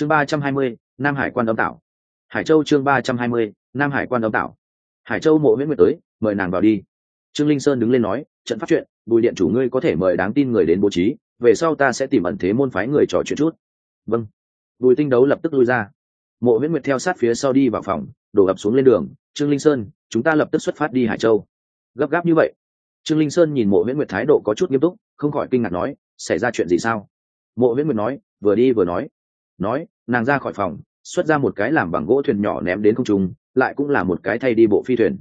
chương ba trăm hai mươi, nam hải quan âm tạo hải châu chương ba trăm hai mươi, nam hải quan âm tạo hải châu mộ nguyễn nguyệt tới, mời nàng vào đi. Trương linh sơn đứng lên nói, trận phát chuyện, bùi điện chủ ngươi có thể mời đáng tin người đến bố trí, về sau ta sẽ tìm ẩn thế môn phái người trò chuyện chút. Vâng. Bùi tinh đấu lập tức lui ra. Mộ nguyễn nguyệt theo sát phía sau đi vào phòng, đổ ập xuống lên đường. Trương linh sơn, chúng ta lập tức xuất phát đi hải châu. Gấp gáp như vậy. Trương linh sơn nhìn mộ nguyễn nguyệt thái độ có chút nghiêm túc, không khỏi kinh ngạc nói, xảy ra chuyện gì sao? Mộ nguyễn nguyệt nói, vừa đi vừa nói nói, nàng ra khỏi phòng, xuất ra một cái làm bằng gỗ thuyền nhỏ ném đến không trung, lại cũng là một cái thay đi bộ phi thuyền.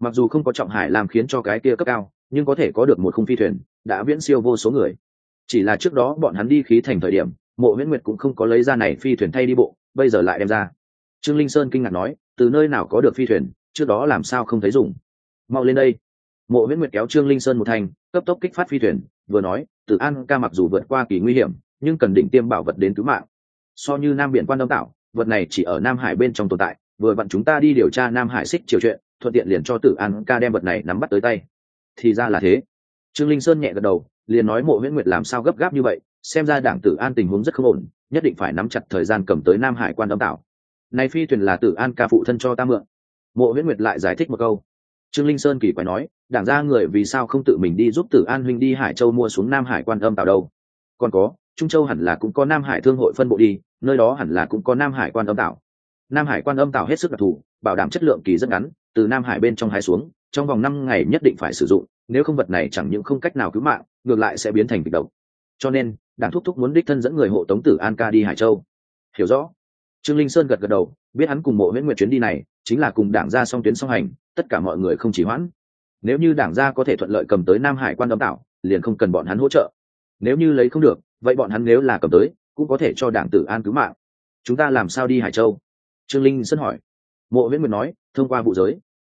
Mặc dù không có trọng hải làm khiến cho cái kia cấp cao, nhưng có thể có được một khung phi thuyền, đã viễn siêu vô số người. Chỉ là trước đó bọn hắn đi khí thành thời điểm, mộ viễn nguyệt cũng không có lấy ra này phi thuyền thay đi bộ, bây giờ lại đem ra. Trương linh sơn kinh ngạc nói, từ nơi nào có được phi thuyền, trước đó làm sao không thấy dùng. Mau lên đây. Mộ viễn nguyệt kéo trương linh sơn một thành cấp tốc kích phát phi thuyền, vừa nói từ an ca mặc dù vượt qua kỳ nguy hiểm, nhưng cần định tiêm bảo vật đến cứu mạng so như nam biển quan đông tạo vật này chỉ ở nam hải bên trong tồn tại, vừa vặn chúng ta đi điều tra nam hải xích triều chuyện, thuận tiện liền cho tử an ca đem vật này nắm bắt tới tay. Thì ra là thế. Trương linh sơn nhẹ gật đầu, liền nói mộ viễn nguyệt làm sao gấp gáp như vậy, xem ra đảng tử an tình huống rất không ổn, nhất định phải nắm chặt thời gian cầm tới nam hải quan âm tạo này phi thuyền là tử an ca phụ thân cho ta mượn. Mộ viễn nguyệt lại giải thích một câu. Trương linh sơn kỳ quái nói, đảng ra người vì sao không tự mình đi giúp tử an huynh đi hải châu mua xuống nam hải quan âm tạo đâu? Còn có, trung châu hẳn là cũng có nam hải thương hội phân bộ đi nơi đó hẳn là cũng có nam hải quan âm tạo nam hải quan âm tạo hết sức đặc thù, bảo đảm chất lượng kỳ rất ngắn, từ nam hải bên trong hái xuống, trong vòng năm ngày nhất định phải sử dụng, nếu không vật này chẳng những không cách nào cứu mạng, ngược lại sẽ biến thành kịch độc. Cho nên, đảng thúc thúc muốn đích thân dẫn người hộ tống tử an ca đi hải châu. Hiểu rõ? Trương linh sơn gật gật đầu, biết hắn cùng mộ nguyễn nguyệt chuyến đi này, chính là cùng đảng gia song tuyến song hành, tất cả mọi người không chỉ hoãn. Nếu như đảng gia có thể thuận lợi cầm tới nam hải quan âm tạo liền không cần bọn hắn hỗ trợ. Nếu như lấy không được, vậy bọn hắn nếu là cầm tới cũng có thể cho đảng tử an cứu mạng. Chúng ta làm sao đi hải châu? Trương linh sơn hỏi. Mộ viễn nguyệt nói, thông qua vụ giới.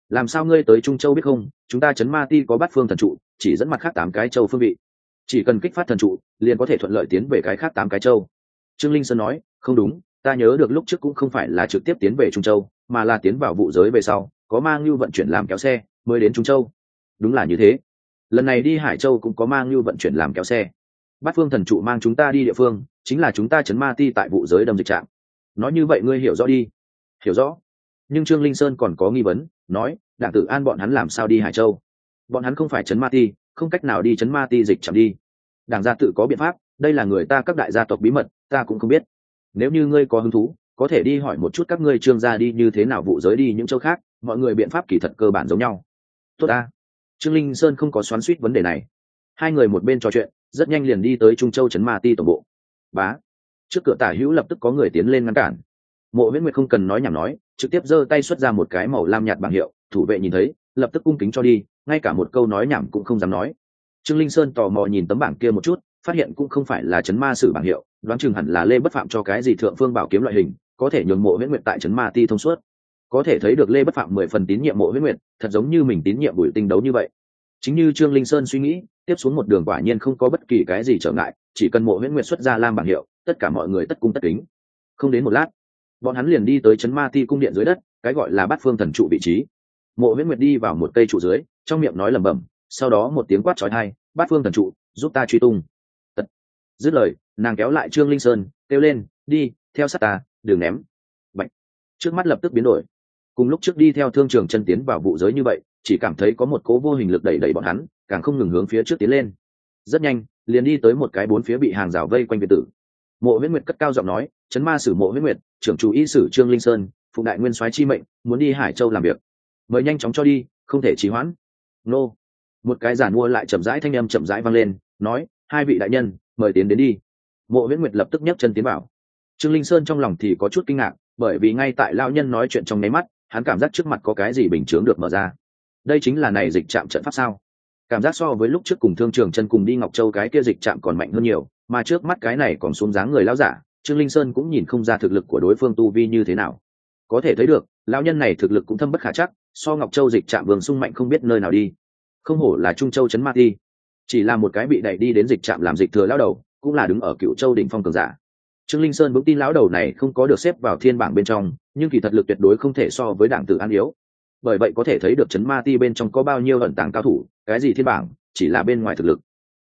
Làm sao ngươi tới trung châu biết không? Chúng ta chấn ma ti có bắt phương thần trụ, chỉ dẫn mặt khác tám cái châu phương vị. Chỉ cần kích phát thần trụ, liền có thể thuận lợi tiến về cái khác tám cái châu. Trương linh sơn nói, không đúng, ta nhớ được lúc trước cũng không phải là trực tiếp tiến về trung châu, mà là tiến vào vụ giới về sau, có mang như vận chuyển làm kéo xe, mới đến trung châu. Đúng là như thế. Lần này đi hải châu cũng có mang như vận chuyển làm kéo xe bát phương thần trụ mang chúng ta đi địa phương, chính là chúng ta chấn ma ti tại vụ giới đầm dịch trạm nói như vậy ngươi hiểu rõ đi. Hiểu rõ. Nhưng trương linh sơn còn có nghi vấn, nói, đảng tử an bọn hắn làm sao đi hải châu? Bọn hắn không phải chấn ma ti, không cách nào đi chấn ma ti dịch chạm đi. Đảng gia tự có biện pháp, đây là người ta các đại gia tộc bí mật, ta cũng không biết. Nếu như ngươi có hứng thú, có thể đi hỏi một chút các ngươi trương gia đi như thế nào vụ giới đi những châu khác, mọi người biện pháp kỳ thật cơ bản giống nhau. Tốt ta. Trương linh sơn không có xoắn suýt vấn đề này. Hai người một bên trò chuyện rất nhanh liền đi tới trung châu trấn ma ti tổng bộ. Bá. Trước cửa tả hữu lập tức có người tiến lên ngăn cản. Mộ viễn nguyệt không cần nói nhảm nói, trực tiếp giơ tay xuất ra một cái màu lam nhạt bảng hiệu, thủ vệ nhìn thấy, lập tức cung kính cho đi, ngay cả một câu nói nhảm cũng không dám nói. Trương linh sơn tò mò nhìn tấm bảng kia một chút, phát hiện cũng không phải là chấn ma sử bảng hiệu, đoán chừng hẳn là lê bất phạm cho cái gì thượng phương bảo kiếm loại hình, có thể nhường mộ huyết nguyệt tại chấn ma ti thông suốt. Có thể thấy được lê bất phạm mười phần tín nhiệm mộ huyết nguyệt, thật giống như mình tín nhiệm bùi tinh đấu như vậy chính như trương linh sơn suy nghĩ, tiếp xuống một đường quả nhiên không có bất kỳ cái gì trở ngại, chỉ cần mộ huyết nguyệt xuất ra lam bảng hiệu, tất cả mọi người tất cung tất kính. Không đến một lát, bọn hắn liền đi tới chấn ma ti cung điện dưới đất, cái gọi là bát phương thần trụ vị trí. Mộ huyết nguyệt đi vào một cây trụ dưới, trong miệng nói lẩm bẩm, sau đó một tiếng quát trói thai, bát phương thần trụ, giúp ta truy tung. Tật. dứt lời, nàng kéo lại trương linh sơn, kêu lên, đi, theo sát ta đường ném. Bạch. trước mắt lập tức biến đổi. Cùng lúc trước đi theo thương trường chân tiến vào vụ giới như vậy chỉ cảm thấy có một cố vô hình lực đẩy đẩy bọn hắn, càng không ngừng hướng phía trước tiến lên. Rất nhanh, liền đi tới một cái bốn phía bị hàng rào vây quanh biệt tử. Mộ huyết nguyệt cất cao giọng nói, chấn ma sử mộ huyết nguyệt, trưởng chủ y sử trương linh sơn, phụ đại nguyên soái chi mệnh, muốn đi hải châu làm việc. Mời nhanh chóng cho đi, không thể trì hoãn. Nô. Một cái giản mua lại chậm rãi thanh âm chậm rãi vang lên, nói, hai vị đại nhân, mời tiến đến đi. Mộ viễn nguyệt lập tức nhấc chân tiến vào. Trương linh sơn trong lòng thì có chút kinh ngạc, bởi vì ngay tại lao nhân nói chuyện trong nháy mắt, hắn cảm giác trước mặt có cái gì bình chướng được mở ra đây chính là này dịch chạm trận pháp sao? Cảm giác so với lúc trước cùng thương trường chân cùng đi ngọc châu cái kia dịch chạm còn mạnh hơn nhiều mà trước mắt cái này còn xuống dáng người lao giả trương linh sơn cũng nhìn không ra thực lực của đối phương tu vi như thế nào. Có thể thấy được lao nhân này thực lực cũng thâm bất khả chắc so ngọc châu dịch chạm vương sung mạnh không biết nơi nào đi. Không hổ là trung châu chấn ma đi, chỉ là một cái bị đẩy đi đến dịch trạm làm dịch thừa lão đầu cũng là đứng ở cựu châu đỉnh phong cường giả. Trương linh sơn vững tin lão đầu này không có được xếp vào thiên bảng bên trong nhưng kỳ thật lực tuyệt đối không thể so với đảng tử an yếu bởi vậy có thể thấy được chấn ma ti bên trong có bao nhiêu ẩn tàng cao thủ, cái gì thiên bảng, chỉ là bên ngoài thực lực.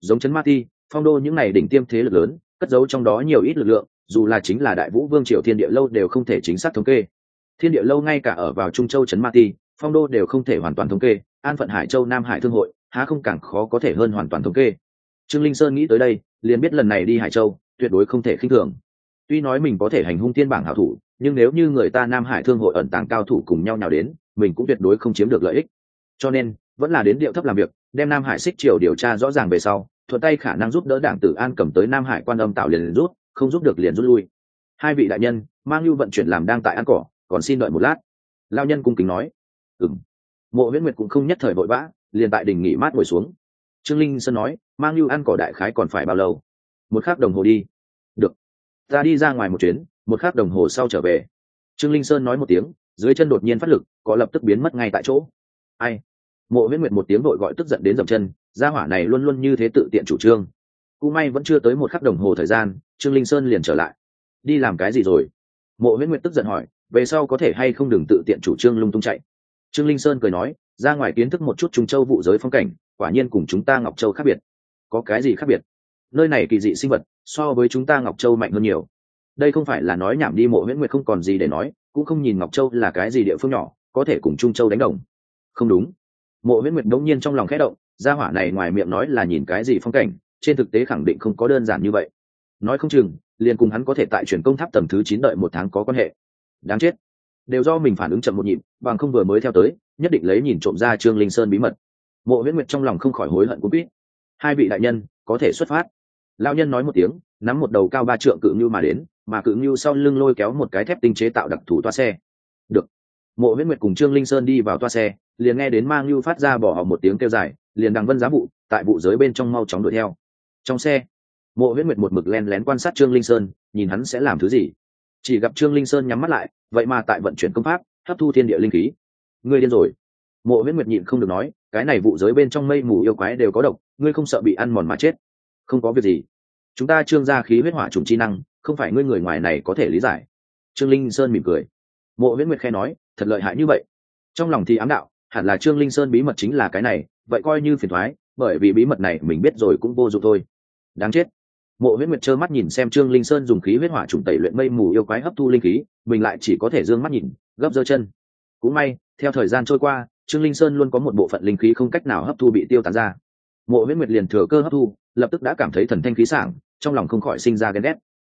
Giống chấn ma ti, phong đô những này đỉnh tiêm thế lực lớn, cất giấu trong đó nhiều ít lực lượng, dù là chính là đại vũ vương triều thiên địa lâu đều không thể chính xác thống kê. Thiên địa lâu ngay cả ở vào trung châu trấn ma ti, phong đô đều không thể hoàn toàn thống kê, an phận hải châu, nam hải thương hội, há không càng khó có thể hơn hoàn toàn thống kê. Trương linh sơn nghĩ tới đây, liền biết lần này đi hải châu, tuyệt đối không thể khinh thường. Tuy nói mình có thể hành hung thiên bảng hảo thủ, nhưng nếu như người ta nam hải thương hội ẩn tàng cao thủ cùng nhau nào đến mình cũng tuyệt đối không chiếm được lợi ích. Cho nên vẫn là đến điệu thấp làm việc đem nam hải xích triều điều tra rõ ràng về sau thuận tay khả năng giúp đỡ đảng tử an cầm tới nam hải quan âm tạo liền, liền rút không giúp được liền rút lui. Hai vị đại nhân mang lưu vận chuyển làm đang tại ăn cỏ còn xin đợi một lát. Lao nhân cung kính nói. Ừng mộ viễn nguyệt cũng không nhất thời vội vã liền tại đình nghỉ mát ngồi xuống. Trương linh sơn nói mang lưu ăn cỏ đại khái còn phải bao lâu? Một khắc đồng hồ đi. Được. Ta đi ra ngoài một chuyến một khắc đồng hồ sau trở về. Trương linh sơn nói một tiếng dưới chân đột nhiên phát lực, có lập tức biến mất ngay tại chỗ. Ai? Mộ viễn nguyệt một tiếng đội gọi tức giận đến dậm chân, gia hỏa này luôn luôn như thế tự tiện chủ trương. Cú may vẫn chưa tới một khắc đồng hồ thời gian, trương linh sơn liền trở lại. Đi làm cái gì rồi? Mộ viễn nguyệt tức giận hỏi, về sau có thể hay không đừng tự tiện chủ trương lung tung chạy? Trương linh sơn cười nói, ra ngoài kiến thức một chút trung châu vụ giới phong cảnh, quả nhiên cùng chúng ta ngọc châu khác biệt. Có cái gì khác biệt? Nơi này kỳ dị sinh vật, so với chúng ta ngọc châu mạnh hơn nhiều đây không phải là nói nhảm đi mộ huyễn nguyệt không còn gì để nói, cũng không nhìn ngọc châu là cái gì địa phương nhỏ, có thể cùng trung châu đánh đồng. Không đúng. Mộ huyễn nguyệt đống nhiên trong lòng khẽ động, gia hỏa này ngoài miệng nói là nhìn cái gì phong cảnh, trên thực tế khẳng định không có đơn giản như vậy. Nói không chừng, liền cùng hắn có thể tại chuyển công tháp tầm thứ chín đợi một tháng có quan hệ. Đáng chết. Đều do mình phản ứng chậm một nhịp, bằng không vừa mới theo tới, nhất định lấy nhìn trộm ra trương linh sơn bí mật. Mộ huyễn nguyệt trong lòng không khỏi hối hận cũng biết. Hai vị đại nhân, có thể xuất phát lao nhân nói một tiếng, nắm một đầu cao ba trượng cự ngưu mà đến, mà cự ngưu sau lưng lôi kéo một cái thép tinh chế tạo đặc thù toa xe. Được. Mộ viễn nguyệt cùng trương linh sơn đi vào toa xe, liền nghe đến mang ngưu phát ra bỏ họ một tiếng kêu dài, liền đằng vân giá vụ, tại vụ giới bên trong mau chóng đuổi theo. Trong xe, mộ viễn nguyệt một mực len lén quan sát trương linh sơn, nhìn hắn sẽ làm thứ gì. Chỉ gặp trương linh sơn nhắm mắt lại, vậy mà tại vận chuyển công pháp, hấp thu thiên địa linh khí. Ngươi điên rồi. Mộ viễn nguyệt nhịn không được nói, cái này vụ giới bên trong mây mù yêu quái đều có độc, ngươi không sợ bị ăn mòn mà chết không có việc gì. Chúng ta trương gia khí huyết hỏa trùng chi năng, không phải ngươi người ngoài này có thể lý giải. Trương linh sơn mỉm cười. Mộ viễn nguyệt khe nói, thật lợi hại như vậy. Trong lòng thì ám đạo, hẳn là trương linh sơn bí mật chính là cái này, vậy coi như phiền thoái bởi vì bí mật này mình biết rồi cũng vô dụng thôi. Đáng chết. Mộ huyết nguyệt trơ mắt nhìn xem trương linh sơn dùng khí huyết hỏa trùng tẩy luyện mây mù yêu quái hấp thu linh khí, mình lại chỉ có thể d ư ơ n g mắt nhìn, gấp giơ chân. Cũng may, theo thời gian trôi qua, trương linh sơn luôn có một bộ phận linh khí không cách nào hấp thu bị tiêu tán ra. Mộ huyết nguyệt liền thừa cơ hấp thu lập tức đã cảm thấy thần thanh khí sảng, trong lòng không khỏi sinh ra ghen ghét.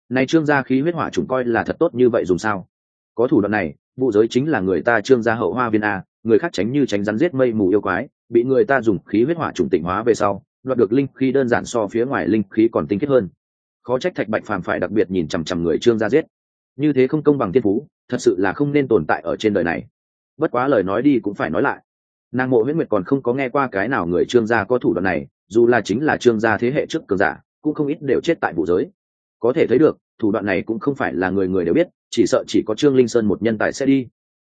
Này trương gia khí huyết hỏa trùng coi là thật tốt như vậy dùng sao? Có thủ đoạn này, vụ giới chính là người ta trương gia hậu hoa viên a, người khác tránh như tránh rắn giết mây mù yêu quái, bị người ta dùng khí huyết hỏa trùng tịnh hóa về sau, đoạt được linh khí đơn giản so phía ngoài linh khí còn tinh khiết hơn. Khó trách thạch bạch phàm phải đặc biệt nhìn chằm chằm người trương gia giết. Như thế không công bằng thiên phú, thật sự là không nên tồn tại ở trên đời này. Bất quá lời nói đi cũng phải nói lại nàng mộ huyễn nguyệt còn không có nghe qua cái nào người trương gia có thủ đoạn này, dù là chính là trương gia thế hệ trước cường giả, cũng không ít đều chết tại vụ giới. Có thể thấy được, thủ đoạn này cũng không phải là người người đều biết, chỉ sợ chỉ có trương linh sơn một nhân tài sẽ đi.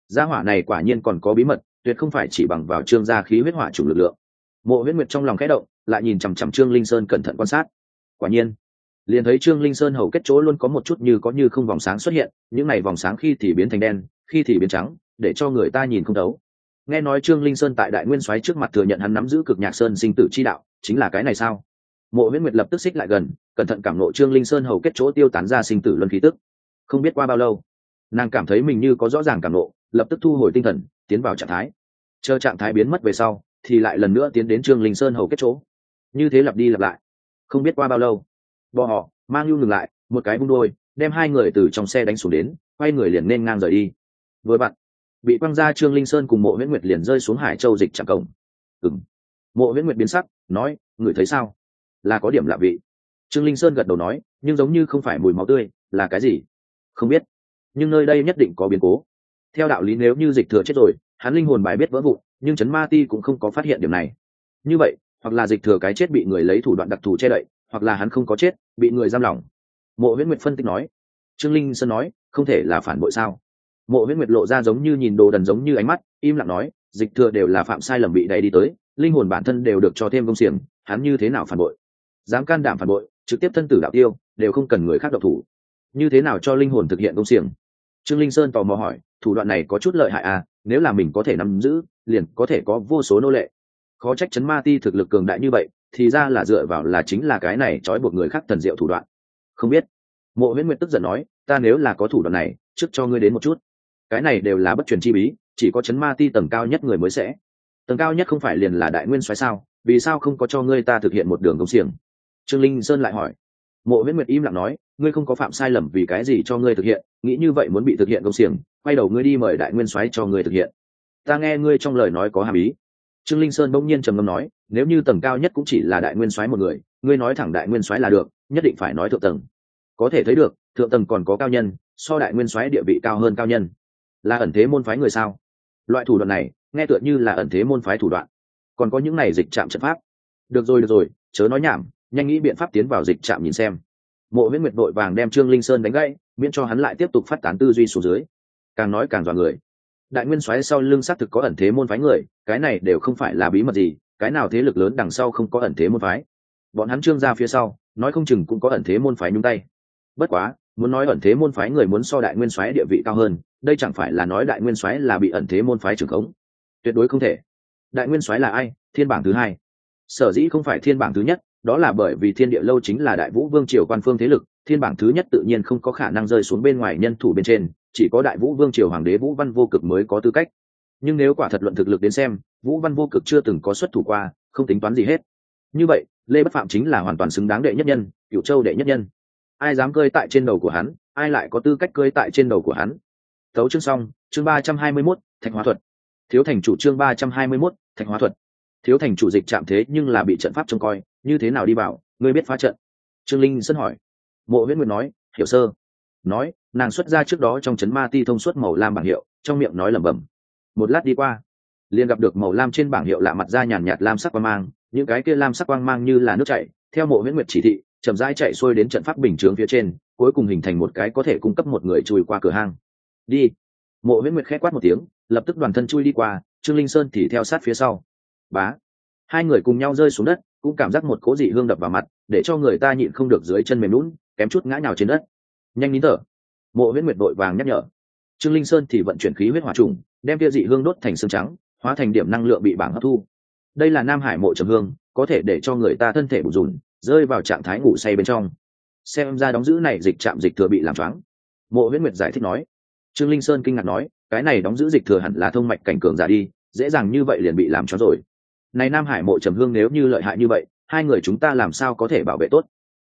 Gia hỏa này quả nhiên còn có bí mật, tuyệt không phải chỉ bằng vào trương gia khí huyết hỏa chủ lực lượng. Mộ huyễn nguyệt trong lòng khẽ động, lại nhìn chằm chằm trương linh sơn cẩn thận quan sát. Quả nhiên, liền thấy trương linh sơn hầu kết chỗ luôn có một chút như có như không vòng sáng xuất hiện, những này vòng sáng khi thì biến thành đen, khi thì biến trắng, để cho người ta nhìn không đấu nghe nói trương linh sơn tại đại nguyên soái trước mặt thừa nhận hắn nắm giữ cực nhạc sơn sinh tử chi đạo, chính là cái này sao? Mộ huyễn nguyệt lập tức xích lại gần, cẩn thận cảm nộ trương linh sơn hầu kết chỗ tiêu tán ra sinh tử luân khí tức. Không biết qua bao lâu, nàng cảm thấy mình như có rõ ràng cảm nộ lập tức thu hồi tinh thần, tiến vào trạng thái. Chờ trạng thái biến mất về sau, thì lại lần nữa tiến đến trương linh sơn hầu kết chỗ. Như thế lặp đi lặp lại. Không biết qua bao lâu, bò họ, mang nhu ngừng lại, một cái bung đôi đem hai người từ trong xe đánh xuống đến, quay người liền nên ngang rời đi. Vừa bạn bị quăng ra trương linh sơn cùng mộ nguyễn nguyệt liền rơi xuống hải châu dịch chạm cổng. Ừng mộ nguyễn nguyệt biến sắc, nói, người thấy sao? Là có điểm lạ vị. Trương linh sơn gật đầu nói, nhưng giống như không phải mùi máu tươi, là cái gì? Không biết. Nhưng nơi đây nhất định có biến cố. Theo đạo lý nếu như dịch thừa chết rồi, hắn linh hồn bài biết vỡ vụn, nhưng chấn ma ti cũng không có phát hiện điểm này. Như vậy, hoặc là dịch thừa cái chết bị người lấy thủ đoạn đặc thù che đậy, hoặc là hắn không có chết, bị người giam lỏng. Mộ viễn nguyệt phân tích nói. Trương linh sơn nói, không thể là phản bội sao? Mộ huyết nguyệt lộ ra giống như nhìn đồ đần giống như ánh mắt, im lặng nói, dịch thừa đều là phạm sai lầm bị đẩy đi tới, linh hồn bản thân đều được cho thêm công xiềng, hắn như thế nào phản bội? Dám can đảm phản bội, trực tiếp thân tử đạo tiêu, đều không cần người khác độc thủ. Như thế nào cho linh hồn thực hiện công xiềng? Trương linh sơn tò mò hỏi, thủ đoạn này có chút lợi hại à nếu là mình có thể nắm giữ, liền có thể có vô số nô lệ. Khó trách chấn ma ti thực lực cường đại như vậy, thì ra là dựa vào là chính là cái này trói buộc người khác thần diệu thủ đoạn. Không biết. Mộ huyễn nguyệt tức giận nói, ta nếu là có thủ đoạn này, trước cho ngươi đến một chút cái này đều là bất truyền chi bí, chỉ có chấn ma ti tầng cao nhất người mới sẽ. Tầng cao nhất không phải liền là đại nguyên soái sao? Vì sao không có cho ngươi ta thực hiện một đường công xiềng? Trương linh sơn lại hỏi. Mộ Viễn nguyệt im lặng nói, ngươi không có phạm sai lầm vì cái gì cho ngươi thực hiện, nghĩ như vậy muốn bị thực hiện công xiềng, quay đầu ngươi đi mời đại nguyên soái cho ngươi thực hiện. Ta nghe ngươi trong lời nói có hàm ý. Trương linh sơn bỗng nhiên trầm ngâm nói, nếu như tầng cao nhất cũng chỉ là đại nguyên soái một người, ngươi nói thẳng đại nguyên soái là được, nhất định phải nói thượng tầng. Có thể thấy được, thượng tầng còn có cao nhân, so đại nguyên soái địa vị cao hơn cao nhân là ẩn thế môn phái người sao? Loại thủ đoạn này, nghe tựa như là ẩn thế môn phái thủ đoạn. Còn có những này dịch trạm trận pháp. Được rồi được rồi, chớ nói nhảm, nhanh nghĩ biện pháp tiến vào dịch trạm nhìn xem. Mộ huyễn nguyệt đội vàng đem trương linh sơn đánh gãy, miễn cho hắn lại tiếp tục phát tán tư duy xuống dưới. Càng nói càng dọa người. Đại nguyên soái sau lưng xác thực có ẩn thế môn phái người, cái này đều không phải là bí mật gì, cái nào thế lực lớn đằng sau không có ẩn thế môn phái. Bọn hắn trương ra phía sau, nói không chừng cũng có ẩn thế môn phái nhung tay. Bất quá muốn nói ẩn thế môn phái người muốn so đại nguyên soái địa vị cao hơn, đây chẳng phải là nói đại nguyên soái là bị ẩn thế môn phái trưởng khống? Tuyệt đối không thể. Đại nguyên soái là ai? Thiên bảng thứ hai. Sở dĩ không phải thiên bảng thứ nhất, đó là bởi vì thiên địa lâu chính là đại vũ vương triều quan phương thế lực, thiên bảng thứ nhất tự nhiên không có khả năng rơi xuống bên ngoài nhân thủ bên trên, chỉ có đại vũ vương triều hoàng đế vũ văn vô cực mới có tư cách. Nhưng nếu quả thật luận thực lực đến xem, vũ văn vô cực chưa từng có xuất thủ qua, không tính toán gì hết. Như vậy, lê bất phạm chính là hoàn toàn xứng đáng đệ nhất nhân cựu châu đệ nhất nhân ai dám cơi tại trên đầu của hắn, ai lại có tư cách cơi tại trên đầu của hắn? Thấu chương xong, chương ba trăm hai mươi mốt, thạch hóa thuật. Thiếu thành chủ chương ba trăm hai mươi mốt, thạch hóa thuật. Thiếu thành chủ dịch chạm thế nhưng là bị trận pháp trông coi, như thế nào đi vào, ngươi biết phá trận? Trương linh sân hỏi. Mộ viễn nguyệt nói, hiểu sơ. Nói, nàng xuất ra trước đó trong c h ấ n ma ti thông suốt màu lam bảng hiệu, trong miệng nói lẩm bẩm. Một lát đi qua, liền gặp được màu lam trên bảng hiệu lạ mặt da nhàn nhạt lam sắc quang mang, những cái kia lam sắc quang mang như là nước chảy, theo mộ viễn nguyệt chỉ thị chậm rãi chạy xuôi đến trận pháp bình chướng phía trên, cuối cùng hình thành một cái có thể cung cấp một người chui qua cửa hang. Đi. Mộ viễn nguyệt khẽ quát một tiếng, lập tức đoàn thân chui đi qua, trương linh sơn thì theo sát phía sau. Bá. Hai người cùng nhau rơi xuống đất, cũng cảm giác một cố dị hương đập vào mặt, để cho người ta nhịn không được dưới chân mềm lún kém chút ngã nhào trên đất. Nhanh nín thở. Mộ Viễn nguyệt đội vàng nhắc nhở. Trương linh sơn thì vận chuyển khí huyết hỏa trùng, đem tia dị hương đốt thành xương trắng, hóa thành điểm năng lượng bị bảng hấp thu. Đây là nam hải mộ trầm hương, có thể để cho người ta thân thể bù dùn rơi vào trạng thái ngủ say bên trong. Xem ra đóng giữ này dịch chạm dịch thừa bị làm choáng. Mộ huyễn nguyệt giải thích nói. Trương linh sơn kinh ngạc nói, cái này đóng giữ dịch thừa hẳn là thông mạch cảnh cường giả đi, dễ dàng như vậy liền bị làm cho rồi. Này nam hải mộ trầm hương nếu như lợi hại như vậy, hai người chúng ta làm sao có thể bảo vệ tốt?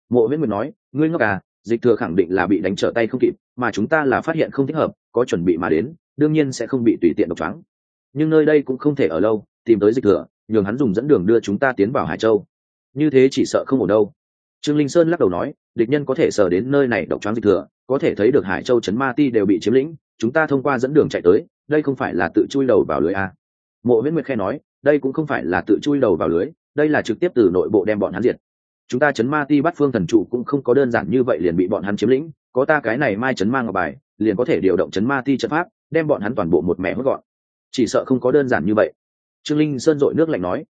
Mộ huyễn nguyệt nói, ngươi ngốc à dịch thừa khẳng định là bị đánh trở tay không kịp, mà chúng ta là phát hiện không thích hợp, có chuẩn bị mà đến, đương nhiên sẽ không bị tùy tiện độc trắng nhưng nơi đây cũng không thể ở lâu, tìm tới dịch thừa, nhường hắn dùng dẫn đường đưa chúng ta tiến vào hải châu như thế chỉ sợ không ổn đâu. Trương linh sơn lắc đầu nói, địch nhân có thể sờ đến nơi này độc trắng dịch thừa, có thể thấy được hải châu trấn ma ti đều bị chiếm lĩnh, chúng ta thông qua dẫn đường chạy tới, đây không phải là tự chui đầu vào lưới à. mộ viễn nguyệt khe nói, đây cũng không phải là tự chui đầu vào lưới, đây là trực tiếp từ nội bộ đem bọn hắn diệt. Chúng ta chấn ma ti bắt phương thần trụ cũng không có đơn giản như vậy liền bị bọn hắn chiếm lĩnh, có ta cái này mai chấn ma ngọc bài, liền có thể điều động chấn ma ti trận pháp, đem bọn hắn toàn bộ một mẹ hốt gọn. Chỉ sợ không có đơn giản như vậy. Trương linh sơn dội nước lạnh nói,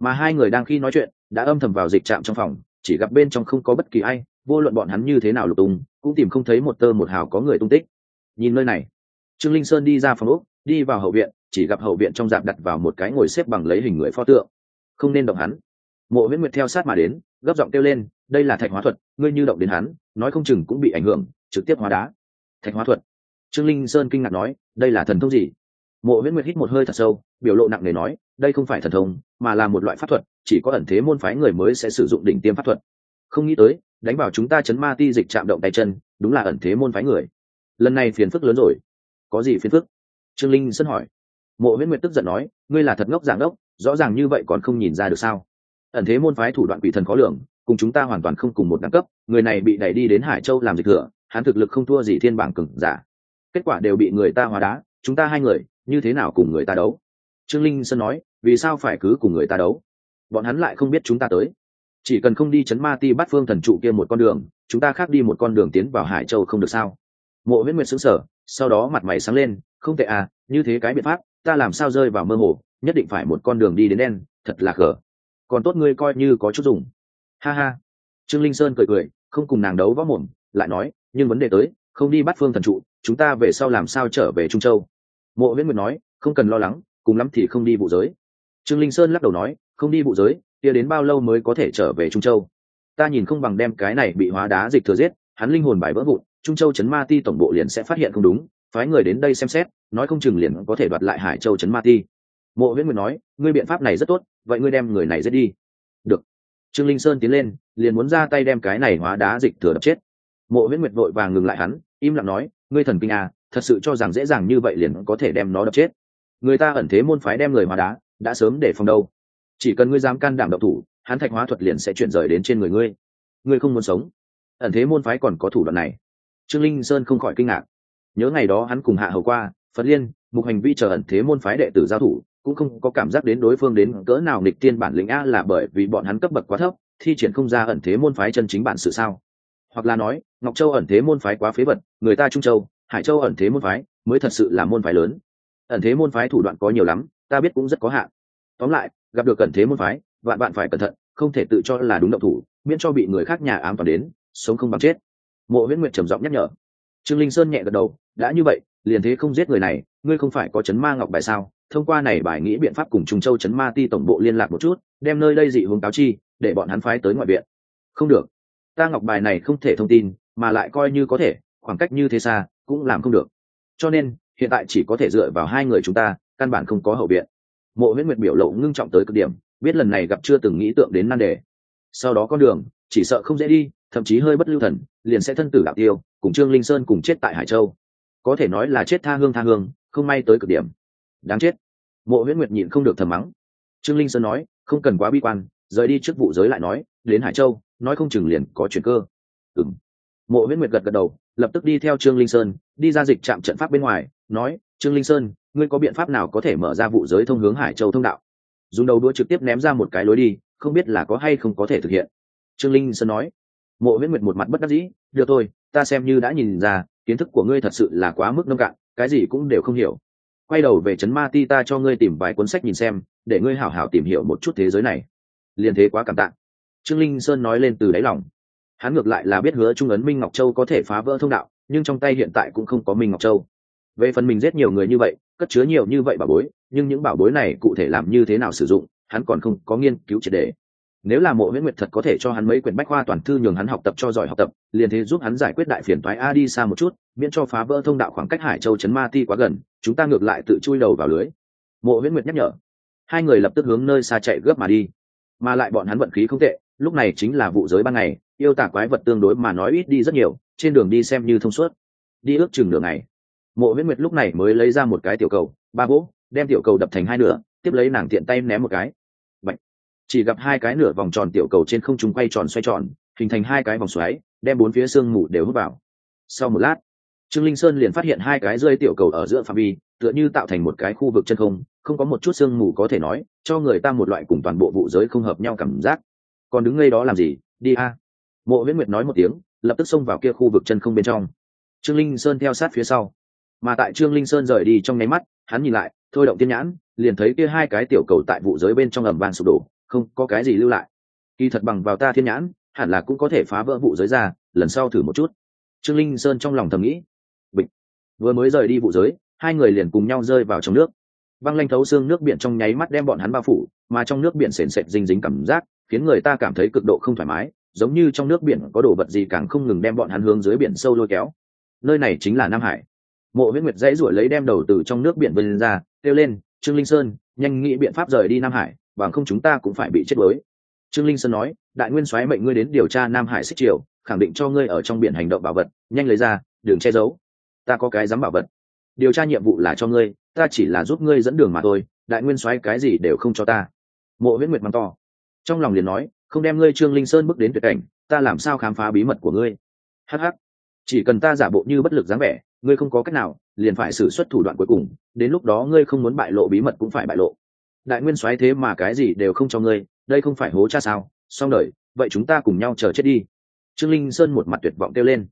mà hai người đang khi nói chuyện đã âm thầm vào dịch trạm trong phòng, chỉ gặp bên trong không có bất kỳ ai, vô luận bọn hắn như thế nào lục tung, cũng tìm không thấy một tơ một hào có người tung tích. Nhìn nơi này, trương linh sơn đi ra phòng úc đi vào hậu viện, chỉ gặp hậu viện trong dạp đặt vào một cái ngồi xếp bằng lấy hình người pho tượng. Không nên động hắn. Mộ huyễn nguyệt theo sát mà đến, gấp giọng kêu lên, đây là thạch hóa thuật, ngươi như động đến hắn, nói không chừng cũng bị ảnh hưởng, trực tiếp hóa đá. Thạch hóa thuật? Trương linh sơn kinh ngạc nói, đây là thần thông gì? Mộ huyễn nguyệt hít một hơi thật sâu, biểu lộ nặng nề nói, đây không phải thần thông, mà là một loại pháp thuật chỉ có ẩn thế môn phái người mới sẽ sử dụng đỉnh tiêm pháp thuật. Không nghĩ tới, đánh vào chúng ta chấn ma ti dịch chạm động tay chân, đúng là ẩn thế môn phái người. Lần này phiền phức lớn rồi. Có gì phiền phức? Trương linh sơn hỏi. Mộ huyễn nguyệt tức giận nói, ngươi là thật ngốc giảng đốc rõ ràng như vậy còn không nhìn ra được sao? Ẩn thế môn phái thủ đoạn quỷ thần khó lường, cùng chúng ta hoàn toàn không cùng một đẳng cấp, người này bị đẩy đi đến hải châu làm dịch thừa, hắn thực lực không thua gì thiên bảng cừng giả. Kết quả đều bị người ta hóa đá, chúng ta hai người, như thế nào cùng người ta đấu? Trương linh sơn nói, vì sao phải cứ cùng người ta đấu? Bọn hắn lại không biết chúng ta tới. Chỉ cần không đi chấn ma ti bắt phương thần trụ kia một con đường, chúng ta khác đi một con đường tiến vào hải châu không được sao? Mộ Viễn nguyệt xứng sở sau đó mặt mày sáng lên, không tệ à như thế cái biện pháp, ta làm sao rơi vào mơ hồ, nhất định phải một con đường đi đến đen, thật là gở còn tốt ngươi coi như có chút dùng. Ha ha. Trương linh sơn cười cười, không cùng nàng đấu võ mồm, lại nói, nhưng vấn đề tới, không đi bắt phương thần trụ, chúng ta về sau làm sao trở về trung châu? Mộ viễn nguyệt nói, không cần lo lắng, cùng lắm thì không đi vụ giới. Trương linh sơn lắc đầu nói không đi vụ giới, kia đến bao lâu mới có thể trở về trung châu? Ta nhìn không bằng đem cái này bị hóa đá dịch thừa giết, hắn linh hồn bài vỡ vụn, trung châu chấn ma ti tổng bộ liền sẽ phát hiện không đúng, phái người đến đây xem xét, nói không chừng liền có thể đoạt lại hải châu chấn ma ti. Mộ huyễn nguyệt nói, ngươi biện pháp này rất tốt, vậy ngươi đem người này giết đi. Được. Trương linh sơn tiến lên, liền muốn ra tay đem cái này hóa đá dịch thừa đập chết. Mộ huyễn nguyệt vội vàng ngừng lại hắn, im lặng nói, ngươi thần kinh à thật sự cho rằng dễ dàng như vậy liền có thể đem nó đập chết? Người ta ẩn thế môn phái đem người hóa đá, đã sớm để phòng đâu chỉ cần ngươi dám can đảm độc thủ, hắn thạch hóa thuật liền sẽ chuyển rời đến trên người ngươi. Ngươi không muốn sống. Ẩn thế môn phái còn có thủ đoạn này. Trương linh sơn không khỏi kinh ngạc. Nhớ ngày đó hắn cùng hạ hầu qua, phật liên, mục hành vi chờ ẩn thế môn phái đệ tử giao thủ, cũng không có cảm giác đến đối phương đến cỡ nào nghịch tiên bản lĩnh a là bởi vì bọn hắn cấp bậc quá thấp, thi triển không ra ẩn thế môn phái chân chính bản sự sao? Hoặc là nói, ngọc châu ẩn thế môn phái quá phế vật, người ta trung châu, hải châu ẩn thế môn phái mới thật sự là môn phái lớn. Ẩn thế môn phái thủ đoạn có nhiều lắm, ta biết cũng rất có hạn. Tóm lại gặp được cẩn thế môn phái, vạn bạn phải cẩn thận, không thể tự cho là đúng động thủ, miễn cho bị người khác nhà ám toàn đến, sống không bằng chết. Mộ huyễn nguyệt trầm giọng nhắc nhở. Trương linh sơn nhẹ gật đầu, đã như vậy, liền thế không giết người này, ngươi không phải có chấn ma ngọc bài sao? Thông qua này bài nghĩ biện pháp cùng trung châu chấn ma ti tổng bộ liên lạc một chút, đem nơi đây dị hướng cáo chi, để bọn hắn phái tới ngoại viện. Không được. Ta ngọc bài này không thể thông tin, mà lại coi như có thể, khoảng cách như thế xa, cũng làm không được. Cho nên, hiện tại chỉ có thể dựa vào hai người chúng ta, căn bản không có hậu viện mộ huyễn nguyệt biểu lộ ngưng trọng tới cực điểm, biết lần này gặp chưa từng nghĩ tượng đến nan đề. Sau đó con đường, chỉ sợ không dễ đi, thậm chí hơi bất lưu thần, liền sẽ thân tử đạo tiêu, cùng trương linh sơn cùng chết tại hải châu. Có thể nói là chết tha hương tha hương, không may tới cực điểm. Đáng chết. Mộ huyễn nguyệt nhịn không được thầm mắng. Trương linh sơn nói, không cần quá bi quan, rời đi trước vụ giới lại nói, đến hải châu, nói không chừng liền có chuyện cơ. Ừng mộ huyễn nguyệt gật gật đầu, lập tức đi theo trương linh sơn, đi ra dịch trạm trận pháp bên ngoài, nói trương linh sơn, ngươi có biện pháp nào có thể mở ra vụ giới thông hướng hải châu thông đạo? Dùng đầu đũa trực tiếp ném ra một cái lối đi, không biết là có hay không có thể thực hiện. Trương linh sơn nói. Mộ huyễn nguyệt một mặt bất đắc dĩ, được thôi, ta xem như đã nhìn ra, kiến thức của ngươi thật sự là quá mức nông cạn, cái gì cũng đều không hiểu. Quay đầu về trấn ma ti ta cho ngươi tìm vài cuốn sách nhìn xem, để ngươi hảo hảo tìm hiểu một chút thế giới này. Liền thế quá cảm tạ. Trương linh sơn nói lên từ đáy lòng. Hắn ngược lại là biết hứa trung ấn minh ngọc châu có thể phá vỡ thông đạo, nhưng trong tay hiện tại cũng không có minh ngọc châu về phần mình giết nhiều người như vậy, cất chứa nhiều như vậy bảo bối, nhưng những bảo bối này cụ thể làm như thế nào sử dụng, hắn còn không có nghiên cứu triệt đề. Nếu là mộ nguyễn nguyệt thật có thể cho hắn mấy quyển bách khoa toàn thư nhường hắn học tập cho giỏi học tập, liền thế giúp hắn giải quyết đại phiền toái a đi xa một chút, miễn cho phá vỡ thông đạo khoảng cách hải châu chấn ma ti quá gần, chúng ta ngược lại tự chui đầu vào lưới. Mộ nguyễn nguyệt nhắc nhở. Hai người lập tức hướng nơi xa chạy gấp mà đi. Mà lại bọn hắn vận khí không tệ, lúc này chính là vụ giới ban ngày, yêu tả quái vật tương đối mà nói ít đi rất nhiều, trên đường đi xem như thông suốt. Đi ước chừng nửa ngày mộ viễn nguyệt lúc này mới lấy ra một cái tiểu cầu, ba gỗ, đem tiểu cầu đập thành hai nửa, tiếp lấy nàng tiện tay ném một cái. Bạch. chỉ gặp hai cái nửa vòng tròn tiểu cầu trên không trung quay tròn xoay tròn, hình thành hai cái vòng xoáy, đem bốn phía xương mù đều hút vào. Sau một lát, trương linh sơn liền phát hiện hai cái rơi tiểu cầu ở giữa phạm vi, tựa như tạo thành một cái khu vực chân không không có một chút sương mù có thể nói, cho người ta một loại cùng toàn bộ vụ giới không hợp nhau cảm giác. Còn đứng ngay đó làm gì? Đi a. Mộ viễn nguyệt nói một tiếng, lập tức xông vào kia khu vực chân không bên trong. Trương linh sơn theo sát phía sau mà tại trương linh sơn rời đi trong nháy mắt, hắn nhìn lại, thôi động tiên nhãn, liền thấy kia hai cái tiểu cầu tại vụ giới bên trong ẩm vàng sụp đổ, không có cái gì lưu lại. Kỳ thật bằng vào ta thiên nhãn, hẳn là cũng có thể phá vỡ vụ giới ra, lần sau thử một chút. Trương linh sơn trong lòng thầm nghĩ. Bịch. Vừa mới rời đi vụ giới, hai người liền cùng nhau rơi vào trong nước. Băng lanh thấu xương nước biển trong nháy mắt đem bọn hắn bao phủ, mà trong nước biển sền sệt dinh dính cảm giác, khiến người ta cảm thấy cực độ không thoải mái, giống như trong nước biển có đồ vật gì càng không ngừng đem bọn hắn hướng dưới biển sâu lôi kéo. Nơi này chính là nam hải mộ Viễn nguyệt dãy ruổi lấy đem đầu từ trong nước biển vươn ra, kêu lên, trương linh sơn, nhanh nghĩ biện pháp rời đi nam hải, bằng không chúng ta cũng phải bị chết đuối. Trương linh sơn nói, đại nguyên soái mệnh ngươi đến điều tra nam hải xích triều, khẳng định cho ngươi ở trong biển hành động bảo vật, nhanh lấy ra đừng che giấu. Ta có cái dám bảo vật. Điều tra nhiệm vụ là cho ngươi, ta chỉ là giúp ngươi dẫn đường mà thôi, đại nguyên soái cái gì đều không cho ta. Mộ Viễn nguyệt mắng to. Trong lòng liền nói, không đem ngươi trương linh sơn bước đến tuyệt cảnh, ta làm sao khám phá bí mật của ngươi? Hh chỉ cần ta giả bộ như bất lực dáng vẻ ngươi không có cách nào, liền phải xử suất thủ đoạn cuối cùng, đến lúc đó ngươi không muốn bại lộ bí mật cũng phải bại lộ. Đại nguyên soái thế mà cái gì đều không cho ngươi, đây không phải hố cha sao? Xong đời, vậy chúng ta cùng nhau chờ chết đi. Trương linh sơn một mặt tuyệt vọng kêu lên.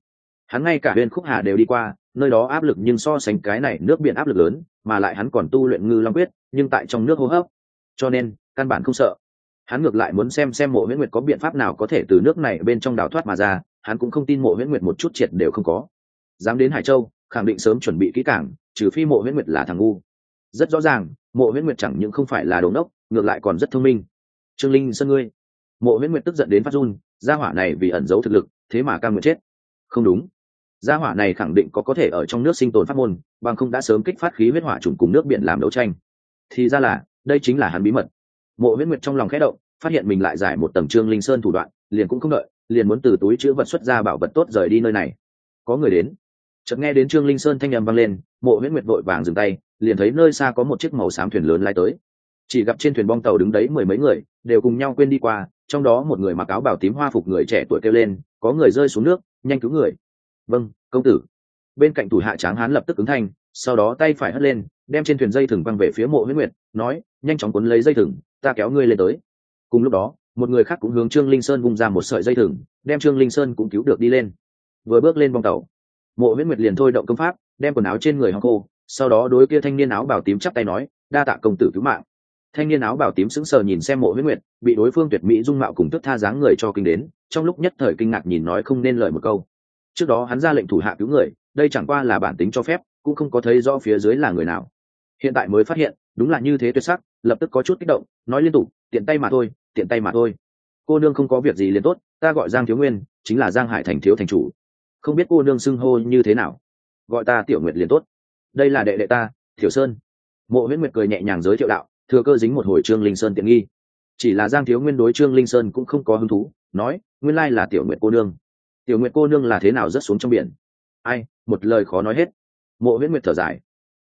Hắn ngay cả huyền khúc hà đều đi qua, nơi đó áp lực nhưng so sánh cái này nước biển áp lực lớn, mà lại hắn còn tu luyện ngư long quyết, nhưng tại trong nước hô hấp. Cho nên, căn bản không sợ. Hắn ngược lại muốn xem xem mộ huyễn nguyệt có biện pháp nào có thể từ nước này bên trong đào thoát mà ra, hắn cũng không tin mộ huyễn nguyệt một chút triệt đều không có. Dám đến hải châu khẳng định sớm chuẩn bị kỹ càng, trừ phi mộ huyễn nguyệt là thằng ngu. Rất rõ ràng mộ huyễn nguyệt chẳng những không phải là đồ ngốc ngược lại còn rất thông minh. Trương linh sơn ngươi. Mộ huyễn nguyệt tức giận đến phát run gia hỏa này vì ẩn giấu thực lực thế mà cam nguyện chết. Không đúng. Gia hỏa này khẳng định có có thể ở trong nước sinh tồn pháp môn bằng không đã sớm kích phát khí huyết hỏa trùng cùng nước biển làm đấu tranh. Thì ra là đây chính là hắn bí mật. Mộ huyết nguyệt trong lòng khẽ động phát hiện mình lại giải một tầng trương linh sơn thủ đoạn liền cũng không đợi liền muốn từ túi chữ vật xuất ra bảo vật tốt rời đi nơi này. Có người đến chợt nghe đến trương linh sơn thanh â m vang lên, mộ huyễn nguyệt vội vàng dừng tay, liền thấy nơi xa có một chiếc màu xám thuyền lớn lái tới. Chỉ gặp trên thuyền bong tàu đứng đấy mười mấy người, đều cùng nhau quên đi qua, trong đó một người mặc áo bảo tím hoa phục người trẻ tuổi kêu lên, có người rơi xuống nước, nhanh cứu người. Vâng công tử. Bên cạnh thủ hạ tráng hán lập tức ứng thanh, sau đó tay phải hất lên, đem trên thuyền dây thừng văng về phía mộ huyết nguyệt, nói, nhanh chóng cuốn lấy dây thừng, ta kéo ngươi lên tới. Cùng lúc đó, một người khác cũng hướng trương linh sơn vung ra một sợi dây thừng, đem trương linh sơn cũng cứu được đi lên. Vừa bước lên bong tàu mộ Viễn nguyệt liền thôi động công pháp, đem quần áo trên người hong khô, sau đó đối kia thanh niên áo bảo tím chắp tay nói, đa tạ công tử cứu mạng. Thanh niên áo bảo tím sững sờ nhìn xem mộ Viễn nguyệt, bị đối phương tuyệt mỹ dung mạo cùng tức tha dáng người cho kinh đến, trong lúc nhất thời kinh ngạc nhìn nói không nên lời một câu. Trước đó hắn ra lệnh thủ hạ cứu người, đây chẳng qua là bản tính cho phép, cũng không có thấy rõ phía dưới là người nào. Hiện tại mới phát hiện, đúng là như thế tuyệt sắc, lập tức có chút kích động, nói liên tục, tiện tay mà thôi, tiện tay mà thôi. Cô nương không có việc gì liền tốt, ta gọi giang thiếu nguyên, chính là giang hải thành thiếu thành chủ không biết cô nương xưng hô như thế nào. Gọi ta tiểu nguyệt liền tốt. Đây là đệ đệ ta, tiểu sơn. Mộ huyễn nguyệt cười nhẹ nhàng giới thiệu đạo, thừa cơ dính một hồi trương linh sơn tiện nghi. Chỉ là giang thiếu nguyên đối trương linh sơn cũng không có hứng thú, nói, nguyên lai là tiểu nguyệt cô nương. Tiểu nguyệt cô nương là thế nào rớt xuống trong biển? Ai, một lời khó nói hết. Mộ huyễn nguyệt thở dài.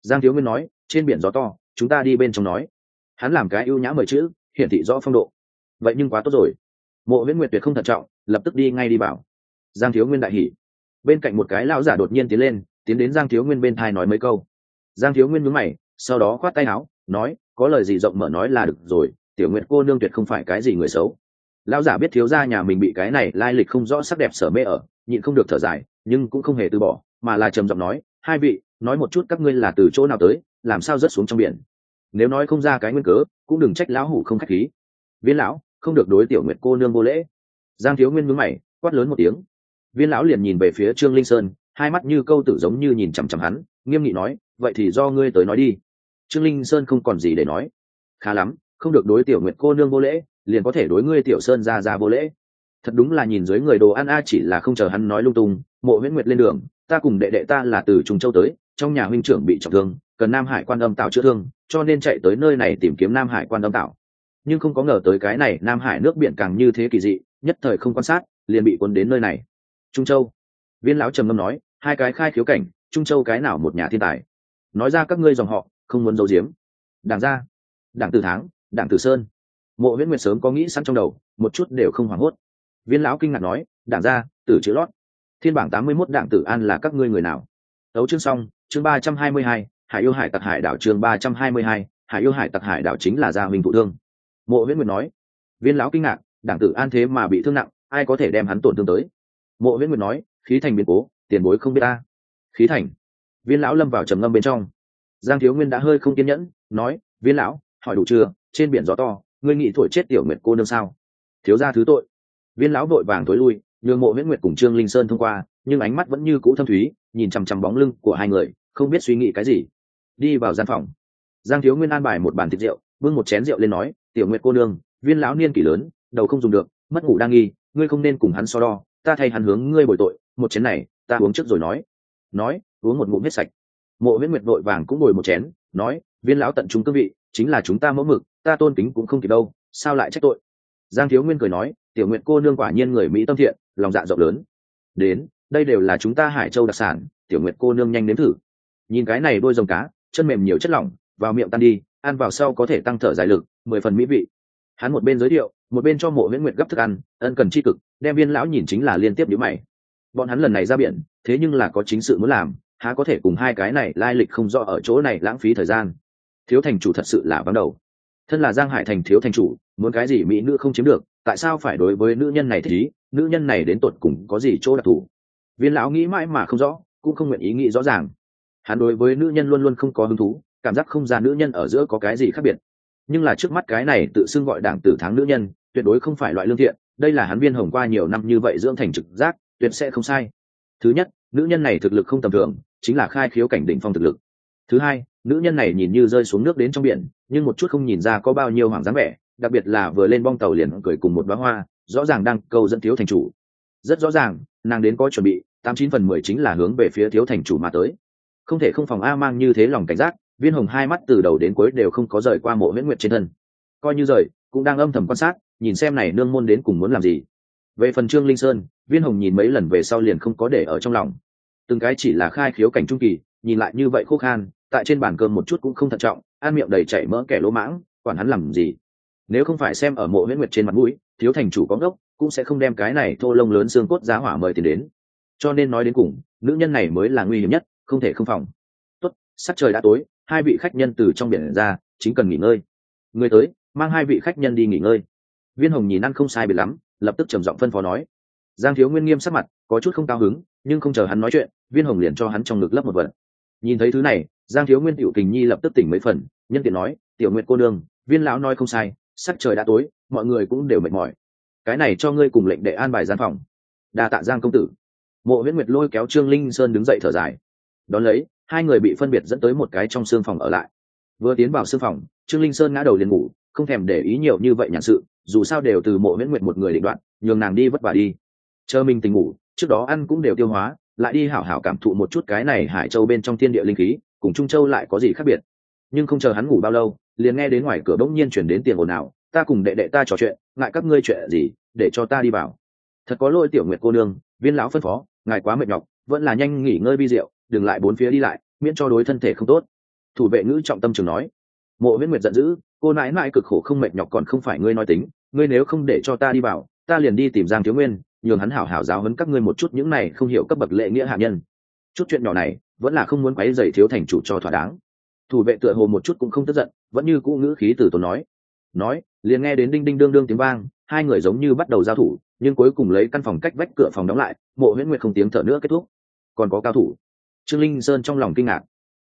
Giang thiếu nguyên nói, trên biển gió to, chúng ta đi bên trong nói. Hắn làm cái ưu nhã mời chữ, hiển thị rõ phong độ. Vậy nhưng quá tốt rồi. Mộ huyễn nguyệt tuyệt không thận trọng, lập tức đi ngay đi bảo. Giang thiếu nguyên đại hỉ bên cạnh một cái lão giả đột nhiên tiến lên, tiến đến giang thiếu nguyên bên thai nói mấy câu. Giang thiếu nguyên mướn mày, sau đó khoát tay áo, nói, có lời gì rộng mở nói là được rồi, tiểu nguyện cô nương tuyệt không phải cái gì người xấu. Lão giả biết thiếu gia nhà mình bị cái này lai lịch không rõ sắc đẹp sở mê ở, nhịn không được thở dài, nhưng cũng không hề từ bỏ, mà là trầm giọng nói, hai vị, nói một chút các ngươi là từ chỗ nào tới, làm sao rớt xuống trong biển? Nếu nói không ra cái nguyên cớ, cũng đừng trách lão hủ không khách khí. Viên lão, không được đối tiểu nguyệt cô nương vô lễ. Giang thiếu nguyên mướn mày, quát lớn một tiếng viên lão liền nhìn về phía trương linh sơn, hai mắt như câu tử giống như nhìn chằm chằm hắn, nghiêm nghị nói, vậy thì do ngươi tới nói đi. Trương linh sơn không còn gì để nói. Khá lắm, không được đối tiểu nguyệt cô nương vô lễ, liền có thể đối ngươi tiểu sơn ra ra vô lễ. Thật đúng là nhìn dưới người đồ ăn a, chỉ là không chờ hắn nói lung tung, mộ huyễn nguyệt lên đường, ta cùng đệ đệ ta là từ trung châu tới, trong nhà huynh trưởng bị trọng thương, cần nam hải quan âm tạo chữa thương, cho nên chạy tới nơi này tìm kiếm nam hải quan âm tạo. Nhưng không có ngờ tới cái này nam hải nước biển càng như thế kỳ dị, nhất thời không quan sát, liền bị cuốn đến nơi này trung châu. Viên lão trầm ngâm nói, hai cái khai khiếu cảnh, trung châu cái nào một nhà thiên tài? Nói ra các ngươi dòng họ, không muốn giấu giếm. Đảng gia, đảng tử tháng đảng tử sơn. Mộ Viễn nguyệt sớm có nghĩ sẵn trong đầu, một chút đều không hoảng hốt. Viên lão kinh ngạc nói, đảng gia, tử chữ lót. Thiên bảng tám mươi mốt đảng tử an là các ngươi người nào? Tấu chương xong, chương ba trăm hai mươi hai, hải yêu hải tặc hải đảo chương ba trăm hai mươi hai, hải yêu hải tặc hải đảo chính là gia huỳnh thụ thương. Mộ Viễn nguyệt nói, viên lão kinh ngạc, đảng tử an thế mà bị thương nặng, ai có thể đem hắn tổn thương tới? Mộ huyễn nguyệt nói, khí thành biến cố, tiền bối không biết ta. Khí thành? Viên lão lâm vào trầm ngâm bên trong. Giang thiếu nguyên đã hơi không kiên nhẫn, nói, viên lão, hỏi đủ chưa? Trên biển gió to, ngươi nghĩ thổi chết tiểu nguyệt cô nương sao? Thiếu ra thứ tội. Viên lão vội vàng thối lui, nhường mộ huyễn nguyệt cùng trương linh sơn thông qua, nhưng ánh mắt vẫn như cũ thâm thúy, nhìn chằm chằm bóng lưng của hai người, không biết suy nghĩ cái gì. Đi vào gian phòng. Giang thiếu nguyên an bài một bàn thịt rượu, bưng một chén rượu lên nói, tiểu nguyệt cô nương, viên lão niên kỷ lớn, đầu không dùng được, mất ngủ đang nghi, ngươi không nên cùng hắn so đo ta thay hắn hướng ngươi bồi tội, một chén này, ta uống trước rồi nói. Nói, uống một ngụm hết sạch. Mộ huyết nguyệt vội vàng cũng ngồi một chén, nói, viên lão tận chúng cương vị, chính là chúng ta mẫu mực, ta tôn kính cũng không kịp đâu, sao lại trách tội? Giang thiếu nguyên cười nói, tiểu nguyện cô nương quả nhiên người mỹ tâm thiện, lòng dạ rộng lớn. Đến, đây đều là chúng ta hải châu đặc sản, tiểu nguyện cô nương nhanh nếm thử. Nhìn cái này đôi rồng cá, chân mềm nhiều chất lỏng, vào miệng tan đi, ăn vào sau có thể tăng thở dài lực, mười phần mỹ vị. Hắn một bên giới thiệu một bên cho mộ viễn nguyệt gấp thức ăn, ân cần tri cực, đem viên lão nhìn chính là liên tiếp nhữ mày. Bọn hắn lần này ra biển, thế nhưng là có chính sự muốn làm, há có thể cùng hai cái này lai lịch không rõ ở chỗ này lãng phí thời gian. Thiếu thành chủ thật sự là vắng đầu. Thân là giang hải thành thiếu thành chủ, muốn cái gì mỹ nữ không chiếm được, tại sao phải đối với nữ nhân này thì nữ nhân này đến tột cùng có gì chỗ đặc thù? Viên lão nghĩ mãi mà không rõ, cũng không nguyện ý nghĩ rõ ràng. Hắn đối với nữ nhân luôn luôn không có hứng thú, cảm giác không ra nữ nhân ở giữa có cái gì khác biệt. Nhưng là trước mắt cái này tự xưng gọi đảng tử thắng nữ nhân tuyệt đối không phải loại lương thiện, đây là hắn viên hồng qua nhiều năm như vậy dưỡng thành trực giác, tuyệt sẽ không sai. Thứ nhất, nữ nhân này thực lực không tầm thường, chính là khai khiếu cảnh đỉnh phong thực lực. Thứ hai, nữ nhân này nhìn như rơi xuống nước đến trong biển, nhưng một chút không nhìn ra có bao nhiêu hoàng dáng vẻ, đặc biệt là vừa lên bong tàu liền cười cùng một bá hoa, rõ ràng đang câu dẫn thiếu thành chủ. Rất rõ ràng, nàng đến có chuẩn bị, tám chín phần mười chính là hướng về phía thiếu thành chủ mà tới. Không thể không phòng a mang như thế lòng cảnh giác, viên hồng hai mắt từ đầu đến cuối đều không có rời qua mộ huyễn nguyệt trên thân. Coi như rời cũng đang âm thầm quan sát, nhìn xem này nương môn đến cùng muốn làm gì. Về phần trương linh sơn, viên hồng nhìn mấy lần về sau liền không có để ở trong lòng. Từng cái chỉ là khai khiếu cảnh trung kỳ, nhìn lại như vậy khô khan, tại trên bàn cơm một chút cũng không thận trọng, ăn miệng đầy chảy mỡ kẻ lỗ mãng, quản hắn làm gì. Nếu không phải xem ở mộ huyễn nguyệt trên mặt mũi, thiếu thành chủ có ngốc, cũng sẽ không đem cái này thô lông lớn xương cốt giá hỏa mời tiền đến. Cho nên nói đến cùng, nữ nhân này mới là nguy hiểm nhất, không thể không phòng. Tốt sắc trời đã tối, hai vị khách nhân từ trong biển ra, chính cần nghỉ ngơi. Người tới mang hai vị khách nhân đi nghỉ ngơi. Viên hồng nhìn ăn không sai biệt lắm, lập tức trầm giọng phân phó nói. Giang thiếu nguyên nghiêm sắc mặt, có chút không cao hứng, nhưng không chờ hắn nói chuyện, viên hồng liền cho hắn trong ngực lấp một vật. Nhìn thấy thứ này, giang thiếu nguyên tiểu tình nhi lập tức tỉnh mấy phần, nhân tiện nói, tiểu nguyện cô đương viên lão nói không sai, sắc trời đã tối, mọi người cũng đều mệt mỏi. Cái này cho ngươi cùng lệnh để an bài gian phòng. Đa tạ giang công tử. Mộ huyễn nguyệt lôi kéo trương linh sơn đứng dậy thở dài. Đón lấy, hai người bị phân biệt dẫn tới một cái trong xương phòng ở lại. Vừa tiến vào xương phòng, trương linh sơn ngã đầu liền ngủ không thèm để ý nhiều như vậy nhàn sự, dù sao đều từ mộ miễn nguyệt một người định đoạn, nhường nàng đi vất vả đi. Chờ mình tình ngủ, trước đó ăn cũng đều tiêu hóa, lại đi hảo hảo cảm thụ một chút cái này hải châu bên trong thiên địa linh khí, cùng trung châu lại có gì khác biệt. Nhưng không chờ hắn ngủ bao lâu, liền nghe đến ngoài cửa bỗng nhiên chuyển đến tiền ồn ào, ta cùng đệ đệ ta trò chuyện, ngại các ngươi chuyện gì, để cho ta đi vào. Thật có lỗi tiểu nguyệt cô nương, viên lão phân phó, ngài quá mệt nhọc, vẫn là nhanh nghỉ ngơi vi diệu đừng lại bốn phía đi lại, miễn cho đối thân thể không tốt. Thủ vệ ngữ trọng tâm trường nói. Mộ viễn nguyệt giận dữ cô nãi nãi cực khổ không mệt nhọc còn không phải ngươi nói tính, ngươi nếu không để cho ta đi vào, ta liền đi tìm giang thiếu nguyên, nhường hắn hảo hảo giáo hấn các ngươi một chút những này không hiểu cấp bậc lệ nghĩa hạ nhân. Chút chuyện nhỏ này, vẫn là không muốn quấy dày thiếu thành chủ cho thỏa đáng. Thủ vệ tựa hồ một chút cũng không tức giận, vẫn như cũ ngữ khí từ tốn nói. Nói, liền nghe đến đinh đinh đương đương tiếng vang, hai người giống như bắt đầu giao thủ, nhưng cuối cùng lấy căn phòng cách vách cửa phòng đóng lại, mộ huyễn nguyệt không tiếng thở nữa kết thúc. Còn có cao thủ. Trương linh sơn trong lòng kinh ngạc.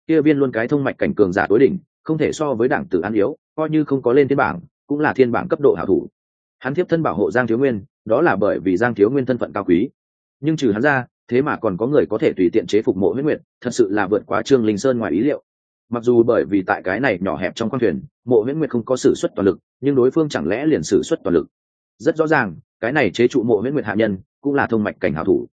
Kia viên luôn cái thông mạch cảnh cường giả tối đỉnh không thể so với đảng tử an yếu, coi như không có lên thiên bảng, cũng là thiên bảng cấp độ hảo thủ. Hắn tiếp thân bảo hộ giang thiếu nguyên, đó là bởi vì giang thiếu nguyên thân phận cao quý. Nhưng trừ hắn ra, thế mà còn có người có thể tùy tiện chế phục mộ huyết nguyệt, thật sự là vượt quá trương linh sơn ngoài ý liệu. Mặc dù bởi vì tại cái này nhỏ hẹp trong khoang thuyền, mộ huyễn nguyệt không có s ử suất toàn lực, nhưng đối phương chẳng lẽ liền s ử suất toàn lực? Rất rõ ràng, cái này chế trụ mộ huyễn nguyệt hạ nhân, cũng là thông mạch cảnh hảo thủ.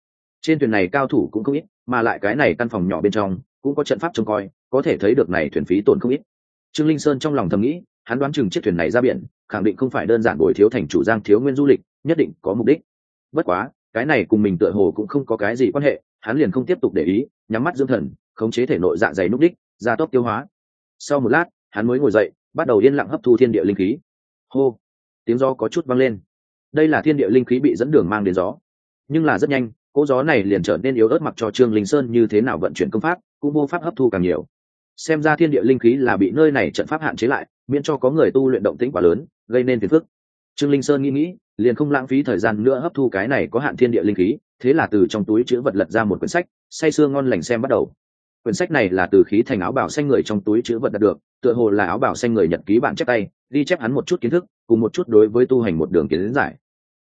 Trên thuyền này cao thủ cũng không ít, mà lại cái này căn phòng nhỏ bên trong, cũng có trận pháp trông coi, có thể thấy được này thuyền phí tổn không ít trương linh sơn trong lòng thầm nghĩ, hắn đoán chừng chiếc thuyền này ra biển, khẳng định không phải đơn giản bồi thiếu thành chủ giang thiếu nguyên du lịch, nhất định có mục đích. Bất quá, cái này cùng mình tựa hồ cũng không có cái gì quan hệ, hắn liền không tiếp tục để ý, nhắm mắt dưỡng thần, khống chế thể nội dạ dày núc đích, gia tốc tiêu hóa. Sau một lát, hắn mới ngồi dậy, bắt đầu yên lặng hấp thu thiên địa linh khí. Hô! Tiếng gió có chút vang lên. Đây là thiên địa linh khí bị dẫn đường mang đến gió. Nhưng là rất nhanh, cỗ gió này liền trở nên yếu ớt mặc cho trương linh sơn như thế nào vận chuyển công pháp, cũng vô pháp hấp thu càng nhiều xem ra thiên địa linh khí là bị nơi này trận pháp hạn chế lại, miễn cho có người tu luyện động tĩnh quá lớn, gây nên phiền phức. Trương linh sơn nghĩ nghĩ, liền không lãng phí thời gian nữa hấp thu cái này có hạn thiên địa linh khí, thế là từ trong túi chữ vật lật ra một quyển sách, say sưa ngon lành xem bắt đầu. Quyển sách này là từ khí thành áo bảo xanh người trong túi chữ vật đạt được, tựa hồ là áo bảo xanh người nhật ký bản chép tay, ghi chép hắn một chút kiến thức, cùng một chút đối với tu hành một đường kiến giải.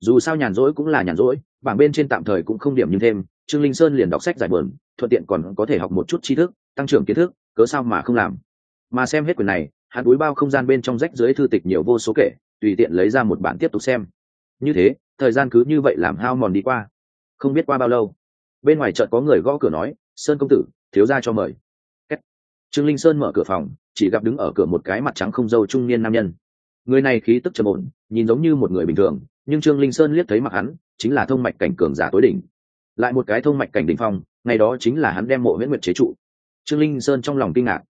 Dù sao nhàn rỗi cũng là nhàn rỗi, bảng bên trên tạm thời cũng không điểm như thêm, trương linh sơn liền đọc sách giải bờn thuận tiện còn có thể học một chút tri thức, tăng trưởng kiến thức cớ sao mà không làm? Mà xem hết quyển này, hắn túi bao không gian bên trong rách dưới thư tịch nhiều vô số kể, tùy tiện lấy ra một bản tiếp tục xem. Như thế, thời gian cứ như vậy làm hao mòn đi qua. Không biết qua bao lâu, bên ngoài chợt có người gõ cửa nói, sơn công tử, thiếu ra cho mời. Trương linh sơn mở cửa phòng, chỉ gặp đứng ở cửa một cái mặt trắng không dâu trung niên nam nhân. Người này khí tức trầm ổn, nhìn giống như một người bình thường, nhưng trương linh sơn liếc thấy mặt hắn, chính là thông mạch cảnh cường giả tối đỉnh. Lại một cái thông mạch cảnh đỉnh phong, ngày đó chính là hắn đem mộ nguyễn nguyệt chế trụ trương linh sơn trong lòng kinh ngạc.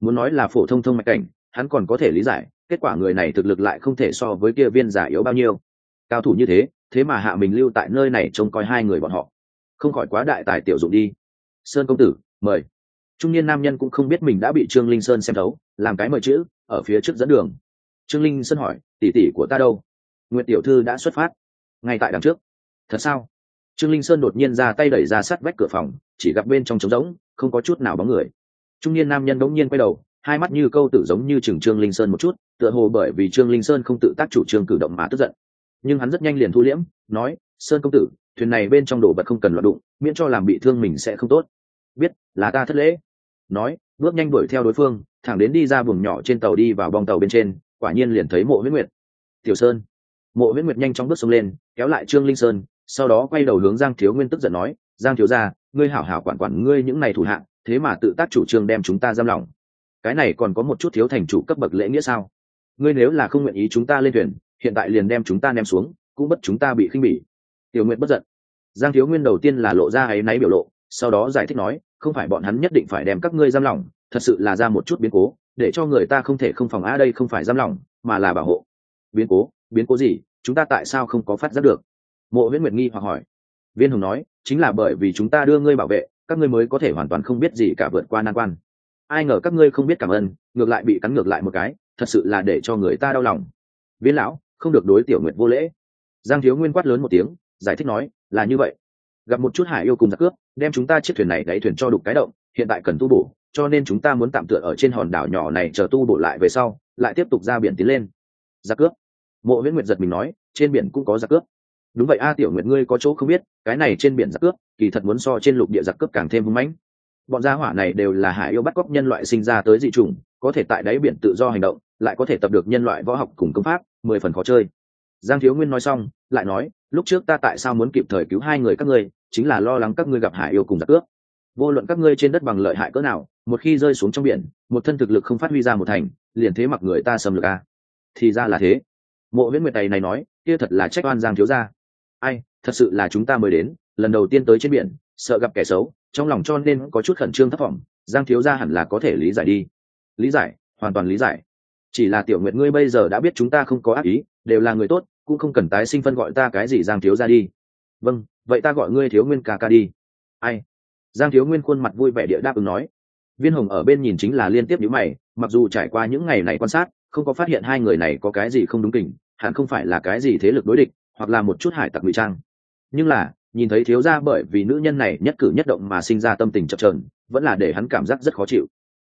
Muốn nói là phổ thông thông mạch cảnh, hắn còn có thể lý giải, kết quả người này thực lực lại không thể so với kia viên giả yếu bao nhiêu. Cao thủ như thế thế mà hạ mình lưu tại nơi này trông coi hai người bọn họ. Không khỏi quá đại tài tiểu dụng đi. Sơn công tử, mời. Trung niên nam nhân cũng không biết mình đã bị trương linh sơn xem thấu, làm cái mời chữ, ở phía trước dẫn đường. Trương linh sơn hỏi, tỷ tỷ của ta đâu? Nguyệt tiểu thư đã xuất phát. Ngay tại đằng trước. Thật sao? Trương linh sơn đột nhiên ra tay đẩy ra sát vách cửa phòng, chỉ gặp bên trong trống rỗng, không có chút nào bóng người. Trung niên nam nhân đống nhiên quay đầu, hai mắt như câu tử giống như chừng trương linh sơn một chút, tựa hồ bởi vì trương linh sơn không tự tác chủ trương cử động mà tức giận. Nhưng hắn rất nhanh liền thu liễm, nói, sơn công tử, thuyền này bên trong đồ vật không cần loạt đụng, miễn cho làm bị thương mình sẽ không tốt. Biết, là ta thất lễ. Nói, bước nhanh đuổi theo đối phương, thẳng đến đi ra buồng nhỏ trên tàu đi vào bong tàu bên trên, quả nhiên liền thấy mộ huyết nguyệt. Tiểu sơn. Mộ huyết nguyệt nhanh chóng bước xuống lên, kéo lại trương linh sơn sau đó quay đầu hướng giang thiếu nguyên tức giận nói, giang thiếu gia, ngươi hảo hảo quản quản ngươi những này thủ hạng thế mà tự tác chủ trương đem chúng ta giam lỏng. Cái này còn có một chút thiếu thành chủ cấp bậc lễ nghĩa sao? Ngươi nếu là không nguyện ý chúng ta lên thuyền, hiện tại liền đem chúng ta ném xuống, cũng bất chúng ta bị khinh bỉ. Tiểu nguyện bất giận. Giang thiếu nguyên đầu tiên là lộ ra áy náy biểu lộ, sau đó giải thích nói, không phải bọn hắn nhất định phải đem các ngươi giam lỏng, thật sự là ra một chút biến cố, để cho người ta không thể không phòng á đây không phải giam lỏng, mà là bảo hộ. Biến cố? Biến cố gì? Chúng ta tại sao không có phát giác được? Mộ viễn nguyệt nghi hoặc hỏi. Viên hùng nói, chính là bởi vì chúng ta đưa ngươi bảo vệ, các ngươi mới có thể hoàn toàn không biết gì cả vượt qua nan quan. Ai ngờ các ngươi không biết cảm ơn, ngược lại bị cắn ngược lại một cái, thật sự là để cho người ta đau lòng. Viên lão, không được đối tiểu nguyệt vô lễ. Giang thiếu nguyên quát lớn một tiếng, giải thích nói, là như vậy. Gặp một chút hải yêu cùng giặc cướp, đem chúng ta chiếc thuyền này đáy thuyền cho đục cái động, hiện tại cần tu bổ, cho nên chúng ta muốn tạm tựa ở trên hòn đảo nhỏ này chờ tu bổ lại về sau, lại tiếp tục ra biển tiến lên. Giặc cướp. Mộ viễn nguyệt giật mình nói, trên biển cũng có giặc cướp đúng vậy a, tiểu nguyệt ngươi có chỗ không biết, cái này trên biển giặc cướp, kỳ thật muốn so trên lục địa giặc cướp càng thêm hưng mãnh. Bọn gia hỏa này đều là hải yêu bắt cóc nhân loại sinh ra tới dị chủng, có thể tại đáy biển tự do hành động, lại có thể tập được nhân loại võ học cùng công pháp, mười phần khó chơi. Giang thiếu nguyên nói xong, lại nói, lúc trước ta tại sao muốn kịp thời cứu hai người các ngươi, chính là lo lắng các ngươi gặp hải yêu cùng giặc cướp. Vô luận các ngươi trên đất bằng lợi hại cỡ nào, một khi rơi xuống trong biển, một thân thực lực không phát huy ra một thành, liền thế mặc người ta xâm lược a. Thì ra là thế. Mộ viễn nguyệt tày này nói, kia thật là trách oan giang thiếu gia ai, thật sự là chúng ta mới đến, lần đầu tiên tới trên biển, sợ gặp kẻ xấu, trong lòng cho nên có chút khẩn trương thất vọng giang thiếu gia hẳn là có thể lý giải đi. Lý giải, hoàn toàn lý giải. Chỉ là tiểu nguyệt ngươi bây giờ đã biết chúng ta không có ác ý, đều là người tốt, cũng không cần tái sinh phân gọi ta cái gì giang thiếu gia đi. Vâng vậy ta gọi ngươi thiếu nguyên ca ca đi. Ai? Giang thiếu nguyên khuôn mặt vui vẻ địa đáp ứng nói. Viên hồng ở bên nhìn chính là liên tiếp nhữ mày, mặc dù trải qua những ngày này quan sát, không có phát hiện hai người này có cái gì không đúng kỉnh hẳn không phải là cái gì thế lực đối địch hoặc là một chút hải tặc ngụy trang. Nhưng là, nhìn thấy thiếu gia bởi vì nữ nhân này nhất cử nhất động mà sinh ra tâm tình chập trờn vẫn là để hắn cảm giác rất khó chịu.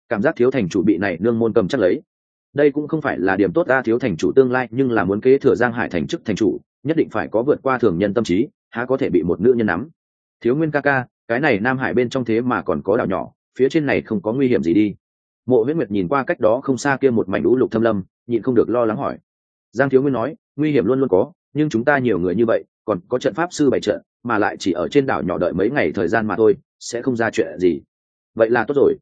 Cảm giác thiếu thành chủ bị này nương môn cầm chắc lấy. Đây cũng không phải là điểm tốt ta thiếu thành chủ tương lai, nhưng là muốn kế thừa giang hải thành chức thành chủ, nhất định phải có vượt qua thường nhân tâm trí, há có thể bị một nữ nhân nắm. Thiếu nguyên ca ca, cái này nam hải bên trong thế mà còn có đảo nhỏ, phía trên này không có nguy hiểm gì đi. Mộ huyết nguyệt nhìn qua cách đó không xa kia một mảnh lũ lục thâm lâm, nhịn không được lo lắng hỏi. Giang thiếu nguyên nói, nguy hiểm luôn luôn có nhưng chúng ta nhiều người như vậy, còn có trận pháp sư bày trận, mà lại chỉ ở trên đảo nhỏ đợi mấy ngày thời gian mà thôi, sẽ không ra chuyện gì. Vậy là tốt rồi.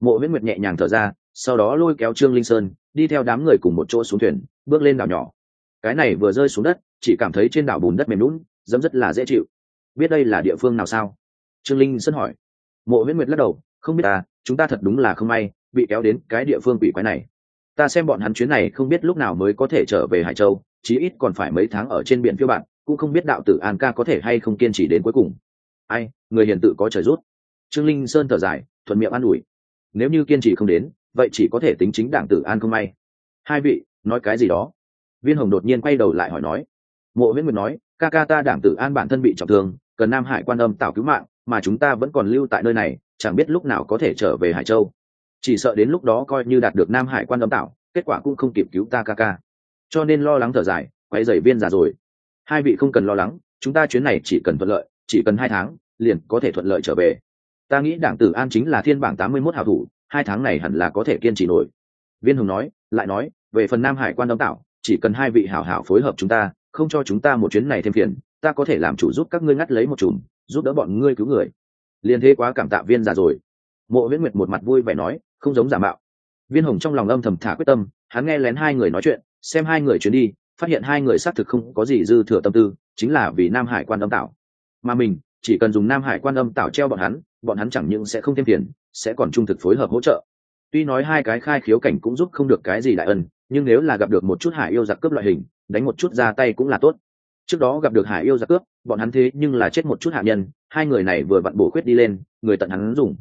Mộ huyết nguyệt nhẹ nhàng thở ra, sau đó lôi kéo trương linh sơn, đi theo đám người cùng một chỗ xuống thuyền, bước lên đảo nhỏ. Cái này vừa rơi xuống đất, chỉ cảm thấy trên đảo bùn đất mềm lún dẫm rất là dễ chịu. Biết đây là địa phương nào sao? Trương linh sơn hỏi. Mộ huyết nguyệt lắc đầu, không biết ta, chúng ta thật đúng là không may, bị kéo đến cái địa phương quỷ quái này. Ta xem bọn hắn chuyến này không biết lúc nào mới có thể trở về hải châu chí ít còn phải mấy tháng ở trên biển phiêu bạn, cũng không biết đạo tử an ca có thể hay không kiên trì đến cuối cùng. Ai, người hiền tự có trời rút. Trương linh sơn thở dài, thuận miệng an ủi. Nếu như kiên trì không đến, vậy chỉ có thể tính chính đảng tử an không may. Hai vị, nói cái gì đó? Viên hồng đột nhiên quay đầu lại hỏi nói. Mộ viễn nguyệt nói, ca ca ta đảng tử an bản thân bị trọng thương, cần nam hải quan âm tạo cứu mạng, mà chúng ta vẫn còn lưu tại nơi này, chẳng biết lúc nào có thể trở về hải châu. Chỉ sợ đến lúc đó coi như đạt được nam hải quan âm tạo, kết quả cũng không kịp cứu ta ca ca cho nên lo lắng thở dài, quay dày viên già rồi. Hai vị không cần lo lắng, chúng ta chuyến này chỉ cần thuận lợi, chỉ cần hai tháng, liền có thể thuận lợi trở về. Ta nghĩ đảng tử an chính là thiên bảng tám mươi mốt hảo thủ, hai tháng này hẳn là có thể kiên trì nổi. Viên hùng nói, lại nói, về phần nam hải quan đông tạo chỉ cần hai vị hảo hảo phối hợp chúng ta, không cho chúng ta một chuyến này thêm phiền, ta có thể làm chủ giúp các ngươi ngắt lấy một chùm, giúp đỡ bọn ngươi cứu người. Liên thế quá cảm tạ viên già rồi. Mộ viễn nguyệt một mặt vui vẻ nói, không giống giả mạo. Viên hồng trong lòng âm thầm thả quyết tâm, hắn nghe lén hai người nói chuyện xem hai người chuyến đi, phát hiện hai người xác thực không có gì dư thừa tâm tư, chính là vì nam hải quan âm tạo mà mình, chỉ cần dùng nam hải quan âm tạo treo bọn hắn bọn hắn chẳng những sẽ không thêm tiền, sẽ còn trung thực phối hợp hỗ trợ. Tuy nói hai cái khai khiếu cảnh cũng giúp không được cái gì đại ân, nhưng nếu là gặp được một chút hải yêu giặc cướp loại hình, đánh một chút ra tay cũng là tốt. Trước đó gặp được hải yêu giặc cướp, bọn hắn thế nhưng là chết một chút hạ nhân, hai người này vừa vặn bổ khuyết đi lên, người tận hắn dùng.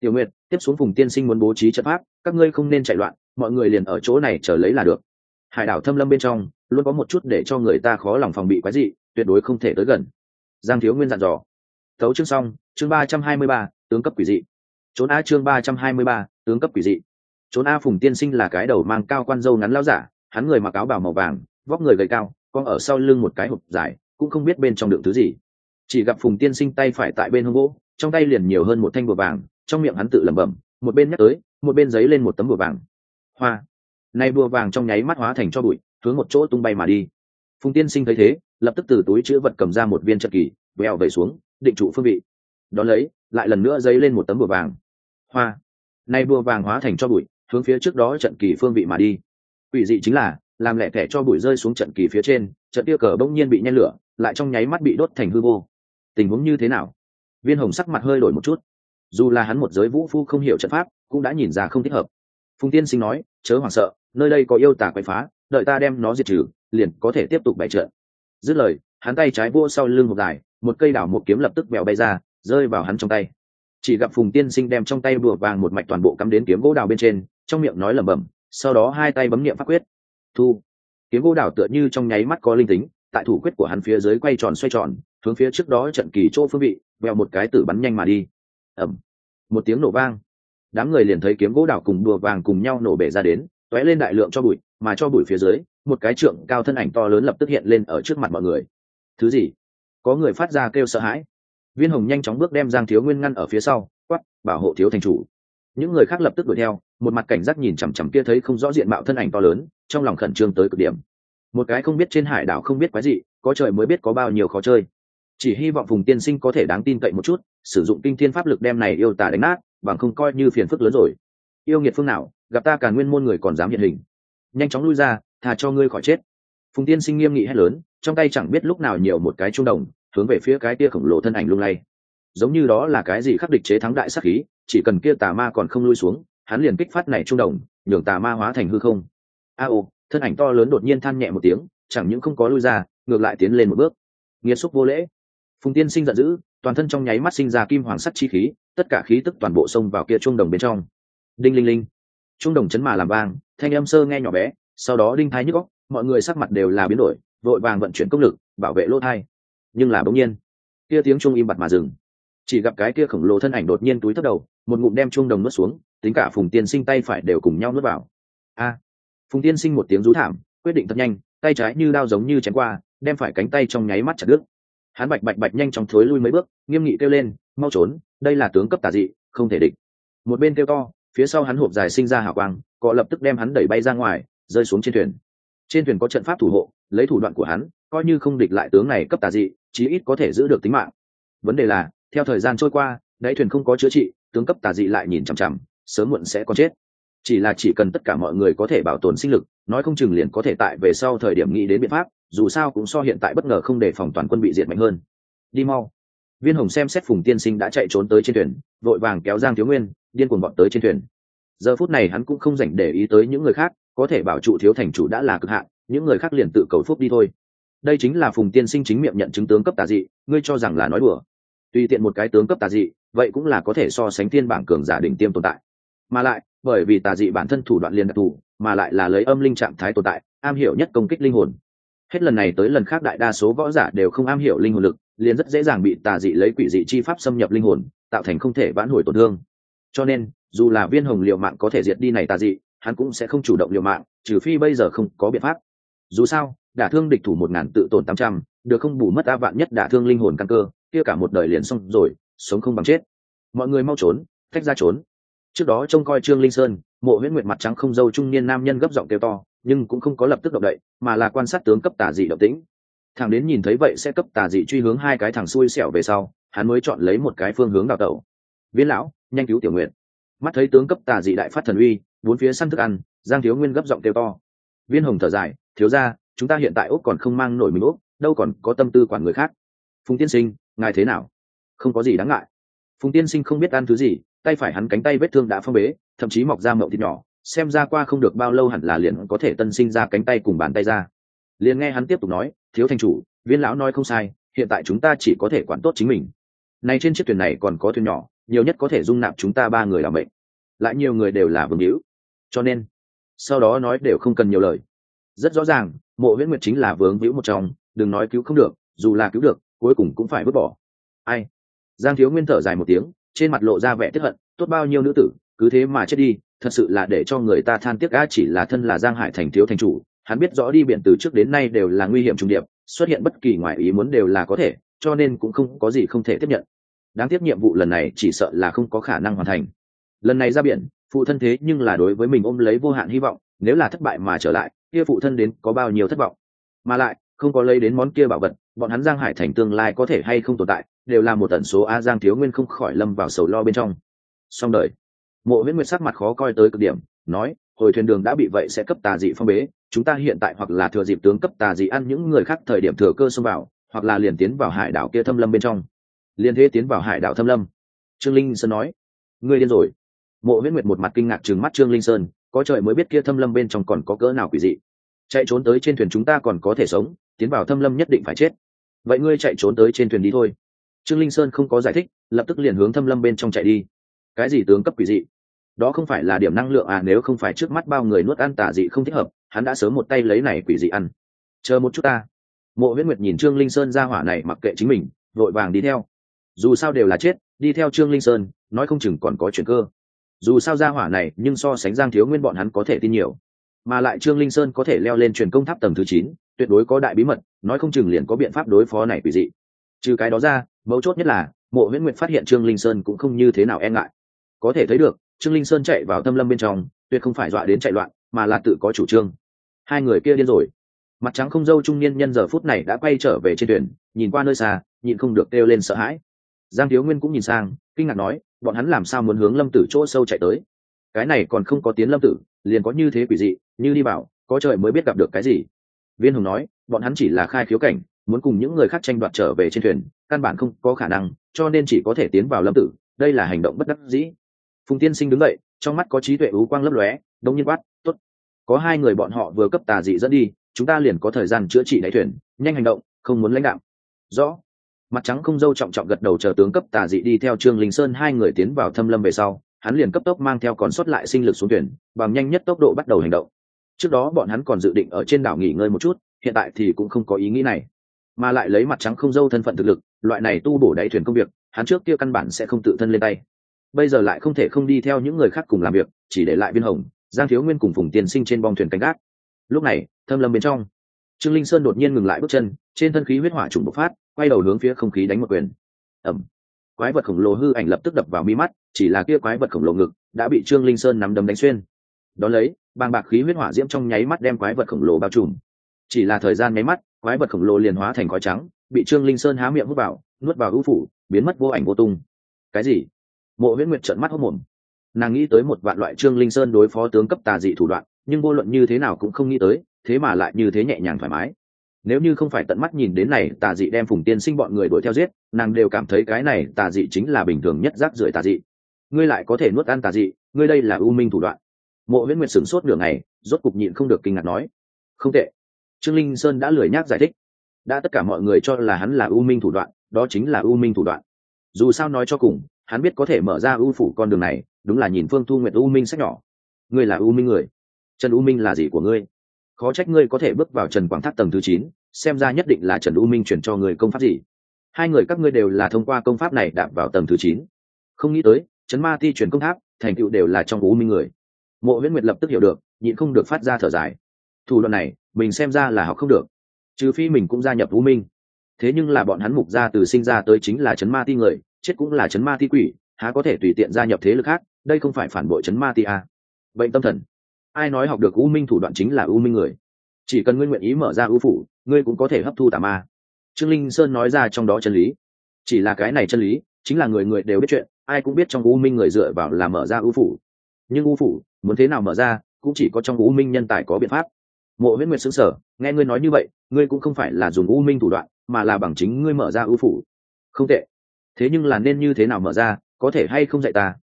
Tiểu nguyệt, tiếp xuống vùng tiên sinh muốn bố trí trận pháp, các ngươi không nên chạy loạn, mọi người liền ở chỗ này chờ lấy là được hải đảo thâm lâm bên trong, luôn có một chút để cho người ta khó lòng phòng bị quái dị, tuyệt đối không thể tới gần. Giang thiếu nguyên dặn dò. Thấu chương xong, chương ba trăm hai mươi ba, tướng cấp quỷ dị. Trốn a chương ba trăm hai mươi ba, tướng cấp quỷ dị. Trốn a phùng tiên sinh là cái đầu mang cao quan dâu ngắn lao giả, hắn người mặc áo bào màu vàng, vóc người gầy cao con ở sau lưng một cái hộp dài, cũng không biết bên trong đựng thứ gì. Chỉ gặp phùng tiên sinh tay phải tại bên hông gỗ, trong tay liền nhiều hơn một thanh bùa vàng, trong miệng hắn tự lẩm bẩm, một bên nhắc tới, một bên giấy lên một tấm bùa vàng. Hoa! Nay bùa vàng trong nháy mắt hóa thành cho bụi, hướng một chỗ tung bay mà đi. Phùng tiên sinh thấy thế, lập tức từ túi chữ vật cầm ra một viên trận kỳ vèo vẩy xuống, định trụ phương vị. Đón lấy, lại lần nữa dấy lên một tấm bùa vàng. Hoa! Nay bùa vàng hóa thành cho bụi, hướng phía trước đó trận kỳ phương vị mà đi. Quỷ dị chính là, làm lẻ thẻ cho bụi rơi xuống trận kỳ phía trên, trận tia cờ bỗng nhiên bị nhen lửa, lại trong nháy mắt bị đốt thành hư vô. Tình huống như thế nào? Viên hồng sắc mặt hơi đổi một chút. Dù là hắn một giới vũ phu không hiểu trận pháp, cũng đã nhìn ra không thích hợp. Phùng tiên sinh nói, chớ hoảng sợ nơi đây có yêu tà quậy phá, đợi ta đem nó diệt trừ, liền có thể tiếp tục bày trợ. dứt lời, hắn tay trái vua sau lưng hộp dài một cây đảo một kiếm lập tức vẹo bay ra, rơi vào hắn trong tay. Chỉ gặp phùng tiên sinh đem trong tay bùa vàng một mạch toàn bộ cắm đến kiếm gỗ đào bên trên, trong miệng nói lẩm bẩm, sau đó hai tay bấm niệm pháp quyết. Thu. Kiếm gỗ đào tựa như trong nháy mắt có linh tính, tại thủ quyết của hắn phía dưới quay tròn xoay tròn, hướng phía trước đó trận kỳ chỗ phương vị vẹo một cái tử bắn nhanh mà đi. Ẩm một tiếng nổ vang. Đám người liền thấy kiếm gỗ đào cùng đùa vàng cùng nhau nổ bể ra đến t ó é lên đại lượng cho bụi, mà cho bụi phía dưới, một cái trượng cao thân ảnh to lớn lập tức hiện lên ở trước mặt mọi người. Thứ gì? Có người phát ra kêu sợ hãi. Viên hồng nhanh chóng bước đem giang thiếu nguyên ngăn ở phía sau quắp bảo hộ thiếu thành chủ. Những người khác lập tức đuổi theo, một mặt cảnh giác nhìn chằm chằm kia thấy không rõ diện mạo thân ảnh to lớn, trong lòng khẩn trương tới cực điểm. Một cái không biết trên hải đảo không biết quái gì, có trời mới biết có bao nhiêu khó chơi. Chỉ hy vọng vùng tiên sinh có thể đáng tin cậy một chút, sử dụng kinh thiên pháp lực đem này yêu tả đánh nát, bằng không coi như phiền phức lớn rồi. Yêu nghiệt phương nào? Gặp ta cả nguyên môn người còn dám hiện hình. Nhanh chóng lui ra thà cho ngươi khỏi chết. Phùng tiên sinh nghiêm nghị hét lớn, trong tay chẳng biết lúc nào nhiều một cái trung đồng, hướng về phía cái kia khổng lồ thân ảnh lung lay. Giống như đó là cái gì khắc địch chế thắng đại sắc khí, chỉ cần kia tà ma còn không lui xuống, hắn liền kích phát này trung đồng, nhường tà ma hóa thành hư không. A ô, thân ảnh to lớn đột nhiên than nhẹ một tiếng, chẳng những không có lui ra, ngược lại tiến lên một bước. Nghiệt xúc vô lễ. Phùng tiên sinh giận dữ, toàn thân trong nháy mắt sinh ra kim hoàng sắt chi khí, tất cả khí tức toàn bộ xông vào kia trung đồng bên trong. Đinh linh linh trung đồng chấn mà làm vang, thanh âm sơ nghe nhỏ bé, sau đó đinh thái nhức góc mọi người sắc mặt đều là biến đổi, vội vàng vận chuyển công lực, bảo vệ lỗ thai. Nhưng là bỗng nhiên, kia tiếng trung im bặt mà dừng. Chỉ gặp cái kia khổng lồ thân ảnh đột nhiên túi thất đầu, một ngụm đem trung đồng nuốt xuống, tính cả phùng tiên sinh tay phải đều cùng nhau nuốt vào. A! Phùng tiên sinh một tiếng rú thảm, quyết định thật nhanh, tay trái như đao giống như chém qua, đem phải cánh tay trong nháy mắt chặt đứt. Hắn bạch bạch bạch nhanh chóng thối lui mấy bước, nghiêm nghị kêu lên, mau trốn, đây là tướng cấp tà dị, không thể địch. Một bên kêu to phía sau hắn hộp dài sinh ra hào quang, cọ lập tức đem hắn đẩy bay ra ngoài, rơi xuống trên thuyền. Trên thuyền có trận pháp thủ hộ, lấy thủ đoạn của hắn, coi như không địch lại tướng này cấp tà dị, chí ít có thể giữ được tính mạng. Vấn đề là, theo thời gian trôi qua, đáy thuyền không có chữa trị, tướng cấp tà dị lại nhìn chằm chằm, sớm muộn sẽ có chết. Chỉ là chỉ cần tất cả mọi người có thể bảo tồn sinh lực, nói không chừng liền có thể tại về sau thời điểm nghĩ đến biện pháp, dù sao cũng so hiện tại bất ngờ không đề phòng toàn quân bị diệt mạnh hơn. Đi mau viên hồng xem xét phùng tiên sinh đã chạy trốn tới trên thuyền, vội vàng kéo giang thiếu nguyên, điên cuồng bọn tới trên thuyền. Giờ phút này hắn cũng không dành để ý tới những người khác, có thể bảo trụ thiếu thành chủ đã là cực hạn, những người khác liền tự cầu phúc đi thôi. Đây chính là phùng tiên sinh chính miệng nhận chứng tướng cấp tà dị, ngươi cho rằng là nói đùa. Tùy tiện một cái tướng cấp tà dị, vậy cũng là có thể so sánh thiên bảng cường giả đỉnh tiêm tồn tại. Mà lại, bởi vì tà dị bản thân thủ đoạn liền đặc thù, mà lại là lấy âm linh trạng thái tồn tại, am hiểu nhất công kích linh hồn. Hết lần này tới lần khác đại đa số võ giả đều không am hiểu linh hồn lực liền rất dễ dàng bị tà dị lấy quỷ dị chi pháp xâm nhập linh hồn, tạo thành không thể vãn hồi tổn thương. Cho nên, dù là viên hồng liệu mạng có thể diệt đi này tà dị, hắn cũng sẽ không chủ động liệu mạng, trừ phi bây giờ không có biện pháp. Dù sao, đả thương địch thủ một ngàn tự tổn tám trăm, được không bù mất a vạn nhất đả thương linh hồn căn cơ, kia cả một đời liền xong rồi, sống không bằng chết. Mọi người mau trốn, thách ra trốn. Trước đó trông coi trương linh sơn, mộ huyễn nguyệt mặt trắng không dâu trung niên nam nhân gấp giọng kêu to, nhưng cũng không có lập tức động đậy, mà là quan sát tướng cấp tà dị động tĩnh thằng đến nhìn thấy vậy sẽ cấp tà dị truy hướng hai cái thằng xui xẻo về sau, hắn mới chọn lấy một cái phương hướng đào tẩu. Viên lão, nhanh cứu tiểu nguyện mắt thấy tướng cấp tà dị đại phát thần uy, bốn phía săn thức ăn, giang thiếu nguyên gấp giọng kêu to. Viên hồng thở dài, thiếu ra chúng ta hiện tại úc còn không mang nổi mình úc đâu còn có tâm tư quản người khác. Phùng tiên sinh, ngài thế nào? Không có gì đáng ngại. Phùng tiên sinh không biết ăn thứ gì, tay phải hắn cánh tay vết thương đã phong bế, thậm chí mọc ra mậu thịt nhỏ, xem ra qua không được bao lâu hẳn là liền có thể tân sinh ra cánh tay cùng bàn tay ra liền nghe hắn tiếp tục nói thiếu thành chủ viên lão nói không sai hiện tại chúng ta chỉ có thể quản tốt chính mình. Này trên chiếc thuyền này còn có thuyền nhỏ nhiều nhất có thể dung nạp chúng ta ba người làm mệnh, lại nhiều người đều là vương hữu. Cho nên sau đó nói đều không cần nhiều lời. Rất rõ ràng mộ viễn nguyệt chính là vướng hữu một trong đừng nói cứu không được dù là cứu được cuối cùng cũng phải vứt bỏ. Ai? Giang thiếu nguyên thở dài một tiếng trên mặt lộ ra vẻ tiếp hận tốt bao nhiêu nữ tử cứ thế mà chết đi thật sự là để cho người ta than tiếc a chỉ là thân là giang hải thành thiếu thành chủ hắn biết rõ đi biển từ trước đến nay đều là nguy hiểm trùng điệp, xuất hiện bất kỳ ngoại ý muốn đều là có thể, cho nên cũng không có gì không thể tiếp nhận. Đáng tiếc nhiệm vụ lần này chỉ sợ là không có khả năng hoàn thành. Lần này ra biển, phụ thân thế nhưng là đối với mình ôm lấy vô hạn hy vọng, nếu là thất bại mà trở lại, kia phụ thân đến có bao nhiêu thất vọng. Mà lại, không có lấy đến món kia bảo vật, bọn hắn giang hải thành tương lai có thể hay không tồn tại, đều là một tần số a giang thiếu nguyên không khỏi lâm vào sầu lo bên trong. Xong đời. Mộ viễn nguyệt sắc mặt khó coi tới cực điểm, nói, hồi thuyền đường đã bị vậy sẽ cấp tà dị phong bế chúng ta hiện tại hoặc là thừa dịp tướng cấp tà dị ăn những người khác thời điểm thừa cơ xông vào, hoặc là liền tiến vào hải đảo kia thâm lâm bên trong. Liên thế tiến vào hải đảo thâm lâm. Trương linh sơn nói. Ngươi điên rồi. Mộ huyễn nguyệt một mặt kinh ngạc trừng mắt trương linh sơn, có trời mới biết kia thâm lâm bên trong còn có cỡ nào quỷ dị. Chạy trốn tới trên thuyền chúng ta còn có thể sống, tiến vào thâm lâm nhất định phải chết. Vậy ngươi chạy trốn tới trên thuyền đi thôi. Trương linh sơn không có giải thích, lập tức liền hướng thâm lâm bên trong chạy đi. Cái gì tướng cấp quỷ dị? Đó không phải là điểm năng lượng à nếu không phải trước mắt bao người nuốt ăn tà dị không thích hợp hắn đã sớm một tay lấy này quỷ dị ăn. Chờ một chút ta. Mộ huyết nguyệt nhìn trương linh sơn ra hỏa này mặc kệ chính mình, vội vàng đi theo. Dù sao đều là chết, đi theo trương linh sơn, nói không chừng còn có chuyện cơ. Dù sao ra hỏa này, nhưng so sánh giang thiếu nguyên bọn hắn có thể tin nhiều. Mà lại trương linh sơn có thể leo lên truyền công tháp tầng thứ chín, tuyệt đối có đại bí mật, nói không chừng liền có biện pháp đối phó này quỷ dị. Trừ cái đó ra, mấu chốt nhất là, mộ huyễn nguyệt phát hiện trương linh sơn cũng không như thế nào e ngại. Có thể thấy được, trương linh sơn chạy vào thâm lâm bên trong, tuyệt không phải dọa đến chạy loạn, mà là tự có chủ trương hai người kia điên rồi. Mặt trắng không dâu trung niên nhân giờ phút này đã quay trở về trên thuyền, nhìn qua nơi xa nhìn không được kêu lên sợ hãi. Giang thiếu nguyên cũng nhìn sang, kinh ngạc nói, bọn hắn làm sao muốn hướng lâm tử chỗ sâu chạy tới? Cái này còn không có tiến lâm tử, liền có như thế quỷ dị, như đi bảo, có trời mới biết gặp được cái gì. Viên hùng nói, bọn hắn chỉ là khai khiếu cảnh, muốn cùng những người khác tranh đoạt trở về trên thuyền, căn bản không có khả năng, cho nên chỉ có thể tiến vào lâm tử, đây là hành động bất đắc dĩ. Phùng tiên sinh đứng dậy, trong mắt có trí tuệ ú quang lấp lóe, đông nhiên quát có hai người bọn họ vừa cấp tà dị dẫn đi, chúng ta liền có thời gian chữa trị đáy thuyền, nhanh hành động, không muốn lãnh đạo rõ. Mặt trắng không dâu trọng trọng gật đầu chờ tướng cấp tà dị đi theo trương linh sơn hai người tiến vào thâm lâm về sau, hắn liền cấp tốc mang theo còn sót lại sinh lực xuống thuyền, bằng nhanh nhất tốc độ bắt đầu hành động. Trước đó bọn hắn còn dự định ở trên đảo nghỉ ngơi một chút, hiện tại thì cũng không có ý nghĩ này. Mà lại lấy mặt trắng không dâu thân phận thực lực, loại này tu bổ đáy thuyền công việc, hắn trước kia căn bản sẽ không tự thân lên tay. Bây giờ lại không thể không đi theo những người khác cùng làm việc, chỉ để lại viên hồng giang thiếu nguyên cùng phùng tiền sinh trên bong thuyền canh gác. Lúc này, thâm lâm bên trong, trương linh sơn đột nhiên ngừng lại bước chân, trên thân khí huyết hỏa trùng bộc phát, quay đầu hướng phía không khí đánh một quyền. Ẩm quái vật khổng lồ hư ảnh lập tức đập vào mi mắt, chỉ là kia quái vật khổng lồ ngực đã bị trương linh sơn nắm đấm đánh xuyên. Đón lấy, bàng bạc khí huyết hỏa diễm trong nháy mắt đem quái vật khổng lồ bao trùm. Chỉ là thời gian nháy mắt, quái vật khổng lồ liền hóa thành khói trắng, bị trương linh sơn há miệng hút vào, nuốt vào hữu phủ, biến mất vô ảnh vô tung. Cái gì? Mộ huyễn nguyệt trợn mắt hốc mồm nàng nghĩ tới một vạn loại trương linh sơn đối phó tướng cấp tà dị thủ đoạn, nhưng vô luận như thế nào cũng không nghĩ tới, thế mà lại như thế nhẹ nhàng thoải mái. Nếu như không phải tận mắt nhìn đến này, tà dị đem phùng tiên sinh bọn người đuổi theo giết, nàng đều cảm thấy cái này tà dị chính là bình thường nhất rác rưởi tà dị. Ngươi lại có thể nuốt ăn tà dị, ngươi đây là ưu minh thủ đoạn. Mộ huyễn nguyệt sửng sốt nửa ngày, rốt cục nhịn không được kinh ngạc nói, không tệ. Trương linh sơn đã lười nhác giải thích. Đã tất cả mọi người cho là hắn là ưu minh thủ đoạn, đó chính là ưu minh thủ đoạn. Dù sao nói cho cùng, hắn biết có thể mở ra ưu phủ con đường này đúng là nhìn phương thu nguyệt ưu minh sách nhỏ. Ngươi là ưu minh người. Trần ưu minh là gì của ngươi? Khó trách ngươi có thể bước vào trần quảng tháp tầng thứ chín, xem ra nhất định là trần ưu minh chuyển cho người công pháp gì. Hai người các ngươi đều là thông qua công pháp này đạp vào tầng thứ chín. Không nghĩ tới, trấn ma ti chuyển công tháp, thành tựu đều là trong ưu minh người. Mộ huyễn nguyệt lập tức hiểu được, nhịn không được phát ra thở dài. Thủ đoạn này, mình xem ra là học không được. Trừ phi mình cũng gia nhập ưu minh. Thế nhưng là bọn hắn mục gia từ sinh ra tới chính là trấn ma ti người, chết cũng là trấn ma ti quỷ, há có thể tùy tiện gia nhập thế lực khác? Đây không phải phản bội chấn ma ti à. bệnh tâm thần. Ai nói học được u minh thủ đoạn chính là u minh người? Chỉ cần ngươi nguyện ý mở ra ưu phủ, ngươi cũng có thể hấp thu tà ma. Trương linh sơn nói ra trong đó chân lý. Chỉ là cái này chân lý, chính là người người đều biết chuyện, ai cũng biết trong u minh người dựa vào là mở ra ưu phủ. Nhưng ưu phủ, muốn thế nào mở ra, cũng chỉ có trong u minh nhân tài có biện pháp. Mộ huyết nguyệt xứng sở nghe ngươi nói như vậy, ngươi cũng không phải là dùng u minh thủ đoạn, mà là bằng chính ngươi mở ra ưu phủ. Không tệ. Thế nhưng là nên như thế nào mở ra, có thể hay không dạy ta?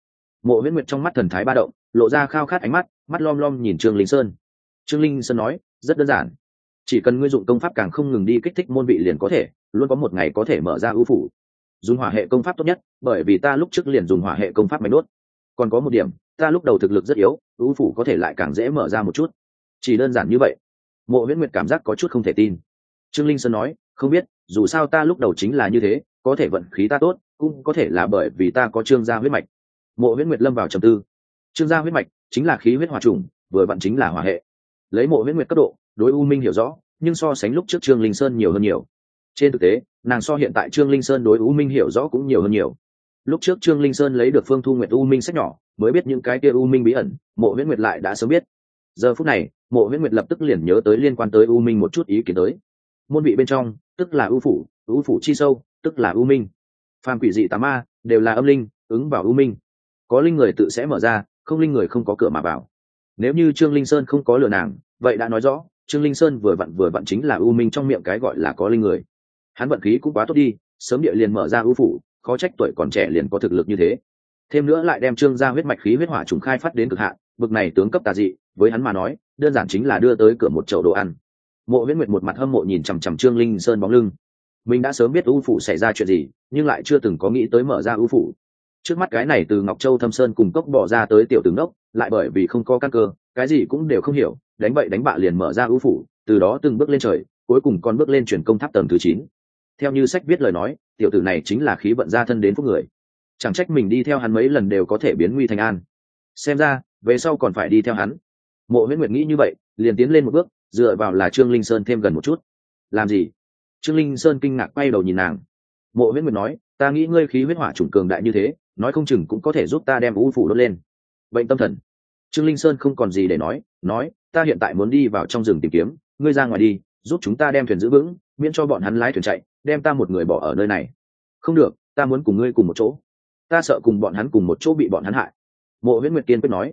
Mộ huyễn nguyệt trong mắt thần thái ba động, lộ ra khao khát ánh mắt mắt lom lom nhìn trương linh sơn. Trương linh sơn nói, rất đơn giản. Chỉ cần ngươi dụng công pháp càng không ngừng đi kích thích môn vị liền có thể, luôn có một ngày có thể mở ra ưu phủ. Dùng hỏa hệ công pháp tốt nhất, bởi vì ta lúc trước liền dùng hỏa hệ công pháp máy đốt. Còn có một điểm, ta lúc đầu thực lực rất yếu, ưu phủ có thể lại càng dễ mở ra một chút. Chỉ đơn giản như vậy. Mộ huyễn nguyệt cảm giác có chút không thể tin. Trương linh sơn nói, không biết, dù sao ta lúc đầu chính là như thế, có thể vận khí ta tốt, cũng có thể là bởi vì ta có trương gia huyết mạch mộ huyễn nguyệt lâm vào trầm tư. Trương gia huyết mạch chính là khí huyết hòa trùng, vừa vặn chính là hỏa hệ. Lấy mộ huyễn nguyệt cấp độ, đối u minh hiểu rõ, nhưng so sánh lúc trước trương linh sơn nhiều hơn nhiều. Trên thực tế, nàng so hiện tại trương linh sơn đối u minh hiểu rõ cũng nhiều hơn nhiều. Lúc trước trương linh sơn lấy được phương thu nguyệt u minh sách nhỏ, mới biết những cái kia u minh bí ẩn, mộ huyễn nguyệt lại đã sớm biết. Giờ phút này, mộ huyễn nguyệt lập tức liền nhớ tới liên quan tới u minh một chút ý kiến tới. Môn vị bên trong, tức là U phủ U phủ chi sâu, tức là U minh. Phàm quỷ dị tà ma, đều là âm linh, ứng vào U minh có linh người tự sẽ mở ra, không linh người không có cửa mà vào. Nếu như trương linh sơn không có lừa nàng, vậy đã nói rõ, trương linh sơn vừa vặn vừa vặn chính là ưu minh trong miệng cái gọi là có linh người. Hắn vận khí cũng quá tốt đi, sớm địa liền mở ra ưu phủ, khó trách tuổi còn trẻ liền có thực lực như thế. Thêm nữa lại đem trương ra huyết mạch khí huyết hỏa trùng khai phát đến cực hạn, bực này tướng cấp tà dị, với hắn mà nói, đơn giản chính là đưa tới cửa một chậu đồ ăn. Mộ huyết nguyệt một mặt hâm mộ nhìn chằm chằm trương linh sơn bóng lưng. Mình đã sớm biết ưu phủ xảy ra chuyện gì, nhưng lại chưa từng có nghĩ tới mở ra ưu phủ trước mắt cái này từ ngọc châu thâm sơn cùng cốc bỏ ra tới tiểu tướng đốc, lại bởi vì không có căn cơ, cái gì cũng đều không hiểu, đánh bậy đánh bạ liền mở ra ưu phủ, từ đó từng bước lên trời, cuối cùng còn bước lên chuyển công tháp tầng thứ chín. Theo như sách viết lời nói, tiểu tử này chính là khí vận gia thân đến phúc người. Chẳng trách mình đi theo hắn mấy lần đều có thể biến nguy thành an. Xem ra, về sau còn phải đi theo hắn. Mộ huyễn nguyệt nghĩ như vậy, liền tiến lên một bước, dựa vào là trương linh sơn thêm gần một chút. Làm gì? Trương linh sơn kinh ngạc quay đầu nhìn nàng. Mộ huyễn nguyệt nói, ta nghĩ ngươi khí huyết hỏa chủng cường đại như thế nói không chừng cũng có thể giúp ta đem u phủ đốt lên. Bệnh tâm thần. Trương linh sơn không còn gì để nói nói, ta hiện tại muốn đi vào trong rừng tìm kiếm, ngươi ra ngoài đi, giúp chúng ta đem thuyền giữ vững, miễn cho bọn hắn lái thuyền chạy, đem ta một người bỏ ở nơi này. Không được, ta muốn cùng ngươi cùng một chỗ. Ta sợ cùng bọn hắn cùng một chỗ bị bọn hắn hại. Mộ huyễn nguyệt kiên quyết nói.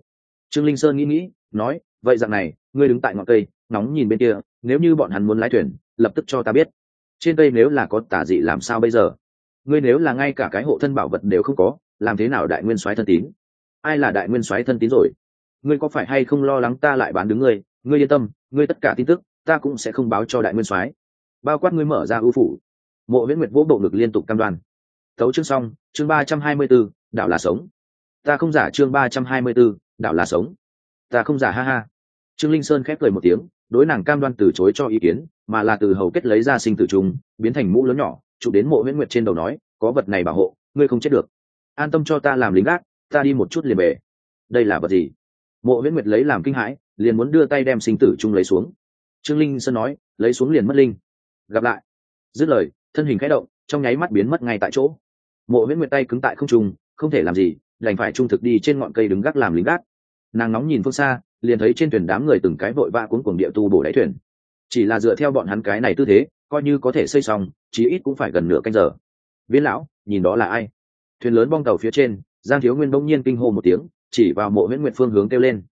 Trương linh sơn nghĩ nghĩ, nói, vậy dạng này, ngươi đứng tại ngọn cây nóng nhìn bên kia, nếu như bọn hắn muốn lái thuyền, lập tức cho ta biết. Trên cây nếu là có tả dị làm sao bây giờ? Ngươi nếu là ngay cả cái hộ thân bảo vật đều không có làm thế nào đại nguyên soái thân tín? Ai là đại nguyên soái thân tín rồi? Ngươi có phải hay không lo lắng ta lại bán đứng ngươi? Ngươi yên tâm, ngươi tất cả tin tức, ta cũng sẽ không báo cho đại nguyên soái. Bao quát ngươi mở ra ưu phủ. Mộ viễn nguyệt vỗ bộ ngực liên tục cam đoan. Thấu chương xong, chương ba trăm hai mươi b ố đạo là sống. Ta không giả chương ba trăm hai mươi b ố đạo là sống. Ta không giả ha ha. Trương linh sơn khép cười một tiếng, đối nàng cam đoan từ chối cho ý kiến, mà là từ hầu kết lấy ra sinh tử trung biến thành mũ lớn nhỏ chụp đến mộ viễn nguyệt trên đầu nói, có vật này bảo hộ, ngươi không chết được an tâm cho ta làm lính gác, ta đi một chút liền về. Đây là vật gì? Mộ Viễn nguyệt lấy làm kinh hãi, liền muốn đưa tay đem sinh tử trung lấy xuống. Trương linh sơn nói, lấy xuống liền mất linh. Gặp lại. Dứt lời, thân hình khẽ động, trong nháy mắt biến mất ngay tại chỗ. Mộ Viễn nguyệt tay cứng tại không trung, không thể làm gì, đành phải trung thực đi trên ngọn cây đứng gác làm lính gác. Nàng nóng nhìn phương xa, liền thấy trên thuyền đám người từng cái vội vã cuốn cuồng địa tu bổ đáy thuyền. Chỉ là dựa theo bọn hắn cái này tư thế, coi như có thể xây xong, chí ít cũng phải gần nửa canh giờ. Viên lão, nhìn đó là ai? Thuyền lớn bong tàu phía trên, giang thiếu nguyên bỗng nhiên kinh hô một tiếng, chỉ vào mộ huyễn nguyện phương hướng kêu lên.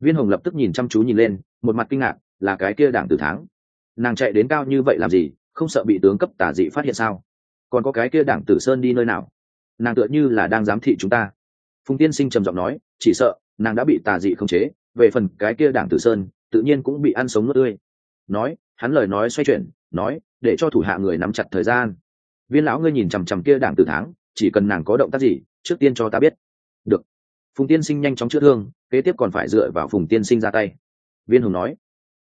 Viên hồng lập tức nhìn chăm chú nhìn lên, một mặt kinh ngạc, là cái kia đảng tử tháng nàng chạy đến cao như vậy làm gì, không sợ bị tướng cấp tả dị phát hiện sao? Còn có cái kia đảng tử sơn đi nơi nào? Nàng tựa như là đang giám thị chúng ta. Phùng tiên sinh trầm giọng nói, chỉ sợ, nàng đã bị tà dị khống chế, về phần cái kia đảng tử sơn, tự nhiên cũng bị ăn sống nước tươi. Nói, hắn lời nói xoay chuyển, nói, để cho thủ hạ người nắm chặt thời gian. Viên lão ngươi nhìn chằm chằm kia đảng tử tháng chỉ cần nàng có động tác gì, trước tiên cho ta biết. Được. Phùng tiên sinh nhanh chóng chữa thương, kế tiếp còn phải dựa vào phùng tiên sinh ra tay. Viên hùng nói.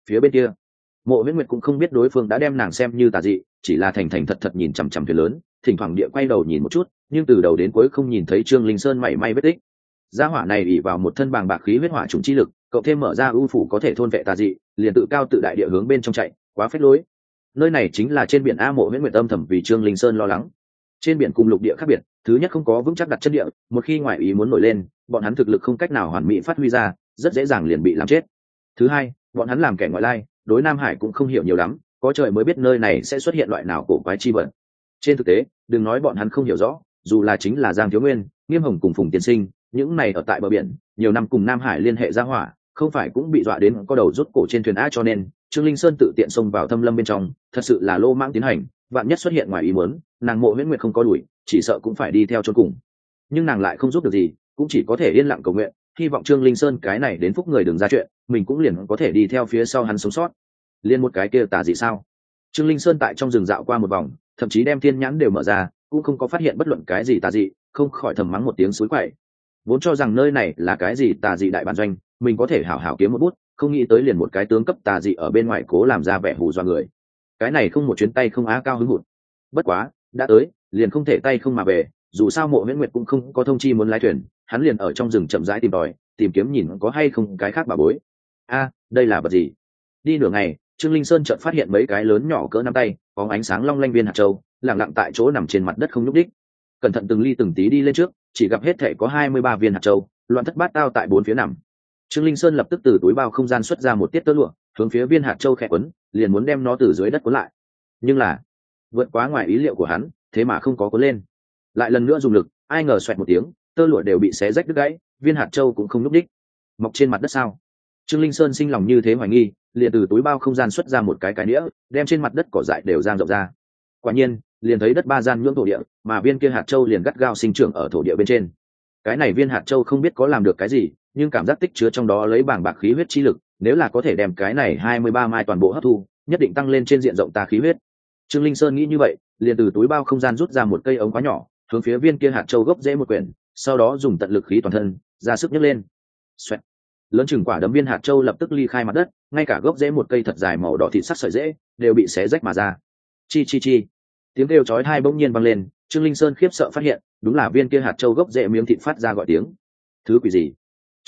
Phía bên kia, mộ viễn nguyệt cũng không biết đối phương đã đem nàng xem như tà dị, chỉ là thành thành thật thật nhìn chằm chằm thuyền lớn, thỉnh thoảng địa quay đầu nhìn một chút, nhưng từ đầu đến cuối không nhìn thấy trương linh sơn mảy may vết tích. Gia hỏa này ỉ vào một thân bàng bạc khí huyết hỏa trùng chi lực, cậu thêm mở ra ưu phủ có thể thôn vệ tà dị, liền tự cao tự đại địa hướng bên trong chạy, quá phết lối. Nơi này chính là trên biển a mộ viễn nguyệt âm thầm vì trương linh sơn lo lắng trên biển cùng lục địa khác biệt, thứ nhất không có vững chắc đặt chân địa, một khi ngoại ý muốn nổi lên, bọn hắn thực lực không cách nào hoàn mỹ phát huy ra, rất dễ dàng liền bị làm chết. Thứ hai, bọn hắn làm kẻ ngoại lai, đối nam hải cũng không hiểu nhiều lắm, có trời mới biết nơi này sẽ xuất hiện loại nào cổ quái chi vật. Trên thực tế, đừng nói bọn hắn không hiểu rõ, dù là chính là giang thiếu nguyên, nghiêm hồng cùng phùng tiên sinh, những này ở tại bờ biển, nhiều năm cùng nam hải liên hệ ra hỏa, không phải cũng bị dọa đến có đầu rút cổ trên thuyền á cho nên, trương linh sơn tự tiện xông vào thâm lâm bên trong, thật sự là lô mãng tiến hành vạn nhất xuất hiện ngoài ý muốn, nàng mộ huyễn nguyệt không có đuổi, chỉ sợ cũng phải đi theo chôn cùng. Nhưng nàng lại không giúp được gì, cũng chỉ có thể yên lặng cầu nguyện, hy vọng trương linh sơn cái này đến phúc người đừng ra chuyện, mình cũng liền có thể đi theo phía sau hắn sống sót. Liên một cái kia tà gì sao? Trương linh sơn tại trong rừng dạo qua một vòng, thậm chí đem thiên nhãn đều mở ra, cũng không có phát hiện bất luận cái gì tà dị, không khỏi thầm mắng một tiếng suối quậy. Vốn cho rằng nơi này là cái gì tà dị đại bản doanh, mình có thể hảo hảo kiếm một bút, không nghĩ tới liền một cái tướng cấp tà dị ở bên ngoài cố làm ra vẻ hù dọa người cái này không một chuyến tay không á cao hứng hụt. Bất quá, đã tới, liền không thể tay không mà về, dù sao mộ nguyễn nguyệt cũng không có thông chi muốn lái thuyền, hắn liền ở trong rừng chậm rãi tìm tòi, tìm kiếm nhìn có hay không cái khác bà bối. A, đây là vật gì? Đi nửa ngày, trương linh sơn chợt phát hiện mấy cái lớn nhỏ cỡ năm tay, có ánh sáng long lanh viên hạt châu, lẳng lặng tại chỗ nằm trên mặt đất không nhúc đích cẩn thận từng ly từng tí đi lên trước, chỉ gặp hết thể có hai mươi ba viên hạt châu, loạn thất bát tao tại bốn phía nằm trương linh sơn lập tức từ túi bao không gian xuất ra một tiết tơ lụa, hướng phía viên hạt châu khẽ quấn, liền muốn đem nó từ dưới đất cuốn lại. Nhưng là, vượt quá ngoài ý liệu của hắn, thế mà không có cuốn lên. Lại lần nữa dùng lực, ai ngờ xoẹt một tiếng, tơ lụa đều bị xé rách đứt gãy, viên hạt châu cũng không nhúc đích mọc trên mặt đất sao? Trương linh sơn sinh lòng như thế hoài nghi, liền từ túi bao không gian xuất ra một cái cái nĩa, đem trên mặt đất cỏ dại đều giang rộng ra. Quả nhiên, liền thấy đất ba gian nhưỡng thổ địa, mà viên kia hạt châu liền gắt gao sinh trưởng ở thổ địa bên trên. Cái này viên hạt châu không biết có làm được cái gì nhưng cảm giác tích chứa trong đó lấy bảng bạc khí huyết chi lực, nếu là có thể đem cái này hai mươi ba mai toàn bộ hấp thu, nhất định tăng lên trên diện rộng ta khí huyết. Trương linh sơn nghĩ như vậy, liền từ túi bao không gian rút ra một cây ống quá nhỏ, hướng phía viên kia hạt châu gốc dễ một quyển, sau đó dùng tận lực khí toàn thân, ra sức nhấc lên. Xoẹt. lớn chừng quả đấm viên hạt châu lập tức ly khai mặt đất, ngay cả gốc dễ một cây thật dài màu đỏ thịt sắc sợi dễ đều bị xé rách mà ra. Chi chi chi. Tiếng kêu chói tai bỗng nhiên vang lên, trương linh sơn khiếp sợ phát hiện, đúng là viên kia hạt châu gốc rễ miếng thịt phát ra gọi tiếng. Thứ quỷ gì?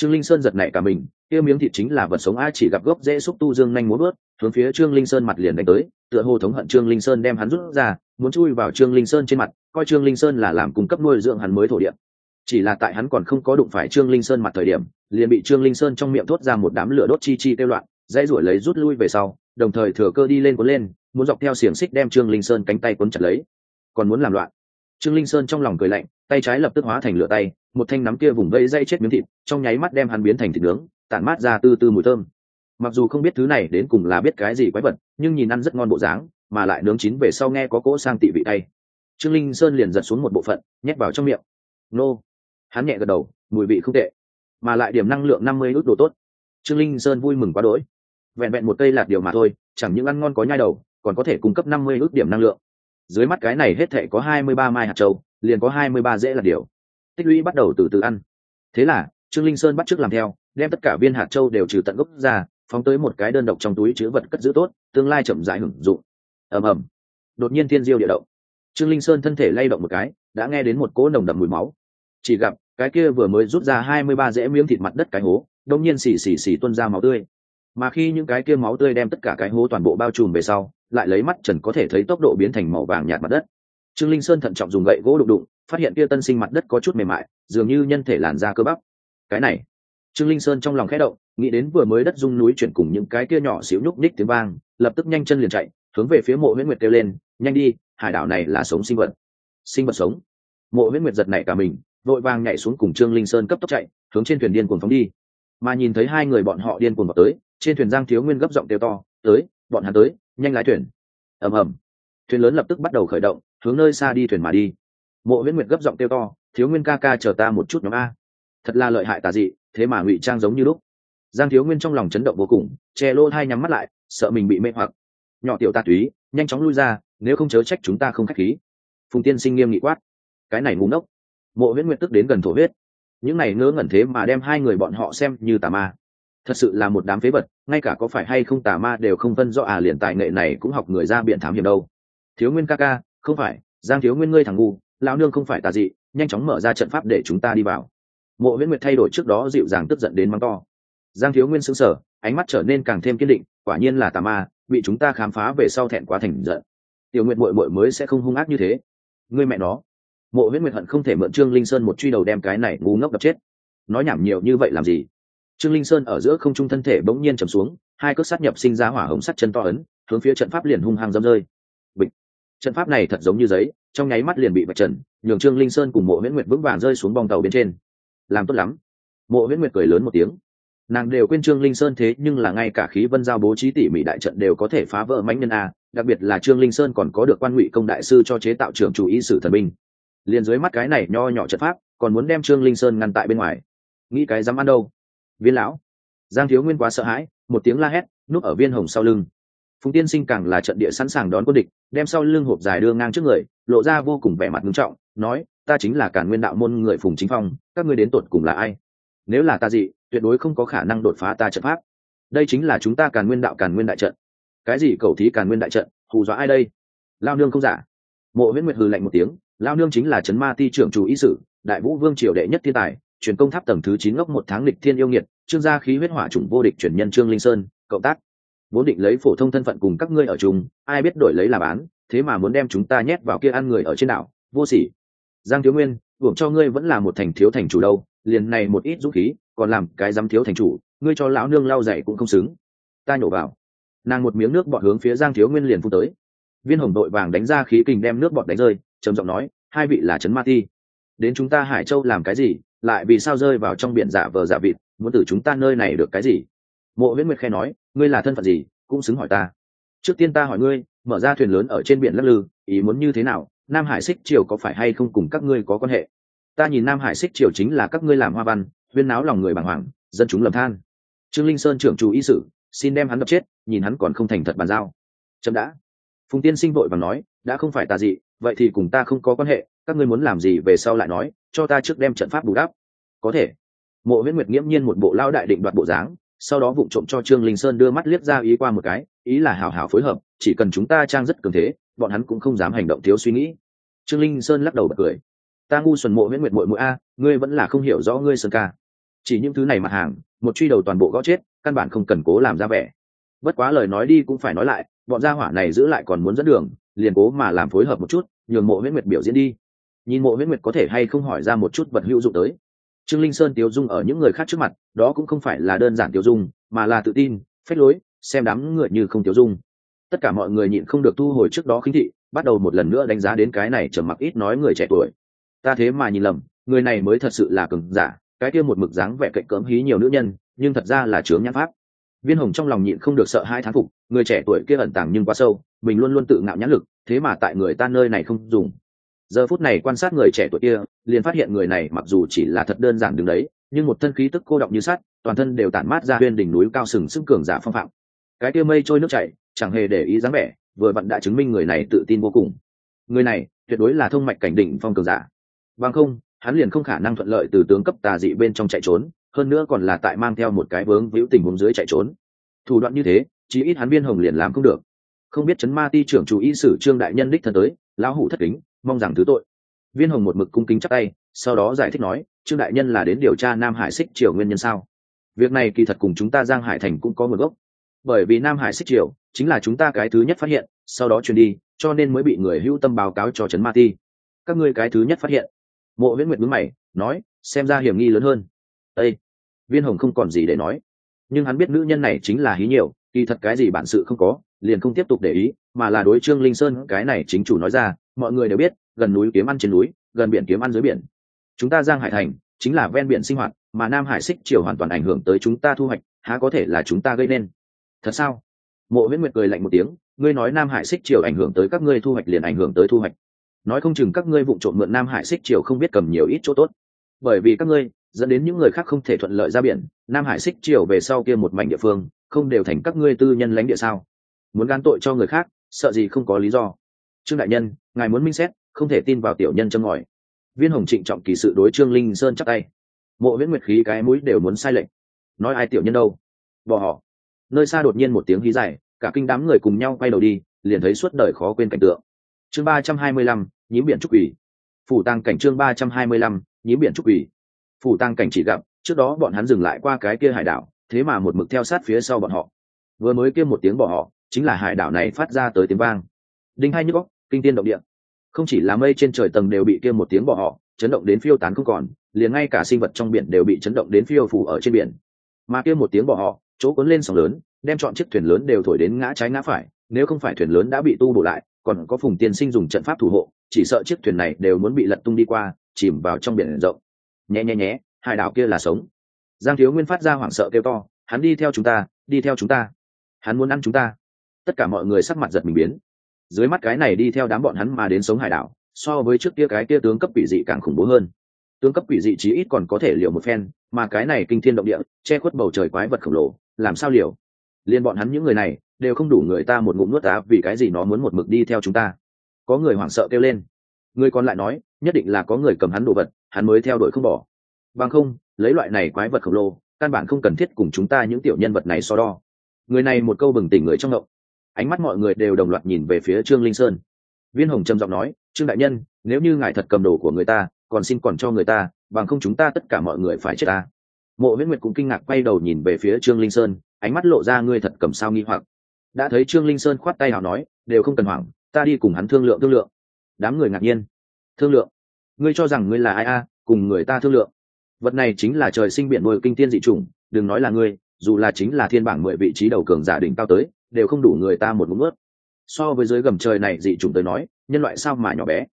Trương linh sơn giật nảy cả mình, kia miếng thịt chính là vật sống ai chỉ gặp gốc dễ xúc tu dương nhanh muốn bớt hướng phía trương linh sơn mặt liền đánh tới, tựa hồ thống hận trương linh sơn đem hắn rút ra, muốn chui vào trương linh sơn trên mặt, coi trương linh sơn là làm cung cấp nuôi dưỡng hắn mới thổ địa. Chỉ là tại hắn còn không có đụng phải trương linh sơn mặt thời điểm, liền bị trương linh sơn trong miệng thốt ra một đám lửa đốt chi chi tiêu loạn, dãy ruổi lấy rút lui về sau, đồng thời thừa cơ đi lên cuốn lên, muốn dọc theo xiềng xích đem trương linh sơn cánh tay cuốn chặt lấy. Còn muốn làm loạn. Trương linh sơn trong lòng cười lạnh tay trái lập tức hóa thành lửa tay, một thanh nắm kia vùng vây dây chết miếng thịt, trong nháy mắt đem hắn biến thành thịt nướng, tản mát ra từ từ mùi thơm. Mặc dù không biết thứ này đến cùng là biết cái gì quái vật, nhưng nhìn ăn rất ngon bộ dáng, mà lại nướng chín về sau nghe có cỗ sang tị vị tay. Trương linh sơn liền giật xuống một bộ phận, nhét vào trong miệng. Nô! Hắn nhẹ gật đầu, mùi vị không tệ, mà lại điểm năng lượng năm mươi ước đồ tốt. Trương linh sơn vui mừng quá đỗi. Vẹn vẹn một cây lạt điều mà thôi, chẳng những ăn ngon có nhai đầu, còn có thể cung cấp năm mươi ước điểm năng lượng. Dưới mắt cái này hết thể có hai mươi ba mai hạt châu liền có hai mươi ba dễ là điều. Tích lũy bắt đầu từ từ ăn. Thế là, trương linh sơn bắt t r ư ớ c làm theo, đem tất cả viên hạt châu đều trừ tận gốc ra, phóng tới một cái đơn độc trong túi chứa vật cất giữ tốt, tương lai chậm rãi hưởng dụng. Ầm ầm. Đột nhiên thiên diêu địa động. Trương linh sơn thân thể lay động một cái, đã nghe đến một cỗ nồng đậm mùi máu. Chỉ gặp, cái kia vừa mới rút ra hai mươi ba rễ miếng thịt mặt đất cái hố đông nhiên xì xì xì tuân ra máu tươi. Mà khi những cái kia máu tươi đem tất cả cái hố toàn bộ bao trùm về sau, lại lấy mắt trần có thể thấy tốc độ biến thành màu vàng nhạt mặt đất trương linh sơn thận trọng dùng gậy gỗ đụng đụng, phát hiện kia tân sinh mặt đất có chút mềm mại, dường như nhân thể làn da cơ bắp. Cái này. Trương linh sơn trong lòng khẽ động, nghĩ đến vừa mới đất dung núi chuyển cùng những cái kia nhỏ xíu nhúc ních tiếng vang, lập tức nhanh chân liền chạy, hướng về phía mộ huyễn nguyệt kêu lên, nhanh đi, hải đảo này là sống sinh vật. Sinh vật sống. Mộ huyễn nguyệt giật nảy cả mình, vội vàng nhảy xuống cùng trương linh sơn cấp tốc chạy, hướng trên thuyền điên cuồng phóng đi. Mà nhìn thấy hai người bọn họ điên cuồng vào tới, trên thuyền giang thiếu nguyên gấp giọng kêu to, tới, bọn hắn tới, nhanh lái thuyền. Ầm ầm. Thuyền lớn lập tức bắt đầu khởi động hướng nơi xa đi thuyền mà đi. Mộ huyễn nguyệt gấp giọng kêu to, thiếu nguyên ca ca chờ ta một chút nhóm a. Thật là lợi hại tà dị, thế mà ngụy trang giống như lúc. Giang thiếu nguyên trong lòng chấn động vô cùng, che lô hai nhắm mắt lại, sợ mình bị mê hoặc. Nhỏ tiểu ta túy, nhanh chóng lui ra, nếu không chớ trách chúng ta không k h á c h khí. Phùng tiên sinh nghiêm nghị quát. Cái này ngúng nốc. mộ huyễn nguyệt tức đến gần thổ huyết. Những này ngớ ngẩn thế mà đem hai người bọn họ xem như tà ma. Thật sự là một đám phế vật, ngay cả có phải hay không tà ma đều không phân rõ à liền tài nghệ này cũng học người ra biện thám hiểm đâu. Thiếu nguyên ca ca không phải, giang thiếu nguyên ngươi thằng ngu, lão nương không phải tà dị, nhanh chóng mở ra trận pháp để chúng ta đi vào. Mộ Viễn nguyệt thay đổi trước đó dịu dàng tức giận đến mắng to. Giang thiếu nguyên sững sờ, ánh mắt trở nên càng thêm kiên định, quả nhiên là tà ma, bị chúng ta khám phá về sau thẹn quá thành giận. Tiểu nguyện mội mội mới sẽ không hung ác như thế. Ngươi mẹ nó. Mộ Viễn nguyệt hận không thể mượn trương linh sơn một truy đầu đem cái này ngu ngốc đập chết. Nói nhảm nhiều như vậy làm gì? Trương linh sơn ở giữa không trung thân thể bỗng nhiên trầm xuống, hai cước sát nhập sinh ra hỏa hồng sắt chân to ấn, hướng phía trận pháp liền hung hăng dâm rơi trận pháp này thật giống như giấy, trong nháy mắt liền bị bạch trần, nhường trương linh sơn cùng mộ huyễn nguyệt vững vàng rơi xuống bong tàu bên trên. Làm tốt lắm. Mộ huyễn nguyệt cười lớn một tiếng. Nàng đều quên trương linh sơn thế nhưng là ngay cả khí vân giao bố trí tỉ mỉ đại trận đều có thể phá vỡ mãnh nhân a, đặc biệt là trương linh sơn còn có được quan ngụy công đại sư cho chế tạo trưởng chủ ý sử thần binh. Liền dưới mắt cái này nho nhỏ trận pháp, còn muốn đem trương linh sơn ngăn tại bên ngoài. Nghĩ cái dám ăn đâu? Viên lão. Giang thiếu nguyên quá sợ hãi, một tiếng la hét, núp ở viên hồng sau lưng phùng tiên sinh càng là trận địa sẵn sàng đón quân địch, đem sau lưng hộp dài đưa ngang trước người, lộ ra vô cùng vẻ mặt nghiêm trọng, nói, ta chính là cản nguyên đạo môn người phùng chính phong, các ngươi đến tột cùng là ai? Nếu là ta dị, tuyệt đối không có khả năng đột phá ta trận pháp. Đây chính là chúng ta càn nguyên đạo càn nguyên đại trận. Cái gì cầu thí càn nguyên đại trận? Hù dọa ai đây? Lao nương không giả. Mộ huyễn nguyệt hừ lạnh một tiếng, lao nương chính là trấn ma ti trưởng chủ ý sử, đại vũ vương triều đệ nhất thiên tài, truyền công tháp tầng thứ chín ngốc một tháng lịch thiên yêu nghiệt, trương gia khí huyết hỏa chủng vô địch chuyển nhân trương linh sơn, cộng tác vốn định lấy phổ thông thân phận cùng các ngươi ở chung, ai biết đổi lấy là bán, thế mà muốn đem chúng ta nhét vào kia ăn người ở trên đảo, vô sỉ. Giang thiếu nguyên buộc cho ngươi vẫn là một thành thiếu thành chủ đâu, liền này một ít dũng khí, còn làm cái dám thiếu thành chủ, ngươi cho lão nương lau dạy cũng không xứng. Ta nhổ vào. Nàng một miếng nước bọt hướng phía giang thiếu nguyên liền phun tới. Viên hồng đội vàng đánh ra khí kình đem nước bọt đánh rơi, trầm giọng nói, hai vị là trấn ma ti. Đến chúng ta hải châu làm cái gì, lại vì sao rơi vào trong biển giả vờ giả vịt, muốn từ chúng ta nơi này được cái gì? Mộ viễn nguyệt khe nói ngươi là thân phận gì, cũng xứng hỏi ta. Trước tiên ta hỏi ngươi, mở ra thuyền lớn ở trên biển lắc lư, ý muốn như thế nào? Nam hải xích triều có phải hay không cùng các ngươi có quan hệ? Ta nhìn nam hải xích triều chính là các ngươi làm hoa văn, huyên náo lòng người bàng hoàng, dân chúng lầm than. Trương linh sơn trưởng chủ y sử xin đem hắn đập chết, nhìn hắn còn không thành thật bàn giao. Chậm đã. Phùng tiên sinh vội và nói, đã không phải ta gì vậy thì cùng ta không có quan hệ, các ngươi muốn làm gì về sau lại nói, cho ta trước đem trận pháp bù đắp. Có thể. Mộ huyễn nguyệt nghiễm nhiên một bộ lao đại định đoạt bộ dáng sau đó vụng trộm cho trương linh sơn đưa mắt liếc ra ý qua một cái, ý là hào hào phối hợp, chỉ cần chúng ta trang rất cường thế, bọn hắn cũng không dám hành động thiếu suy nghĩ. Trương linh sơn lắc đầu bật cười. Ta ngu xuẩn mộ huyễn nguyệt mội mũi a, ngươi vẫn là không hiểu rõ ngươi sơn ca. Chỉ những thứ này mặt hàng, một truy đầu toàn bộ gõ chết, căn bản không cần cố làm ra vẻ. Bất quá lời nói đi cũng phải nói lại, bọn gia hỏa này giữ lại còn muốn dẫn đường, liền cố mà làm phối hợp một chút, nhường mộ huyễn nguyệt biểu diễn đi. Nhìn mộ huyễn nguyệt có thể hay không hỏi ra một chút vật hữu dụng tới trương linh sơn tiêu dung ở những người khác trước mặt, đó cũng không phải là đơn giản tiêu dung, mà là tự tin, phách lối, xem đám người như không tiêu dung. Tất cả mọi người nhịn không được thu hồi trước đó khinh thị, bắt đầu một lần nữa đánh giá đến cái này trầm mặc ít nói người trẻ tuổi. Ta thế mà nhìn lầm, người này mới thật sự là cường giả, cái kia một mực dáng vẻ cạnh cỡm hí nhiều nữ nhân, nhưng thật ra là chướng nhãn pháp. Viên hồng trong lòng nhịn không được sợ hai thán phục, người trẻ tuổi kia ẩn tàng nhưng quá sâu, mình luôn luôn tự ngạo nhãn lực, thế mà tại người ta nơi này không dùng giờ phút này quan sát người trẻ tuổi kia, liền phát hiện người này mặc dù chỉ là thật đơn giản đứng đấy, nhưng một thân khí tức cô động như sắt, toàn thân đều tản mát ra huyên đỉnh núi cao sừng sững cường giả phong phạm. Cái kia mây trôi nước chảy, chẳng hề để ý dáng vẻ, vừa vặn đã chứng minh người này tự tin vô cùng. Người này, tuyệt đối là thông mạch cảnh đỉnh phong cường giả. Bằng không, hắn liền không khả năng thuận lợi từ tướng cấp tà dị bên trong chạy trốn, hơn nữa còn là tại mang theo một cái vướng víu tình huống dưới chạy trốn. Thủ đoạn như thế, chí ít hắn biên hồng liền làm không được. Không biết chấn ma ti trưởng chủ y sử trương đại nhân đích thân tới, lão hủ thất kính mong rằng thứ tội. Viên hồng một mực cung kính chắc tay, sau đó giải thích nói, trương đại nhân là đến điều tra nam hải xích triều nguyên nhân sao? Việc này kỳ thật cùng chúng ta giang hải thành cũng có nguồn gốc. Bởi vì nam hải xích triều chính là chúng ta cái thứ nhất phát hiện, sau đó truyền đi, cho nên mới bị người hữu tâm báo cáo cho trấn ma ti. Các ngươi cái thứ nhất phát hiện. Mộ viễn nguyệt mướn mày, nói, xem ra hiểm nghi lớn hơn. Â viên hồng không còn gì để nói. Nhưng hắn biết nữ nhân này chính là hí nhiều, kỳ thật cái gì bản sự không có, liền không tiếp tục để ý, mà là đối trương linh sơn cái này chính chủ nói ra mọi người đều biết, gần núi kiếm ăn trên núi, gần biển kiếm ăn dưới biển. Chúng ta giang hải thành chính là ven biển sinh hoạt, mà nam hải xích chiều hoàn toàn ảnh hưởng tới chúng ta thu hoạch, há có thể là chúng ta gây nên. Thật sao? Mộ viễn nguyệt cười lạnh một tiếng, ngươi nói nam hải xích chiều ảnh hưởng tới các ngươi thu hoạch liền ảnh hưởng tới thu hoạch. Nói không chừng các ngươi vụ trộm mượn nam hải xích chiều không biết cầm nhiều ít chỗ tốt. Bởi vì các ngươi dẫn đến những người khác không thể thuận lợi ra biển, nam hải xích chiều về sau kia một mảnh địa phương, không đều thành các ngươi tư nhân lãnh địa sao? Muốn gan tội cho người khác, sợ gì không có lý do. Trương đại nhân ngài muốn minh xét, không thể tin vào tiểu nhân châm ngòi. Viên hồng trịnh trọng kỳ sự đối trương linh sơn chắc tay. Mộ viễn nguyệt khí cái mũi đều muốn sai lệnh nói ai tiểu nhân đâu? Bỏ họ. Nơi xa đột nhiên một tiếng hí dài, cả kinh đám người cùng nhau quay đầu đi, liền thấy suốt đời khó quên cảnh tượng. Chương ba trăm hai mươi lăm, nhím biển trúc ủy phủ tăng cảnh chương ba trăm hai mươi lăm, nhím biển trúc ủy phủ tăng cảnh chỉ gặp, trước đó bọn hắn dừng lại qua cái kia hải đảo, thế mà một mực theo sát phía sau bọn họ. Vừa mới kêu một tiếng bỏ họ, chính là hải đảo này phát ra tới tiếng vang. Đinh hai nhức góc kinh tiên động địa. Không chỉ là mây trên trời tầng đều bị kia một tiếng bỏ họ, chấn động đến phiêu tán không còn, liền ngay cả sinh vật trong biển đều bị chấn động đến phiêu phủ ở trên biển. Mà kia một tiếng bỏ họ, chỗ cuốn lên sóng lớn, đem chọn chiếc thuyền lớn đều thổi đến ngã trái ngã phải, nếu không phải thuyền lớn đã bị tu bổ lại, còn có phùng tiên sinh dùng trận pháp thủ hộ, chỉ sợ chiếc thuyền này đều muốn bị lật tung đi qua, chìm vào trong biển rộng. Nhé nhé nhé hải đảo kia là sống. Giang thiếu nguyên phát ra hoảng sợ kêu to, hắn đi theo chúng ta, đi theo chúng ta. Hắn muốn ăn chúng ta. Tất cả mọi người sắc mặt giật mình biến dưới mắt cái này đi theo đám bọn hắn mà đến sống hải đảo, so với trước kia cái kia tướng cấp quỷ dị càng khủng bố hơn. Tướng cấp quỷ dị chí ít còn có thể liều một phen, mà cái này kinh thiên động địa, che khuất bầu trời quái vật khổng lồ, làm sao liều? Liên bọn hắn những người này, đều không đủ người ta một ngụm nuốt á vì cái gì nó muốn một mực đi theo chúng ta. Có người hoảng sợ kêu lên. Người còn lại nói, nhất định là có người cầm hắn đồ vật, hắn mới theo đuổi không bỏ. Bằng không, lấy loại này quái vật khổng lồ, căn bản không cần thiết cùng chúng ta những tiểu nhân vật này so đo. Người này một câu bừng tỉnh người trong ngộng ánh mắt mọi người đều đồng loạt nhìn về phía trương linh sơn. Viên hồng trầm giọng nói, trương đại nhân, nếu như ngài thật cầm đồ của người ta, còn xin còn cho người ta, bằng không chúng ta tất cả mọi người phải chết ta. Mộ viễn nguyệt cũng kinh ngạc quay đầu nhìn về phía trương linh sơn, ánh mắt lộ ra ngươi thật cầm sao nghi hoặc. Đã thấy trương linh sơn khoát tay nào nói, đều không cần hoảng, ta đi cùng hắn thương lượng thương lượng. Đám người ngạc nhiên. Thương lượng? Ngươi cho rằng ngươi là ai a, cùng người ta thương lượng? Vật này chính là trời sinh biển nuôi kinh tiên dị chủng, đừng nói là ngươi, dù là chính là thiên bảng mười vị trí đầu cường giả đỉnh cao tới đều không đủ người ta một ngụm ướt. So với dưới gầm trời này dị chủng tới nói, nhân loại sao mà nhỏ bé?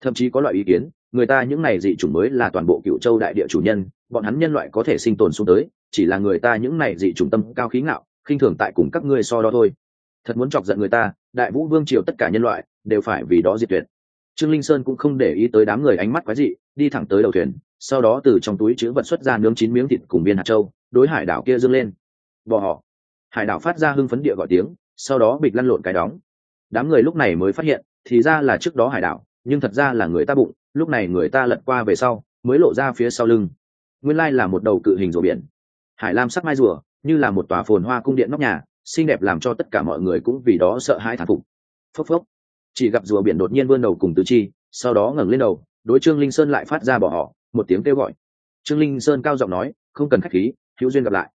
Thậm chí có loại ý kiến, người ta những này dị chủng mới là toàn bộ cựu châu đại địa chủ nhân, bọn hắn nhân loại có thể sinh tồn xuống tới, chỉ là người ta những này dị chủng tâm cao khí ngạo, khinh thường tại cùng các ngươi so đó thôi. Thật muốn chọc giận người ta, đại vũ vương triều tất cả nhân loại đều phải vì đó diệt tuyệt. Trương linh sơn cũng không để ý tới đám người ánh mắt quái dị, đi thẳng tới đầu thuyền, sau đó từ trong túi chữ vật xuất ra nướng chín miếng thịt cùng viên hạt châu, đối hải đảo kia dâng lên. Bỏ họ hải đảo phát ra hưng phấn địa gọi tiếng, sau đó bịch lăn lộn cái đóng. Đám người lúc này mới phát hiện, thì ra là trước đó hải đảo, nhưng thật ra là người ta bụng, lúc này người ta lật qua về sau, mới lộ ra phía sau lưng. Nguyên lai là một đầu cự hình rùa biển. Hải lam sắc mai rùa, như là một tòa phồn hoa cung điện nóc nhà, xinh đẹp làm cho tất cả mọi người cũng vì đó sợ hãi thản phục. Phốc phốc. Chỉ gặp rùa biển đột nhiên vươn đầu cùng tứ chi, sau đó ngẩng lên đầu, đối trương linh sơn lại phát ra bỏ họ, một tiếng kêu gọi. Trương linh sơn cao giọng nói, không cần khách khí, hữu duyên gặp lại.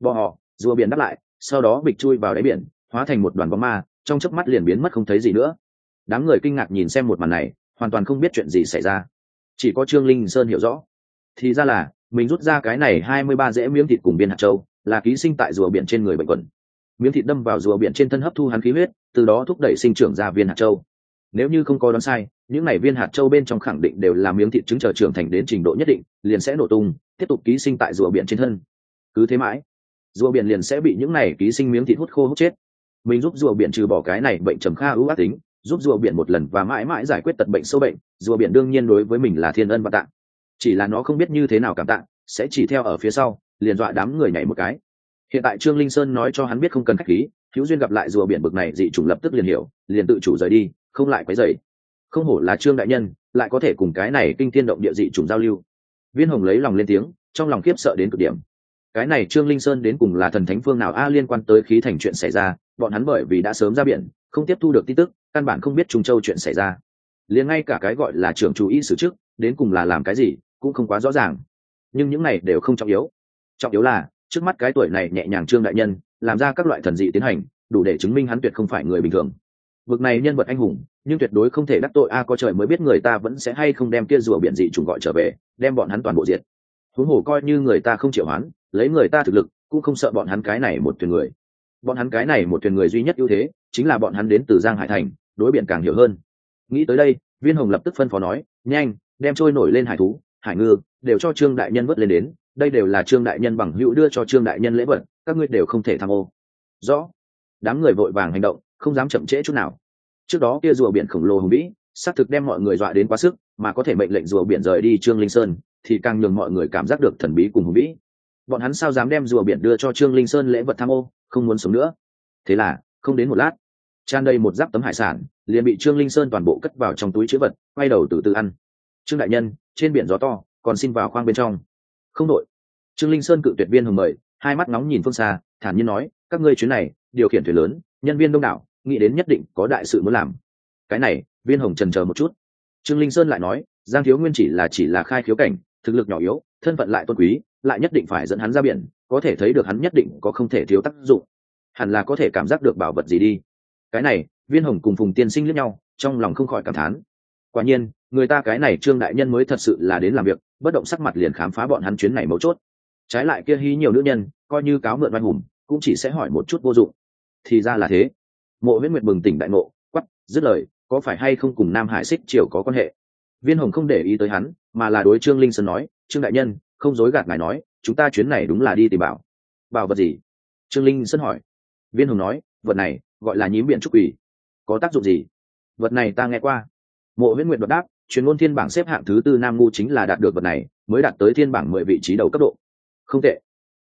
Bỏ họ, rùa biển đáp lại sau đó bịch chui vào đáy biển, hóa thành một đoàn bóng ma, trong chớp mắt liền biến mất không thấy gì nữa. Đám người kinh ngạc nhìn xem một màn này, hoàn toàn không biết chuyện gì xảy ra. Chỉ có trương linh sơn hiểu rõ. Thì ra là, mình rút ra cái này hai mươi ba rễ miếng thịt cùng viên hạt châu, là ký sinh tại rùa biển trên người bệnh quẩn miếng thịt đâm vào rùa biển trên thân hấp thu hắn khí huyết, từ đó thúc đẩy sinh trưởng ra viên hạt châu. Nếu như không có đoán sai, những này viên hạt châu bên trong khẳng định đều là miếng thịt trứng chờ trưởng thành đến trình độ nhất định, liền sẽ nổ tung, tiếp tục ký sinh tại rùa biển trên thân. Cứ thế mãi rùa biển liền sẽ bị những này ký sinh miếng thịt hút khô hút chết. Mình giúp rùa biển trừ bỏ cái này bệnh trầm kha ưu ác tính, giúp rùa biển một lần và mãi mãi giải quyết tật bệnh sâu bệnh, rùa biển đương nhiên đối với mình là thiên ân và tạng chỉ là nó không biết như thế nào cảm tạng sẽ chỉ theo ở phía sau, liền dọa đám người nhảy một cái. Hiện tại trương linh sơn nói cho hắn biết không cần khách khí, hữu duyên gặp lại rùa biển bực này, dị chủng lập tức liền hiểu, liền tự chủ rời đi, không lại quấy dày không hổ là trương đại nhân, lại có thể cùng cái này kinh thiên động địa dị chủng giao lưu. Viên hồng lấy lòng lên tiếng, trong lòng khiếp sợ đến cực điểm cái này trương linh sơn đến cùng là thần thánh phương nào a liên quan tới khí thành chuyện xảy ra, bọn hắn bởi vì đã sớm ra biển, không tiếp thu được tin tức, căn bản không biết trung châu chuyện xảy ra. Liền ngay cả cái gọi là trưởng chú ý xử trước, đến cùng là làm cái gì, cũng không quá rõ ràng. Nhưng những này đều không trọng yếu. Trọng yếu là, trước mắt cái tuổi này nhẹ nhàng trương đại nhân, làm ra các loại thần dị tiến hành, đủ để chứng minh hắn tuyệt không phải người bình thường. Vực này nhân vật anh hùng, nhưng tuyệt đối không thể đắc tội a có trời mới biết người ta vẫn sẽ hay không đem kia rùa biển dị trùng gọi trở về, đem bọn hắn toàn bộ diệt. Huống hồ coi như người ta không chịu hoán lấy người ta thực lực, cũng không sợ bọn hắn cái này một thuyền người. Bọn hắn cái này một thuyền người duy nhất ưu thế, chính là bọn hắn đến từ giang hải thành, đối biển càng hiểu hơn. Nghĩ tới đây, viên hồng lập tức phân phó nói, nhanh, đem trôi nổi lên hải thú, hải ngư, đều cho trương đại nhân vớt lên đến. Đây đều là trương đại nhân bằng hữu đưa cho trương đại nhân lễ vật, các ngươi đều không thể tham ô. Rõ. Đám người vội vàng hành động, không dám chậm trễ chút nào. Trước đó kia rùa biển khổng lồ hùng vĩ, xác thực đem mọi người dọa đến quá sức, mà có thể mệnh lệnh rùa biển rời đi trương linh sơn, thì càng nhường mọi người cảm giác được thần bí cùng hùng vĩ bọn hắn sao dám đem rùa biển đưa cho trương linh sơn lễ vật tham ô, không muốn sống nữa. Thế là, không đến một lát, tràn đầy một giáp tấm hải sản, liền bị trương linh sơn toàn bộ cất vào trong túi chữ vật, quay đầu từ từ ăn. Trương đại nhân, trên biển gió to, còn xin vào khoang bên trong. Không đội. Trương linh sơn cự tuyệt viên hồng mời, hai mắt nóng nhìn phương xa, thản nhiên nói, các ngươi chuyến này, điều khiển thuyền lớn, nhân viên đông đảo, nghĩ đến nhất định có đại sự muốn làm. Cái này, viên hồng trần chờ một chút. Trương linh sơn lại nói, giang thiếu nguyên chỉ là chỉ là khai khiếu cảnh, thực lực nhỏ yếu, thân phận lại tôn quý lại nhất định phải dẫn hắn ra biển, có thể thấy được hắn nhất định có không thể thiếu tác dụng. Hẳn là có thể cảm giác được bảo vật gì đi. Cái này, viên hồng cùng phùng tiên sinh lẫn nhau, trong lòng không khỏi cảm thán. Quả nhiên, người ta cái này trương đại nhân mới thật sự là đến làm việc, bất động sắc mặt liền khám phá bọn hắn chuyến này mấu chốt. Trái lại kia hí nhiều nữ nhân, coi như cáo mượn văn hùng, cũng chỉ sẽ hỏi một chút vô dụng. Thì ra là thế. Mộ viễn nguyệt bừng tỉnh đại ngộ quắp dứt lời, có phải hay không cùng nam hải xích triều có quan hệ? Viên hồng không để ý tới hắn, mà là đối trương linh sơn nói, trương đại nhân không dối gạt ngài nói, chúng ta chuyến này đúng là đi tìm bảo. Bảo vật gì? Trương linh sơn hỏi. Viên hồng nói, vật này gọi là nhím biển trúc quỷ. Có tác dụng gì? Vật này ta nghe qua. Mộ viễn nguyệt đột đáp chuyên môn thiên bảng xếp hạng thứ tư nam ngu chính là đạt được vật này, mới đạt tới thiên bảng mười vị trí đầu cấp độ. Không tệ.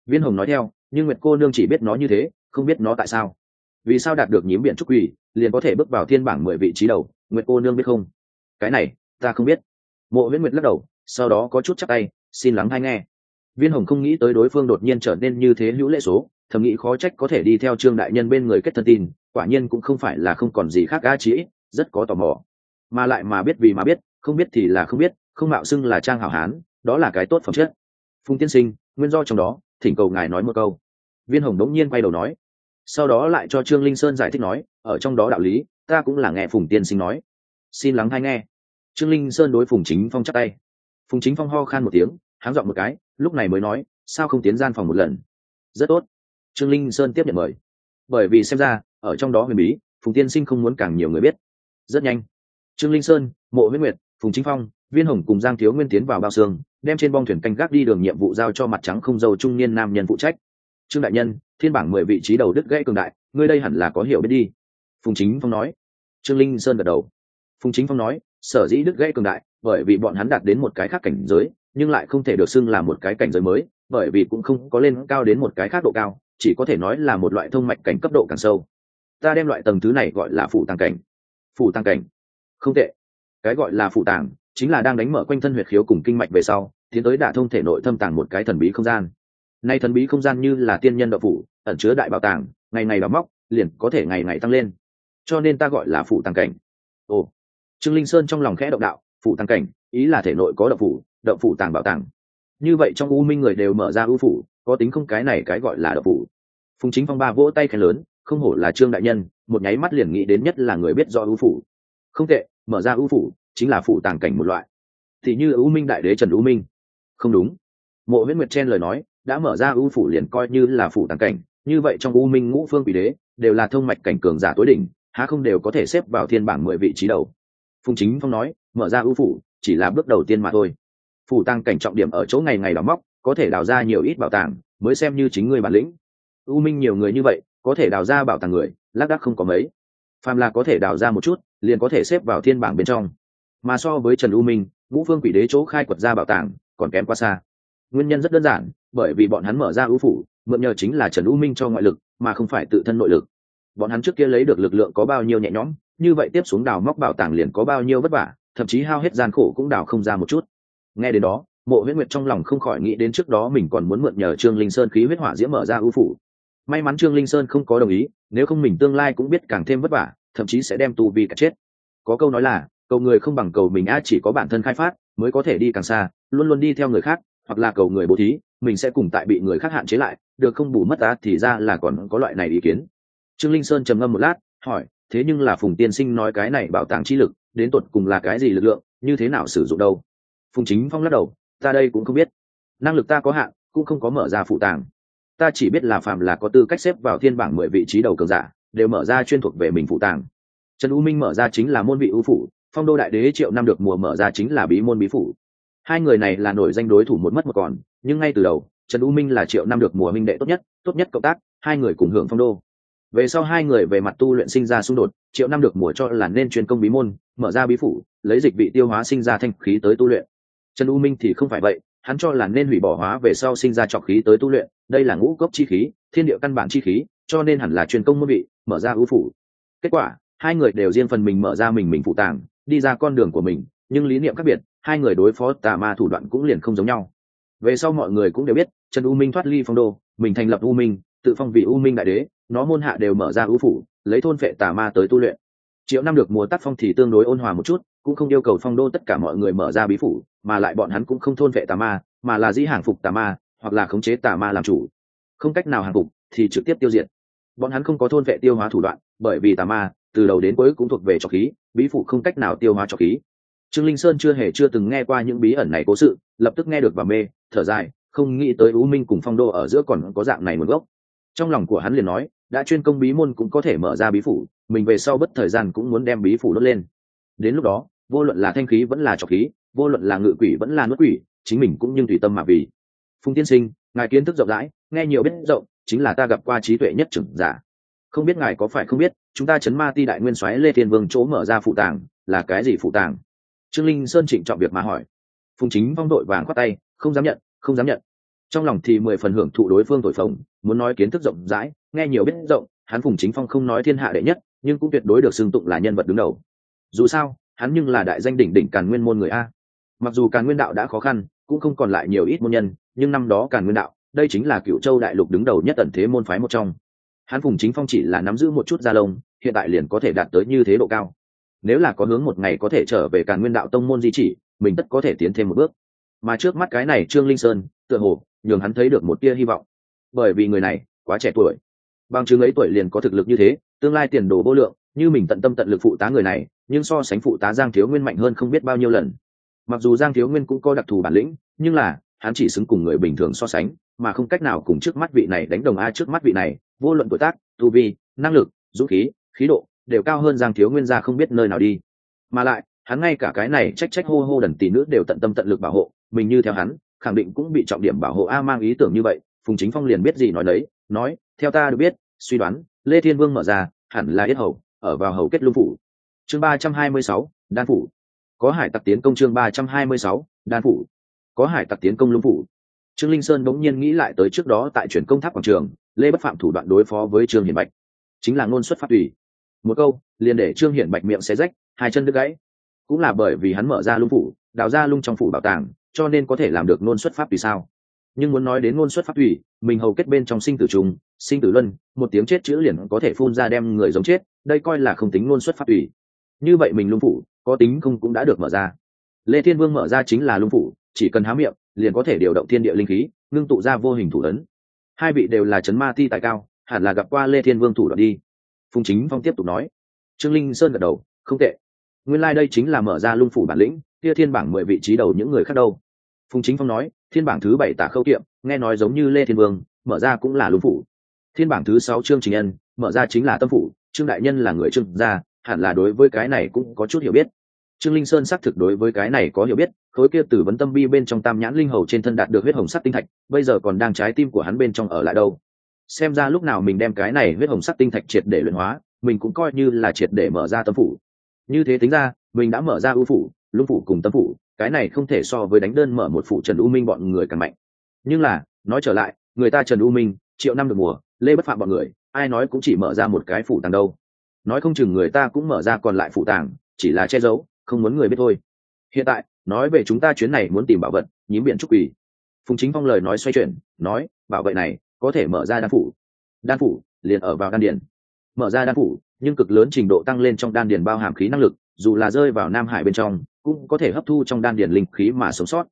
Viên hồng nói theo, nhưng nguyệt cô nương chỉ biết nó như thế, không biết nó tại sao. Vì sao đạt được nhím biển trúc quỷ, liền có thể bước vào thiên bảng mười vị trí đầu, nguyệt cô nương biết không? Cái này ta không biết. Mộ viễn nguyệt lắc đầu, sau đó có chút chắc tay xin lắng hay nghe. Viên hồng không nghĩ tới đối phương đột nhiên trở nên như thế hữu lễ số, thầm nghĩ khó trách có thể đi theo trương đại nhân bên người kết thân tin, quả nhiên cũng không phải là không còn gì khác ga trĩ rất có tò mò. Mà lại mà biết vì mà biết, không biết thì là không biết, không mạo xưng là trang hảo hán, đó là cái tốt phẩm chất. Phùng tiên sinh, nguyên do trong đó, thỉnh cầu ngài nói một câu. Viên hồng đống nhiên quay đầu nói. Sau đó lại cho trương linh sơn giải thích nói, ở trong đó đạo lý, ta cũng là nghe phùng tiên sinh nói. Xin lắng hay nghe. Trương linh sơn đối phùng chính phong chắc tay. Phùng chính phong ho khan một tiếng háng dọn một cái, lúc này mới nói, sao không tiến gian phòng một lần? Rất tốt. Trương linh sơn tiếp nhận mời. Bởi vì xem ra, ở trong đó huyền bí, phùng tiên sinh không muốn càng nhiều người biết. Rất nhanh. Trương linh sơn, mộ huyết nguyệt, phùng chính phong, viên hồng cùng giang thiếu nguyên tiến vào bao xương, đem trên bong thuyền canh gác đi đường nhiệm vụ giao cho mặt trắng không dâu trung niên nam nhân phụ trách. Trương đại nhân, thiên bảng mười vị trí đầu đức gãy cường đại, ngươi đây hẳn là có hiểu biết đi. Phùng chính phong nói. Trương linh sơn gật đầu. Phùng chính phong nói, sở dĩ đức gãy cường đại, bởi vì bọn hắn đạt đến một cái khác cảnh giới nhưng lại không thể được xưng là một cái cảnh giới mới, bởi vì cũng không có lên cao đến một cái khác độ cao, chỉ có thể nói là một loại thông mạch cảnh cấp độ càng sâu. Ta đem loại tầng thứ này gọi là phủ tàng cảnh. Phủ tàng cảnh? Không tệ. Cái gọi là phủ tàng chính là đang đánh mở quanh thân huyệt khiếu cùng kinh mạch về sau, tiến tới đả thông thể nội thâm tàng một cái thần bí không gian. Nay thần bí không gian như là tiên nhân đạo phủ, ẩn chứa đại bảo tàng, ngày ngày đóng móc, liền có thể ngày ngày tăng lên. Cho nên ta gọi là phủ tàng cảnh. Ồ. Trương linh sơn trong lòng khẽ động đạo, phủ tàng cảnh, ý là thể nội có đạo phủ đậu phủ tàng bảo tàng. Như vậy trong u minh người đều mở ra ưu phủ, có tính không cái này cái gọi là đậu phủ. Phùng chính phong ba vỗ tay khen lớn, không hổ là trương đại nhân, một nháy mắt liền nghĩ đến nhất là người biết do ưu phủ. Không tệ, mở ra ưu phủ, chính là phủ tàng cảnh một loại. Thì như ưu minh đại đế trần ưu minh. Không đúng. Mộ viễn nguyệt chen lời nói, đã mở ra ưu phủ liền coi như là phủ tàng cảnh, như vậy trong U minh ngũ phương quỷ đế, đều là thông mạch cảnh cường giả tối đỉnh, há không đều có thể xếp vào thiên bảng mười vị trí đầu. Phùng chính phong nói, mở ra ưu phủ, chỉ là bước đầu tiên mà thôi phủ tăng cảnh trọng điểm ở chỗ ngày ngày đào móc, có thể đào ra nhiều ít bảo tàng, mới xem như chính người bản lĩnh. U minh nhiều người như vậy, có thể đào ra bảo tàng người, lác đác không có mấy. Phàm là có thể đào ra một chút, liền có thể xếp vào thiên bảng bên trong. Mà so với trần u minh, ngũ phương quỷ đế chỗ khai quật ra bảo tàng, còn kém quá xa. Nguyên nhân rất đơn giản, bởi vì bọn hắn mở ra ưu phủ, mượn nhờ chính là trần u minh cho ngoại lực, mà không phải tự thân nội lực. Bọn hắn trước kia lấy được lực lượng có bao nhiêu nhẹ nhõm, như vậy tiếp xuống đào móc bảo tàng liền có bao nhiêu vất vả, thậm chí hao hết gian khổ cũng đào không ra một chút nghe đến đó, mộ huyết nguyệt trong lòng không khỏi nghĩ đến trước đó mình còn muốn mượn nhờ trương linh sơn khí huyết hỏa diễm mở ra ưu phủ. May mắn trương linh sơn không có đồng ý, nếu không mình tương lai cũng biết càng thêm vất vả, thậm chí sẽ đem tu vi cả chết. Có câu nói là, cầu người không bằng cầu mình a chỉ có bản thân khai phát, mới có thể đi càng xa, luôn luôn đi theo người khác, hoặc là cầu người bố thí, mình sẽ cùng tại bị người khác hạn chế lại, được không bù mất á, thì ra là còn có loại này ý kiến. Trương linh sơn trầm ngâm một lát, hỏi, thế nhưng là phùng tiên sinh nói cái này bảo tàng chi lực, đến tột cùng là cái gì lực lượng, như thế nào sử dụng đâu? Phùng chính phong lắc đầu, ta đây cũng không biết. Năng lực ta có hạn, cũng không có mở ra phụ tàng. Ta chỉ biết là phạm là có tư cách xếp vào thiên bảng mười vị trí đầu cường giả, đều mở ra chuyên thuộc về mình phụ tàng. Trần u minh mở ra chính là môn vị ưu phủ, phong đô đại đế triệu năm được mùa mở ra chính là bí môn bí phủ. Hai người này là nổi danh đối thủ một mất một còn, nhưng ngay từ đầu, trần u minh là triệu năm được mùa minh đệ tốt nhất tốt nhất cộng tác, hai người cùng hưởng phong đô. Về sau hai người về mặt tu luyện sinh ra xung đột, triệu năm được mùa cho là nên chuyên công bí môn, mở ra bí phủ, lấy dịch vị tiêu hóa sinh ra thanh khí tới tu luyện trần u minh thì không phải vậy, hắn cho là nên hủy bỏ hóa về sau sinh ra trọc khí tới tu luyện, đây là ngũ cốc chi khí, thiên địa căn bản chi khí, cho nên hẳn là truyền công môn vị, mở ra ưu phủ. Kết quả, hai người đều riêng phần mình mở ra mình mình phụ tàng, đi ra con đường của mình, nhưng lý niệm khác biệt, hai người đối phó tà ma thủ đoạn cũng liền không giống nhau. Về sau mọi người cũng đều biết, trần u minh thoát ly phong đô, mình thành lập u minh, tự phong vị u minh đại đế, nó môn hạ đều mở ra ưu phủ, lấy thôn phệ tà ma tới tu luyện. Triệu năm được mùa tác phong thì tương đối ôn hòa một chút cũng không yêu cầu phong đô tất cả mọi người mở ra bí phủ, mà lại bọn hắn cũng không thôn vệ tà ma, mà là dĩ hàng phục tà ma, hoặc là khống chế tà ma làm chủ. Không cách nào hàng phục thì trực tiếp tiêu diệt. Bọn hắn không có thôn vệ tiêu hóa thủ đoạn, bởi vì tà ma, từ đầu đến cuối cũng thuộc về trọc khí, bí phủ không cách nào tiêu hóa trọc khí. Trương linh sơn chưa hề chưa từng nghe qua những bí ẩn này cố sự, lập tức nghe được và mê, thở dài, không nghĩ tới u minh cùng phong đô ở giữa còn có dạng này một gốc. Trong lòng của hắn liền nói, đã chuyên công bí môn cũng có thể mở ra bí phủ, mình về sau bất thời gian cũng muốn đem bí phủ đốt lên. Đến lúc đó vô luận là thanh khí vẫn là trọc khí, vô luận là ngự quỷ vẫn là nuốt quỷ, chính mình cũng nhưng tùy tâm mà vì. Phùng tiên sinh, ngài kiến thức rộng rãi, nghe nhiều biết rộng, chính là ta gặp qua trí tuệ nhất trưởng giả. Không biết ngài có phải không biết, chúng ta chấn ma ti đại nguyên soái lê thiên vương chỗ mở ra phụ tàng, là cái gì phụ tàng? Trương linh sơn trịnh trọng việc mà hỏi. Phùng chính vong đội vàng khoát tay, không dám nhận, không dám nhận. Trong lòng thì mười phần hưởng thụ đối phương thổi phồng, muốn nói kiến thức rộng rãi, nghe nhiều biết rộng, hắn phùng chính phong không nói thiên hạ đệ nhất, nhưng cũng tuyệt đối được xưng tụng là nhân vật đứng đầu. Dù sao hắn nhưng là đại danh đỉnh đỉnh càn nguyên môn người a. Mặc dù càn nguyên đạo đã khó khăn, cũng không còn lại nhiều ít môn nhân, nhưng năm đó càn nguyên đạo, đây chính là cựu châu đại lục đứng đầu nhất tần thế môn phái một trong. Hắn phùng chính phong chỉ là nắm giữ một chút gia lông, hiện tại liền có thể đạt tới như thế độ cao. Nếu là có hướng một ngày có thể trở về càn nguyên đạo tông môn di chỉ, mình tất có thể tiến thêm một bước. Mà trước mắt cái này trương linh sơn, tựa hồ, nhường hắn thấy được một tia hy vọng. Bởi vì người này, quá trẻ tuổi. Bằng chứng ấy tuổi liền có thực lực như thế, tương lai tiền đồ vô lượng như mình tận tâm tận lực phụ tá người này, nhưng so sánh phụ tá giang thiếu nguyên mạnh hơn không biết bao nhiêu lần. Mặc dù giang thiếu nguyên cũng có đặc thù bản lĩnh, nhưng là, hắn chỉ xứng cùng người bình thường so sánh, mà không cách nào cùng trước mắt vị này đánh đồng a trước mắt vị này, vô luận tuổi tác, tu vi, năng lực, dũng khí khí độ, đều cao hơn giang thiếu nguyên ra không biết nơi nào đi. Mà lại, hắn ngay cả cái này trách trách hô hô đần tỷ nữ đều tận tâm tận lực bảo hộ, mình như theo hắn, khẳng định cũng bị trọng điểm bảo hộ a mang ý tưởng như vậy, phùng chính phong liền biết gì nói đấy, nói, theo ta được biết, suy đoán, lê thiên vương mở ra, hẳn là yết hầu ở vào hầu kết lung phủ. Chương ba trăm hai mươi sáu, đan phủ. Có hải tặc tiến công chương ba trăm hai mươi sáu, đan phủ. Có hải tặc tiến công lung phủ. Trương linh sơn bỗng nhiên nghĩ lại tới trước đó tại chuyển công tháp quảng trường, lê bất phạm thủ đoạn đối phó với trương hiển bạch. Chính là ngôn xuất phát tùy. Một câu, liền để trương hiển bạch miệng xé rách, hai chân đứt gãy. Cũng là bởi vì hắn mở ra lung phủ, đào ra lung trong phủ bảo tàng, cho nên có thể làm được ngôn xuất pháp tùy sao nhưng muốn nói đến ngôn xuất pháp thủy, mình hầu kết bên trong sinh tử trùng sinh tử luân một tiếng chết chữ liền có thể phun ra đem người giống chết đây coi là không tính ngôn xuất pháp thủy. như vậy mình lung phủ có tính không cũng đã được mở ra. Lê thiên vương mở ra chính là lung phủ chỉ cần há miệng liền có thể điều động thiên địa linh khí ngưng tụ ra vô hình thủ ấn. Hai vị đều là chấn ma ti tại cao hẳn là gặp qua lê thiên vương thủ đoạn đi. Phùng chính phong tiếp tục nói. Trương linh sơn gật đầu không tệ. Nguyên lai、like、đây chính là mở ra lung phủ bản lĩnh kia thiên bảng mười vị trí đầu những người khác đâu? Phùng chính phong nói, thiên bảng thứ bảy tả khâu kiệm, nghe nói giống như lê thiên vương, mở ra cũng là lung phủ. Thiên bảng thứ sáu trương trình nhân mở ra chính là tâm phủ, trương đại nhân là người trương gia, hẳn là đối với cái này cũng có chút hiểu biết. Trương linh sơn xác thực đối với cái này có hiểu biết, khối kia tử vấn tâm bi bên trong tam nhãn linh hầu trên thân đạt được huyết hồng sắc tinh thạch, bây giờ còn đang trái tim của hắn bên trong ở lại đâu. Xem ra lúc nào mình đem cái này huyết hồng sắc tinh thạch triệt để luyện hóa, mình cũng coi như là triệt để mở ra tâm phủ. Như thế tính ra, mình đã mở ra ưu phủ lũng phủ cùng tâm phủ cái này không thể so với đánh đơn mở một phụ trần u minh bọn người càng mạnh. Nhưng là, nói trở lại, người ta trần u minh, triệu năm được mùa, lê bất phạm bọn người, ai nói cũng chỉ mở ra một cái phủ tàng đâu. Nói không chừng người ta cũng mở ra còn lại phủ tàng, chỉ là che giấu, không muốn người biết thôi. Hiện tại, nói về chúng ta chuyến này muốn tìm bảo vật, nhím biển trúc quỷ phùng chính phong lời nói xoay chuyển, nói, bảo vệ này, có thể mở ra đan phủ. Đan phủ, liền ở vào đan điền. Mở ra đan phủ, nhưng cực lớn trình độ tăng lên trong đan điền bao hàm khí năng lực, dù là rơi vào nam hải bên trong cũng có thể hấp thu trong đan điền linh khí mà sống sót.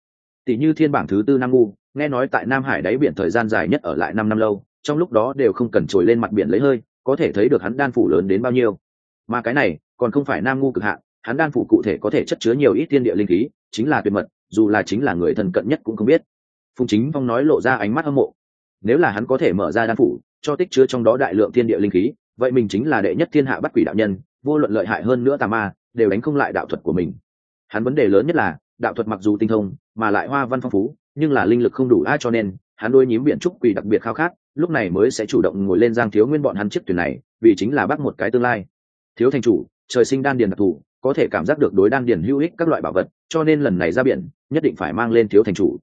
Tỷ như thiên bảng thứ tư nam ngu, nghe nói tại nam hải đáy biển thời gian dài nhất ở lại năm năm lâu, trong lúc đó đều không cần trồi lên mặt biển lấy hơi, có thể thấy được hắn đan phủ lớn đến bao nhiêu. Mà cái này, còn không phải nam ngu cực hạn, hắn đan phủ cụ thể có thể chất chứa nhiều ít thiên địa linh khí, chính là tuyệt mật, dù là chính là người thần cận nhất cũng không biết. Phùng chính phong nói lộ ra ánh mắt hâm mộ. Nếu là hắn có thể mở ra đan phủ, cho tích chứa trong đó đại lượng thiên địa linh khí, vậy mình chính là đệ nhất thiên hạ bắt quỷ đạo nhân, vô luận lợi hại hơn nữa tà ma, đều đánh không lại đạo thuật của mình hắn vấn đề lớn nhất là, đạo thuật mặc dù tinh thông, mà lại hoa văn phong phú, nhưng là linh lực không đủ ai cho nên, hắn đôi nhím biện trúc quỷ đặc biệt khao khát, lúc này mới sẽ chủ động ngồi lên giang thiếu nguyên bọn hắn chiếc thuyền này, vì chính là bắt một cái tương lai. Thiếu thành chủ, trời sinh đan điền đặc thù, có thể cảm giác được đối đan điền hữu ích các loại bảo vật, cho nên lần này ra biển, nhất định phải mang lên thiếu thành chủ.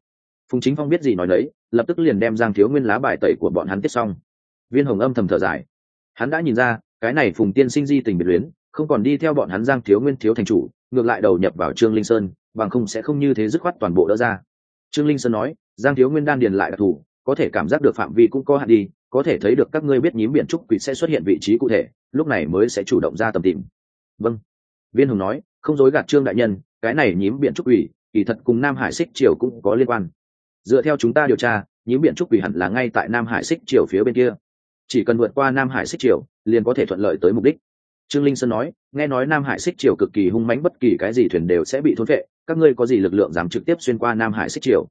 Phùng chính phong biết gì nói đấy lập tức liền đem giang thiếu nguyên lá bài tẩy của bọn hắn tiết xong. Viên hồng âm thầm thở dài. Hắn đã nhìn ra, cái này phùng tiên sinh di tình biệt luyến không còn đi theo bọn hắn giang thiếu nguyên thiếu thành chủ, ngược lại đầu nhập vào trương linh sơn, bằng không sẽ không như thế dứt khoát toàn bộ đỡ ra. Trương linh sơn nói, giang thiếu nguyên đan điền lại đặc thù có thể cảm giác được phạm vi cũng có hạn đi, có thể thấy được các ngươi biết nhím biển trúc quỷ sẽ xuất hiện vị trí cụ thể, lúc này mới sẽ chủ động ra tầm tìm. Vâng. Viên Hùng nói, không dối gạt trương đại nhân, cái này nhím biển trúc quỷ, kỳ thật cùng nam hải xích triều cũng có liên quan. Dựa theo chúng ta điều tra, nhím biển trúc quỷ hẳn là ngay tại nam hải xích triều phía bên kia. Chỉ cần vượt qua nam hải xích triều, liền có thể thuận lợi tới mục đích trương linh sơn nói, nghe nói nam hải xích triều cực kỳ hung mãnh, bất kỳ cái gì thuyền đều sẽ bị thôn vệ các ngươi có gì lực lượng dám trực tiếp xuyên qua nam hải xích triều?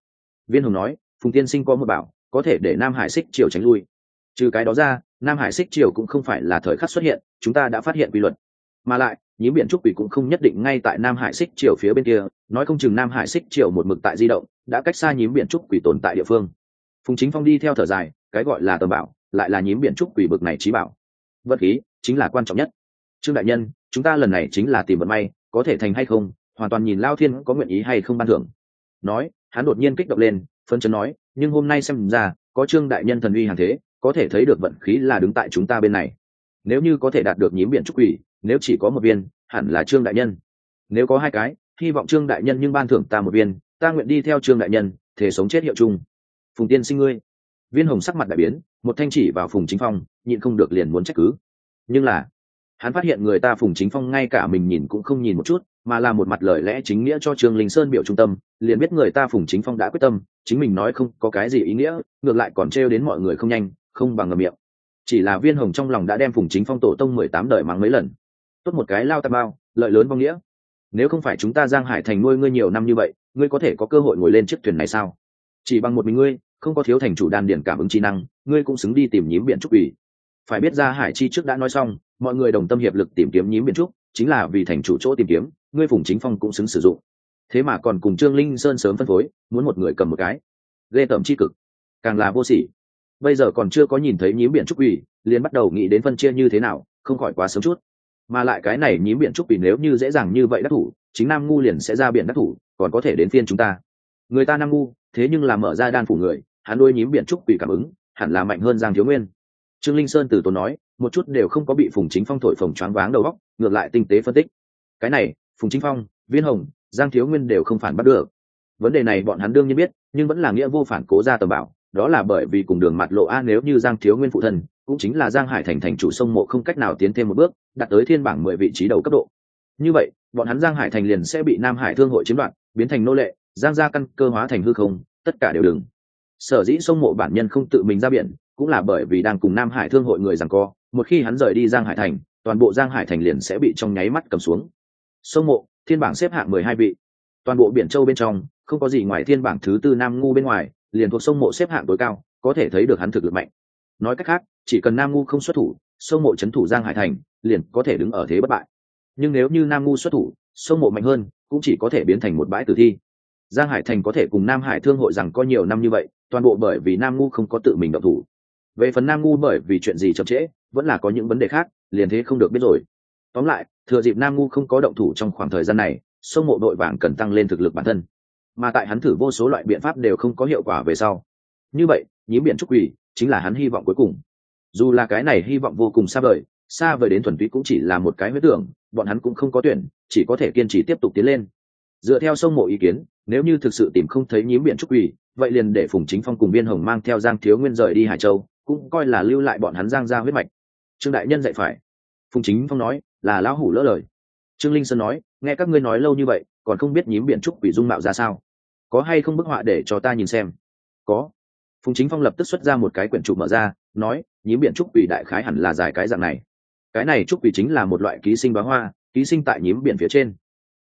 Viên Hùng nói, phùng tiên sinh có một bảo, có thể để nam hải xích triều tránh lui. Trừ cái đó ra, nam hải xích triều cũng không phải là thời khắc xuất hiện, chúng ta đã phát hiện quy luật. Mà lại, nhím biển trúc quỷ cũng không nhất định ngay tại nam hải xích triều phía bên kia, nói không chừng nam hải xích triều một mực tại di động, đã cách xa nhím biển trúc quỷ tồn tại địa phương. Phùng chính phong đi theo thở dài, cái gọi là tờ bảo, lại là nhím biển trúc quỷ bực này trí bảo. Vật khí chính là quan trọng nhất trương đại nhân, chúng ta lần này chính là tìm vận may, có thể thành hay không, hoàn toàn nhìn lao thiên có nguyện ý hay không ban thưởng. Nói, hắn đột nhiên kích động lên phân chấn nói, nhưng hôm nay xem ra, có trương đại nhân thần uy hàng thế, có thể thấy được vận khí là đứng tại chúng ta bên này. Nếu như có thể đạt được nhím biển trúc quỷ, nếu chỉ có một viên, hẳn là trương đại nhân. Nếu có hai cái, hy vọng trương đại nhân nhưng ban thưởng ta một viên, ta nguyện đi theo trương đại nhân, thể sống chết hiệu chung. Phùng tiên sinh ngươi. Viên hồng sắc mặt đại biến, một thanh chỉ vào phùng chính phong, nhịn không được liền muốn trách cứ. Nhưng là hắn phát hiện người ta phùng chính phong ngay cả mình nhìn cũng không nhìn một chút, mà là một mặt lời lẽ chính nghĩa cho trương linh sơn biểu trung tâm, liền biết người ta phùng chính phong đã quyết tâm, chính mình nói không có cái gì ý nghĩa, ngược lại còn trêu đến mọi người không nhanh, không bằng ngầm miệng. Chỉ là viên hồng trong lòng đã đem phùng chính phong tổ tông mười tám đời mắng mấy lần. Tốt một cái lao tam bao, lợi lớn vong nghĩa. Nếu không phải chúng ta giang hải thành nuôi ngươi nhiều năm như vậy, ngươi có thể có cơ hội ngồi lên chiếc thuyền này sao? Chỉ bằng một mình ngươi, không có thiếu thành chủ đan điển cảm ứng trí năng, ngươi cũng xứng đi tìm nhím biển trúc ủy. Phải biết ra hải chi trước đã nói xong mọi người đồng tâm hiệp lực tìm kiếm nhím biển trúc, chính là vì thành chủ chỗ tìm kiếm, ngươi phùng chính phong cũng xứng sử dụng. Thế mà còn cùng trương linh sơn sớm phân phối, muốn một người cầm một cái. Ghê tởm c cực. Càng là vô sỉ. Bây giờ còn chưa có nhìn thấy nhím biển trúc ủy liền bắt đầu nghĩ đến phân chia như thế nào, không khỏi quá sớm chút. Mà lại cái này nhím biển trúc ủy nếu như dễ dàng như vậy đắc thủ, chính nam ngu liền sẽ ra biển đắc thủ, còn có thể đến phiên chúng ta. Người ta nam ngu, thế nhưng là mở ra đan phủ người, hắn đôi nhím biển trúc ủy cảm ứng, hẳn là mạnh hơn giang thiếu nguyên. Trương linh sơn từ tốn nói một chút đều không có bị phùng chính phong thổi phồng choáng váng đầu óc, ngược lại tinh tế phân tích. Cái này, phùng chính phong, viên hồng, giang thiếu nguyên đều không phản bắt được. Vấn đề này bọn hắn đương nhiên biết, nhưng vẫn là nghĩa vô phản cố ra tầm bảo, đó là bởi vì cùng đường mặt lộ a nếu như giang thiếu nguyên phụ thân, cũng chính là giang hải thành thành chủ sông mộ không cách nào tiến thêm một bước, đạt tới thiên bảng mười vị trí đầu cấp độ. Như vậy, bọn hắn giang hải thành liền sẽ bị nam hải thương hội chiếm đoạt, biến thành nô lệ, giang gia căn cơ hóa thành hư không, tất cả đều đừng. Sở dĩ sông mộ bản nhân không tự mình ra biển cũng là bởi vì đang cùng nam hải thương hội người rằng co, một khi hắn rời đi giang hải thành, toàn bộ giang hải thành liền sẽ bị trong nháy mắt cầm xuống. Sông mộ, thiên bảng xếp hạng mười hai vị. Toàn bộ biển châu bên trong, không có gì ngoài thiên bảng thứ tư nam ngu bên ngoài, liền thuộc sông mộ xếp hạng tối cao, có thể thấy được hắn thực lực mạnh. Nói cách khác, chỉ cần nam ngu không xuất thủ, sông mộ c h ấ n thủ giang hải thành, liền có thể đứng ở thế bất bại. Nhưng nếu như nam ngu xuất thủ, sông mộ mạnh hơn, cũng chỉ có thể biến thành một bãi tử thi. Giang hải thành có thể cùng nam hải thương hội rằng có nhiều năm như vậy, toàn bộ bởi vì nam ngu không có tự mình động thủ về phần nam ngu bởi vì chuyện gì chậm trễ, vẫn là có những vấn đề khác, liền thế không được biết rồi. Tóm lại, thừa dịp nam ngu không có động thủ trong khoảng thời gian này, sông mộ đội vàng cần tăng lên thực lực bản thân. Mà tại hắn thử vô số loại biện pháp đều không có hiệu quả về sau. Như vậy, nhím biển trúc quỷ, chính là hắn hy vọng cuối cùng. Dù là cái này hy vọng vô cùng xa vời xa vời đến thuần túy cũng chỉ là một cái huyết tưởng, bọn hắn cũng không có tuyển, chỉ có thể kiên trì tiếp tục tiến lên. Dựa theo sông mộ ý kiến, nếu như thực sự tìm không thấy nhím biển trúc quỷ, vậy liền để phùng chính phong cùng viên hồng mang theo giang thiếu nguyên rời đi hải châu cũng coi là lưu lại bọn hắn giang ra huyết mạch. Trương đại nhân dạy phải. Phùng chính phong nói, là lão hủ lỡ lời. Trương linh sơn nói, nghe các ngươi nói lâu như vậy, còn không biết nhím biển trúc quỷ dung mạo ra sao? Có hay không bức họa để cho ta nhìn xem? Có. Phùng chính phong lập tức xuất ra một cái quyển trụ mở ra, nói, nhím biển trúc quỷ đại khái hẳn là dài cái dạng này. Cái này trúc quỷ chính là một loại ký sinh bá hoa, ký sinh tại nhím biển phía trên.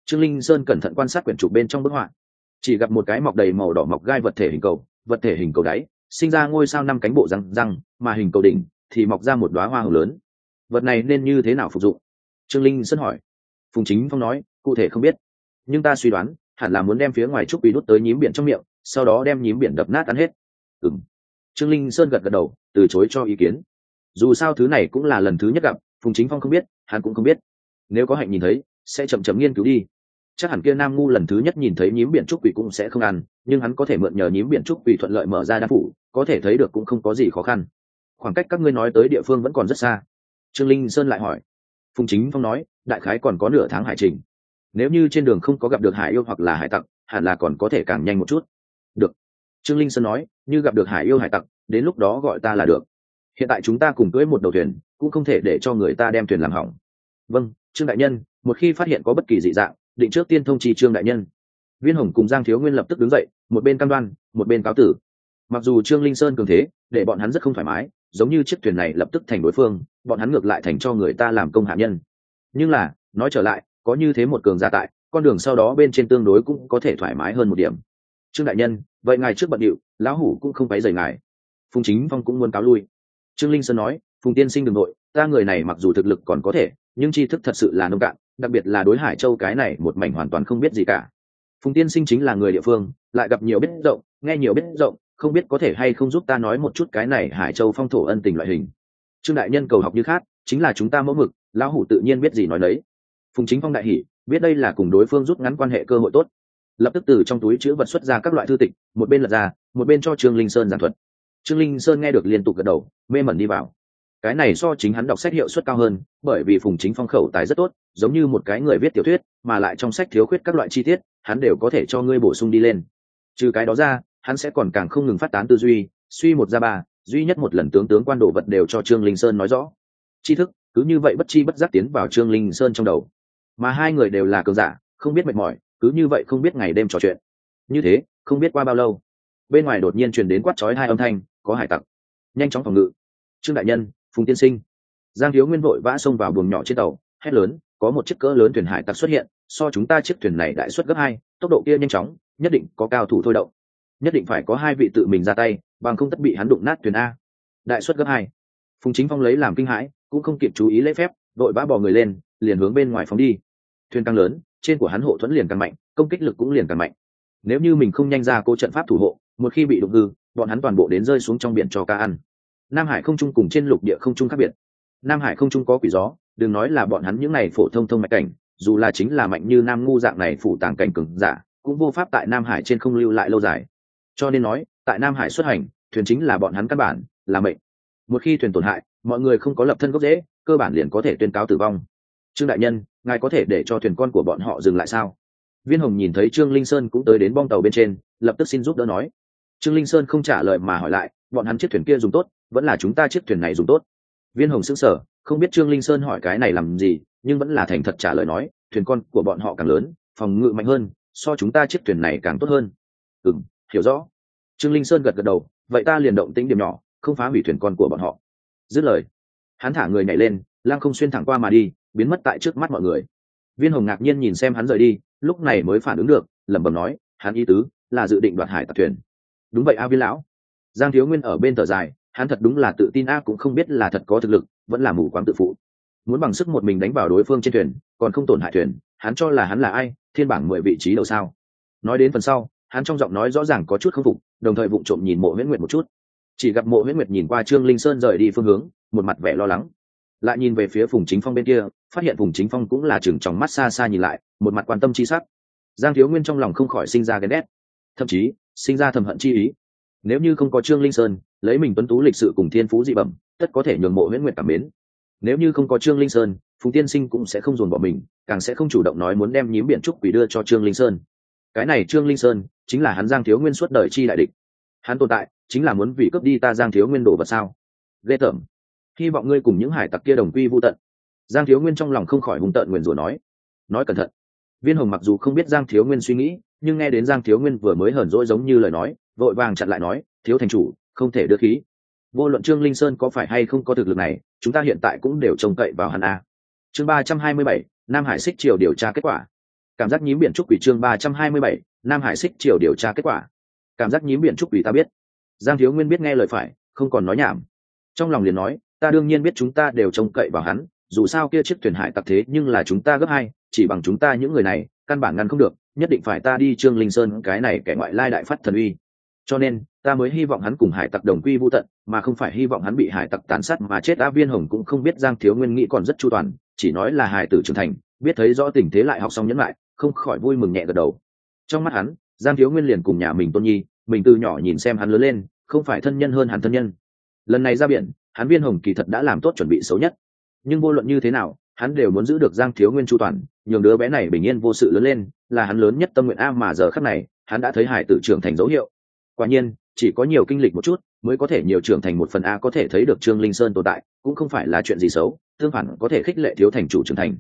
Trương linh sơn cẩn thận quan sát quyển trụ bên trong bức họa. Chỉ gặp một cái mọc đầy màu đỏ mọc gai vật thể hình cầu, vật thể hình cầu đáy sinh ra ngôi sao năm cánh bộ răng răng, mà hình cầu đỉnh thì mọc ra một đoá hoa hồng lớn. Vật này nên như thế nào phục dụng? Trương linh sơn hỏi. Phùng chính phong nói, cụ thể không biết. Nhưng ta suy đoán, hẳn là muốn đem phía ngoài trúc quỷ đút tới nhím biển trong miệng, sau đó đem nhím biển đập nát ăn hết. Ừng trương linh sơn gật gật đầu, từ chối cho ý kiến. Dù sao thứ này cũng là lần thứ nhất gặp, phùng chính phong không biết, hắn cũng không biết. Nếu có hạnh nhìn thấy, sẽ chậm chậm nghiên cứu đi chắc hẳn kia nam ngu lần thứ nhất nhìn thấy nhím biển trúc quỷ cũng sẽ không ăn, nhưng hắn có thể mượn nhờ nhím biển trúc quỷ thuận lợi mở ra đan phủ, có thể thấy được cũng không có gì khó khăn. Khoảng cách các ngươi nói tới địa phương vẫn còn rất xa. Trương linh sơn lại hỏi. Phùng chính phong nói, đại khái còn có nửa tháng hải trình. Nếu như trên đường không có gặp được hải yêu hoặc là hải tặc, hẳn là còn có thể càng nhanh một chút. Được. Trương linh sơn nói, như gặp được hải yêu hải tặc, đến lúc đó gọi ta là được. Hiện tại chúng ta cùng cưỡi một đầu thuyền, cũng không thể để cho người ta đem thuyền làm hỏng. Vâng trương đại nhân, một khi phát hiện có bất kỳ dị dạng định trước tiên thông trì trương đại nhân. Viên hồng cùng giang thiếu nguyên lập tức đứng dậy, một bên cam đoan, một bên cáo tử. Mặc dù trương linh sơn cường thế, để bọn hắn rất không thoải mái, giống như chiếc thuyền này lập tức thành đối phương, bọn hắn ngược lại thành cho người ta làm công hạ nhân. Nhưng là, nói trở lại, có như thế một cường gia tại, con đường sau đó bên trên tương đối cũng có thể thoải mái hơn một điểm. Trương đại nhân, vậy ngài trước bận điệu, lão hủ cũng không phải rời ngài. Phùng chính phong cũng muốn cáo lui. Trương linh sơn nói, phùng tiên sinh đ ừ n g nội, ta người này mặc dù thực lực còn có thể, nhưng tri thức thật sự là nông cạn đặc biệt là đối hải châu cái này một mảnh hoàn toàn không biết gì cả. Phùng tiên sinh chính là người địa phương, lại gặp nhiều biết rộng, nghe nhiều biết rộng, không biết có thể hay không giúp ta nói một chút cái này hải châu phong thổ ân tình loại hình. Trương đại nhân cầu học như khác, chính là chúng ta mẫu mực, lão hủ tự nhiên biết gì nói đấy phùng chính phong đại hỷ biết đây là cùng đối phương rút ngắn quan hệ cơ hội tốt. Lập tức từ trong túi chữ vật xuất ra các loại thư tịch, một bên lật ra, một bên cho trương linh sơn giảng thuật. Trương linh sơn nghe được liên tục gật đầu, mê mẩn đi vào cái này so chính hắn đọc sách hiệu suất cao hơn, bởi vì phùng chính phong khẩu tài rất tốt, giống như một cái người viết tiểu thuyết, mà lại trong sách thiếu khuyết các loại chi tiết, hắn đều có thể cho ngươi bổ sung đi lên. Trừ cái đó ra, hắn sẽ còn càng không ngừng phát tán tư duy, suy một ra ba, duy nhất một lần tướng tướng quan đồ vật đều cho trương linh sơn nói rõ. Tri thức, cứ như vậy bất chi bất giác tiến vào trương linh sơn trong đầu. Mà hai người đều là cường giả, không biết mệt mỏi, cứ như vậy không biết ngày đêm trò chuyện. Như thế, không biết qua bao lâu, bên ngoài đột nhiên truyền đến quát chói hai âm thanh, có hải tặc. Nhanh chóng phòng ngự. Trương đại nhân phùng tiên sinh. Giang thiếu nguyên vội vã xông vào buồng nhỏ trên tàu, hét lớn, có một chiếc cỡ lớn thuyền hải tặc xuất hiện, so chúng ta chiếc thuyền này đại xuất gấp hai, tốc độ kia nhanh chóng, nhất định có cao thủ thôi động. Nhất định phải có hai vị tự mình ra tay, bằng không tất bị hắn đụng nát thuyền a. Đại xuất gấp hai. Phùng chính phong lấy làm kinh hãi, cũng không kịp chú ý lễ phép, đội vã bò người lên, liền hướng bên ngoài phóng đi. Thuyền càng lớn, trên của hắn hộ thuẫn liền càng mạnh, công kích lực cũng liền càng mạnh. Nếu như mình không nhanh ra cô trận pháp thủ hộ, một khi bị đụng hư, bọn hắn toàn bộ đến rơi xuống trong biển cho ca ăn nam hải không trung cùng trên lục địa không trung khác biệt. Nam hải không trung có quỷ gió, đừng nói là bọn hắn những này phổ thông thông mạch cảnh, dù là chính là mạnh như nam ngu dạng này phủ tàng cảnh cừng giả, cũng vô pháp tại nam hải trên không lưu lại lâu dài. Cho nên nói, tại nam hải xuất hành, thuyền chính là bọn hắn căn bản, là mệnh. Một khi thuyền tổn hại, mọi người không có lập thân gốc dễ cơ bản liền có thể tuyên cáo tử vong. Trương đại nhân, ngài có thể để cho thuyền con của bọn họ dừng lại sao? Viên hồng nhìn thấy trương linh sơn cũng tới đến bong tàu bên trên, lập tức xin giúp đỡ nói. Trương linh sơn không trả lời mà hỏi lại, bọn hắn chiếc thuyền kia dùng tốt vẫn là chúng ta chiếc thuyền này dùng tốt. Viên hồng sững sờ, không biết trương linh sơn hỏi cái này làm gì, nhưng vẫn là thành thật trả lời nói, thuyền con của bọn họ càng lớn, phòng ngự mạnh hơn, so chúng ta chiếc thuyền này càng tốt hơn. Ừ m hiểu rõ. Trương linh sơn gật gật đầu, vậy ta liền động tính điểm nhỏ, không phá hủy thuyền con của bọn họ. Dứt lời, hắn thả người nhảy lên lang không xuyên thẳng qua mà đi, biến mất tại trước mắt mọi người. Viên hồng ngạc nhiên nhìn xem hắn rời đi, lúc này mới phản ứng được, lẩm bẩm nói, hắn ý tứ là dự định đoạt hải tặc thuyền. Đúng vậy a viên lão. Giang thiếu nguyên ở bên thở dài hắn thật đúng là tự tin a, cũng không biết là thật có thực lực, vẫn là mù quáng tự phụ. Muốn bằng sức một mình đánh vào đối phương trên thuyền, còn không tổn hại thuyền, hắn cho là hắn là ai, thiên bảng mười vị trí đầu sao? Nói đến phần sau, hắn trong giọng nói rõ ràng có chút k phục, đồng thời vụng trộm nhìn mộ huyễn nguyệt một chút. Chỉ gặp mộ huyễn nguyệt nhìn qua trương linh sơn rời đi phương hướng, một mặt vẻ lo lắng. Lại nhìn về phía phùng chính phong bên kia, phát hiện phùng chính phong cũng là chừng trong mắt xa xa nhìn lại, một mặt quan tâm chi sắc. Giang thiếu nguyên trong lòng không khỏi sinh ra ghen ghét. Thậm chí, sinh ra thầm hận chi ý. Nếu như không có trương linh sơn lấy mình tuấn tú lịch sự cùng thiên phú dị bẩm, tất có thể nhường mộ huyễn nguyệt cảm mến. Nếu như không có trương linh sơn, phùng tiên sinh cũng sẽ không dồn bỏ mình, càng sẽ không chủ động nói muốn đem nhím biển trúc quỷ đưa cho trương linh sơn. Cái này trương linh sơn chính là hắn giang thiếu nguyên suốt đời chi đại địch. Hắn tồn tại chính là muốn vì cướp đi ta giang thiếu nguyên đồ vật sao? Ghê tởm. Hy vọng ngươi cùng những hải tặc kia đồng quy vô tận. Giang thiếu nguyên trong lòng không khỏi hung tợn nguyền rủa nói. Nói cẩn thận. Viên hồng mặc dù không biết giang thiếu nguyên suy nghĩ, nhưng nghe đến giang thiếu nguyên vừa mới hờn dỗi giống như lời nói, vội vàng chặn lại nói, thiếu thành chủ không thể đưa khí. Vô luận trương linh sơn có phải hay không có thực lực này, chúng ta hiện tại cũng đều trông cậy vào hắn a. Chương ba trăm hai mươi bảy, nam hải xích triều điều tra kết quả. Cảm giác nhím biển trúc quỷ chương ba trăm hai mươi bảy, nam hải xích triều điều tra kết quả. Cảm giác nhím biển trúc quỷ ta biết. Giang thiếu nguyên biết nghe lời phải, không còn nói nhảm. Trong lòng liền nói, ta đương nhiên biết chúng ta đều trông cậy vào hắn, dù sao kia chiếc thuyền hải tặc thế nhưng là chúng ta gấp hai, chỉ bằng chúng ta những người này, căn bản ngăn không được, nhất định phải ta đi trương linh sơn, cái này kẻ ngoại lai đại phát thần uy. Cho nên ta mới hy vọng hắn cùng hải tặc đồng quy vô tận, mà không phải hy vọng hắn bị hải tặc tàn sát mà chết. Á viên hồng cũng không biết giang thiếu nguyên nghĩ còn rất chu toàn, chỉ nói là hải tử trưởng thành, biết thấy rõ tình thế lại học xong nhẫn lại, không khỏi vui mừng nhẹ gật đầu. Trong mắt hắn, giang thiếu nguyên liền cùng nhà mình tôn nhi, mình từ nhỏ nhìn xem hắn lớn lên, không phải thân nhân hơn hắn thân nhân. Lần này ra biển, hắn viên hồng kỳ thật đã làm tốt chuẩn bị xấu nhất. Nhưng vô luận như thế nào, hắn đều muốn giữ được giang thiếu nguyên chu toàn, nhường đứa bé này bình yên vô sự lớn lên, là hắn lớn nhất tâm nguyện. A mà giờ khắc này, hắn đã thấy hải tử trưởng thành dấu hiệu. Quả nhiên chỉ có nhiều kinh lịch một chút, mới có thể nhiều trưởng thành một phần a có thể thấy được trương linh sơn tồn tại, cũng không phải là chuyện gì xấu, tương phản có thể khích lệ thiếu thành chủ trưởng thành.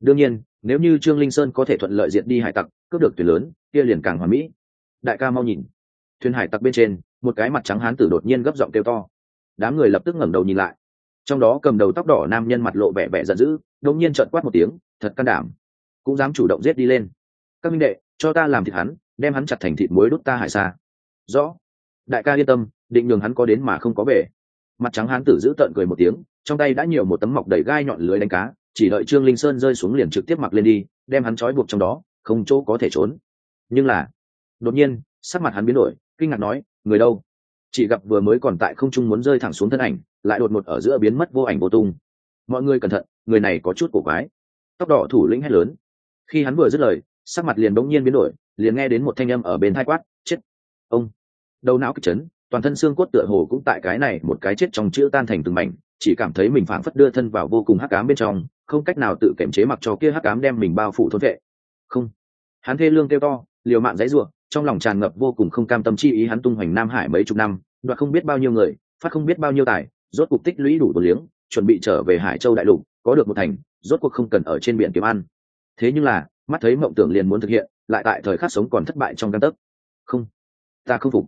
Đương nhiên, nếu như trương linh sơn có thể thuận lợi diện đi hải tặc, cướp được thuyền lớn, kia liền càng hoàn mỹ. Đại ca mau nhìn. Thuyền hải tặc bên trên, một cái mặt trắng hán tử đột nhiên gấp giọng kêu to. Đám người lập tức ngẩng đầu nhìn lại. Trong đó cầm đầu tóc đỏ nam nhân mặt lộ vẻ vẻ giận dữ, đột nhiên trợn quát một tiếng, thật can đảm. Cũng dám chủ động giết đi lên. Các minh đệ, cho ta làm thịt hắn, đem hắn chặt thành thịt muối đút ta hải xa. Rõ đại ca yên tâm, định nhường hắn có đến mà không có về. Mặt trắng hán tử giữ tợn cười một tiếng, trong tay đã nhiều một tấm mọc đầy gai nhọn lưới đánh cá, chỉ đợi trương linh sơn rơi xuống liền trực tiếp mặc lên đi, đem hắn trói buộc trong đó, không chỗ có thể trốn. Nhưng là, đột nhiên, sắc mặt hắn biến đổi, kinh ngạc nói, người đâu? Chỉ gặp vừa mới còn tại không trung muốn rơi thẳng xuống thân ảnh, lại đột ngột ở giữa biến mất vô ảnh vô tung. Mọi người cẩn thận, người này có chút cổ quái. Tóc đỏ thủ lĩnh hét lớn. Khi hắn vừa dứt lời, sắc mặt liền bỗng nhiên biến đổi, liền nghe đến một thanh âm ở bên thai quát, chết! Ông! Đầu não kịch chấn, toàn thân xương cốt tựa hồ cũng tại cái này một cái chết trong chữ tan thành từng mảnh, chỉ cảm thấy mình phảng phất đưa thân vào vô cùng hắc ám bên trong, không cách nào tự kiểm chế mặc cho kia hắc ám đem mình bao phủ thôn vệ. Không. Hắn thê lương kêu to, liều mạng dãy ruộng trong lòng tràn ngập vô cùng không cam tâm chi ý hắn tung hoành nam hải mấy chục năm, đoạt không biết bao nhiêu người, phát không biết bao nhiêu tài, rốt cuộc tích lũy đủ đồ liếng, chuẩn bị trở về hải châu đại lục, có được một thành, rốt cuộc không cần ở trên biển kiếm ăn. Thế nhưng là, mắt thấy mộng tưởng liền muốn thực hiện, lại tại thời khắc sống còn thất bại trong căn tấc. Không. Ta không phục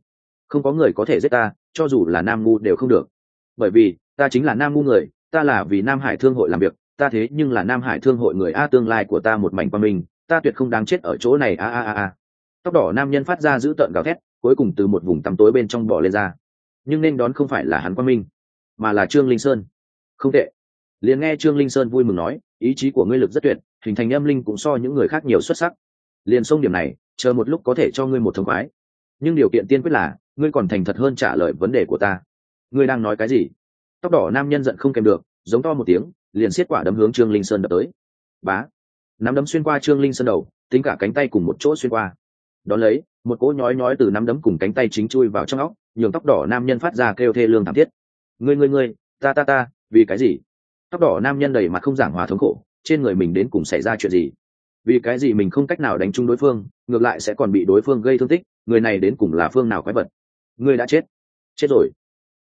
không có người có thể giết ta, cho dù là nam ngu đều không được. Bởi vì, ta chính là nam ngu người, ta là vì nam hải thương hội làm việc, ta thế nhưng là nam hải thương hội người a, tương lai của ta một mảnh qua mình ta tuyệt không đáng chết ở chỗ này, a a a a. Tóc đỏ nam nhân phát ra giữ tợn gào thét, cuối cùng từ một vùng tăm tối bên trong bỏ lên ra. Nhưng nên đón không phải là hắn quang minh, mà là trương linh sơn. Không tệ. Liền nghe trương linh sơn vui mừng nói, ý chí của ngươi lực rất tuyệt, hình thành âm linh cũng so những người khác nhiều xuất sắc. Liền sông điểm này, chờ một lúc có thể cho ngươi một thông khoái. Nhưng điều kiện tiên quyết là ngươi còn thành thật hơn trả lời vấn đề của ta. Ngươi đang nói cái gì? Tóc đỏ nam nhân giận không kèm được, giống to một tiếng, liền xiết quả đấm hướng trương linh sơn đập tới. Bá! Nắm đấm xuyên qua trương linh sơn đầu, tính cả cánh tay cùng một chỗ xuyên qua. Đón lấy, một cỗ nhói nhói từ nắm đấm cùng cánh tay chính chui vào trong óc, nhường tóc đỏ nam nhân phát ra kêu thê lương thảm thiết. Ngươi ngươi ngươi, ta ta ta, vì cái gì? Tóc đỏ nam nhân đầy mặt không giảng hòa thống khổ, trên người mình đến cùng xảy ra chuyện gì? Vì cái gì mình không cách nào đánh trúng đối phương, ngược lại sẽ còn bị đối phương gây thương tích, người này đến cùng là phương nào quái vật? Ngươi đã chết. Chết rồi?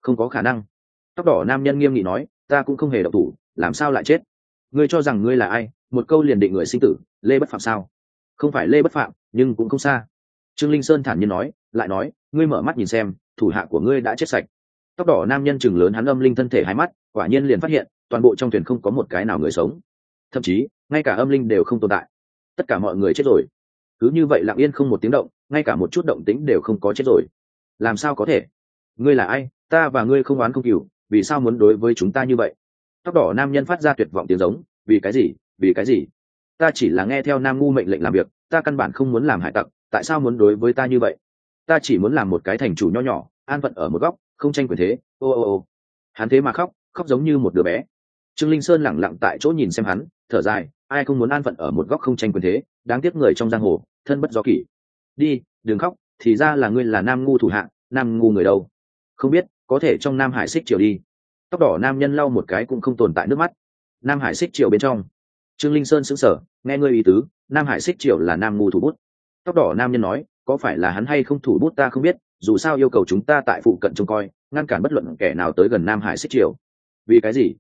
Không có khả năng. Tóc đỏ nam nhân nghiêm nghị nói, ta cũng không hề độc thủ, làm sao lại chết? Ngươi cho rằng ngươi là ai? Một câu liền định người sinh tử, lê bất phạm sao? Không phải lê bất phạm, nhưng cũng không xa. Trương linh sơn thản nhiên nói, lại nói, ngươi mở mắt nhìn xem, thủ hạ của ngươi đã chết sạch. Tóc đỏ nam nhân chừng lớn hắn âm linh thân thể hai mắt, quả nhiên liền phát hiện, toàn bộ trong thuyền không có một cái nào người sống. Thậm chí, ngay cả âm linh đều không tồn tại. Tất cả mọi người chết rồi. Cứ như vậy lặng yên không một tiếng động, ngay cả một chút động tĩnh đều không có chết rồi làm sao có thể? Ngươi là ai? Ta và ngươi không oán không cừu, vì sao muốn đối với chúng ta như vậy? Tóc đỏ nam nhân phát ra tuyệt vọng tiếng giống, vì cái gì? Vì cái gì? Ta chỉ là nghe theo nam ngu mệnh lệnh làm việc, ta căn bản không muốn làm hải tặc, tại sao muốn đối với ta như vậy? Ta chỉ muốn làm một cái thành chủ nho nhỏ, an phận ở một góc, không tranh quyền thế, ô ô ô. Hắn thế mà khóc khóc giống như một đứa bé. Trương linh sơn lẳng lặng tại chỗ nhìn xem hắn, thở dài, ai không muốn an phận ở một góc không tranh quyền thế, đáng tiếc người trong giang hồ, thân bất do kỷ. Đi, đừng khóc thì ra là ngươi là nam ngu thủ hạ, nam ngu người đâu? Không biết, có thể trong nam hải xích triều đi. Tóc đỏ nam nhân lau một cái cũng không tồn tại nước mắt. Nam hải xích triều bên trong. Trương linh sơn sững sờ, nghe ngươi ý tứ, nam hải xích triều là nam ngu thủ bút. Tóc đỏ nam nhân nói, có phải là hắn hay không thủ bút ta không biết, dù sao yêu cầu chúng ta tại phụ cận trông coi, ngăn cản bất luận kẻ nào tới gần nam hải xích triều. Vì cái gì?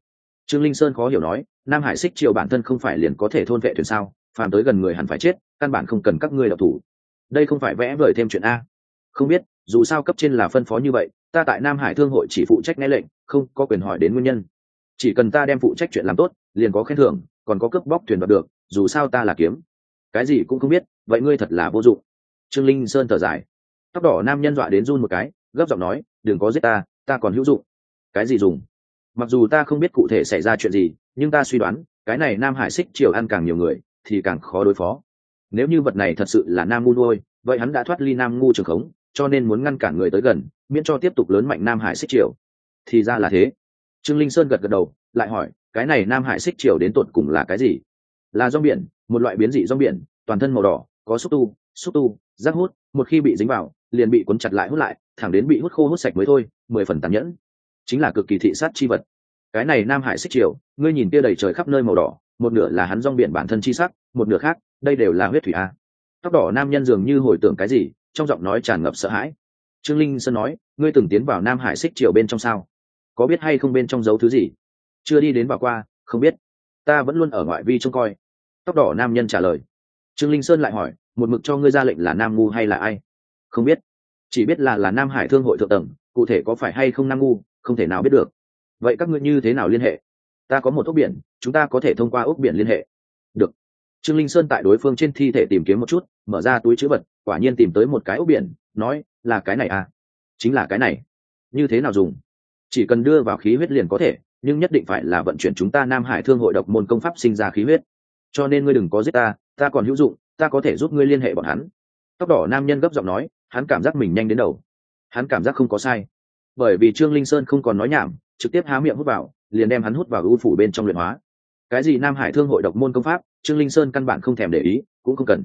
Trương linh sơn khó hiểu nói, nam hải xích triều bản thân không phải liền có thể thôn vệ thuyền sao, phàm tới gần người hẳn phải chết, căn bản không cần các ngươi đọc thủ đây không phải vẽ vời thêm chuyện a. Không biết, dù sao cấp trên là phân phó như vậy, ta tại nam hải thương hội chỉ phụ trách nghe lệnh, không có quyền hỏi đến nguyên nhân. Chỉ cần ta đem phụ trách chuyện làm tốt, liền có khen thưởng, còn có cướp bóc thuyền đoạt được, dù sao ta là kiếm. Cái gì cũng không biết, vậy ngươi thật là vô dụng. Trương linh sơn thở dài. Tóc đỏ nam nhân dọa đến run một cái, gấp giọng nói, đừng có giết ta ta còn hữu dụng. Cái gì dùng? Mặc dù ta không biết cụ thể xảy ra chuyện gì, nhưng ta suy đoán, cái này nam hải xích chiều ăn càng nhiều người, thì càng khó đối phó nếu như vật này thật sự là nam ngu nuôi, vậy hắn đã thoát ly nam ngu trường khống, cho nên muốn ngăn cản người tới gần, miễn cho tiếp tục lớn mạnh nam hải xích triều. Thì ra là thế. Trương linh sơn gật gật đầu, lại hỏi, cái này nam hải xích triều đến tột cùng là cái gì? Là rong biển, một loại biến dị rong biển, toàn thân màu đỏ, có xúc tu xúc tu rác hút, một khi bị dính vào, liền bị cuốn chặt lại hút lại, thẳng đến bị hút khô hút sạch mới thôi, mười phần tàn nhẫn. Chính là cực kỳ thị sát chi vật. Cái này nam hải xích triều, ngươi nhìn kia đầy trời khắp nơi màu đỏ, một nửa là hắn rong biển bản thân chi sắc, một nửa khác đây đều là huyết thủy a. Tóc đỏ nam nhân dường như hồi tưởng cái gì, trong giọng nói tràn ngập sợ hãi. Trương linh sơn nói, ngươi từng tiến vào nam hải xích triều bên trong sao? Có biết hay không bên trong giấu thứ gì? Chưa đi đến vào qua, không biết. Ta vẫn luôn ở ngoại vi trông coi. Tóc đỏ nam nhân trả lời. Trương linh sơn lại hỏi, một mực cho ngươi ra lệnh là nam ngu hay là ai? Không biết. Chỉ biết là là nam hải thương hội thượng tầng, cụ thể có phải hay không nam ngu, không thể nào biết được. Vậy các ngươi như thế nào liên hệ? Ta có một ốc biển, chúng ta có thể thông qua ốc biển liên hệ. Được trương linh sơn tại đối phương trên thi thể tìm kiếm một chút, mở ra túi chữ vật, quả nhiên tìm tới một cái ốc biển, nói, là cái này à? Chính là cái này. Như thế nào dùng? Chỉ cần đưa vào khí huyết liền có thể, nhưng nhất định phải là vận chuyển chúng ta nam hải thương hội độc môn công pháp sinh ra khí huyết. Cho nên ngươi đừng có giết ta ta còn hữu dụng, ta có thể giúp ngươi liên hệ bọn hắn. Tóc đỏ nam nhân gấp giọng nói, hắn cảm giác mình nhanh đến đầu. Hắn cảm giác không có sai. Bởi vì trương linh sơn không còn nói nhảm, trực tiếp há miệng hút vào, liền đem hắn hút vào ưu phủ bên trong luyện hóa. Cái gì nam hải thương hội độc môn công pháp? Trương linh sơn căn bản không thèm để ý, cũng không cần.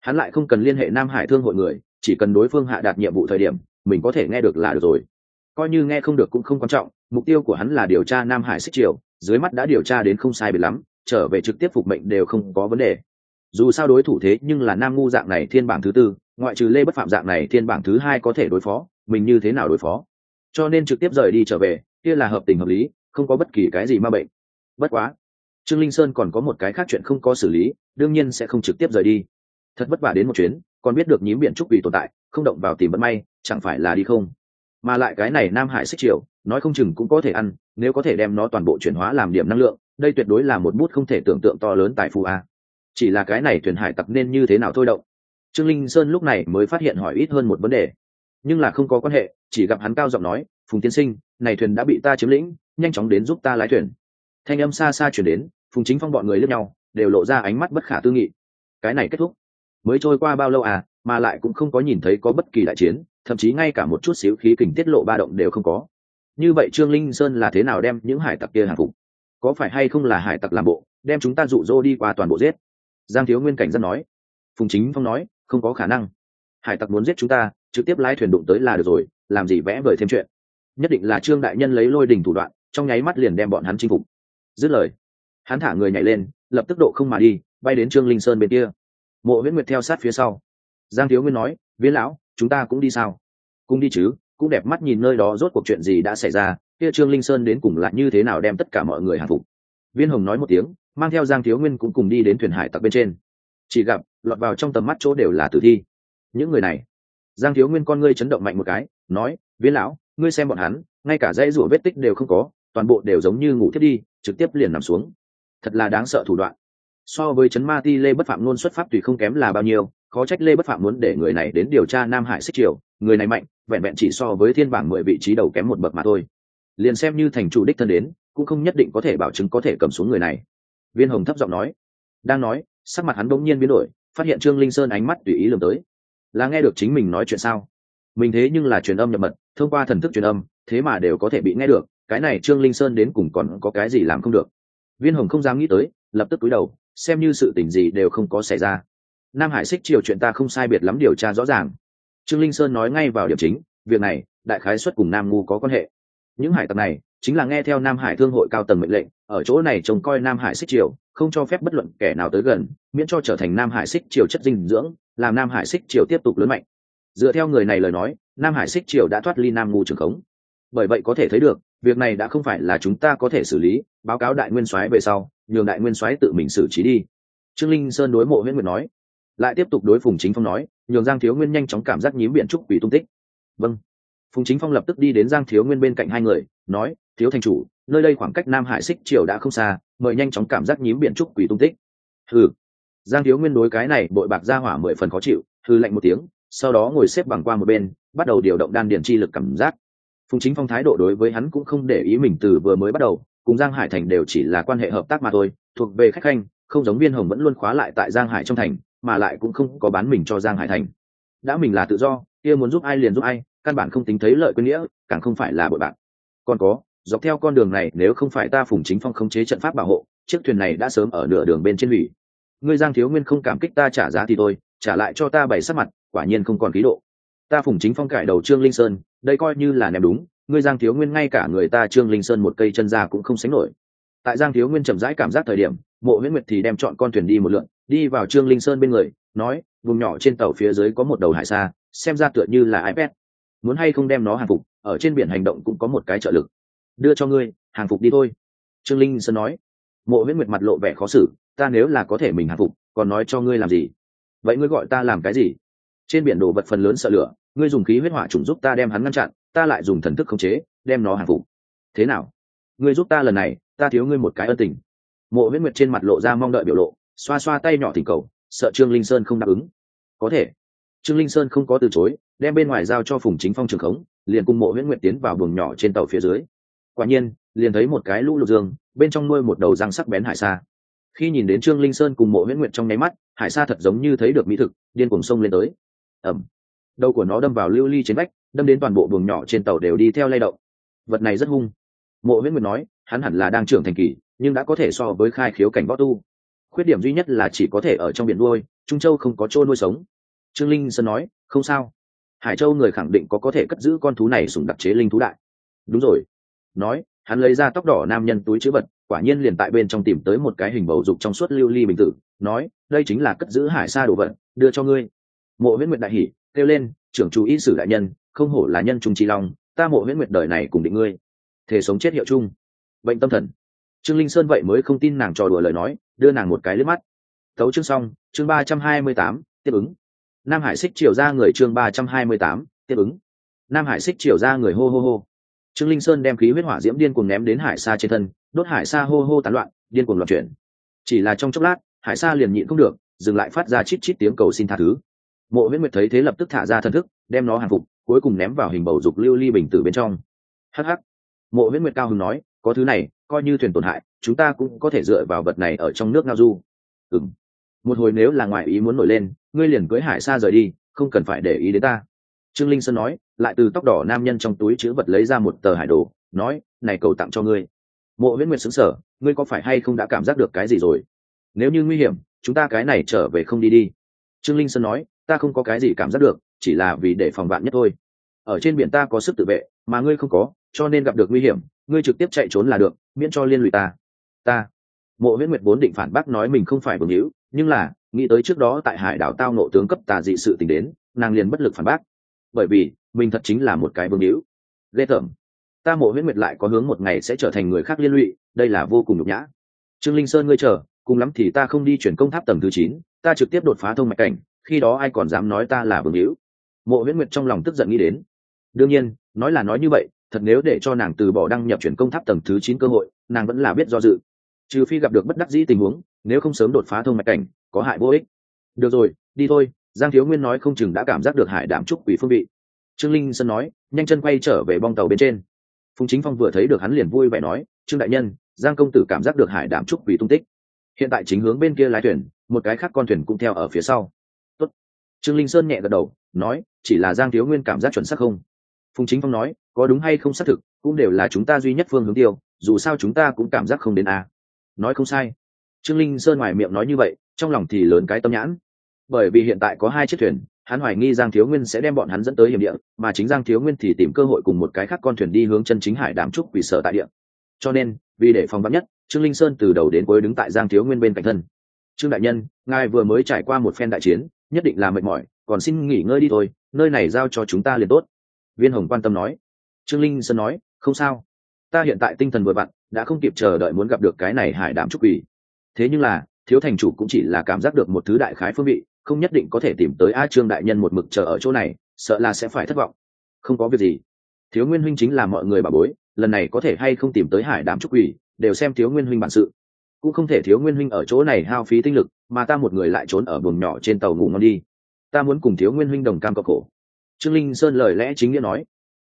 Hắn lại không cần liên hệ nam hải thương hội người, chỉ cần đối phương hạ đạt nhiệm vụ thời điểm, mình có thể nghe được là được rồi. Coi như nghe không được cũng không quan trọng, mục tiêu của hắn là điều tra nam hải xích triều, dưới mắt đã điều tra đến không sai biệt lắm, trở về trực tiếp phục mệnh đều không có vấn đề. Dù sao đối thủ thế nhưng là nam ngu dạng này thiên bảng thứ tư, ngoại trừ lê bất phạm dạng này thiên bảng thứ hai có thể đối phó, mình như thế nào đối phó? Cho nên trực tiếp rời đi trở về, kia là hợp tình hợp lý, không có bất kỳ cái gì ma bệnh. Bất quá trương linh sơn còn có một cái khác chuyện không có xử lý đương nhiên sẽ không trực tiếp rời đi. Thật vất vả đến một chuyến còn biết được nhím biển trúc vì tồn tại không động vào tìm bất may chẳng phải là đi không? Mà lại cái này nam hải xích triệu, nói không chừng cũng có thể ăn nếu có thể đem nó toàn bộ chuyển hóa làm điểm năng lượng đây tuyệt đối là một bút không thể tưởng tượng to lớn tại phù a. Chỉ là cái này thuyền hải tặc nên như thế nào thôi động? Trương linh sơn lúc này mới phát hiện hỏi ít hơn một vấn đề. Nhưng là không có quan hệ chỉ gặp hắn cao giọng nói phùng tiên sinh này thuyền đã bị ta chiếm lĩnh nhanh chóng đến giúp ta lái thuyền. Thanh âm xa xa chuyển đến phùng chính phong bọn người lướt nhau, đều lộ ra ánh mắt bất khả tư nghị. Cái này kết thúc. Mới trôi qua bao lâu à mà lại cũng không có nhìn thấy có bất kỳ đại chiến, thậm chí ngay cả một chút xíu khí kình tiết lộ ba động đều không có. Như vậy trương linh sơn là thế nào đem những hải tặc kia hàng phục? Có phải hay không là hải tặc làm bộ, đem chúng ta rụ rỗ đi qua toàn bộ giết? Giang thiếu nguyên cảnh rất nói. Phùng chính phong nói, không có khả năng. Hải tặc muốn giết chúng ta, trực tiếp lái thuyền đụng tới là được rồi, làm gì vẽ vời thêm chuyện. Nhất định là trương đại nhân lấy lôi đình thủ đoạn, trong nháy mắt liền đem bọn hắn chinh phục. Dứt lời hắn thả người nhảy lên, lập tức độ không mà đi, bay đến trương linh sơn bên kia. Mộ viễn nguyệt theo sát phía sau. Giang thiếu nguyên nói viễn lão, chúng ta cũng đi sao? Cũng đi chứ, cũng đẹp mắt nhìn nơi đó rốt cuộc chuyện gì đã xảy ra, kia trương linh sơn đến cùng lại như thế nào đem tất cả mọi người hàng phục? Viên hồng nói một tiếng, mang theo giang thiếu nguyên cũng cùng đi đến thuyền hải tặc bên trên. Chỉ gặp, lọt vào trong tầm mắt chỗ đều là tử thi. Những người này? Giang thiếu nguyên con ngươi chấn động mạnh một cái, nói, viên lão, ngươi xem bọn hắn, ngay cả dãy rủa vết tích đều không có, toàn bộ đều giống như ngủ thiết đi, trực tiếp liền nằm xuống thật là đáng sợ thủ đoạn. So với chấn ma ti lê bất phạm luôn xuất pháp tùy không kém là bao nhiêu, khó trách lê bất phạm muốn để người này đến điều tra nam hải xích triều, người này mạnh, vẹn vẹn chỉ so với thiên bảng mười vị trí đầu kém một bậc mà thôi. Liền xem như thành chủ đích thân đến, cũng không nhất định có thể bảo chứng có thể cầm xuống người này. Viên hồng thấp giọng nói. Đang nói, sắc mặt hắn bỗng nhiên biến đổi, phát hiện trương linh sơn ánh mắt tùy ý lường tới. Là nghe được chính mình nói chuyện sao? Mình thế nhưng là truyền âm nhập mật, thông qua thần thức truyền âm, thế mà đều có thể bị nghe được, cái này trương linh sơn đến cùng còn có cái gì làm không được? Viên hồng không dám nghĩ tới, lập tức cúi đầu, xem như sự tình gì đều không có xảy ra. Nam hải xích triều chuyện ta không sai biệt lắm điều tra rõ ràng. Trương linh sơn nói ngay vào điểm chính, việc này, đại khái xuất cùng nam ngu có quan hệ. Những hải tặc này, chính là nghe theo nam hải thương hội cao tầng mệnh lệnh, ở chỗ này trông coi nam hải xích triều, không cho phép bất luận kẻ nào tới gần, miễn cho trở thành nam hải xích triều chất dinh dưỡng, làm nam hải xích triều tiếp tục lớn mạnh. Dựa theo người này lời nói, nam hải xích triều đã thoát ly nam ngu trường khống. Bởi vậy có thể thấy được việc này đã không phải là chúng ta có thể xử lý, báo cáo đại nguyên soái về sau, nhường đại nguyên soái tự mình xử trí đi. Trương linh sơn đối mộ huyễn nguyệt nói. Lại tiếp tục đối phùng chính phong nói, nhường giang thiếu nguyên nhanh chóng cảm giác nhím biện trúc quỷ tung tích. Vâng. Phùng chính phong lập tức đi đến giang thiếu nguyên bên cạnh hai người, nói, thiếu thành chủ, nơi đây khoảng cách nam hải xích triều đã không xa, mời nhanh chóng cảm giác nhím biện trúc quỷ tung tích. Hừ. Giang thiếu nguyên đối cái này bội bạc ra hỏa mười phần khó chịu hư lạnh một tiếng, sau đó ngồi xếp bằng qua một bên, bắt đầu điều động đan điền chi lực cảm giác phùng chính phong thái độ đối với hắn cũng không để ý mình từ vừa mới bắt đầu, cùng giang hải thành đều chỉ là quan hệ hợp tác mà thôi, thuộc về khách khanh, không giống viên hồng vẫn luôn khóa lại tại giang hải trong thành, mà lại cũng không có bán mình cho giang hải thành. Đã mình là tự do, kia muốn giúp ai liền giúp ai, căn bản không tính thấy lợi quên nghĩa, càng không phải là bội bạn. Còn có, dọc theo con đường này, nếu không phải ta phùng chính phong khống chế trận pháp bảo hộ, chiếc thuyền này đã sớm ở nửa đường bên trên hủy. Ngươi giang thiếu nguyên không cảm kích ta trả giá thì tôi trả lại cho ta bảy sắc mặt, quả nhiên không còn khí độ ta phùng chính phong cải đầu trương linh sơn, đây coi như là ném đúng, ngươi giang thiếu nguyên ngay cả người ta trương linh sơn một cây chân ra cũng không sánh nổi. tại giang thiếu nguyên chậm rãi cảm giác thời điểm, mộ huyễn nguyệt thì đem chọn con thuyền đi một lượn, đi vào trương linh sơn bên người, nói, vùng nhỏ trên tàu phía dưới có một đầu hải xa, xem ra tựa như là ipad. muốn hay không đem nó hàng phục, ở trên biển hành động cũng có một cái trợ lực. đưa cho ngươi, hàng phục đi thôi. trương linh sơn nói. mộ huyễn nguyệt mặt lộ vẻ khó xử, ta nếu là có thể mình hàng phục, còn nói cho ngươi làm gì? vậy ngươi gọi ta làm cái gì? Trên biển đồ vật phần lớn sợ lửa, ngươi dùng khí huyết hỏa trùng giúp ta đem hắn ngăn chặn, ta lại dùng thần thức khống chế, đem nó hàng phục. Thế nào? Ngươi giúp ta lần này, ta thiếu ngươi một cái ân tình. Mộ huyễn nguyệt trên mặt lộ ra mong đợi biểu lộ, xoa xoa tay nhỏ thỉnh cầu, sợ trương linh sơn không đáp ứng. Có thể. Trương linh sơn không có từ chối, đem bên ngoài giao cho phùng chính phong trường khống, liền cùng mộ huyễn nguyệt tiến vào buồng nhỏ trên tàu phía dưới. Quả nhiên, liền thấy một cái lũ lục dương, bên trong nuôi một đầu răng sắc bén hải sa. Khi nhìn đến trương linh sơn cùng mộ huyễn nguyệt trong nháy mắt, hải sa thật giống như thấy được mỹ thực, điên cùng sông lên tới ẩm. Đầu của nó đâm vào lưu ly trên vách, đâm đến toàn bộ buồng nhỏ trên tàu đều đi theo lay động. Vật này rất hung. Mộ huyễn nguyệt nói, hắn hẳn là đang trưởng thành kỳ, nhưng đã có thể so với khai khiếu cảnh võ tu. Khuyết điểm duy nhất là chỉ có thể ở trong biển nuôi, trung châu không có chỗ nuôi sống. Trương linh sơn nói, không sao. Hải châu người khẳng định có có thể cất giữ con thú này sùng đặc chế linh thú đại. Đúng rồi. Nói, hắn lấy ra tóc đỏ nam nhân túi chữ vật, quả nhiên liền tại bên trong tìm tới một cái hình bầu dục trong suốt lưu ly bình tử. Nói, đây chính là cất giữ hải sa đồ vật, đưa cho ngươi mộ huyễn nguyệt đại hỉ, kêu lên trưởng chú ý sử đại nhân không hổ là nhân trung trí long ta mộ huyễn nguyệt đời này cùng định ngươi. Thể sống chết hiệu chung. Bệnh tâm thần. Trương linh sơn vậy mới không tin nàng trò đùa lời nói đưa nàng một cái lướt mắt. Tấu chương xong chương ba trăm hai mươi tám tiếp ứng. Nam hải xích triều ra người chương ba trăm hai mươi tám tiếp ứng. Nam hải xích triều ra người hô hô hô. Trương linh sơn đem khí huyết hỏa diễm điên cuồng ném đến hải xa trên thân đốt hải xa hô hô tán loạn điên cuồng loạn chuyển. Chỉ là trong chốc lát hải xa liền nhịn không được dừng lại phát ra chít chít tiếng cầu xin tha thứ mộ Viễn nguyệt thấy thế lập tức thả ra thần thức, đem nó hàng phục, cuối cùng ném vào hình bầu dục lưu ly bình tử bên trong. Hh mộ Viễn nguyệt cao hưng nói, có thứ này, coi như thuyền tổn hại, chúng ta cũng có thể dựa vào vật này ở trong nước ngao du. Ừng một hồi nếu là ngoại ý muốn nổi lên, ngươi liền cưới hải xa rời đi, không cần phải để ý đến ta. Trương linh sơn nói, lại từ tóc đỏ nam nhân trong túi chữ vật lấy ra một tờ hải đồ, nói, này cầu tặng cho ngươi. Mộ huyễn nguyệt xứng sở ngươi có phải hay không đã cảm giác được cái gì rồi? Nếu như nguy hiểm, chúng ta cái này trở về không đi đi. Trương linh sơn nói ta không có cái gì cảm giác được, chỉ là vì để phòng bạn nhất thôi. Ở trên biển ta có sức tự vệ, mà ngươi không có, cho nên gặp được nguy hiểm, ngươi trực tiếp chạy trốn là được, miễn cho liên lụy ta. Ta. Mộ viễn nguyệt vốn định phản bác nói mình không phải vương hữu, nhưng là, nghĩ tới trước đó tại hải đảo tao nộ tướng cấp tà dị sự t ì n h đến, nàng liền bất lực phản bác. Bởi vì, mình thật chính là một cái vương hữu. Ghê tởm. Ta mộ viễn nguyệt lại có hướng một ngày sẽ trở thành người khác liên lụy, đây là vô cùng nhục nhã. Trương linh sơn ngươi chờ, cùng lắm thì ta không đi chuyển công tháp tầng thứ chín, ta trực tiếp đột phá thông mạch cảnh khi đó ai còn dám nói ta là vương hữu? Mộ huyễn nguyệt trong lòng tức giận nghĩ đến. Đương nhiên, nói là nói như vậy, thật nếu để cho nàng từ bỏ đăng nhập chuyển công tháp tầng thứ chín cơ hội, nàng vẫn là biết do dự. Trừ phi gặp được bất đắc dĩ tình huống, nếu không sớm đột phá thông mạch cảnh, có hại vô ích. Được rồi, đi thôi, giang thiếu nguyên nói không chừng đã cảm giác được hải đảm trúc quỷ phương vị. Trương linh sơn nói, nhanh chân quay trở về bong tàu bên trên. Phùng chính phong vừa thấy được hắn liền vui vẻ nói, trương đại nhân, giang công tử cảm giác được hải đảm trúc quỷ tung tích. Hiện tại chính hướng bên kia lái thuyền, một cái khác con thuyền cũng theo ở phía sau trương linh sơn nhẹ gật đầu, nói, chỉ là giang thiếu nguyên cảm giác chuẩn xác không? Phùng chính phong nói, có đúng hay không xác thực, cũng đều là chúng ta duy nhất phương hướng tiêu, dù sao chúng ta cũng cảm giác không đến a nói không sai. Trương linh sơn ngoài miệng nói như vậy, trong lòng thì lớn cái tâm nhãn. Bởi vì hiện tại có hai chiếc thuyền, hắn hoài nghi giang thiếu nguyên sẽ đem bọn hắn dẫn tới hiểm địa, mà chính giang thiếu nguyên thì tìm cơ hội cùng một cái khác con thuyền đi hướng chân chính hải đám trúc vì Sở tại địa. Cho nên, vì để phòng vắn nhất, trương linh sơn từ đầu đến cuối đứng tại giang thiếu nguyên bên cạnh thân. Trương đại nhân, ngài vừa mới trải qua một phen đại chiến nhất định là mệt mỏi, còn xin nghỉ ngơi đi thôi, nơi này giao cho chúng ta liền tốt. Viên hồng quan tâm nói. Trương linh sơn nói, không sao. Ta hiện tại tinh thần vừa vặn, đã không kịp chờ đợi muốn gặp được cái này hải đảm trúc quỷ. Thế nhưng là, thiếu thành chủ cũng chỉ là cảm giác được một thứ đại khái phương vị, không nhất định có thể tìm tới a trương đại nhân một mực chờ ở chỗ này, sợ là sẽ phải thất vọng. Không có việc gì. Thiếu nguyên huynh chính là mọi người bà bối, lần này có thể hay không tìm tới hải đám trúc quỷ, đều xem thiếu nguyên huynh bản sự cũng không thể thiếu nguyên huynh ở chỗ này hao phí tinh lực, mà ta một người lại trốn ở buồng nhỏ trên tàu ngủ ngon đi. Ta muốn cùng thiếu nguyên huynh đồng cam cộng khổ. Trương linh sơn lời lẽ chính nghĩa nói.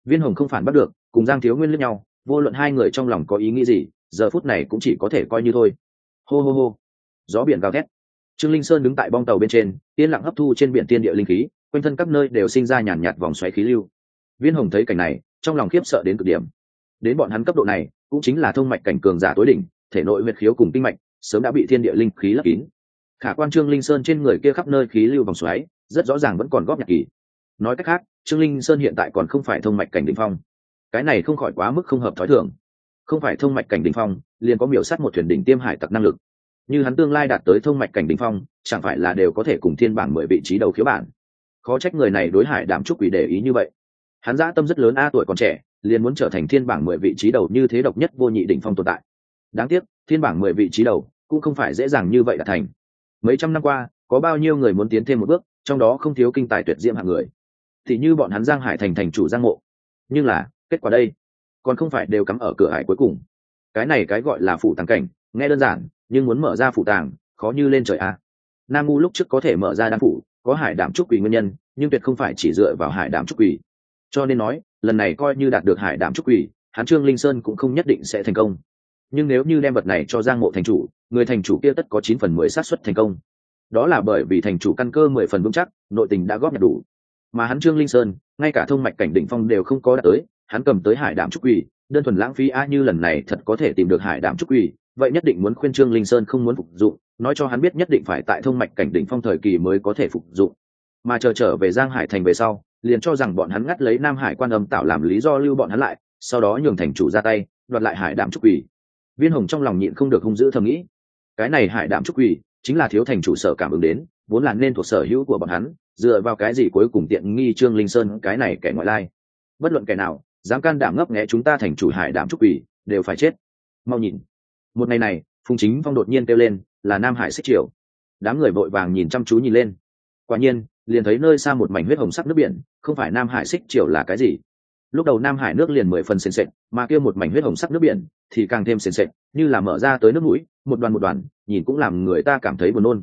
Viên hồng không phản bắt được, cùng giang thiếu nguyên lẫn nhau, vô luận hai người trong lòng có ý nghĩ gì, giờ phút này cũng chỉ có thể coi như thôi. Hô hô hô. Gió biển gào thét. Trương linh sơn đứng tại bong tàu bên trên, yên lặng hấp thu trên biển tiên địa linh khí, quanh thân các nơi đều sinh ra nhàn nhạt vòng xoáy khí lưu. Viên hồng thấy cảnh này, trong lòng khiếp sợ đến cực điểm. Đến bọn hắn cấp độ này, cũng chính là thông mạch cảnh cường giả tối đỉnh thể nội huyệt khiếu cùng tinh mạch, sớm đã bị thiên địa linh khí lấp kín. Khả quan trương linh sơn trên người kia khắp nơi khí lưu vòng xoáy, rất rõ ràng vẫn còn góp nhạc kỳ. Nói cách khác, trương linh sơn hiện tại còn không phải thông mạch cảnh đỉnh phong. Cái này không khỏi quá mức không hợp thói thường. Không phải thông mạch cảnh đỉnh phong, liền có miểu sát một thuyền đỉnh tiêm hải tặc năng lực. Như hắn tương lai đạt tới thông mạch cảnh đỉnh phong, chẳng phải là đều có thể cùng thiên bảng mười vị trí đầu khiếu bản. Khó trách người này đối hải đảm trúc quỷ để ý như vậy. Hắn dã tâm rất lớn a tuổi còn trẻ, liền muốn trở thành thiên bảng mười vị trí đầu như thế độc nhất vô nhị đỉnh phong tồn tại đáng tiếc, thiên bảng mười vị trí đầu cũng không phải dễ dàng như vậy đã thành. Mấy trăm năm qua, có bao nhiêu người muốn tiến thêm một bước, trong đó không thiếu kinh tài tuyệt diễm hạng người. Thì như bọn hắn giang hải thành thành chủ giang mộ. Nhưng là, kết quả đây, còn không phải đều cắm ở cửa hải cuối cùng. Cái này cái gọi là phụ tàng cảnh, nghe đơn giản, nhưng muốn mở ra phụ tàng, khó như lên trời a. Nam ngu lúc trước có thể mở ra đan phủ, có hải đảm trúc quỷ nguyên nhân, nhưng tuyệt không phải chỉ dựa vào hải đảm trúc quỷ cho nên nói, lần này coi như đạt được hải đảm trúc quỷ hắn trương linh sơn cũng không nhất định sẽ thành công nhưng nếu như đem vật này cho giang mộ thành chủ, người thành chủ kia tất có chín phần mười xác suất thành công. Đó là bởi vì thành chủ căn cơ mười phần vững chắc, nội tình đã góp nhặt đủ. Mà hắn trương linh sơn, ngay cả thông mạch cảnh Định phong đều không có đạt tới, hắn cầm tới hải đảm trúc quỳ, đơn thuần lãng phí a như lần này thật có thể tìm được hải đảm trúc quỳ, vậy nhất định muốn khuyên trương linh sơn không muốn phục dụng, nói cho hắn biết nhất định phải tại thông mạch cảnh đỉnh phong thời kỳ mới có thể phục dụng. Mà chờ trở về giang hải thành về sau, liền cho rằng bọn hắn ngắt lấy nam hải quan âm tạo làm lý do lưu bọn hắn lại, sau đó nhường thành chủ ra tay, đoạt lại hải đảm trúc quỳ viên hồng trong lòng nhịn không được hung dữ thầm nghĩ. Cái này hải đảm trúc quỷ chính là thiếu thành chủ sở cảm ứng đến, vốn là nên thuộc sở hữu của bọn hắn, dựa vào cái gì cuối cùng tiện nghi trương linh sơn, cái này kẻ ngoại lai. Bất luận kẻ nào, dám can đảm ngấp nghẽ chúng ta thành chủ hải đảm trúc quỷ đều phải chết. Mau nhìn. Một ngày này, phùng chính phong đột nhiên kêu lên, là nam hải xích triều. Đám người vội vàng nhìn chăm chú nhìn lên. Quả nhiên, liền thấy nơi xa một mảnh huyết hồng sắc nước biển, không phải nam hải xích triều là cái gì lúc đầu nam hải nước liền mười phần sền sệt, mà kia một mảnh huyết hồng sắc nước biển thì càng thêm sền sệt, như là mở ra tới nước mũi, một đoàn một đoàn, nhìn cũng làm người ta cảm thấy buồn nôn.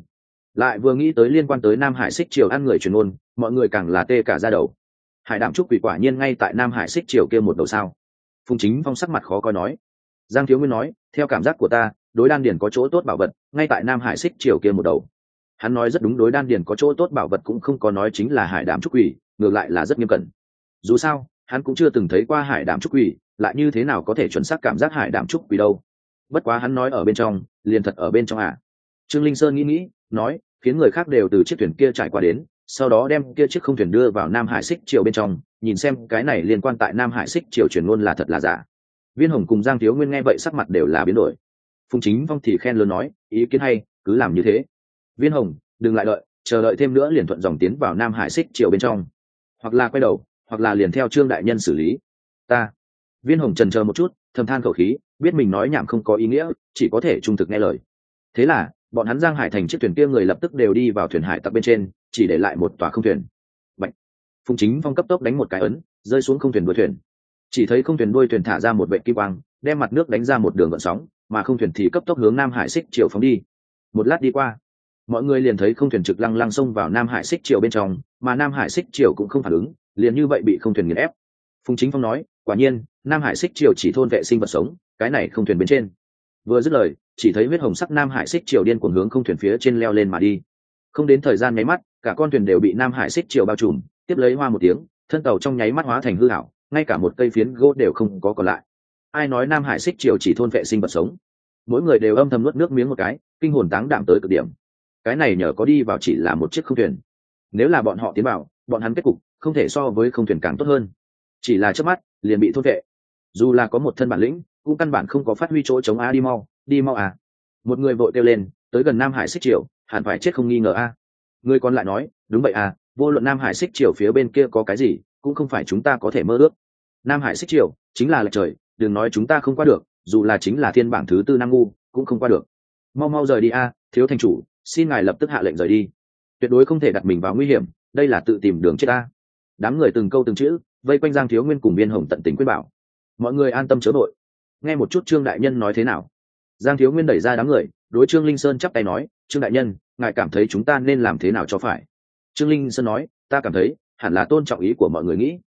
Lại vừa nghĩ tới liên quan tới nam hải xích triều ăn người truyền ôn mọi người càng là tê cả ra đầu. Hải đảm trúc quỷ quả nhiên ngay tại nam hải xích triều kia một đầu sao? Phùng chính phong sắc mặt khó coi nói. Giang thiếu nguyên nói, theo cảm giác của ta, đối đan điền có chỗ tốt bảo vật, ngay tại nam hải xích triều kia một đầu. Hắn nói rất đúng, đối đan điền có chỗ tốt bảo vật cũng không có nói chính là hải Đảm trúc quỷ, ngược lại là rất nghiêm cẩn. Dù sao hắn cũng chưa từng thấy qua hải đảm trúc quỷ, lại như thế nào có thể chuẩn xác cảm giác hải đảm trúc quỷ đâu? Bất quá hắn nói ở bên trong, liền thật ở bên trong à. Trương linh sơn nghĩ nghĩ, nói, khiến người khác đều từ chiếc thuyền kia trải qua đến, sau đó đem kia chiếc không thuyền đưa vào nam hải xích triều bên trong, nhìn xem cái này liên quan tại nam hải xích triều truyền ngôn là thật là giả. Viên hồng cùng giang thiếu nguyên nghe vậy sắc mặt đều là biến đổi. Phùng chính phong thì khen lớn nói, ý kiến hay, cứ làm như thế. Viên hồng, đừng lại đợi, chờ đợi thêm nữa liền thuận dòng tiến vào nam hải xích triều bên trong. Hoặc là quay đầu hoặc là liền theo trương đại nhân xử lý. Ta. Viên hồng trần chờ một chút, thầm than khẩu khí, biết mình nói nhảm không có ý nghĩa, chỉ có thể trung thực nghe lời. Thế là, bọn hắn giang hải thành chiếc thuyền kia người lập tức đều đi vào thuyền hải tặc bên trên, chỉ để lại một tòa không thuyền. Bạch. phùng chính phong cấp tốc đánh một cái ấn, rơi xuống không thuyền đuôi thuyền. Chỉ thấy không thuyền đuôi thuyền thả ra một vệ kim quang, đem mặt nước đánh ra một đường gợn sóng, mà không thuyền thì cấp tốc hướng nam hải xích chiều phóng đi. Một lát đi qua, mọi người liền thấy không thuyền trực lăng lăng xông vào nam hải xích chiều bên trong, mà nam hải xích chiều cũng không phản ứng liền như vậy bị không thuyền nghiền ép. Phùng chính phong nói, quả nhiên, nam hải xích triều chỉ thôn vệ sinh vật sống, cái này không thuyền bên trên. Vừa dứt lời, chỉ thấy huyết hồng sắc nam hải xích triều điên cuồng hướng không thuyền phía trên leo lên mà đi. Không đến thời gian nháy mắt, cả con thuyền đều bị nam hải xích triều bao trùm, tiếp lấy hoa một tiếng, thân tàu trong nháy mắt hóa thành hư hảo ngay cả một cây phiến gỗ đều không có còn lại. Ai nói nam hải xích triều chỉ thôn vệ sinh vật sống? Mỗi người đều âm thầm nuốt nước miếng một cái, kinh hồn táng đạm tới cực điểm. Cái này nhờ có đi vào chỉ là một chiếc không thuyền. Nếu là bọn họ tiến vào, bọn hắn kết cục không thể so với không thuyền càng tốt hơn. Chỉ là trước mắt, liền bị thốt vệ. Dù là có một thân bản lĩnh, cũng căn bản không có phát huy chỗ chống a đi mau đi mau à. Một người vội kêu lên, tới gần nam hải xích triều, hẳn phải chết không nghi ngờ a. Người còn lại nói, đúng vậy à vô luận nam hải xích triều phía bên kia có cái gì, cũng không phải chúng ta có thể mơ ước. Nam hải xích triều, chính là lệch trời, đừng nói chúng ta không qua được, dù là chính là thiên bảng thứ tư nam ngu, cũng không qua được. Mau mau rời đi a, thiếu thành chủ, xin ngài lập tức hạ lệnh rời đi. Tuyệt đối không thể đặt mình vào nguy hiểm, đây là tự tìm đường chết ta đám người từng câu từng chữ, vây quanh giang thiếu nguyên cùng biên hồng tận tình quyết bảo. Mọi người an tâm chớ vội. Nghe một chút trương đại nhân nói thế nào. Giang thiếu nguyên đẩy ra đám người, đối trương linh sơn chắp tay nói, trương đại nhân, ngài cảm thấy chúng ta nên làm thế nào cho phải? Trương linh sơn nói, ta cảm thấy, hẳn là tôn trọng ý của mọi người nghĩ.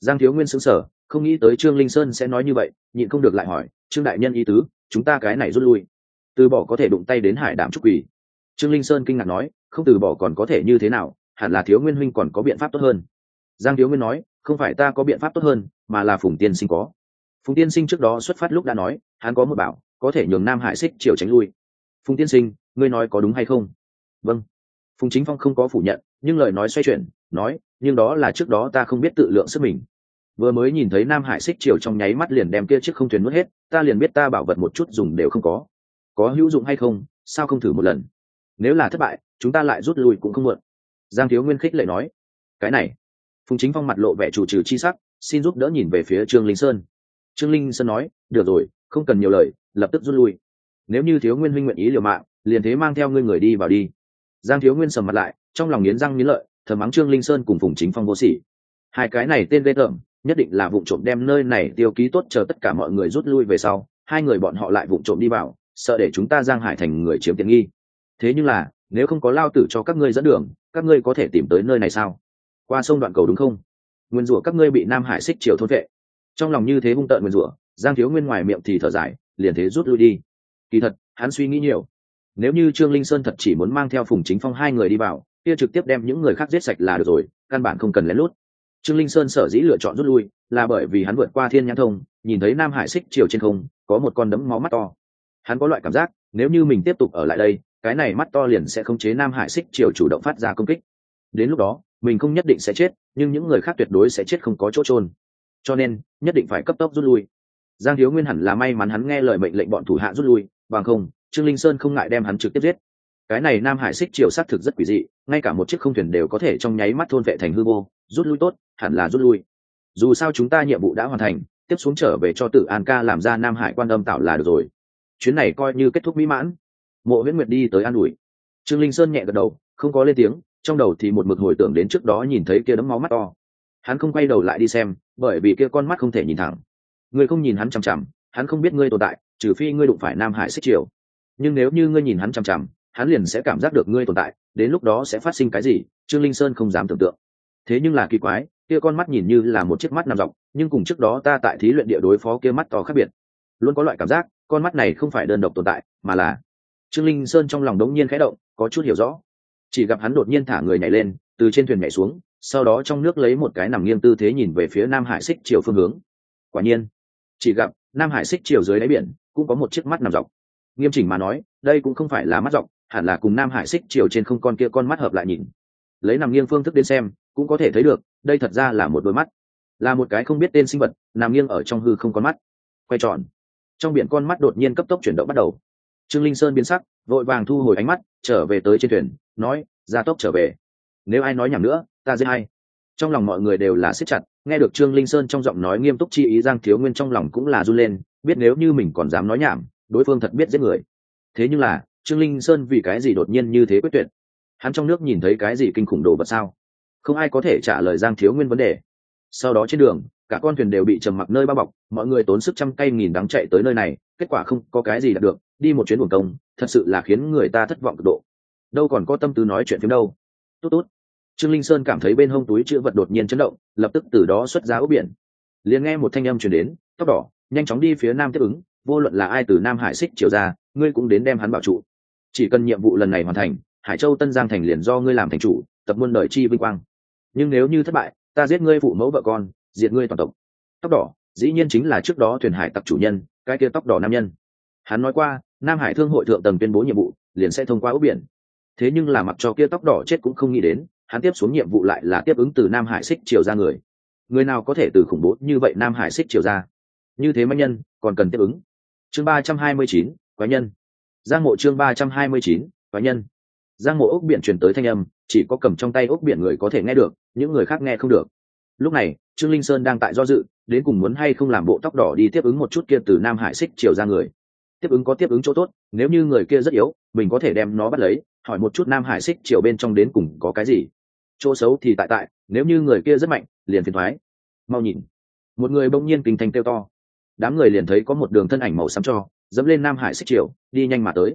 Giang thiếu nguyên xứng sở không nghĩ tới trương linh sơn sẽ nói như vậy, nhịn không được lại hỏi, trương đại nhân ý tứ, chúng ta cái này rút lui. Từ bỏ có thể đụng tay đến hải đảm trúc Quỳ. trương linh sơn kinh ngạc nói, không từ bỏ còn có thể như thế nào, hẳn là thiếu nguyên huynh còn có biện pháp tốt hơn giang thiếu nguyên nói, không phải ta có biện pháp tốt hơn, mà là phùng tiên sinh có. Phùng tiên sinh trước đó xuất phát lúc đã nói, hắn có một bảo, có thể nhường nam hải xích chiều tránh lui. Phùng tiên sinh, ngươi nói có đúng hay không? Vâng. Phùng chính phong không có phủ nhận, nhưng lời nói xoay chuyển, nói, nhưng đó là trước đó ta không biết tự lượng sức mình. Vừa mới nhìn thấy nam hải xích chiều trong nháy mắt liền đem kia chiếc không thuyền nuốt hết, ta liền biết ta bảo vật một chút dùng đều không có. Có hữu dụng hay không, sao không thử một lần? Nếu là thất bại, chúng ta lại rút lui cũng không muộn. Giang thiếu nguyên khích lệ nói, cái này phùng chính phong mặt lộ vẻ chủ trừ chi sắc, xin giúp đỡ nhìn về phía trương linh sơn. Trương linh sơn nói, được rồi, không cần nhiều lời, lập tức rút lui. Nếu như thiếu nguyên huynh nguyện ý liều mạng, liền thế mang theo ngươi người đi vào đi. Giang thiếu nguyên sầm mặt lại, trong lòng nghiến răng nghiến lợi thờ mắng trương linh sơn cùng phùng chính phong vô sỉ. Hai cái này tên ghê tởm, nhất định là vụ trộm đem nơi này tiêu ký tốt chờ tất cả mọi người rút lui về sau, hai người bọn họ lại vụ trộm đi vào, sợ để chúng ta giang hải thành người chiếm tiện nghi. Thế nhưng là, nếu không có lao tử cho các ngươi dẫn đường, các ngươi có thể tìm tới nơi này sao? Qua sông đoạn cầu đúng không? Nguyên rủa các ngươi bị nam hải xích triều thôn vệ. Trong lòng như thế hung tợn nguyên rủa, giang thiếu nguyên ngoài miệng thì thở dài, liền thế rút lui đi. Kỳ thật, hắn suy nghĩ nhiều. Nếu như trương linh sơn thật chỉ muốn mang theo phùng chính phong hai người đi vào, kia trực tiếp đem những người khác giết sạch là được rồi, căn bản không cần lén lút. Trương linh sơn sở dĩ lựa chọn rút lui, là bởi vì hắn vượt qua thiên nhãn thông, nhìn thấy nam hải xích chiều trên không, có một con đấm máu mắt to. Hắn có loại cảm giác, nếu như mình tiếp tục ở lại đây, cái này mắt to liền sẽ khống chế nam hải xích chiều chủ động phát ra công kích. Đến lúc đó mình không nhất định sẽ chết, nhưng những người khác tuyệt đối sẽ chết không có chỗ trôn cho nên, nhất định phải cấp tốc rút lui. Giang thiếu nguyên hẳn là may mắn hắn nghe lời mệnh lệnh bọn thủ hạ rút lui, bằng không, trương linh sơn không ngại đem hắn trực tiếp giết. Cái này nam hải xích triều xác thực rất quỷ dị, ngay cả một chiếc không thuyền đều có thể trong nháy mắt thôn vệ thành hư vô, rút lui tốt, hẳn là rút lui. Dù sao chúng ta nhiệm vụ đã hoàn thành, tiếp xuống trở về cho tử an ca làm ra nam hải quan âm tạo là được rồi. Chuyến này coi như kết thúc mỹ mãn. Mộ viễn nguyệt đi tới an ủi. Trương linh sơn nhẹ gật đầu, không có lên tiếng trong đầu thì một mực hồi tưởng đến trước đó nhìn thấy kia đấm máu mắt to. Hắn không quay đầu lại đi xem, bởi vì kia con mắt không thể nhìn thẳng. Ngươi không nhìn hắn chằm chằm, hắn không biết ngươi tồn tại, trừ phi ngươi đụng phải nam hải xích triều. Nhưng nếu như ngươi nhìn hắn chằm chằm, hắn liền sẽ cảm giác được ngươi tồn tại, đến lúc đó sẽ phát sinh cái gì, trương linh sơn không dám tưởng tượng. Thế nhưng là kỳ quái, kia con mắt nhìn như là một chiếc mắt nằm dọc, nhưng cùng trước đó ta tại thí luyện địa đối phó kia mắt to khác biệt. Luôn có loại cảm giác, con mắt này không phải đơn độc tồn tại, mà là trương linh sơn trong lòng đống nhiên khẽ động, có chút hiểu rõ chỉ gặp hắn đột nhiên thả người nhảy lên, từ trên thuyền nhảy xuống, sau đó trong nước lấy một cái nằm nghiêng tư thế nhìn về phía nam hải xích chiều phương hướng. Quả nhiên, chỉ gặp nam hải xích chiều dưới đáy biển cũng có một chiếc mắt nằm dọc. Nghiêm chỉnh mà nói, đây cũng không phải là mắt dọc, hẳn là cùng nam hải xích chiều trên không con kia con mắt hợp lại nhìn. Lấy nằm nghiêng phương thức đến xem, cũng có thể thấy được, đây thật ra là một đôi mắt. Là một cái không biết tên sinh vật, nằm nghiêng ở trong hư không con mắt. Quay tròn, trong biển con mắt đột nhiên cấp tốc chuyển động bắt đầu. Trương linh sơn biến sắc, vội vàng thu hồi ánh mắt trở về tới trên thuyền, nói ra tốc trở về. Nếu ai nói nhầm nữa, ta dễ hay trong lòng mọi người đều là siết chặt, nghe được trương linh sơn trong giọng nói nghiêm túc chi ý giang thiếu nguyên trong lòng cũng là run lên, biết nếu như mình còn dám nói nhảm, đối phương thật biết giết người. Thế nhưng là, trương linh sơn vì cái gì đột nhiên như thế quyết tuyệt? Hắn trong nước nhìn thấy cái gì kinh khủng đồ vật sao? Không ai có thể trả lời giang thiếu nguyên vấn đề. Sau đó trên đường, cả con thuyền đều bị trầm mặc nơi bao bọc, mọi người tốn sức trăm cây nghìn đắng chạy tới nơi này, kết quả không có cái gì đạt được đi một chuyến buồng công, thật sự là khiến người ta thất vọng cực độ. Đâu còn có tâm tư nói chuyện phiếm đâu. Tốt tốt. Trương linh sơn cảm thấy bên hông túi chữ vật đột nhiên chấn động, lập tức từ đó xuất ra ốc biển. Liền nghe một thanh âm chuyển đến, tóc đỏ, nhanh chóng đi phía nam tiếp ứng, vô luận là ai từ nam hải xích triều ra, ngươi cũng đến đem hắn bảo trụ. Chỉ cần nhiệm vụ lần này hoàn thành, hải châu tân giang thành liền do ngươi làm thành chủ, tập muôn đời chi vinh quang. Nhưng nếu như thất bại, ta giết ngươi phụ mẫu vợ con, diệt ngươi toàn tộc. Tóc đỏ, dĩ nhiên chính là trước đó thuyền hải tặc chủ nhân, cái kia tóc đỏ nam nhân. Hắn nói qua nam hải thương hội thượng tầng tuyên bố nhiệm vụ, liền sẽ thông qua ốc biển. Thế nhưng là mặc cho kia tóc đỏ chết cũng không nghĩ đến, hắn tiếp xuống nhiệm vụ lại là tiếp ứng từ nam hải xích triều ra người. Người nào có thể từ khủng bố như vậy nam hải xích triều ra? Như thế manh nhân, còn cần tiếp ứng. Chương ba trăm hai mươi chín, quái nhân. Giang mộ chương ba trăm hai mươi chín, quái nhân. Giang mộ ốc biển truyền tới thanh âm, chỉ có cầm trong tay ốc biển người có thể nghe được, những người khác nghe không được. Lúc này, trương linh sơn đang tại do dự, đến cùng muốn hay không làm bộ tóc đỏ đi tiếp ứng một chút kia từ nam hải xích triều ra người tiếp ứng có tiếp ứng chỗ tốt, nếu như người kia rất yếu, mình có thể đem nó bắt lấy, hỏi một chút nam hải xích chiều bên trong đến cùng có cái gì. Chỗ xấu thì tại tại, nếu như người kia rất mạnh, liền phiền thoái. Mau nhìn. Một người bỗng nhiên kinh thành kêu to. Đám người liền thấy có một đường thân ảnh màu xám cho, dẫm lên nam hải xích chiều đi nhanh mà tới.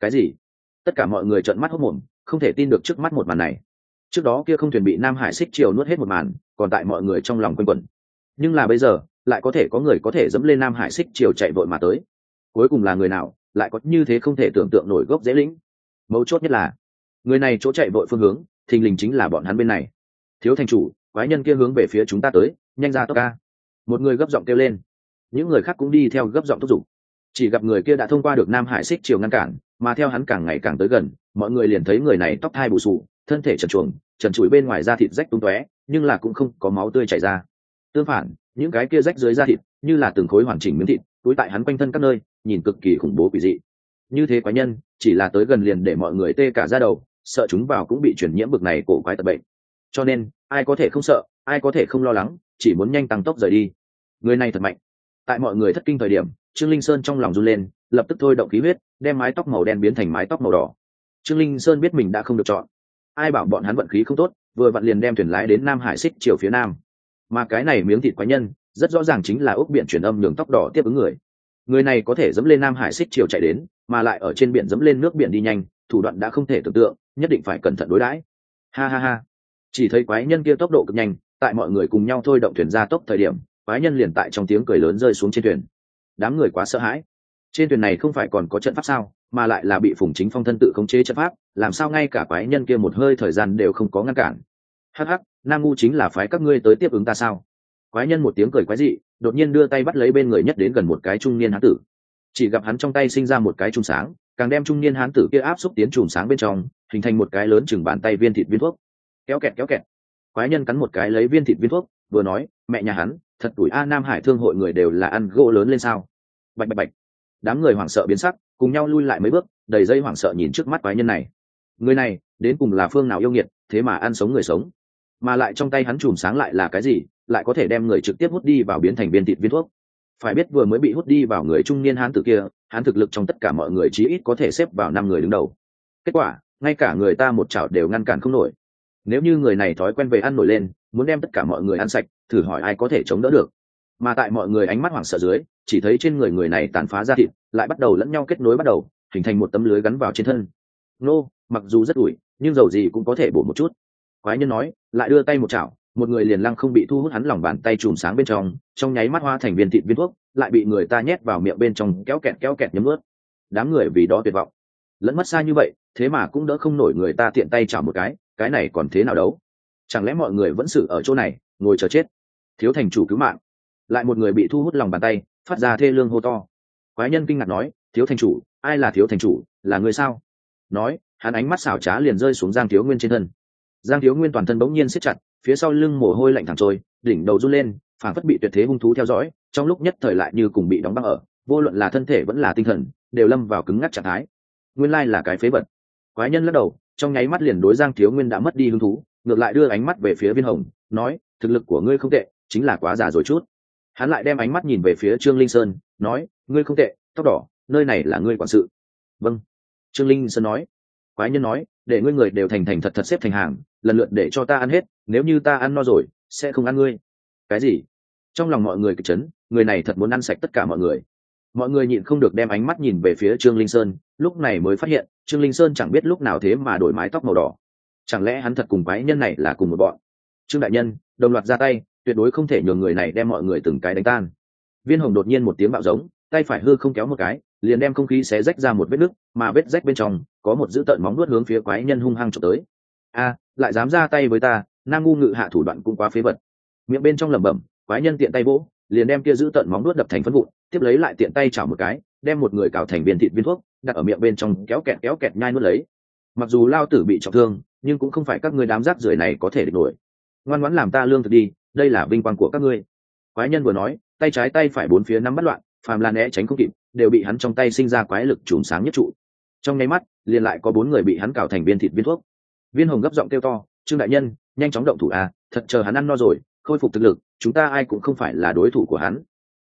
Cái gì? Tất cả mọi người trợn mắt hốc mồm không thể tin được trước mắt một màn này. Trước đó kia không thuyền bị nam hải xích chiều nuốt hết một màn, còn tại mọi người trong lòng quanh quẩn. Nhưng là bây giờ, lại có thể có người có thể dẫm lên nam hải xích chiều chạy vội mà tới cuối cùng là người nào, lại có như thế không thể tưởng tượng nổi gốc dễ lĩnh. Mấu chốt nhất là, người này chỗ chạy vội phương hướng, thình lình chính là bọn hắn bên này. Thiếu thành chủ, quái nhân kia hướng về phía chúng ta tới, nhanh ra tốc ca. Một người gấp giọng kêu lên. Những người khác cũng đi theo gấp giọng thúc giục. Chỉ gặp người kia đã thông qua được nam hải xích chiều ngăn cản, mà theo hắn càng ngày càng tới gần, mọi người liền thấy người này tóc thai bù sù, thân thể trần chuồng trần trụi bên ngoài da thịt rách tung tóe, nhưng là cũng không có máu tươi chảy ra. Tương phản, những cái kia rách dưới da thịt, như là từng khối hoàn chỉnh miếng thịt, túi tại hắn quanh thân các nơi nhìn cực kỳ khủng bố quỷ dị. Như thế quái nhân, chỉ là tới gần liền để mọi người tê cả ra đầu, sợ chúng vào cũng bị chuyển nhiễm bực này cổ quái tật bệnh. Cho nên, ai có thể không sợ, ai có thể không lo lắng, chỉ muốn nhanh tăng tốc rời đi. Người này thật mạnh. Tại mọi người thất kinh thời điểm, trương linh sơn trong lòng run lên, lập tức thôi động khí huyết, đem mái tóc màu đen biến thành mái tóc màu đỏ. Trương linh sơn biết mình đã không được chọn. Ai bảo bọn hắn vận khí không tốt, vừa vặn liền đem thuyền lái đến nam hải xích chiều phía nam. Mà cái này miếng thịt quái nhân, rất rõ ràng chính là ốc biển chuyển âm nhường tóc đỏ tiếp ứng người người này có thể dẫm lên nam hải xích chiều chạy đến, mà lại ở trên biển dẫm lên nước biển đi nhanh, thủ đoạn đã không thể tưởng tượng, nhất định phải cẩn thận đối đãi. Ha ha ha. Chỉ thấy quái nhân kia tốc độ cực nhanh, tại mọi người cùng nhau thôi động thuyền ra tốc thời điểm, quái nhân liền tại trong tiếng cười lớn rơi xuống trên thuyền. Đám người quá sợ hãi. Trên thuyền này không phải còn có trận pháp sao, mà lại là bị phùng chính phong thân tự khống chế trận pháp, làm sao ngay cả quái nhân kia một hơi thời gian đều không có ngăn cản. Hh nam ngu chính là phái các ngươi tới tiếp ứng ta sao? Quái nhân một tiếng cười quái dị đột nhiên đưa tay bắt lấy bên người nhất đến gần một cái trung niên hán tử. Chỉ gặp hắn trong tay sinh ra một cái chùm sáng, càng đem trung niên hán tử kia áp xúc tiến chùm sáng bên trong, hình thành một cái lớn chừng bàn tay viên thịt viên thuốc. Kéo kẹt kéo kẹt. Quái nhân cắn một cái lấy viên thịt viên thuốc, vừa nói, mẹ nhà hắn, thật tuổi a nam hải thương hội người đều là ăn gỗ lớn lên sao? Bạch bạch bạch. Đám người hoảng sợ biến sắc, cùng nhau lui lại mấy bước, đầy dây hoảng sợ nhìn trước mắt quái nhân này. Người này, đến cùng là phương nào yêu nghiệt, thế mà ăn sống người sống? Mà lại trong tay hắn chùm sáng lại là cái gì, lại có thể đem người trực tiếp hút đi vào biến thành viên thịt viên thuốc. Phải biết vừa mới bị hút đi vào người trung niên hán tử kia hắn thực lực trong tất cả mọi người chí ít có thể xếp vào năm người đứng đầu. Kết quả, ngay cả người ta một chảo đều ngăn cản không nổi. Nếu như người này thói quen về ăn nổi lên, muốn đem tất cả mọi người ăn sạch, thử hỏi ai có thể chống đỡ được. Mà tại mọi người ánh mắt hoảng sợ dưới, chỉ thấy trên người người này tàn phá ra thịt, lại bắt đầu lẫn nhau kết nối bắt đầu, hình thành một tấm lưới gắn vào trên thân. Nô, mặc dù rất ủi, nhưng dầu gì cũng có thể bổ một chút quái nhân nói, lại đưa tay một chảo, một người liền lăng không bị thu hút hắn lòng bàn tay chùm sáng bên trong trong nháy mắt hoa thành viên thịt viên thuốc, lại bị người ta nhét vào miệng bên trong, kéo kẹt kéo kẹt nhấm ướt đám người vì đó tuyệt vọng. Lẫn mất xa như vậy, thế mà cũng đỡ không nổi người ta tiện tay chảo một cái cái này còn thế nào đấu chẳng lẽ mọi người vẫn xử ở chỗ này, ngồi chờ chết? Thiếu thành chủ cứu mạng. Lại một người bị thu hút lòng bàn tay, phát ra thê lương hô to. Quái nhân kinh ngạc nói, thiếu thành chủ, ai là thiếu thành chủ, là người sao? Nói, hắn ánh mắt xảo trá liền rơi xuống giang thiếu nguyên trên thân giang thiếu nguyên toàn thân bỗng nhiên siết chặt, phía sau lưng mồ hôi lạnh thẳng trôi, đỉnh đầu run lên, phảng phất bị tuyệt thế hung thú theo dõi, trong lúc nhất thời lại như cùng bị đóng băng ở, vô luận là thân thể vẫn là tinh thần, đều lâm vào cứng ngắc trạng thái. Nguyên lai là cái phế vật. Quái nhân lắc đầu, trong nháy mắt liền đối giang thiếu nguyên đã mất đi hứng thú, ngược lại đưa ánh mắt về phía viên hồng, nói, thực lực của ngươi không tệ, chính là quá già rồi chút. Hắn lại đem ánh mắt nhìn về phía trương linh sơn, nói, ngươi không tệ, tóc đỏ, nơi này là ngươi quản sự. Vâng. Trương linh sơn nói. Quái nhân nói, để ngươi người đều thành thành thật thật xếp thành hàng lần lượt để cho ta ăn hết, nếu như ta ăn no rồi, sẽ không ăn ngươi. Cái gì? Trong lòng mọi người kịch chấn, người này thật muốn ăn sạch tất cả mọi người. Mọi người nhịn không được đem ánh mắt nhìn về phía trương linh sơn, lúc này mới phát hiện, trương linh sơn chẳng biết lúc nào thế mà đổi mái tóc màu đỏ. Chẳng lẽ hắn thật cùng quái nhân này là cùng một bọn? Trương đại nhân, đồng loạt ra tay, tuyệt đối không thể nhường người này đem mọi người từng cái đánh tan. Viên hồng đột nhiên một tiếng bạo giống, tay phải hư không kéo một cái, liền đem không khí xé rách ra một vết nứt, mà vết rách bên trong có một dữ tợn móng nuốt hướng phía quái nhân hung hăng trộm tới a lại dám ra tay với ta, nam ngu ngự hạ thủ đoạn cũng quá phế vật. Miệng bên trong lẩm bẩm, quái nhân tiện tay vỗ, liền đem kia giữ tận móng nuốt đập thành phân vụn, tiếp lấy lại tiện tay chảo một cái, đem một người cào thành viên thịt viên thuốc, đặt ở miệng bên trong kéo kẹt kéo kẹt nhai nuốt lấy. Mặc dù lao tử bị trọng thương, nhưng cũng không phải các người đám rác rưởi này có thể địch nổi. Ngoan ngoãn làm ta lương thực đi, đây là vinh quang của các ngươi. Quái nhân vừa nói, tay trái tay phải bốn phía nắm bắt loạn, phàm là né tránh không kịp, đều bị hắn trong tay sinh ra quái lực chùm sáng nhất trụ. Trong nháy mắt, liền lại có bốn người bị hắn cào thành viên thịt viên thuốc viên hồng gấp giọng kêu to, trương đại nhân, nhanh chóng động thủ à thật chờ hắn ăn no rồi, khôi phục thực lực, chúng ta ai cũng không phải là đối thủ của hắn.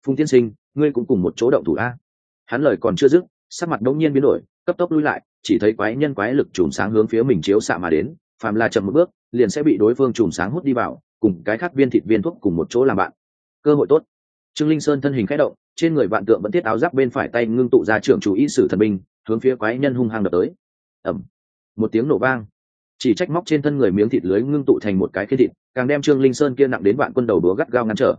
Phùng tiên sinh, ngươi cũng cùng một chỗ động thủ a hắn lời còn chưa dứt, sắc mặt đống nhiên biến đổi, cấp tốc lui lại, chỉ thấy quái nhân quái lực chùm sáng hướng phía mình chiếu xạ mà đến, phàm là chậm một bước, liền sẽ bị đối phương chùm sáng hút đi vào, cùng cái khác viên thịt viên thuốc cùng một chỗ làm bạn. Cơ hội tốt. Trương linh sơn thân hình khẽ động, trên người vạn tượng vẫn thiết áo giáp bên phải tay ngưng tụ ra trưởng chủ ý sử thần binh, hướng phía quái nhân hung hăng đập tới. Ẩm một tiếng nổ vang chỉ trách móc trên thân người miếng thịt lưới ngưng tụ thành một cái khiên thịt, càng đem trương linh sơn kia nặng đến vạn quân đầu đúa gắt gao ngăn trở.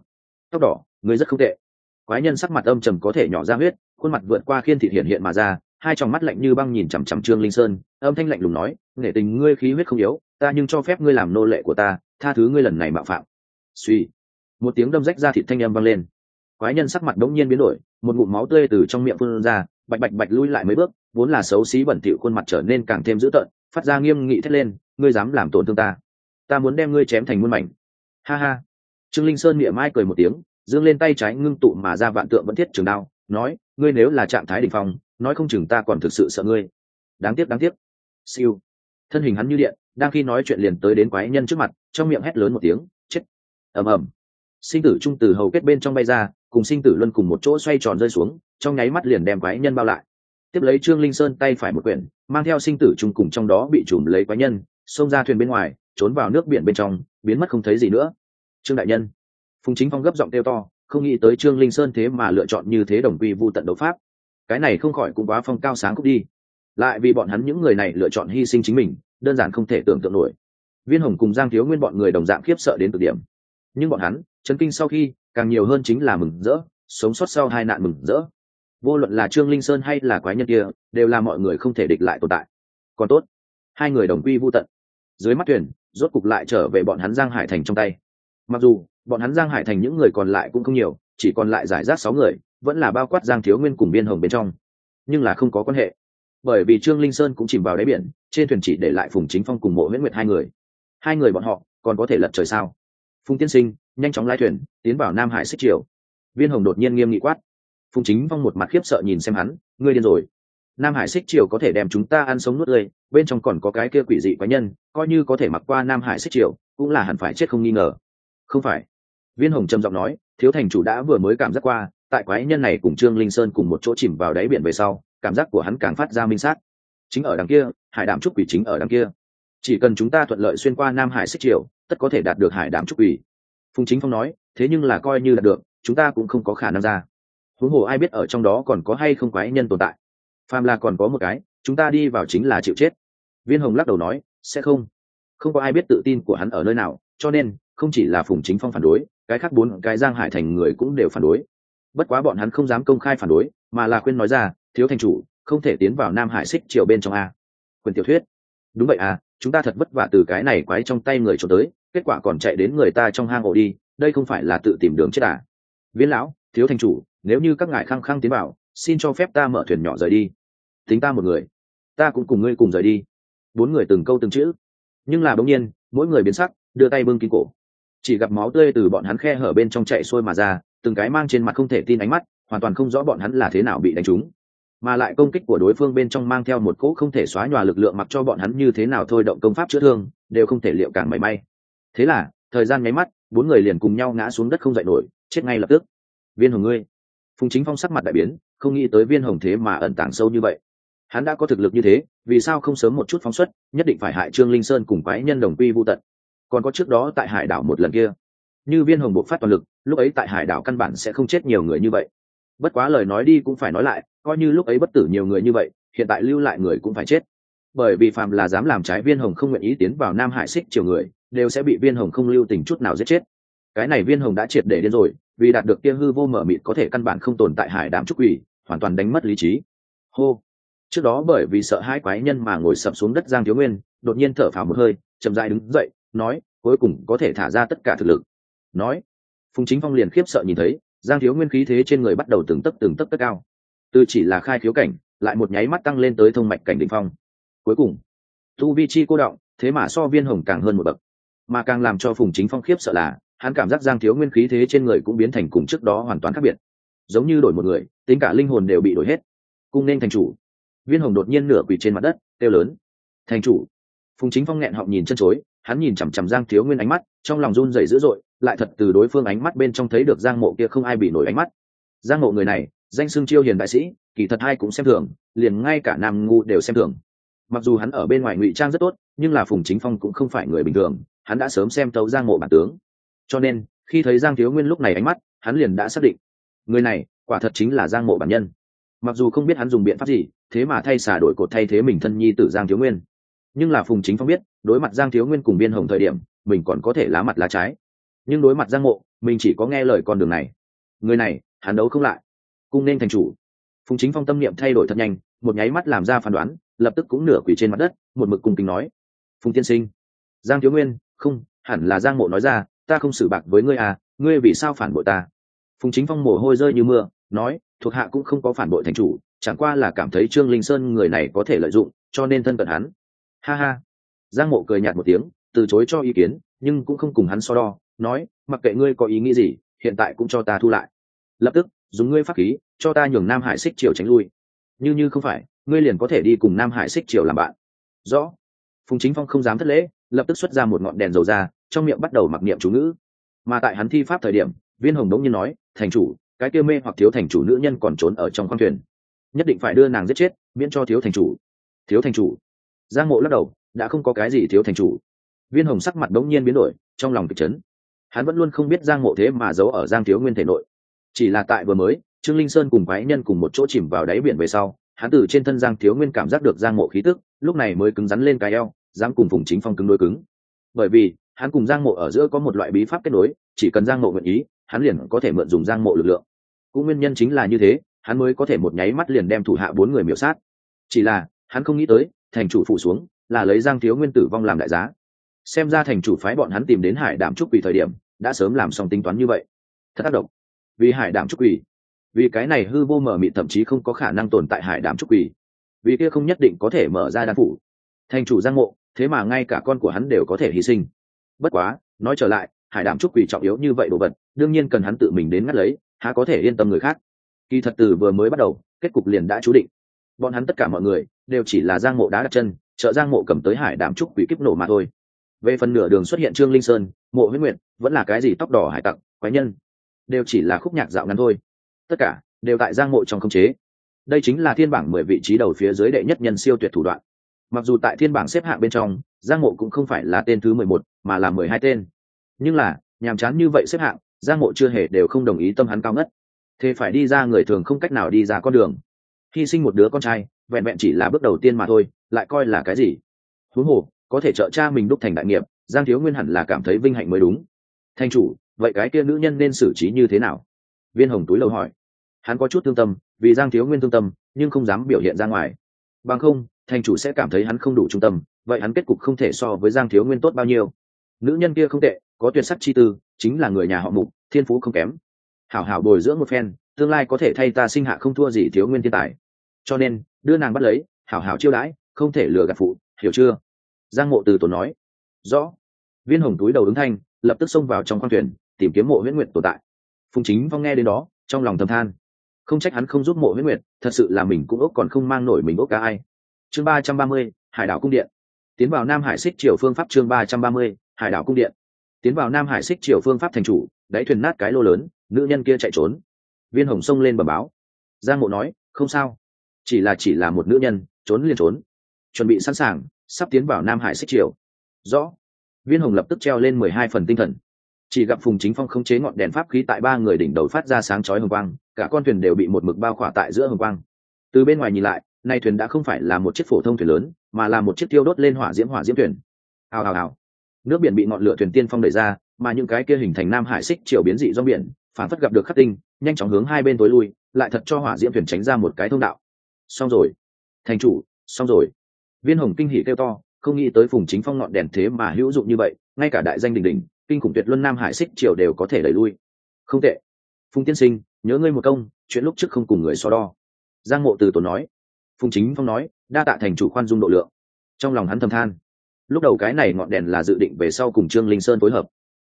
Tóc đỏ, người rất không tệ. Quái nhân sắc mặt âm trầm có thể nhỏ ra huyết, khuôn mặt vượt qua khiên thịt hiện hiện mà ra, hai tròng mắt lạnh như băng nhìn chằm chằm trương linh sơn, âm thanh lạnh lùng nói, nghệ tình ngươi khí huyết không yếu, ta nhưng cho phép ngươi làm nô lệ của ta, tha thứ ngươi lần này mạo phạm. Suy. Một tiếng đâm rách ra thịt thanh âm vang lên. Quái nhân sắc mặt đống nhiên biến đổi, một ngụm máu tươi từ trong miệng phun ra, bạch bạch bạch lui lại mấy bước vốn là xấu xí bẩn thỉu khuôn mặt trở nên càng thêm dữ tợn, phát ra nghiêm nghị thét lên, ngươi dám làm tổn thương ta? Ta muốn đem ngươi chém thành muôn mảnh. Ha ha. Trương linh sơn miệng mai cười một tiếng dương lên tay trái ngưng tụ mà ra vạn tượng vẫn thiết trường đao, nói, ngươi nếu là trạng thái đỉnh phong, nói không chừng ta còn thực sự sợ ngươi. Đáng tiếc đáng tiếc. Siêu. Thân hình hắn như điện, đang khi nói chuyện liền tới đến quái nhân trước mặt, trong miệng hét lớn một tiếng, chết. Ầm ầm. Sinh tử trung từ hầu kết bên trong bay ra, cùng sinh tử luân cùng một chỗ xoay tròn rơi xuống, trong nháy mắt liền đem quái nhân bao lại tiếp lấy trương linh sơn tay phải một quyển, mang theo sinh tử trùng cùng trong đó bị trùm lấy quái nhân, xông ra thuyền bên ngoài, trốn vào nước biển bên trong, biến mất không thấy gì nữa. Trương đại nhân. Phùng chính phong gấp giọng kêu to, không nghĩ tới trương linh sơn thế mà lựa chọn như thế đồng quy vu tận đấu pháp. Cái này không khỏi cũng quá phong cao sáng cúc đi. Lại vì bọn hắn những người này lựa chọn hy sinh chính mình, đơn giản không thể tưởng tượng nổi. Viên hồng cùng giang thiếu nguyên bọn người đồng dạng khiếp sợ đến cực điểm. Nhưng bọn hắn, chấn kinh sau khi, càng nhiều hơn chính là mừng rỡ, sống sót sau hai nạn mừng rỡ vô luận là trương linh sơn hay là quái nhân kia, đều là mọi người không thể địch lại tồn tại. Còn tốt, hai người đồng quy vô tận. Dưới mắt thuyền, rốt cục lại trở về bọn hắn giang hải thành trong tay. Mặc dù, bọn hắn giang hải thành những người còn lại cũng không nhiều, chỉ còn lại giải rác sáu người, vẫn là bao quát giang thiếu nguyên cùng biên hồng bên trong. Nhưng là không có quan hệ. Bởi vì trương linh sơn cũng chìm vào đáy biển, trên thuyền chỉ để lại phùng chính phong cùng mộ nguyễn nguyệt hai người. Hai người bọn họ, còn có thể lật trời sao? Phùng tiên sinh, nhanh chóng lái thuyền, tiến vào nam hải xích triều. Viên hồng đột nhiên nghiêm nghị quát phùng chính phong một mặt khiếp sợ nhìn xem hắn, ngươi điên rồi. Nam hải xích triều có thể đem chúng ta ăn sống nuốt lây bên trong còn có cái kia quỷ dị quái nhân, coi như có thể mặc qua nam hải xích triều, cũng là hẳn phải chết không nghi ngờ. Không phải. Viên hồng trầm giọng nói, thiếu thành chủ đã vừa mới cảm giác qua, tại quái nhân này cùng trương linh sơn cùng một chỗ chìm vào đáy biển về sau, cảm giác của hắn càng phát ra minh sát chính ở đằng kia, hải đảm trúc quỷ chính ở đằng kia. Chỉ cần chúng ta thuận lợi xuyên qua nam hải xích triều, tất có thể đạt được hải đảm trúc quỷ. Phùng chính phong nói, thế nhưng là coi như đạt được, chúng ta cũng không có khả năng ra huống hồ ai biết ở trong đó còn có hay không quái nhân tồn tại. Phàm là còn có một cái, chúng ta đi vào chính là chịu chết. Viên hồng lắc đầu nói, sẽ không. Không có ai biết tự tin của hắn ở nơi nào, cho nên, không chỉ là phùng chính phong phản đối, cái khác bốn cái giang hải thành người cũng đều phản đối. Bất quá bọn hắn không dám công khai phản đối, mà là khuyên nói ra, thiếu thành chủ, không thể tiến vào nam hải xích triều bên trong a. Quyền tiểu thuyết. Đúng vậy à chúng ta thật vất vả từ cái này quái trong tay người trốn tới, kết quả còn chạy đến người ta trong hang ổ đi, đây không phải là tự tìm đường chết à? Viên lão thiếu thành chủ, nếu như các ngài khăng khăng tiến vào, xin cho phép ta mở thuyền nhỏ rời đi. Tính ta một người, ta cũng cùng ngươi cùng rời đi. Bốn người từng câu từng chữ. Nhưng là bỗng nhiên, mỗi người biến sắc, đưa tay bưng kín cổ. Chỉ gặp máu tươi từ bọn hắn khe hở bên trong chạy xuôi mà ra, từng cái mang trên mặt không thể tin ánh mắt, hoàn toàn không rõ bọn hắn là thế nào bị đánh trúng. Mà lại công kích của đối phương bên trong mang theo một cỗ không thể xóa nhòa lực lượng mặc cho bọn hắn như thế nào thôi động công pháp chữa thương, đều không thể liệu càng mảy may. Thế là, thời gian nháy mắt, bốn người liền cùng nhau ngã xuống đất không dậy nổi, chết ngay lập tức viên hồng ngươi. Phùng chính phong sắc mặt đại biến, không nghĩ tới viên hồng thế mà ẩn tàng sâu như vậy. Hắn đã có thực lực như thế, vì sao không sớm một chút phóng xuất, nhất định phải hại trương linh sơn cùng quái nhân đồng quy vô tận. Còn có trước đó tại hải đảo một lần kia. Như viên hồng bộc phát toàn lực, lúc ấy tại hải đảo căn bản sẽ không chết nhiều người như vậy. Bất quá lời nói đi cũng phải nói lại, coi như lúc ấy bất tử nhiều người như vậy, hiện tại lưu lại người cũng phải chết. Bởi vì phạm là dám làm trái viên hồng không nguyện ý tiến vào nam hải xích chiều người, đều sẽ bị viên hồng không lưu tình chút nào giết chết cái này viên hồng đã triệt để điên rồi, vì đạt được kia hư vô mở mịt có thể căn bản không tồn tại hải đám trúc quỷ, hoàn toàn đánh mất lý trí. Hô. Trước đó bởi vì sợ hai quái nhân mà ngồi sập xuống đất giang thiếu nguyên, đột nhiên thở phào một hơi, chậm dại đứng dậy, nói, cuối cùng có thể thả ra tất cả thực lực. Nói. Phùng chính phong liền khiếp sợ nhìn thấy, giang thiếu nguyên khí thế trên người bắt đầu từng tấc từng tấc tất cao. Từ chỉ là khai khiếu cảnh, lại một nháy mắt tăng lên tới thông mạch cảnh đỉnh phong. Cuối cùng, tu vi chi cô động, thế mà so viên hồng càng hơn một bậc. Mà càng làm cho phùng chính phong khiếp sợ là hắn cảm giác giang thiếu nguyên khí thế trên người cũng biến thành cùng trước đó hoàn toàn khác biệt. Giống như đổi một người, tính cả linh hồn đều bị đổi hết. Cung nên thành chủ. Viên hồng đột nhiên nửa quỳ trên mặt đất, kêu lớn. Thành chủ. Phùng chính phong nghẹn họng nhìn chân chối, hắn nhìn chằm chằm giang thiếu nguyên ánh mắt, trong lòng run rẩy dữ dội, lại thật từ đối phương ánh mắt bên trong thấy được giang mộ kia không ai bị nổi ánh mắt. Giang mộ người này, danh xưng chiêu hiền đại sĩ, kỳ thật hai cũng xem thường, liền ngay cả nam ngu đều xem thường. Mặc dù hắn ở bên ngoài ngụy trang rất tốt, nhưng là phùng chính phong cũng không phải người bình thường, hắn đã sớm xem tấu giang mộ bản tướng cho nên, khi thấy giang thiếu nguyên lúc này ánh mắt, hắn liền đã xác định. Người này, quả thật chính là giang mộ bản nhân. Mặc dù không biết hắn dùng biện pháp gì, thế mà thay xả đổi cột thay thế mình thân nhi t giang thiếu nguyên. Nhưng là phùng chính phong biết, đối mặt giang thiếu nguyên cùng biên hồng thời điểm, mình còn có thể lá mặt lá trái. Nhưng đối mặt giang mộ, mình chỉ có nghe lời con đường này. Người này, hắn đấu không lại. Cung nên thành chủ. Phùng chính phong tâm niệm thay đổi thật nhanh, một nháy mắt làm ra phán đoán, lập tức cũng nửa quỷ trên mặt đất, một mực cùng kính nói. Phùng tiên sinh. Giang thiếu nguyên, không, hẳn là giang mộ nói ra ta không xử bạc với ngươi à ngươi vì sao phản bội ta? Phùng chính phong mồ hôi rơi như mưa, nói, thuộc hạ cũng không có phản bội thành chủ, chẳng qua là cảm thấy trương linh sơn người này có thể lợi dụng, cho nên thân cận hắn. Ha ha. Giang mộ cười nhạt một tiếng, từ chối cho ý kiến, nhưng cũng không cùng hắn so đo, nói, mặc kệ ngươi có ý nghĩ gì, hiện tại cũng cho ta thu lại. Lập tức, dùng ngươi pháp khí, cho ta nhường nam hải xích triều tránh lui. Như như không phải, ngươi liền có thể đi cùng nam hải xích triều làm bạn. Rõ. Phùng chính phong không dám thất lễ, lập tức xuất ra một ngọn đèn dầu ra trong miệng bắt đầu mặc niệm chú ngữ. Mà tại hắn thi pháp thời điểm, viên hồng đống nhiên nói, thành chủ, cái kia mê hoặc thiếu thành chủ nữ nhân còn trốn ở trong khoang thuyền. Nhất định phải đưa nàng giết chết, miễn cho thiếu thành chủ. Thiếu thành chủ? Giang mộ lắc đầu, đã không có cái gì thiếu thành chủ. Viên hồng sắc mặt đống nhiên biến đổi, trong lòng kịch chấn. Hắn vẫn luôn không biết giang mộ thế mà giấu ở giang thiếu nguyên thể nội. Chỉ là tại vừa mới, trương linh sơn cùng quái nhân cùng một chỗ chìm vào đáy biển về sau, hắn từ trên thân giang thiếu nguyên cảm giác được giang mộ khí tức, lúc này mới cứng rắn lên cái eo, dám cùng phùng chính phong cứng đôi cứng. Bởi vì hắn cùng giang mộ ở giữa có một loại bí pháp kết nối, chỉ cần giang mộ nguyện ý, hắn liền có thể mượn dùng giang mộ lực lượng. Cũng nguyên nhân chính là như thế, hắn mới có thể một nháy mắt liền đem thủ hạ bốn người miểu sát. Chỉ là, hắn không nghĩ tới, thành chủ phụ xuống, là lấy giang thiếu nguyên tử vong làm đại giá. Xem ra thành chủ phái bọn hắn tìm đến hải đảm trúc quỷ thời điểm, đã sớm làm xong tính toán như vậy. Thật tác động vì hải đảm trúc quỷ. Vì cái này hư vô mở mịt thậm chí không có khả năng tồn tại hải đảm trúc quỷ. Vì kia không nhất định có thể mở ra đan phủ. Thành chủ giang mộ, thế mà ngay cả con của hắn đều có thể hy sinh bất quá, nói trở lại, hải đảm trúc quỷ trọng yếu như vậy đồ vật, đương nhiên cần hắn tự mình đến ngắt lấy, há có thể yên tâm người khác. Kỳ thật từ vừa mới bắt đầu, kết cục liền đã chú định. Bọn hắn tất cả mọi người, đều chỉ là giang mộ đá đặt chân, trợ giang mộ cầm tới hải đảm trúc quỷ kiếp nổ mà thôi. Về phần nửa đường xuất hiện trương linh sơn, mộ huyết nguyện vẫn là cái gì tóc đỏ hải tặc, quái nhân, đều chỉ là khúc nhạc dạo ngắn thôi. Tất cả, đều tại giang mộ trong khống chế. Đây chính là thiên bảng mười vị trí đầu phía dưới đệ nhất nhân siêu tuyệt thủ đoạn. Mặc dù tại thiên bảng xếp hạng bên trong giang mộ cũng không phải là tên thứ mười một, mà là mười hai tên. Nhưng là, nhàm chán như vậy xếp hạng, giang mộ chưa hề đều không đồng ý tâm hắn cao ngất. Thế phải đi ra người thường không cách nào đi ra con đường. Hy sinh một đứa con trai, vẹn vẹn chỉ là bước đầu tiên mà thôi, lại coi là cái gì? Thú hồ, có thể trợ cha mình đúc thành đại nghiệp, giang thiếu nguyên hẳn là cảm thấy vinh hạnh mới đúng. Thanh chủ, vậy cái kia nữ nhân nên xử trí như thế nào? Viên hồng túi lâu hỏi. Hắn có chút thương tâm, vì giang thiếu nguyên thương tâm, nhưng không dám biểu hiện ra ngoài. Bằng không thành chủ sẽ cảm thấy hắn không đủ trung tâm vậy hắn kết cục không thể so với giang thiếu nguyên tốt bao nhiêu. Nữ nhân kia không tệ, có tuyệt sắc chi tư, chính là người nhà họ mục, thiên phú không kém. Hảo hảo bồi dưỡng một phen, tương lai có thể thay ta sinh hạ không thua gì thiếu nguyên thiên tài. Cho nên, đưa nàng bắt lấy, hảo hảo chiêu đãi, không thể lừa gạt phụ, hiểu chưa? Giang mộ từ tổ nói. Rõ. Viên hồng túi đầu ứng thanh, lập tức xông vào trong khoang thuyền, tìm kiếm mộ huyễn nguyệt tồn tại. Phùng chính phong nghe đến đó, trong lòng thầm than. Không trách hắn không giúp mộ huyễn nguyệt, thật sự là mình cũng ốc còn không mang nổi mình ốc cả ai. Chương ba trăm ba mươi, hải đảo cung điện tiến vào nam hải xích triều phương pháp chương ba trăm ba mươi, hải đảo cung điện. Tiến vào nam hải xích triều phương pháp thành chủ, đáy thuyền nát cái lô lớn, nữ nhân kia chạy trốn. Viên hồng xông lên bờ báo. Giang mộ nói, không sao. Chỉ là chỉ là một nữ nhân, trốn liền trốn. Chuẩn bị sẵn sàng, sắp tiến vào nam hải xích triều. Rõ. Viên hồng lập tức treo lên mười hai phần tinh thần. Chỉ gặp phùng chính phong khống chế ngọn đèn pháp khí tại ba người đỉnh đầu phát ra sáng chói hồng quang, cả con thuyền đều bị một mực bao khỏa tại giữa hồng quang. Từ bên ngoài nhìn lại, nay thuyền đã không phải là một chiếc phổ thông thuyền lớn mà là một chiếc tiêu đốt lên hỏa diễm hỏa diễm thuyền. Hào hào hào. Nước biển bị ngọn lửa thuyền tiên phong đẩy ra, mà những cái kia hình thành nam hải xích chiều biến dị do biển, phản phất gặp được khắc tinh, nhanh chóng hướng hai bên tối lui, lại thật cho hỏa diễm thuyền tránh ra một cái thông đạo. Xong rồi. Thành chủ, xong rồi. Viên hồng kinh hỉ kêu to, không nghĩ tới phùng chính phong ngọn đèn thế mà hữu dụng như vậy, ngay cả đại danh đình đình kinh khủng tuyệt luân nam hải xích triều đều có thể đẩy lui. Không tệ. Phùng tiên sinh, nhớ ngươi một công, chuyện lúc trước không cùng người so đo. Giang mộ từ tổ nói. Phùng chính phong nói đa tạ thành chủ khoan dung độ lượng. Trong lòng hắn thầm than. Lúc đầu cái này ngọn đèn là dự định về sau cùng trương linh sơn phối hợp.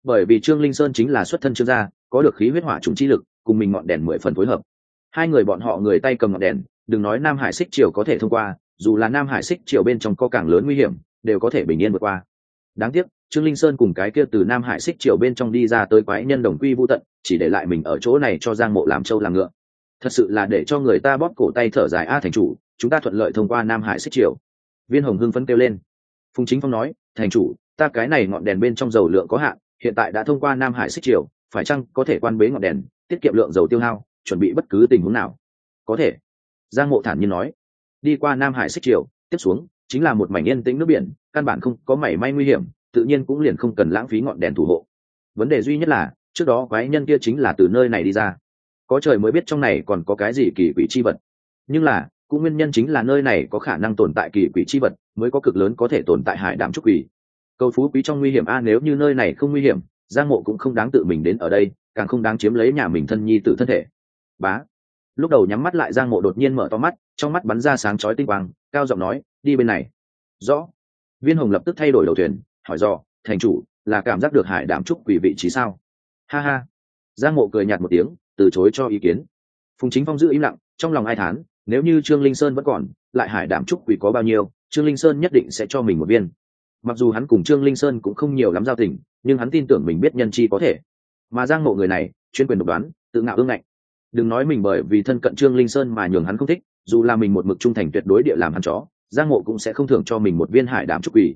Bởi vì trương linh sơn chính là xuất thân trương gia, có được khí huyết hỏa trùng chi lực, cùng mình ngọn đèn mười phần phối hợp. Hai người bọn họ người tay cầm ngọn đèn, đừng nói nam hải xích triều có thể thông qua, dù là nam hải xích triều bên trong có càng lớn nguy hiểm, đều có thể bình yên vượt qua. Đáng tiếc, trương linh sơn cùng cái kia từ nam hải xích triều bên trong đi ra tới quái nhân đồng quy vô tận, chỉ để lại mình ở chỗ này cho giang mộ làm trâu làm ngựa. Thật sự là để cho người ta bóp cổ tay thở dài, a thành chủ chúng ta thuận lợi thông qua nam hải xích triều. Viên hồng hưng phấn kêu lên. Phùng chính phong nói, thành chủ, ta cái này ngọn đèn bên trong dầu lượng có hạn, hiện tại đã thông qua nam hải xích triều, phải chăng có thể quan bế ngọn đèn, tiết kiệm lượng dầu tiêu hao, chuẩn bị bất cứ tình huống nào? Có thể. Giang mộ thản nhiên nói. Đi qua nam hải xích triều, tiếp xuống, chính là một mảnh yên tĩnh nước biển, căn bản không có mảy may nguy hiểm, tự nhiên cũng liền không cần lãng phí ngọn đèn thủ hộ. Vấn đề duy nhất là, trước đó quái nhân kia chính là từ nơi này đi ra. Có trời mới biết trong này còn có cái gì kỳ quỷ chi vật. Nhưng là cũng nguyên nhân chính là nơi này có khả năng tồn tại kỳ quỷ chi vật, mới có cực lớn có thể tồn tại hải đảm trúc quỷ. Cầu phú quý trong nguy hiểm a, nếu như nơi này không nguy hiểm, giang mộ cũng không đáng tự mình đến ở đây, càng không đáng chiếm lấy nhà mình thân nhi tự thân thể. Bá. Lúc đầu nhắm mắt lại, giang mộ đột nhiên mở to mắt, trong mắt bắn ra sáng chói tinh quang, cao giọng nói, đi bên này. Rõ. Viên hồng lập tức thay đổi đầu thuyền, hỏi do thành chủ, là cảm giác được hải đảm trúc quỷ vị trí sao? Ha ha. Giang mộ cười nhạt một tiếng, từ chối cho ý kiến. Phùng chính phong giữ im lặng, trong lòng ai thán nếu như trương linh sơn vẫn còn, lại hải đảm trúc quỷ có bao nhiêu, trương linh sơn nhất định sẽ cho mình một viên. Mặc dù hắn cùng trương linh sơn cũng không nhiều lắm giao tình, nhưng hắn tin tưởng mình biết nhân chi có thể. Mà giang mộ người này, chuyên quyền độc đoán, tự ngạo ương ngạnh. Đừng nói mình bởi vì thân cận trương linh sơn mà nhường hắn không thích, dù là mình một mực trung thành tuyệt đối địa làm hắn chó, giang mộ cũng sẽ không thưởng cho mình một viên hải đảm trúc quỷ.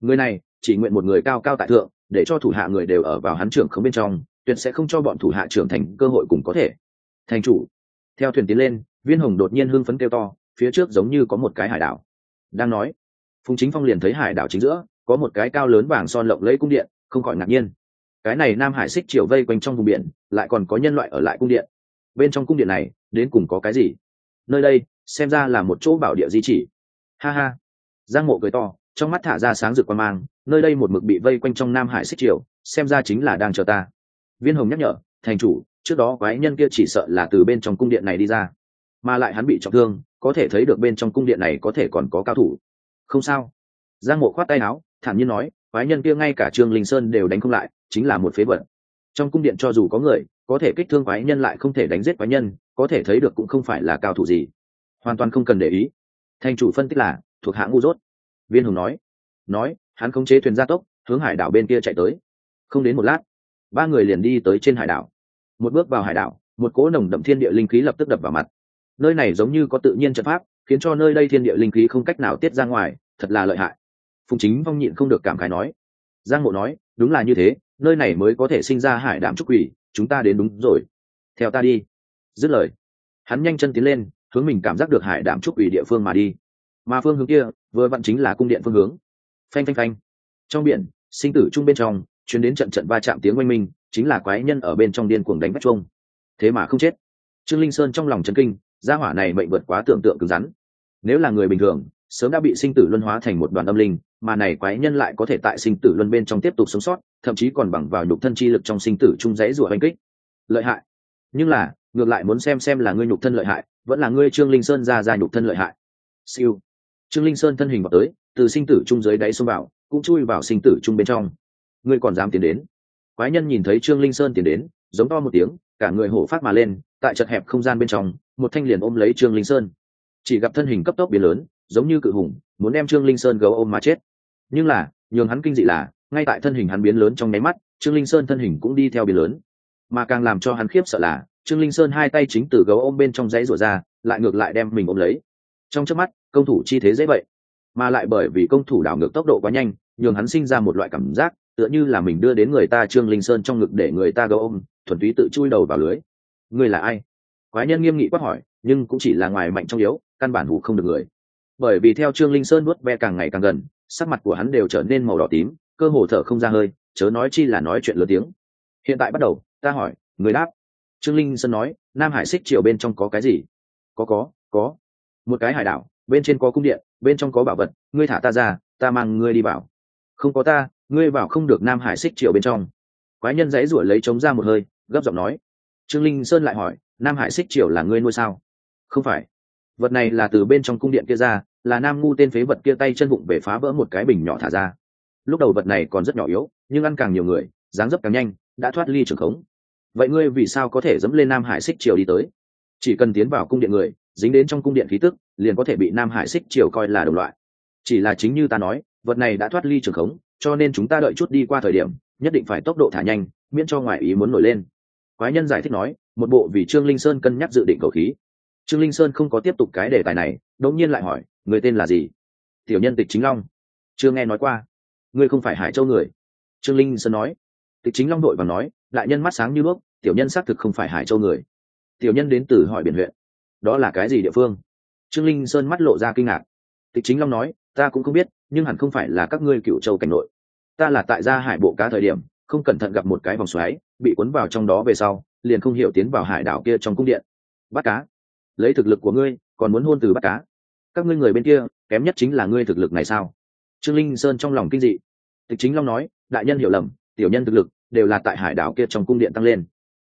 Người này, chỉ nguyện một người cao cao tại thượng, để cho thủ hạ người đều ở vào hắn trưởng không bên trong, tuyệt sẽ không cho bọn thủ hạ trưởng thành cơ hội cùng có thể. Thành chủ, theo thuyền tiến lên viên hồng đột nhiên hưng phấn kêu to, phía trước giống như có một cái hải đảo. Đang nói, phùng chính phong liền thấy hải đảo chính giữa, có một cái cao lớn vàng son lộng lấy cung điện, không khỏi ngạc nhiên. Cái này nam hải xích chiều vây quanh trong vùng biển, lại còn có nhân loại ở lại cung điện. Bên trong cung điện này, đến cùng có cái gì? Nơi đây, xem ra là một chỗ bảo địa di chỉ. Ha ha. Giang mộ cười to, trong mắt thả ra sáng rực quan mang, nơi đây một mực bị vây quanh trong nam hải xích triều, xem ra chính là đang chờ ta. Viên hồng nhắc nhở, thành chủ, trước đó quái nhân kia chỉ sợ là từ bên trong cung điện này đi ra mà lại hắn bị trọng thương, có thể thấy được bên trong cung điện này có thể còn có cao thủ. Không sao. Giang mộ khoát tay áo, thản nhiên nói quái nhân kia ngay cả trương linh sơn đều đánh không lại, chính là một phế vật. Trong cung điện cho dù có người, có thể kích thương quái nhân lại không thể đánh giết quái nhân, có thể thấy được cũng không phải là cao thủ gì. Hoàn toàn không cần để ý. Thành chủ phân tích là, thuộc hãng ngu dốt. Viên hùng nói nói, hắn khống chế thuyền gia tốc, hướng hải đảo bên kia chạy tới. Không đến một lát, ba người liền đi tới trên hải đảo. Một bước vào hải đảo, một cỗ nồng đậm thiên địa linh khí lập tức đập vào mặt nơi này giống như có tự nhiên trận pháp, khiến cho nơi đây thiên địa linh khí không cách nào tiết ra ngoài, thật là lợi hại. Phùng chính phong nhịn không được cảm khái nói. Giang mộ nói, đúng là như thế, nơi này mới có thể sinh ra hải đảm trúc quỷ, chúng ta đến đúng rồi. Theo ta đi. Dứt lời, hắn nhanh chân tiến lên, hướng mình cảm giác được hải đảm trúc quỷ địa phương mà đi. Mà phương hướng kia, vừa vặn chính là cung điện phương hướng. Phanh phanh phanh. Trong biển, sinh tử chung bên trong chuyến đến trận trận va chạm tiếng oanh minh, chính là quái nhân ở bên trong điên cuồng đánh bắt chuông. Thế mà không chết. Trương linh sơn trong lòng chấn kinh gia hỏa này mệnh vượt quá tưởng tượng cứng rắn. Nếu là người bình thường, sớm đã bị sinh tử luân hóa thành một đoàn âm linh, mà này quái nhân lại có thể tại sinh tử luân bên trong tiếp tục sống sót, thậm chí còn bằng vào nhục thân chi lực trong sinh tử chung dãy rủa oanh kích. Lợi hại. Nhưng là, ngược lại muốn xem xem là ngươi nhục thân lợi hại, vẫn là ngươi trương linh sơn ra ra nhục thân lợi hại. Siêu. Trương linh sơn thân hình vào tới, từ sinh tử chung dưới đáy xông vào, cũng chui vào sinh tử chung bên trong. Ngươi còn dám tiến đến? Quái nhân nhìn thấy trương linh sơn tiến đến, giống to một tiếng, cả người hổ phát mà lên, tại chật hẹp không gian bên trong một thanh liền ôm lấy trương linh sơn. Chỉ gặp thân hình cấp tốc biến lớn, giống như cự hùng, muốn đem trương linh sơn gấu ôm mà chết. Nhưng là, nhường hắn kinh dị là, ngay tại thân hình hắn biến lớn trong nháy mắt, trương linh sơn thân hình cũng đi theo biến lớn. Mà càng làm cho hắn khiếp sợ là, trương linh sơn hai tay chính từ gấu ôm bên trong dãy rủa ra, lại ngược lại đem mình ôm lấy. Trong trước mắt, công thủ chi thế dễ vậy. Mà lại bởi vì công thủ đảo ngược tốc độ quá nhanh, nhường hắn sinh ra một loại cảm giác, tựa như là mình đưa đến người ta trương linh sơn trong ngực để người ta gấu ôm, thuần túy tự chui đầu vào lưới. Người là ai? Quái nhân nghiêm nghị quát hỏi, nhưng cũng chỉ là ngoài mạnh trong yếu, căn bản hủ không được người. Bởi vì theo trương linh sơn nuốt ve càng ngày càng gần, sắc mặt của hắn đều trở nên màu đỏ tím, cơ hồ thở không ra hơi, chớ nói chi là nói chuyện lớn tiếng. Hiện tại bắt đầu, ta hỏi, người đáp. Trương linh sơn nói, nam hải xích triều bên trong có cái gì? Có có có. Một cái hải đảo, bên trên có cung điện, bên trong có bảo vật, ngươi thả ta ra, ta mang ngươi đi vào không có ta, ngươi vào không được nam hải xích triều bên trong. Quái nhân dãy ruổi lấy trống ra một hơi, gấp giọng nói. Trương linh sơn lại hỏi nam hải xích triều là ngươi nuôi sao? Không phải. Vật này là từ bên trong cung điện kia ra, là nam ngu tên phế vật kia tay chân bụng về phá vỡ một cái bình nhỏ thả ra. Lúc đầu vật này còn rất nhỏ yếu, nhưng ăn càng nhiều người, dáng dấp càng nhanh, đã thoát ly trường khống. Vậy ngươi vì sao có thể dẫm lên nam hải xích triều đi tới? Chỉ cần tiến vào cung điện người, dính đến trong cung điện khí tức, liền có thể bị nam hải xích triều coi là đồng loại. Chỉ là chính như ta nói, vật này đã thoát ly trường khống, cho nên chúng ta đợi chút đi qua thời điểm, nhất định phải tốc độ thả nhanh, miễn cho ngoại ý muốn nổi lên. Quái nhân giải thích nói một bộ vì trương linh sơn cân nhắc dự định cầu khí. Trương linh sơn không có tiếp tục cái đề tài này, đột nhiên lại hỏi, người tên là gì? Tiểu nhân tịch chính long. Chưa nghe nói qua. Ngươi không phải hải châu người? Trương linh sơn nói. Tịch chính long đội và nói lại nhân mắt sáng như bước tiểu nhân xác thực không phải hải châu người. Tiểu nhân đến từ hỏi biển huyện. Đó là cái gì địa phương? Trương linh sơn mắt lộ ra kinh ngạc. Tịch chính long nói, ta cũng không biết, nhưng hẳn không phải là các ngươi cựu châu cảnh nội. Ta là tại gia hải bộ cá thời điểm, không cẩn thận gặp một cái vòng xoáy, bị cuốn vào trong đó về sau liền không hiểu tiến vào hải đảo kia trong cung điện. Bắt cá, lấy thực lực của ngươi, còn muốn hôn từ bắt cá. Các ngươi người bên kia, kém nhất chính là ngươi thực lực này sao? Trương linh sơn trong lòng kinh dị. Tịch chính long nói, đại nhân hiểu lầm, tiểu nhân thực lực đều là tại hải đảo kia trong cung điện tăng lên.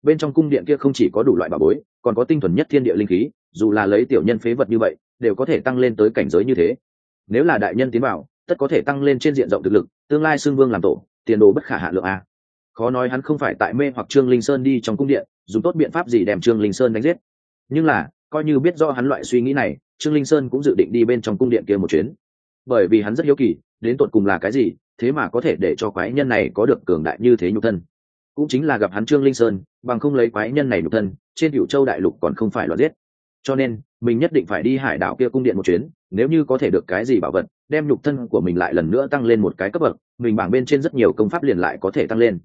Bên trong cung điện kia không chỉ có đủ loại bảo bối, còn có tinh thuần nhất thiên địa linh khí, dù là lấy tiểu nhân phế vật như vậy, đều có thể tăng lên tới cảnh giới như thế. Nếu là đại nhân tiến vào, tất có thể tăng lên trên diện rộng thực lực, tương lai xương vương làm tổ, tiền đồ bất khả hạ lượng a khó nói hắn không phải tại mê hoặc trương linh sơn đi trong cung điện, dùng tốt biện pháp gì đem trương linh sơn đánh giết. Nhưng là, coi như biết do hắn loại suy nghĩ này, trương linh sơn cũng dự định đi bên trong cung điện kia một chuyến. Bởi vì hắn rất hiếu kỳ, đến tột cùng là cái gì, thế mà có thể để cho quái nhân này có được cường đại như thế nhục thân. Cũng chính là gặp hắn trương linh sơn, bằng không lấy quái nhân này nhục thân, trên cựu châu đại lục còn không phải loạt giết. Cho nên, mình nhất định phải đi hải đảo kia cung điện một chuyến, nếu như có thể được cái gì bảo vật, đem nhục thân của mình lại lần nữa tăng lên một cái cấp bậc, mình bảng bên trên rất nhiều công pháp liền lại có thể tăng lên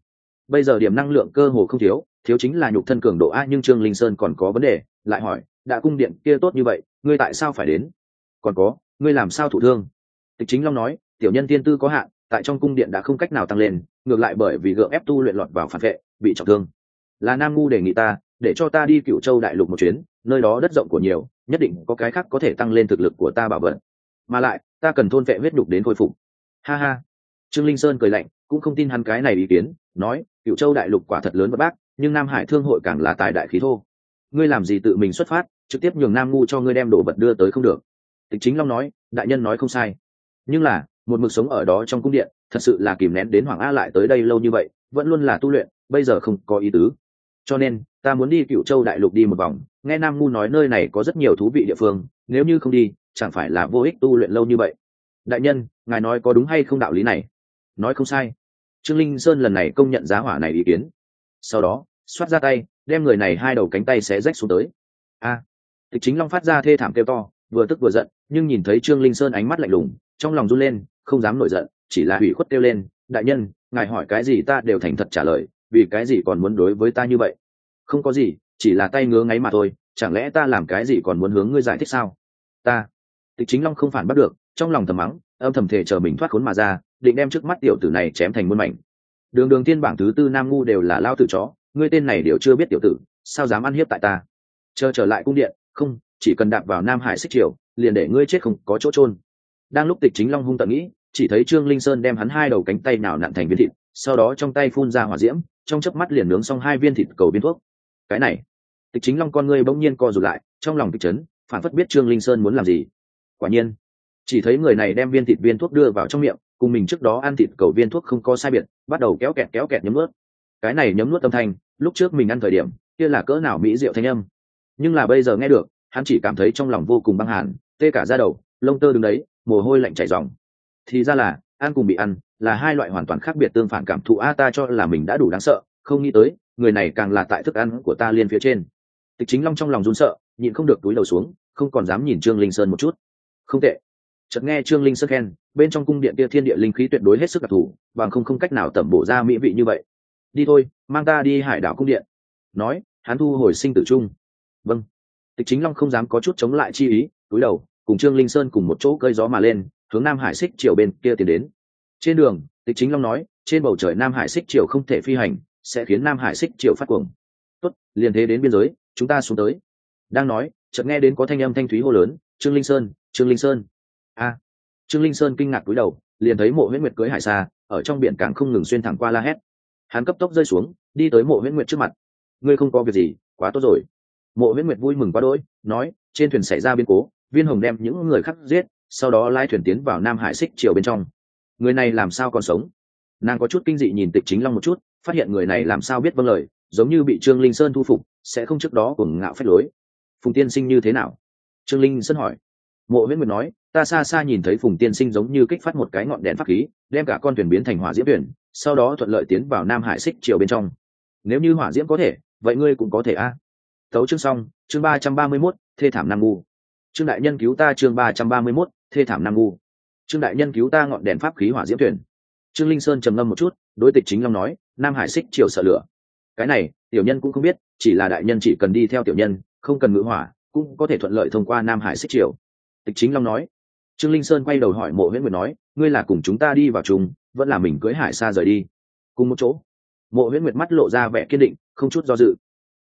bây giờ điểm năng lượng cơ hồ không thiếu thiếu chính là nhục thân cường độ a, nhưng trương linh sơn còn có vấn đề, lại hỏi, đã cung điện kia tốt như vậy, ngươi tại sao phải đến? Còn có, ngươi làm sao thủ thương? Tịch chính long nói, tiểu nhân tiên tư có hạn, tại trong cung điện đã không cách nào tăng lên, ngược lại bởi vì gượng ép tu luyện lọt vào phản vệ, bị trọng thương. Là nam ngu đề nghị ta, để cho ta đi cựu châu đại lục một chuyến, nơi đó đất rộng của nhiều, nhất định có cái khác có thể tăng lên thực lực của ta bảo vật. Mà lại, ta cần thôn vệ huyết đục đến khôi phục. Ha ha. Trương linh sơn cười lạnh, cũng không tin hắn cái này ý kiến, nói cựu châu đại lục quả thật lớn bất bác, nhưng nam hải thương hội càng là tài đại khí thô. Ngươi làm gì tự mình xuất phát, trực tiếp nhường nam ngu cho ngươi đem đồ vật đưa tới không được. Tịch chính long nói, đại nhân nói không sai. Nhưng là, một mực sống ở đó trong cung điện, thật sự là kìm nén đến hoàng a lại tới đây lâu như vậy, vẫn luôn là tu luyện, bây giờ không có ý tứ. Cho nên, ta muốn đi cựu châu đại lục đi một vòng. Nghe nam ngu nói nơi này có rất nhiều thú vị địa phương, nếu như không đi, chẳng phải là vô ích tu luyện lâu như vậy. Đại nhân, ngài nói có đúng hay không đạo lý này? Nói không sai trương linh sơn lần này công nhận giá hỏa này ý kiến. Sau đó, xoát ra tay, đem người này hai đầu cánh tay xé rách xuống tới. A, tịch chính long phát ra thê thảm kêu to, vừa tức vừa giận, nhưng nhìn thấy trương linh sơn ánh mắt lạnh lùng, trong lòng run lên, không dám nổi giận, chỉ là hủy khuất kêu lên, đại nhân, ngài hỏi cái gì ta đều thành thật trả lời, vì cái gì còn muốn đối với ta như vậy? Không có gì, chỉ là tay ngứa ngáy mà thôi, chẳng lẽ ta làm cái gì còn muốn hướng ngươi giải thích sao? Ta. Tịch chính long không phản bắt được, trong lòng thầm mắng, âm thầm thể chờ mình thoát khốn mà ra định đem trước mắt tiểu tử này chém thành muôn mảnh. Đường đường tiên bảng thứ tư nam ngu đều là lao tử chó, ngươi tên này đều chưa biết tiểu tử, sao dám ăn hiếp tại ta? Chờ trở lại cung điện, không, chỉ cần đạp vào nam hải xích triều, liền để ngươi chết không có chỗ trôn đang lúc tịch chính long hung tận nghĩ, chỉ thấy trương linh sơn đem hắn hai đầu cánh tay nào nặn thành viên thịt, sau đó trong tay phun ra hỏa diễm, trong chớp mắt liền nướng xong hai viên thịt cầu viên thuốc. Cái này, tịch chính long con ngươi bỗng nhiên co rụt lại, trong lòng kịch chấn, phản phất biết trương linh sơn muốn làm gì. Quả nhiên, chỉ thấy người này đem viên thịt viên thuốc đưa vào trong miệng cùng mình trước đó ăn thịt cầu viên thuốc không có sai biệt, bắt đầu kéo kẹt kéo kẹt nhấm nuốt. Cái này nhấm nuốt âm thanh, lúc trước mình ăn thời điểm, kia là cỡ nào mỹ diệu thanh âm. Nhưng là bây giờ nghe được, hắn chỉ cảm thấy trong lòng vô cùng băng hàn, tê cả ra đầu, lông tơ đứng đấy, mồ hôi lạnh chảy ròng. Thì ra là, ăn cùng bị ăn, là hai loại hoàn toàn khác biệt tương phản cảm thụ. A, ta cho là mình đã đủ đáng sợ, không nghĩ tới, người này càng là tại thức ăn của ta liên phía trên. Tịch chính long trong lòng run sợ, nhịn không được túi đầu xuống, không còn dám nhìn trương linh sơn một chút. Không tệ chợt nghe trương linh sơn khen, bên trong cung điện kia thiên địa linh khí tuyệt đối hết sức đặc thù, bằng không không cách nào tẩm bổ ra mỹ vị như vậy. Đi thôi, mang ta đi hải đảo cung điện. Nói, hắn thu hồi sinh tử trung vâng. Tịch chính long không dám có chút chống lại chi ý, túi đầu, cùng trương linh sơn cùng một chỗ cơi gió mà lên, hướng nam hải xích triều bên kia tiến đến. Trên đường, tịch chính long nói, trên bầu trời nam hải xích triều không thể phi hành, sẽ khiến nam hải xích triều phát cuồng. Tốt, liền thế đến biên giới, chúng ta xuống tới. Đang nói, chợt nghe đến có thanh âm thanh thúy hô lớn, trương linh sơn, trương linh sơn a trương linh sơn kinh ngạc cúi đầu, liền thấy mộ huyễn nguyệt cưới hải xa, ở trong biển càng không ngừng xuyên thẳng qua la hét. Hắn cấp tốc rơi xuống, đi tới mộ huyễn nguyệt trước mặt. Ngươi không có việc gì, quá tốt rồi. Mộ huyễn nguyệt vui mừng quá đỗi, nói, trên thuyền xảy ra biến cố, viên hồng đem những người khác giết, sau đó lai thuyền tiến vào nam hải xích chiều bên trong. Người này làm sao còn sống? Nàng có chút kinh dị nhìn tịch chính long một chút, phát hiện người này làm sao biết vâng lời, giống như bị trương linh sơn thu phục, sẽ không trước đó cùng ngạo phép lối. Phùng tiên sinh như thế nào? Trương linh sơn hỏi. Mộ huyễn nguyệt nói ta xa xa nhìn thấy phùng tiên sinh giống như kích phát một cái ngọn đèn pháp khí, đem cả con thuyền biến thành hỏa diễm thuyền, sau đó thuận lợi tiến vào nam hải xích triều bên trong. Nếu như hỏa diễm có thể, vậy ngươi cũng có thể a. À. tấu chương xong, chương ba trăm ba mươi mốt, thê thảm nam ngu. Trương đại nhân cứu ta chương ba trăm ba mươi mốt, thê thảm nam ngu. Trương đại nhân cứu ta ngọn đèn pháp khí hỏa diễm thuyền. Trương linh sơn trầm ngâm một chút, đối tịch chính long nói, nam hải xích triều sợ lửa. Cái này, tiểu nhân cũng không biết, chỉ là đại nhân chỉ cần đi theo tiểu nhân, không cần ngữ hỏa, cũng có thể thuận lợi thông qua nam hải xích triều. Tịch chính long nói trương linh sơn quay đầu hỏi mộ huyễn nguyệt nói, ngươi là cùng chúng ta đi vào chung, vẫn là mình cưới hải xa rời đi? Cùng một chỗ, mộ huyễn nguyệt mắt lộ ra vẻ kiên định, không chút do dự.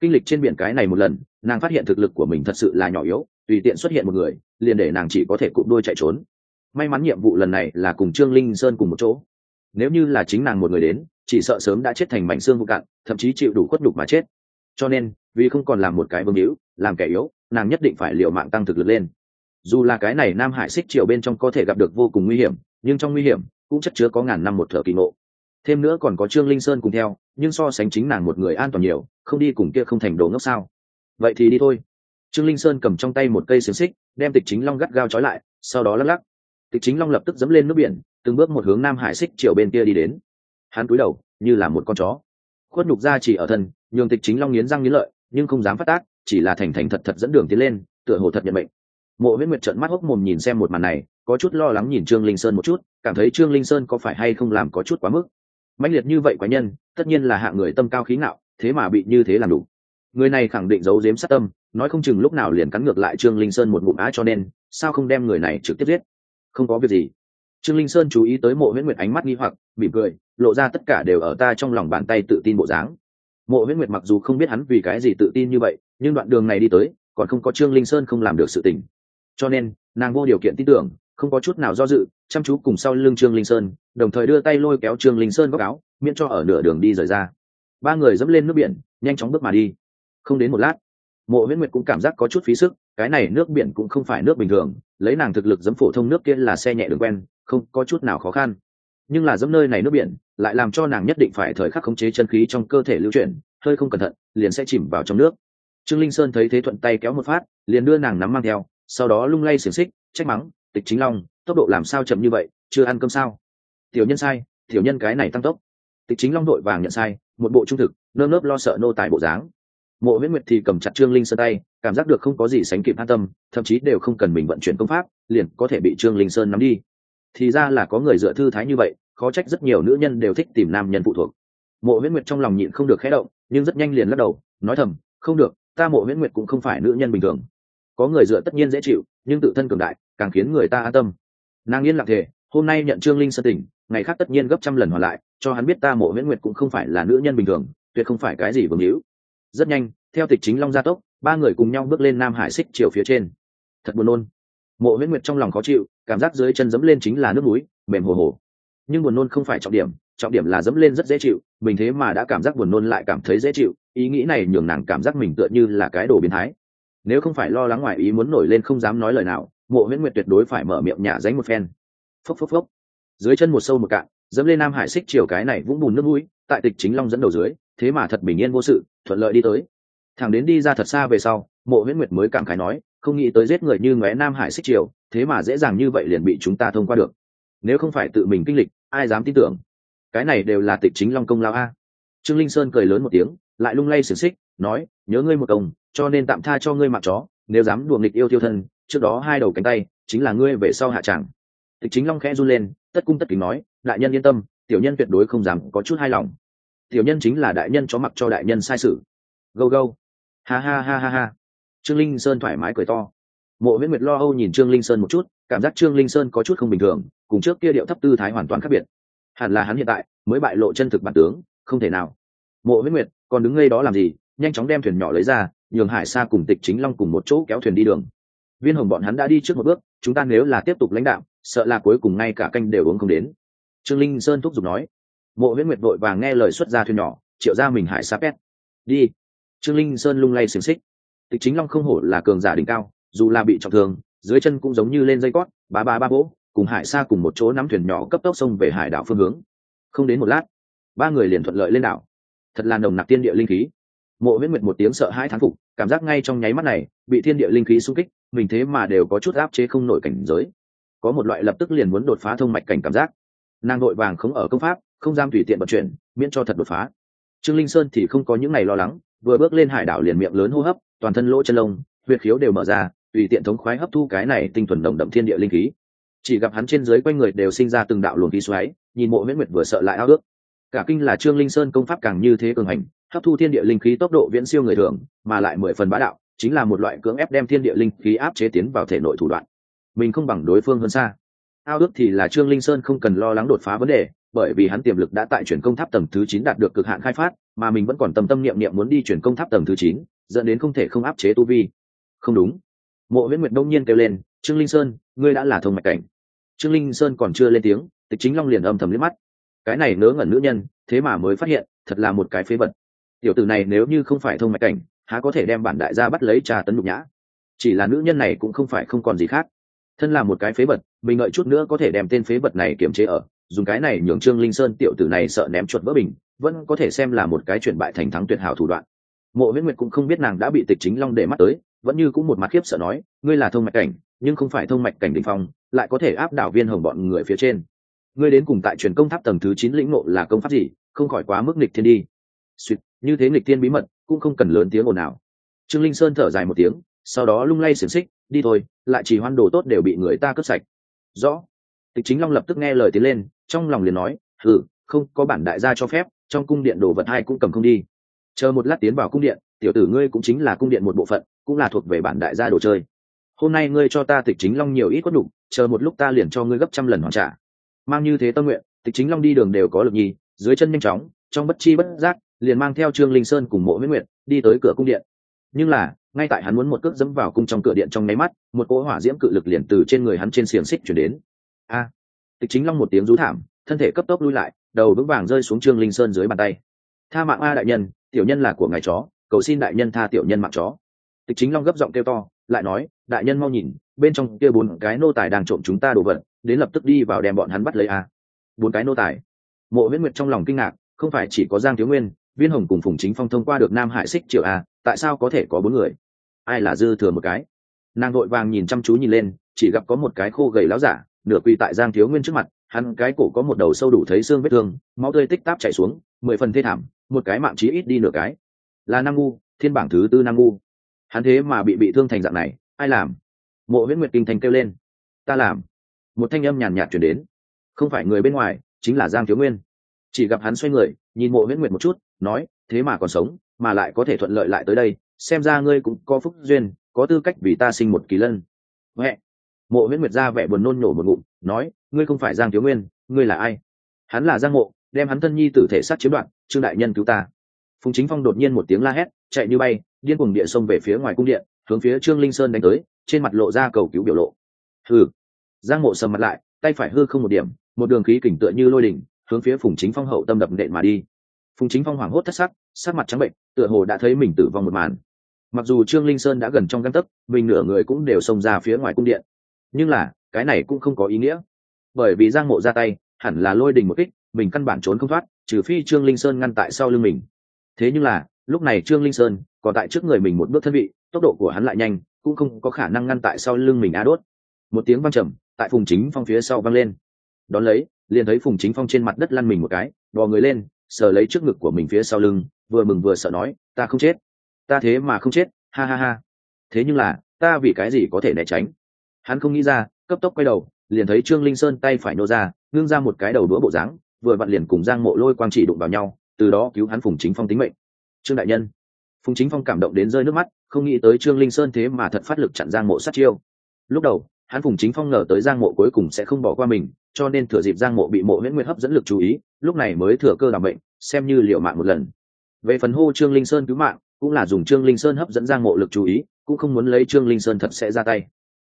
Kinh lịch trên biển cái này một lần, nàng phát hiện thực lực của mình thật sự là nhỏ yếu, tùy tiện xuất hiện một người, liền để nàng chỉ có thể cụm đôi chạy trốn. May mắn nhiệm vụ lần này là cùng trương linh sơn cùng một chỗ. Nếu như là chính nàng một người đến, chỉ sợ sớm đã chết thành mảnh xương vụ cạn, thậm chí chịu đủ khuất đục mà chết. Cho nên, vì không còn làm một cái vương hữu, làm kẻ yếu, nàng nhất định phải liệu mạng tăng thực lực lên dù là cái này nam hải xích triều bên trong có thể gặp được vô cùng nguy hiểm, nhưng trong nguy hiểm cũng chất chứa có ngàn năm một thợ kỳ ngộ. Thêm nữa còn có trương linh sơn cùng theo, nhưng so sánh chính nàng một người an toàn nhiều, không đi cùng kia không thành đồ ngốc sao. Vậy thì đi thôi. Trương linh sơn cầm trong tay một cây xiềng xích, đem tịch chính long gắt gao trói lại, sau đó lắc lắc. Tịch chính long lập tức dẫm lên nước biển, từng bước một hướng nam hải xích chiều bên kia đi đến. Hắn cúi đầu, như là một con chó. Khuất nhục ra chỉ ở thân, nhường tịch chính long nghiến răng nghiến lợi, nhưng không dám phát tác, chỉ là thành thành thật thật dẫn đường tiến lên, tựa hồ thật nhận mệnh mộ huyết nguyệt trợn mắt hốc mồm nhìn xem một màn này, có chút lo lắng nhìn trương linh sơn một chút, cảm thấy trương linh sơn có phải hay không làm có chút quá mức. Mãnh liệt như vậy quái nhân, tất nhiên là hạng người tâm cao khí ngạo, thế mà bị như thế làm đủ. Người này khẳng định giấu giếm sát tâm, nói không chừng lúc nào liền cắn ngược lại trương linh sơn một ngụm á cho nên, sao không đem người này trực tiếp giết? Không có việc gì. Trương linh sơn chú ý tới mộ huyết nguyệt ánh mắt nghi hoặc, mỉm cười, lộ ra tất cả đều ở ta trong lòng bàn tay tự tin bộ dáng. Mộ huyết nguyệt mặc dù không biết hắn vì cái gì tự tin như vậy, nhưng đoạn đường này đi tới, còn không có trương linh sơn không làm được sự tình cho nên, nàng vô điều kiện tin tưởng, không có chút nào do dự, chăm chú cùng sau lưng trương linh sơn, đồng thời đưa tay lôi kéo trương linh sơn góc áo, miễn cho ở nửa đường đi rời ra. Ba người dẫm lên nước biển, nhanh chóng bước mà đi. Không đến một lát, mộ huyết nguyệt cũng cảm giác có chút phí sức, cái này nước biển cũng không phải nước bình thường, lấy nàng thực lực dẫm phổ thông nước kia là xe nhẹ đường quen, không có chút nào khó khăn. Nhưng là dẫm nơi này nước biển, lại làm cho nàng nhất định phải thời khắc khống chế chân khí trong cơ thể lưu chuyển, hơi không cẩn thận, liền sẽ chìm vào trong nước. Trương linh sơn thấy thế thuận tay kéo một phát, liền đưa nàng nắm mang theo sau đó lung lay xiềng xích, trách mắng, tịch chính long, tốc độ làm sao chậm như vậy, chưa ăn cơm sao? Tiểu nhân sai, tiểu nhân cái này tăng tốc. Tịch chính long đội vàng nhận sai, một bộ trung thực nơ nớp lo sợ nô tài bộ dáng. Mộ huyết nguyệt thì cầm chặt trương linh sơn tay, cảm giác được không có gì sánh kịp an tâm, thậm chí đều không cần mình vận chuyển công pháp, liền có thể bị trương linh sơn nắm đi. Thì ra là có người dựa thư thái như vậy, khó trách rất nhiều nữ nhân đều thích tìm nam nhân phụ thuộc. Mộ huyết nguyệt trong lòng nhịn không được khé động, nhưng rất nhanh liền lắc đầu, nói thầm, không được, ta mộ huyết nguyệt cũng không phải nữ nhân bình thường có người dựa tất nhiên dễ chịu, nhưng tự thân cường đại, càng khiến người ta an tâm. Nàng yên lặng thể hôm nay nhận trương linh sơn tỉnh, ngày khác tất nhiên gấp trăm lần hoàn lại, cho hắn biết ta mộ nguyễn nguyệt cũng không phải là nữ nhân bình thường, tuyệt không phải cái gì vương hữu. Rất nhanh, theo tịch chính long gia tốc, ba người cùng nhau bước lên nam hải xích chiều phía trên. Thật buồn nôn. Mộ nguyễn nguyệt trong lòng khó chịu, cảm giác dưới chân dẫm lên chính là nước núi, mềm hồ hồ. Nhưng buồn nôn không phải trọng điểm trọng điểm là dẫm lên rất dễ chịu, mình thế mà đã cảm giác buồn nôn lại cảm thấy dễ chịu, ý nghĩ này nhường nàng cảm giác mình tựa như là cái đồ biến thái nếu không phải lo lắng ngoài ý muốn nổi lên không dám nói lời nào, mộ huyễn nguyệt tuyệt đối phải mở miệng nhả dánh một phen. Phốc phốc phốc. Dưới chân một sâu một cạn, dẫm lên nam hải xích chiều cái này vũng bùn nước mũi, tại tịch chính long dẫn đầu dưới, thế mà thật bình yên vô sự, thuận lợi đi tới. Thằng đến đi ra thật xa về sau, mộ huyễn nguyệt mới cảm khái nói, không nghĩ tới giết người như ngóe nam hải xích triều thế mà dễ dàng như vậy liền bị chúng ta thông qua được. Nếu không phải tự mình kinh lịch, ai dám tin tưởng? Cái này đều là tịch chính long công lao a. Trương linh sơn cười lớn một tiếng, lại lung lay xiềng xích, nói, nhớ ngươi một công cho nên tạm tha cho ngươi mặc chó, nếu dám đùa nghịch yêu tiêu thân, trước đó hai đầu cánh tay chính là ngươi về sau hạ tràng tịch chính long khẽ run lên, tất cung tất kính nói, đại nhân yên tâm, tiểu nhân tuyệt đối không dám có chút hài lòng. Tiểu nhân chính là đại nhân chó mặc cho đại nhân sai sự. Gâu gâu. Ha ha ha ha ha. Trương linh sơn thoải mái cười to. Mộ viễn nguyệt lo âu nhìn trương linh sơn một chút, cảm giác trương linh sơn có chút không bình thường, cùng trước kia điệu thấp tư thái hoàn toàn khác biệt. Hẳn là hắn hiện tại mới bại lộ chân thực bản tướng, không thể nào. Mộ viễn nguyệt, còn đứng ngay đó làm gì, nhanh chóng đem thuyền nhỏ lấy ra nhường hải sa cùng tịch chính long cùng một chỗ kéo thuyền đi đường. Viên hồng bọn hắn đã đi trước một bước chúng ta nếu là tiếp tục lãnh đạo sợ là cuối cùng ngay cả canh đều uống không đến. Trương linh sơn thúc giục nói. Mộ viễn nguyệt vội vàng nghe lời xuất ra thuyền nhỏ triệu ra mình hải sa pét. Đi. Trương linh sơn lung lay xiềng xích. Tịch chính long không hổ là cường giả đỉnh cao dù là bị trọng thương dưới chân cũng giống như lên dây cót ba ba ba bố, cùng hải sa cùng một chỗ nắm thuyền nhỏ cấp tốc sông về hải đảo phương hướng. Không đến một lát ba người liền thuận lợi lên đảo. Thật là nồng nặc tiên địa linh khí mộ viễn nguyệt một tiếng sợ hai thán phục, cảm giác ngay trong nháy mắt này, bị thiên địa linh khí xung kích, mình thế mà đều có chút áp chế không nổi cảnh giới. Có một loại lập tức liền muốn đột phá thông mạch cảnh cảm giác. Nàng nội vàng không ở công pháp, không giam tùy tiện vận chuyển, miễn cho thật đột phá. Trương linh sơn thì không có những ngày lo lắng, vừa bước lên hải đảo liền miệng lớn hô hấp, toàn thân lỗ chân lông, huyệt khiếu đều mở ra, tùy tiện thống khoái hấp thu cái này tinh thuần đồng đậm thiên địa linh khí. Chỉ gặp hắn trên dưới quanh người đều sinh ra từng đạo luồng khí xoáy, nhìn mộ Viễn nguyệt vừa sợ lại ao ước. Cả kinh là trương linh sơn công pháp càng như thế cường hành hấp thu thiên địa linh khí tốc độ viễn siêu người thường, mà lại mười phần bá đạo, chính là một loại cưỡng ép đem thiên địa linh khí áp chế tiến vào thể nội thủ đoạn. Mình không bằng đối phương hơn xa. Ao ước thì là trương linh sơn không cần lo lắng đột phá vấn đề, bởi vì hắn tiềm lực đã tại chuyển công tháp tầng thứ chín đạt được cực hạn khai phát, mà mình vẫn còn tâm tâm niệm niệm muốn đi chuyển công tháp tầng thứ chín, dẫn đến không thể không áp chế tu vi. Không đúng. Mộ viễn nguyệt đông nhiên kêu lên, trương linh sơn, ngươi đã là thông mạch cảnh. Trương linh sơn còn chưa lên tiếng, tịch chính long liền âm thầm liếc mắt. Cái này nớ ngẩn nữ nhân, thế mà mới phát hiện, thật là một cái phế vật tiểu tử này nếu như không phải thông mạch cảnh, há có thể đem bản đại gia bắt lấy trà tấn nhục nhã. Chỉ là nữ nhân này cũng không phải không còn gì khác. Thân là một cái phế vật, mình ngợi chút nữa có thể đem tên phế vật này kiềm chế ở, dùng cái này nhường trương linh sơn tiểu tử này sợ ném chuột vỡ bình, vẫn có thể xem là một cái chuyện bại thành thắng tuyệt hảo thủ đoạn. Mộ viễn nguyệt cũng không biết nàng đã bị tịch chính long để mắt tới, vẫn như cũng một mặt khiếp sợ nói, ngươi là thông mạch cảnh, nhưng không phải thông mạch cảnh đình phong, lại có thể áp đảo viên hồng bọn người phía trên. Ngươi đến cùng tại truyền công tháp tầng thứ chín lĩnh ngộ là công pháp gì? Không khỏi quá mức nghịch thiên đi. Suýt như thế nghịch thiên bí mật, cũng không cần lớn tiếng ồn nào trương linh sơn thở dài một tiếng, sau đó lung lay xiềng xích, đi thôi, lại chỉ hoan đồ tốt đều bị người ta cướp sạch. Rõ. Tịch chính long lập tức nghe lời tiến lên, trong lòng liền nói ừ không, có bản đại gia cho phép, trong cung điện đồ vật hai cũng cầm không đi. Chờ một lát tiến vào cung điện, tiểu tử ngươi cũng chính là cung điện một bộ phận, cũng là thuộc về bản đại gia đồ chơi. Hôm nay ngươi cho ta tịch chính long nhiều ít có đủ, chờ một lúc ta liền cho ngươi gấp trăm lần hoàn trả. Mang như thế tâm nguyện, tịch chính long đi đường đều có lực nhi dưới chân nhanh chóng, trong bất chi bất giác liền mang theo trương linh sơn cùng mộ huyết nguyệt đi tới cửa cung điện. Nhưng là, ngay tại hắn muốn một cước dẫm vào cung trong cửa điện trong nháy mắt, một cỗ hỏa diễm cự lực liền từ trên người hắn trên xiềng xích chuyển đến. A! Tịch chính long một tiếng rú thảm, thân thể cấp tốc lui lại, đầu vững vàng rơi xuống trương linh sơn dưới bàn tay. Tha mạng a đại nhân, tiểu nhân là của ngài chó, cầu xin đại nhân tha tiểu nhân mạng chó. Tịch chính long gấp giọng kêu to, lại nói, đại nhân mau nhìn, bên trong kia bốn cái nô tài đang trộm chúng ta đồ vật, đến lập tức đi vào đem bọn hắn bắt lấy a. Bốn cái nô tài. Mộ viễn nguyệt trong lòng kinh ngạc, không phải chỉ có giang thiếu nguyên viên hồng cùng phùng chính phong thông qua được nam hải xích triệu a, tại sao có thể có bốn người? Ai là dư thừa một cái? Nàng vội vàng nhìn chăm chú nhìn lên, chỉ gặp có một cái khô gầy láo giả, nửa quỳ tại giang thiếu nguyên trước mặt, hắn cái cổ có một đầu sâu đủ thấy xương vết thương, máu tươi tích táp chảy xuống, mười phần thê thảm, một cái mạng chí ít đi nửa cái. Là nam ngu, thiên bảng thứ tư nam ngu. Hắn thế mà bị bị thương thành dạng này, ai làm? Mộ huyễn nguyệt kinh thành kêu lên. Ta làm. Một thanh âm nhàn nhạt chuyển đến. Không phải người bên ngoài, chính là giang thiếu nguyên. Chỉ gặp hắn xoay người, nhìn mộ huyễn nguyệt một chút nói, thế mà còn sống, mà lại có thể thuận lợi lại tới đây, xem ra ngươi cũng có phúc duyên, có tư cách vì ta sinh một kỳ lân. Huệ mộ huyễn nguyệt ra vẻ buồn nôn nhổ một ngụm, nói, ngươi không phải giang thiếu nguyên, ngươi là ai? Hắn là giang mộ, đem hắn thân nhi tử thể sát chiếm đoạt, trương đại nhân cứu ta. Phùng chính phong đột nhiên một tiếng la hét, chạy như bay, điên cuồng địa xông về phía ngoài cung điện, hướng phía trương linh sơn đánh tới, trên mặt lộ ra cầu cứu biểu lộ. Hừ! Giang mộ sầm mặt lại, tay phải hư không một điểm, một đường khí kình tựa như lôi đỉnh, hướng phía phùng chính phong hậu tâm đập nện mà đi phùng chính phong hoảng hốt thất sắc sắc mặt trắng bệnh, tựa hồ đã thấy mình tử vong một màn. Mặc dù trương linh sơn đã gần trong găng tấc, mình nửa người cũng đều xông ra phía ngoài cung điện. Nhưng là, cái này cũng không có ý nghĩa. Bởi vì giang mộ ra tay, hẳn là lôi đình một kích, mình căn bản trốn không thoát, trừ phi trương linh sơn ngăn tại sau lưng mình. Thế nhưng là, lúc này trương linh sơn còn tại trước người mình một bước thân vị, tốc độ của hắn lại nhanh, cũng không có khả năng ngăn tại sau lưng mình á đốt. Một tiếng văng trầm, tại phùng chính phong phía sau văng lên. Đón lấy, liền thấy phùng chính phong trên mặt đất lăn mình một cái, bò người lên sờ lấy trước ngực của mình phía sau lưng, vừa mừng vừa sợ nói, ta không chết. Ta thế mà không chết, ha ha ha. Thế nhưng là, ta vì cái gì có thể né tránh? Hắn không nghĩ ra, cấp tốc quay đầu, liền thấy trương linh sơn tay phải nô ra, ngưng ra một cái đầu đũa bộ dáng, vừa vặn liền cùng giang mộ lôi quang chỉ đụng vào nhau, từ đó cứu hắn phùng chính phong tính mệnh. Trương đại nhân. Phùng chính phong cảm động đến rơi nước mắt, không nghĩ tới trương linh sơn thế mà thật phát lực chặn giang mộ sát chiêu. Lúc đầu, hắn phùng chính phong ngờ tới giang mộ cuối cùng sẽ không bỏ qua mình cho nên thừa dịp giang mộ bị mộ nguyễn nguyệt hấp dẫn lực chú ý, lúc này mới thừa cơ làm bệnh, xem như liệu mạng một lần. Về phần hô trương linh sơn cứu mạng, cũng là dùng trương linh sơn hấp dẫn giang mộ lực chú ý, cũng không muốn lấy trương linh sơn thật sẽ ra tay.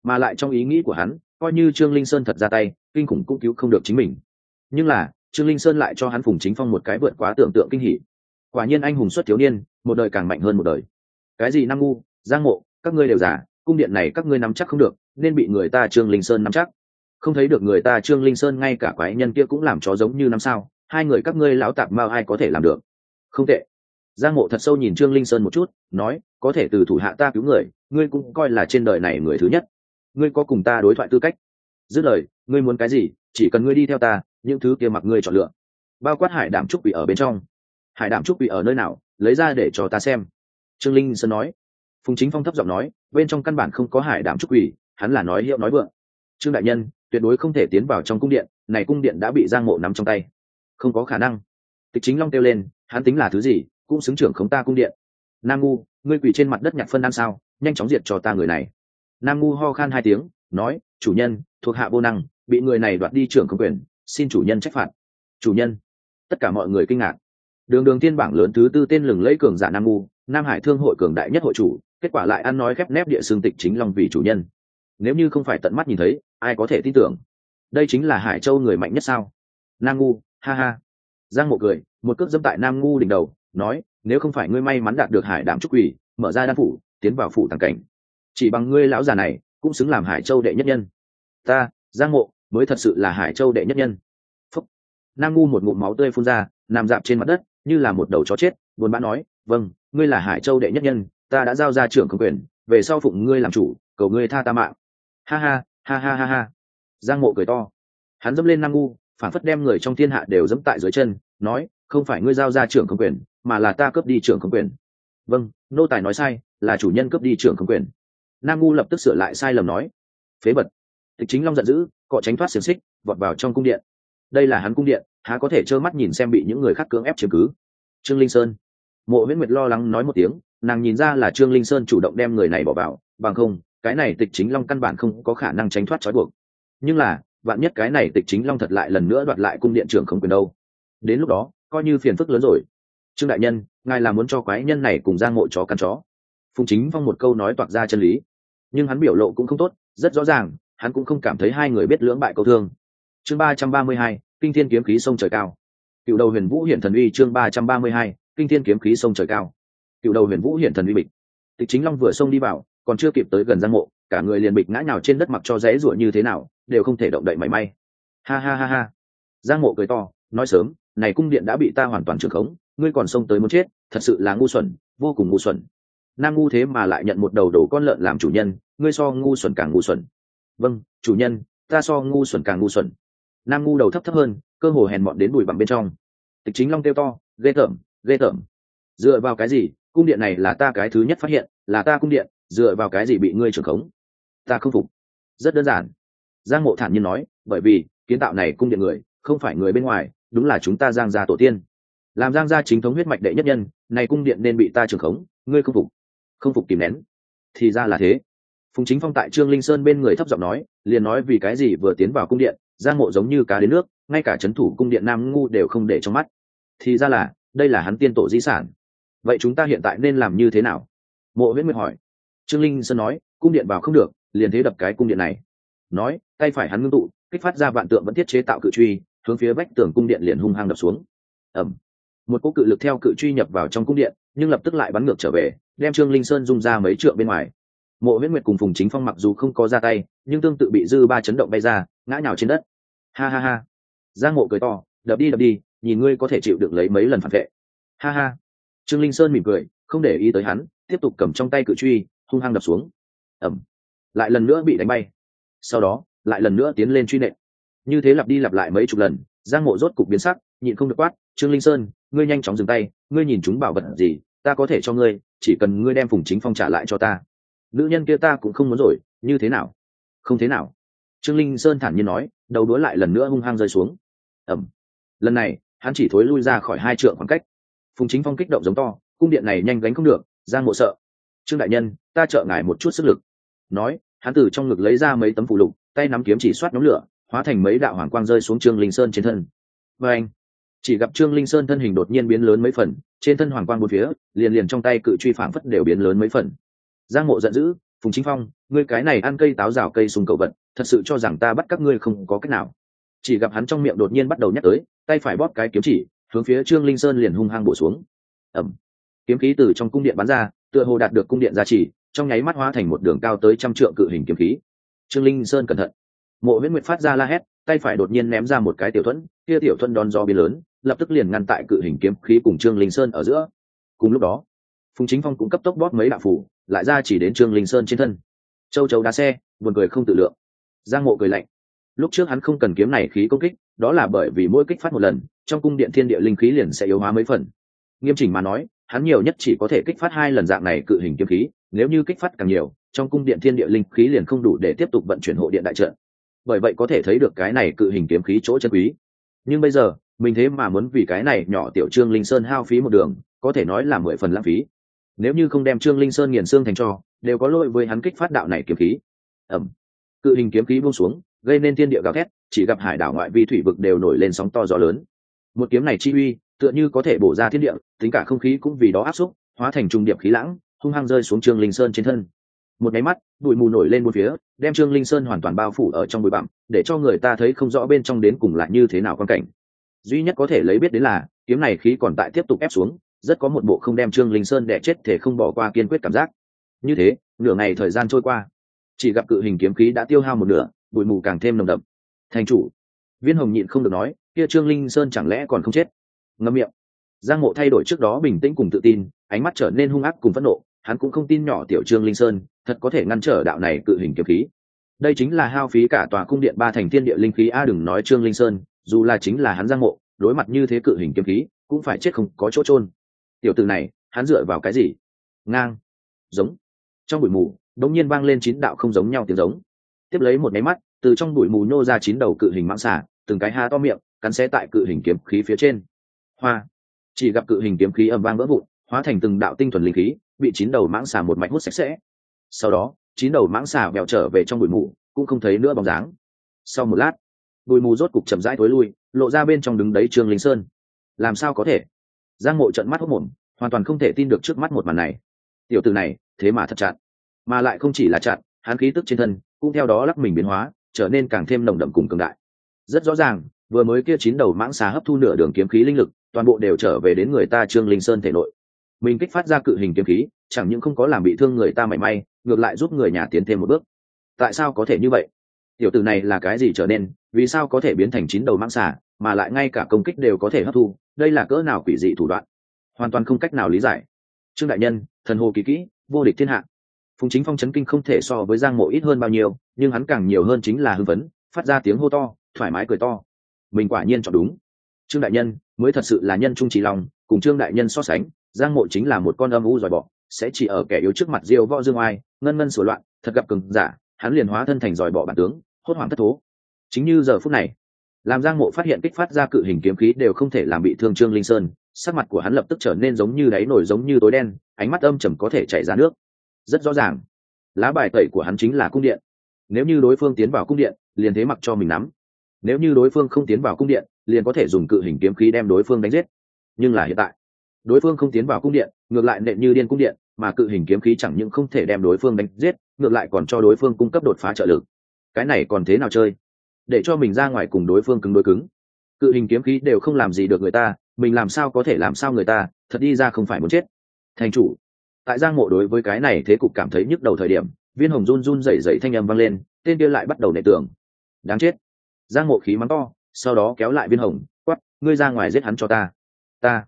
Mà lại trong ý nghĩ của hắn, coi như trương linh sơn thật ra tay, kinh khủng cũng cứu không được chính mình. Nhưng là, trương linh sơn lại cho hắn phùng chính phong một cái vượt quá tưởng tượng kinh hỉ. Quả nhiên anh hùng xuất thiếu niên, một đời càng mạnh hơn một đời. Cái gì năm ngu, giang mộ, các ngươi đều giả, cung điện này các ngươi nắm chắc không được, nên bị người ta trương linh sơn nắm chắc không thấy được người ta trương linh sơn ngay cả quái nhân kia cũng làm chó giống như năm sao, hai người các ngươi lão tạp mao ai có thể làm được? Không tệ. Giang mộ thật sâu nhìn trương linh sơn một chút, nói, có thể từ thủ hạ ta cứu người, ngươi cũng coi là trên đời này người thứ nhất. Ngươi có cùng ta đối thoại tư cách. Dứt lời, ngươi muốn cái gì, chỉ cần ngươi đi theo ta, những thứ kia mặc ngươi chọn lựa. Bao quát hải đảm trúc bị ở bên trong. Hải đảm trúc bị ở nơi nào, lấy ra để cho ta xem. Trương linh sơn nói. Phùng chính phong thấp giọng nói, bên trong căn bản không có hải đảm trúc quỷ, hắn là nói hiệu nói vượng trương đại nhân, tuyệt đối không thể tiến vào trong cung điện, này cung điện đã bị giang mộ nắm trong tay. Không có khả năng. Tịch chính long kêu lên, hắn tính là thứ gì, cũng xứng trưởng khống ta cung điện. Nam ngu, ngươi quỳ trên mặt đất nhặt phân ăn sao, nhanh chóng diệt cho ta người này. Nam ngu ho khan hai tiếng, nói, chủ nhân, thuộc hạ vô năng, bị người này đoạt đi trưởng công quyền, xin chủ nhân trách phạt. Chủ nhân. Tất cả mọi người kinh ngạc. Đường đường thiên bảng lớn thứ tư tên lừng lẫy cường giả nam ngu, nam hải thương hội cường đại nhất hội chủ, kết quả lại ăn nói khép nép địa xương tịch chính long vì chủ nhân. Nếu như không phải tận mắt nhìn thấy ai có thể tin tưởng? Đây chính là hải châu người mạnh nhất sao? Nam ngu, ha ha. Giang mộ cười, một cước dẫm tại nam ngu đỉnh đầu, nói, nếu không phải ngươi may mắn đạt được hải đảm trúc quỷ, mở ra đan phủ, tiến vào phủ tàng cảnh. Chỉ bằng ngươi lão già này, cũng xứng làm hải châu đệ nhất nhân. Ta, giang mộ, mới thật sự là hải châu đệ nhất nhân. Phúc. Nam ngu một ngụm máu tươi phun ra, nằm dạp trên mặt đất, như là một đầu chó chết, buồn bã nói vâng ngươi là hải châu đệ nhất nhân, ta đã giao ra trưởng công quyền, về sau phụng ngươi làm chủ, cầu ngươi tha ta mạng. Ha ha ha ha ha ha. Giang mộ cười to. Hắn dẫm lên nam ngu, phản phất đem người trong thiên hạ đều dẫm tại dưới chân, nói, không phải ngươi giao ra trưởng công quyền, mà là ta cướp đi trưởng công quyền. Vâng nô tài nói sai, là chủ nhân cướp đi trưởng công quyền. Nam ngu lập tức sửa lại sai lầm nói. Phế vật. tịch chính long giận dữ, cọ tránh thoát xiềng xích, vọt vào trong cung điện. Đây là hắn cung điện, há có thể trơ mắt nhìn xem bị những người khác cưỡng ép chứng cứ. Trương linh sơn. Mộ viễn nguyệt lo lắng nói một tiếng, nàng nhìn ra là trương linh sơn chủ động đem người này bỏ vào, bằng không cái này tịch chính long căn bản không có khả năng tránh thoát trói buộc. Nhưng là, vạn nhất cái này tịch chính long thật lại lần nữa đoạt lại cung điện trưởng không quyền đâu. Đến lúc đó, coi như phiền phức lớn rồi. Trương đại nhân, ngài là muốn cho quái nhân này cùng ra mộ chó căn chó. Phùng chính phong một câu nói toạc ra chân lý. Nhưng hắn biểu lộ cũng không tốt, rất rõ ràng, hắn cũng không cảm thấy hai người biết lưỡng bại câu thương. Chương ba trăm ba mươi hai, kinh thiên kiếm khí sông trời cao. Cựu đầu huyền vũ hiển thần uy chương ba trăm ba mươi hai, kinh thiên kiếm khí sông trời cao. Cựu đầu huyền vũ hiển thần uy bịch. Tịch chính long vừa xông đi vào còn chưa kịp tới gần giang mộ, cả người liền bịch ngã nhào trên đất mặc cho dãy ruột như thế nào, đều không thể động đậy mảy may. Ha ha ha ha. Giang mộ cười to, nói sớm, này cung điện đã bị ta hoàn toàn trưởng khống, ngươi còn xông tới muốn chết, thật sự là ngu xuẩn, vô cùng ngu xuẩn. Nam ngu thế mà lại nhận một đầu đổ con lợn làm chủ nhân, ngươi so ngu xuẩn càng ngu xuẩn. Vâng chủ nhân, ta so ngu xuẩn càng ngu xuẩn. Nam ngu đầu thấp thấp hơn, cơ hồ hèn mọn đến đùi bằng bên trong. Tịch chính long kêu to, ghê tởm ghê tởm. Dựa vào cái gì? Cung điện này là ta cái thứ nhất phát hiện, là ta cung điện dựa vào cái gì bị ngươi trưởng khống? Ta không phục. Rất đơn giản. Giang mộ thản nhiên nói, bởi vì, kiến tạo này cung điện người, không phải người bên ngoài, đúng là chúng ta giang gia tổ tiên. Làm giang gia chính thống huyết mạch đệ nhất nhân, này cung điện nên bị ta trưởng khống, ngươi không phục. Không phục kìm nén. Thì ra là thế. Phùng chính phong tại trương linh sơn bên người thấp giọng nói, liền nói vì cái gì vừa tiến vào cung điện, giang mộ giống như cá đến nước, ngay cả c h ấ n thủ cung điện nam ngu đều không để trong mắt. Thì ra là, đây là hắn tiên tổ di sản. Vậy chúng ta hiện tại nên làm như thế nào? Mộ huyễn nguyệt hỏi trương linh sơn nói, cung điện vào không được, liền thế đập cái cung điện này. Nói, tay phải hắn ngưng tụ, kích phát ra vạn tượng vẫn thiết chế tạo cự truy, hướng phía vách tường cung điện liền hung hăng đập xuống. Ẩm một cỗ cự lực theo cự truy nhập vào trong cung điện, nhưng lập tức lại bắn ngược trở về, đem trương linh sơn dung ra mấy trượng bên ngoài. Mộ Viễn nguyệt cùng phùng chính phong mặc dù không có ra tay, nhưng tương tự bị dư ba chấn động bay ra, ngã nhào trên đất. Ha ha ha. Giang mộ cười to, đập đi đập đi, nhìn ngươi có thể chịu được lấy mấy lần phản vệ. Ha ha. Trương linh sơn mỉm cười, không để ý tới hắn, tiếp tục cầm trong tay cự truy hung hăng đập xuống. Ẩm lại lần nữa bị đánh bay. Sau đó lại lần nữa tiến lên truy nệ, như thế lặp đi lặp lại mấy chục lần giang mộ rốt cục biến sắc nhịn không được quát trương linh sơn ngươi nhanh chóng dừng tay ngươi nhìn chúng bảo vật gì ta có thể cho ngươi chỉ cần ngươi đem phùng chính phong trả lại cho ta. Nữ nhân kia ta cũng không muốn rồi như thế nào? Không thế nào. Trương linh sơn thản nhiên nói đầu đũa lại lần nữa hung hăng rơi xuống. Ẩm lần này hắn chỉ thối lui ra khỏi hai trượng khoảng cách. Phùng chính phong kích động giống to cung điện này nhanh gánh không được giang mộ sợ trương đại nhân, ta trợ ngài một chút sức lực. Nói, hắn từ trong ngực lấy ra mấy tấm phụ lục, tay nắm kiếm chỉ soát nhóm lửa, hóa thành mấy đạo hoàng quang rơi xuống trương linh sơn trên thân. Và anh. Chỉ gặp trương linh sơn thân hình đột nhiên biến lớn mấy phần, trên thân hoàng quang một phía, liền liền trong tay cự truy phảng phất đều biến lớn mấy phần. Giang mộ giận dữ, phùng chính phong, ngươi cái này ăn cây táo rào cây sùng cầu vật, thật sự cho rằng ta bắt các ngươi không có cách nào. Chỉ gặp hắn trong miệng đột nhiên bắt đầu nhắc tới, tay phải bóp cái kiếm chỉ, hướng phía trương linh sơn liền hung hăng bổ xuống. Ẩm kiếm khí từ trong cung điện bắn ra tựa hồ đạt được cung điện gia trì, trong nháy mắt hóa thành một đường cao tới trăm trượng cự hình kiếm khí. Trương linh sơn cẩn thận. Mộ Viễn nguyệt phát ra la hét, tay phải đột nhiên ném ra một cái tiểu thuẫn, kia tiểu thuẫn đón gió biến lớn, lập tức liền ngăn tại cự hình kiếm khí cùng trương linh sơn ở giữa. Cùng lúc đó, phùng chính phong cũng cấp tốc bóp mấy đạo phủ, lại ra chỉ đến trương linh sơn trên thân. Châu chấu đá xe, buồn cười không tự lượng. Giang mộ cười lạnh. Lúc trước hắn không cần kiếm này khí công kích, đó là bởi vì mỗi kích phát một lần, trong cung điện thiên địa linh khí liền sẽ yếu hóa mấy phần. Nghiêm chỉnh mà nói hắn nhiều nhất chỉ có thể kích phát hai lần dạng này cự hình kiếm khí, nếu như kích phát càng nhiều, trong cung điện thiên địa linh khí liền không đủ để tiếp tục vận chuyển hộ điện đại trận. Bởi vậy có thể thấy được cái này cự hình kiếm khí chỗ chân quý. Nhưng bây giờ, mình thế mà muốn vì cái này nhỏ tiểu trương linh sơn hao phí một đường, có thể nói là mười phần lãng phí. Nếu như không đem trương linh sơn nghiền xương thành cho, đều có lỗi với hắn kích phát đạo này kiếm khí. Ẩm cự hình kiếm khí buông xuống, gây nên thiên địa gào thét, chỉ gặp hải đảo ngoại vi thủy vực đều nổi lên sóng to gió lớn. Một kiếm này chi uy tựa như có thể bổ ra thiên địa, tính cả không khí cũng vì đó áp xúc, hóa thành trùng điệp khí lãng, hung hăng rơi xuống trương linh sơn trên thân. Một cái mắt, bụi mù nổi lên một phía, đem trương linh sơn hoàn toàn bao phủ ở trong bụi bặm, để cho người ta thấy không rõ bên trong đến cùng là như thế nào quan cảnh. Duy nhất có thể lấy biết đến là, kiếm này khí còn tại tiếp tục ép xuống, rất có một bộ không đem trương linh sơn đẻ chết thể không bỏ qua kiên quyết cảm giác. Như thế, nửa ngày thời gian trôi qua, chỉ gặp cự hình kiếm khí đã tiêu hao một nửa, bụi mù càng thêm nồng đậm. Thành chủ. Viên hồng nhịn không được nói, kia trương linh sơn chẳng lẽ còn không chết? Ngâm miệng. Giang mộ thay đổi trước đó bình tĩnh cùng tự tin, ánh mắt trở nên hung ác cùng phẫn nộ, hắn cũng không tin nhỏ tiểu trương linh sơn, thật có thể ngăn trở đạo này cự hình kiếm khí. Đây chính là hao phí cả tòa cung điện ba thành thiên địa linh khí a, đừng nói trương linh sơn, dù là chính là hắn giang mộ, đối mặt như thế cự hình kiếm khí, cũng phải chết không có chỗ trôn tiểu từ này, hắn dựa vào cái gì? Ngang. Giống. Trong bụi mù đống nhiên vang lên chín đạo không giống nhau tiếng giống. Tiếp lấy một máy mắt, từ trong bụi mù nhô ra chín đầu cự hình mãng xả từng cái ha to miệng, cắn xé tại cự hình kiếm khí phía trên hoa. Chỉ gặp cự hình kiếm khí ầm vang vỡ vụn, hóa thành từng đạo tinh thuần linh khí, bị chín đầu mãng xà một mạch hút sạch sẽ. Sau đó, chín đầu mãng xà vẹo trở về trong bụi mù, cũng không thấy nữa bóng dáng. Sau một lát, bụi mù rốt cục chậm rãi tối lui, lộ ra bên trong đứng đấy trương linh sơn. Làm sao có thể? Giang mộ trận mắt hốc mồm, hoàn toàn không thể tin được trước mắt một màn này. Tiểu từ này, thế mà thật chặn. Mà lại không chỉ là chặn, hắn khí tức trên thân cũng theo đó lắc mình biến hóa, trở nên càng thêm nồng đậm cùng cường đại. Rất rõ ràng, vừa mới kia chín đầu mãng xà hấp thu nửa đường kiếm khí linh lực toàn bộ đều trở về đến người ta trương linh sơn thể nội. Mình kích phát ra cự hình kiếm khí, chẳng những không có làm bị thương người ta mảy may, ngược lại giúp người nhà tiến thêm một bước. Tại sao có thể như vậy? Tiểu tử này là cái gì trở nên, vì sao có thể biến thành chín đầu mang xả mà lại ngay cả công kích đều có thể hấp thu, đây là cỡ nào quỷ dị thủ đoạn? Hoàn toàn không cách nào lý giải. Trương đại nhân, thần hồ kỳ kỹ, vô địch thiên hạ. Phùng chính phong chấn kinh không thể so với giang mộ ít hơn bao nhiêu, nhưng hắn càng nhiều hơn chính là hưng vấn phát ra tiếng hô to, thoải mái cười to. Mình quả nhiên chọn đúng. Trương đại nhân mới thật sự là nhân trung trí lòng, cùng trương đại nhân so sánh, giang mộ chính là một con âm u dòi bọ, sẽ chỉ ở kẻ yếu trước mặt diêu võ dương oai, ngân ngân sửa loạn, thật gặp cường giả, hắn liền hóa thân thành dòi bọ bản tướng, hốt hoảng thất thố. Chính như giờ phút này, làm giang mộ phát hiện kích phát ra cự hình kiếm khí đều không thể làm bị thương trương linh sơn, sắc mặt của hắn lập tức trở nên giống như đáy nổi giống như tối đen, ánh mắt âm trầm có thể chảy ra nước. Rất rõ ràng, lá bài tẩy của hắn chính là cung điện. Nếu như đối phương tiến vào cung điện, liền thế mặc cho mình nắm. Nếu như đối phương không tiến vào cung điện liền có thể dùng cự hình kiếm khí đem đối phương đánh giết. Nhưng là hiện tại đối phương không tiến vào cung điện ngược lại nện như điên cung điện mà cự hình kiếm khí chẳng những không thể đem đối phương đánh giết ngược lại còn cho đối phương cung cấp đột phá trợ lực. Cái này còn thế nào chơi? Để cho mình ra ngoài cùng đối phương cứng đối cứng. Cự hình kiếm khí đều không làm gì được người ta mình làm sao có thể làm sao người ta thật đi ra không phải muốn chết. Thành chủ tại giang mộ đối với cái này thế cục cảm thấy nhức đầu thời điểm viên hồng run run rẩy rẩy thanh âm vang lên tên kia lại bắt đầu nệ tưởng, đáng chết. Giang mộ khí mắng to sau đó kéo lại viên hồng quắp ngươi ra ngoài giết hắn cho ta. Ta.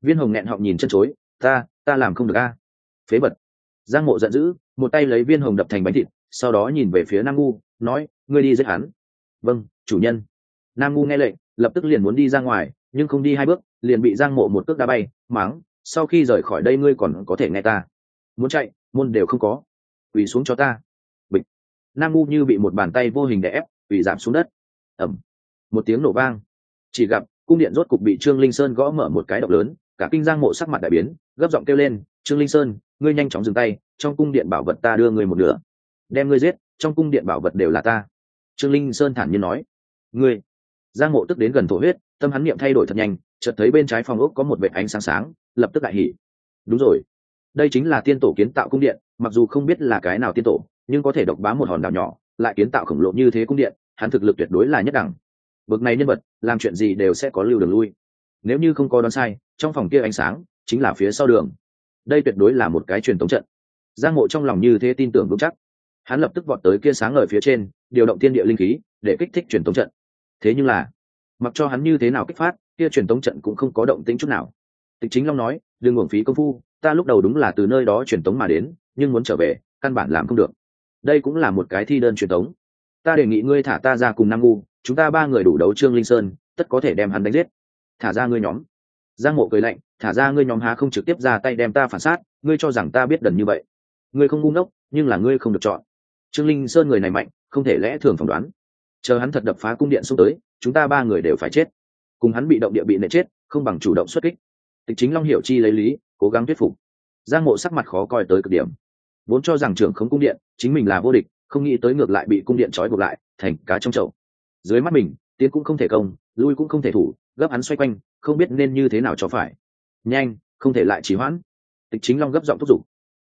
Viên hồng nghẹn họng nhìn chân chối ta ta làm không được a. Phế vật, giang mộ giận dữ một tay lấy viên hồng đập thành bánh thịt sau đó nhìn về phía nam ngu nói ngươi đi giết hắn. Vâng chủ nhân. Nam ngu nghe lệnh lập tức liền muốn đi ra ngoài nhưng không đi hai bước liền bị giang mộ một cước đá bay mắng sau khi rời khỏi đây ngươi còn có thể nghe ta. Muốn chạy môn đều không có. Quỳ xuống cho ta. Bịch. Nam ngu như bị một bàn tay vô hình đè ép quỳ giảm xuống đất. Ẩm một tiếng nổ vang. Chỉ gặp, cung điện rốt cục bị trương linh sơn gõ mở một cái độc lớn, cả kinh giang mộ sắc mặt đại biến, gấp giọng kêu lên, trương linh sơn, ngươi nhanh chóng dừng tay, trong cung điện bảo vật ta đưa ngươi một nửa. Đem ngươi giết, trong cung điện bảo vật đều là ta. Trương linh sơn thản nhiên nói. Ngươi. Giang mộ tức đến gần thổ huyết, tâm hắn niệm thay đổi thật nhanh, chợt thấy bên trái phòng ốc có một vệ ánh sáng sáng, lập tức đại hỉ. Đúng rồi. Đây chính là tiên tổ kiến tạo cung điện, mặc dù không biết là cái nào tiên tổ, nhưng có thể độc bám một hòn đảo nhỏ, lại kiến tạo khổng lồ như thế cung điện, hắn thực lực tuyệt đối là nhất đẳng bậc này nhân vật, làm chuyện gì đều sẽ có lưu đường lui. Nếu như không có đoán sai, trong phòng kia ánh sáng chính là phía sau đường. Đây tuyệt đối là một cái truyền thống trận. Giang mộ trong lòng như thế tin tưởng vững chắc. Hắn lập tức vọt tới kia sáng ở phía trên, điều động thiên địa linh khí để kích thích truyền thống trận. Thế nhưng là, mặc cho hắn như thế nào kích phát, kia truyền thống trận cũng không có động tĩnh chút nào. Tịch chính long nói, đừng uổng phí công phu, ta lúc đầu đúng là từ nơi đó truyền thống mà đến, nhưng muốn trở về, căn bản làm không được. Đây cũng là một cái thi đơn truyền thống ta đề nghị ngươi thả ta ra cùng nam ngu chúng ta ba người đủ đấu trương linh sơn, tất có thể đem hắn đánh giết. Thả ra ngươi nhóm. Giang mộ cười lạnh, thả ra ngươi nhóm há không trực tiếp ra tay đem ta phản sát, ngươi cho rằng ta biết đần như vậy. Ngươi không ngu ngốc, nhưng là ngươi không được chọn. Trương linh sơn người này mạnh, không thể lẽ thường phỏng đoán. Chờ hắn thật đập phá cung điện xuống tới, chúng ta ba người đều phải chết. Cùng hắn bị động địa bị nệ chết, không bằng chủ động xuất kích. Tịch chính long hiểu chi lấy lý, cố gắng thuyết phục. Giang mộ sắc mặt khó coi tới cực điểm. Vốn cho rằng trưởng không cung điện, chính mình là vô địch, không nghĩ tới ngược lại bị cung điện trói buộc lại, thành cá trong chậu dưới mắt mình, tiến cũng không thể công, lui cũng không thể thủ, gấp hắn xoay quanh, không biết nên như thế nào cho phải. Nhanh, không thể lại trì hoãn. Tịch chính long gấp giọng thúc giục.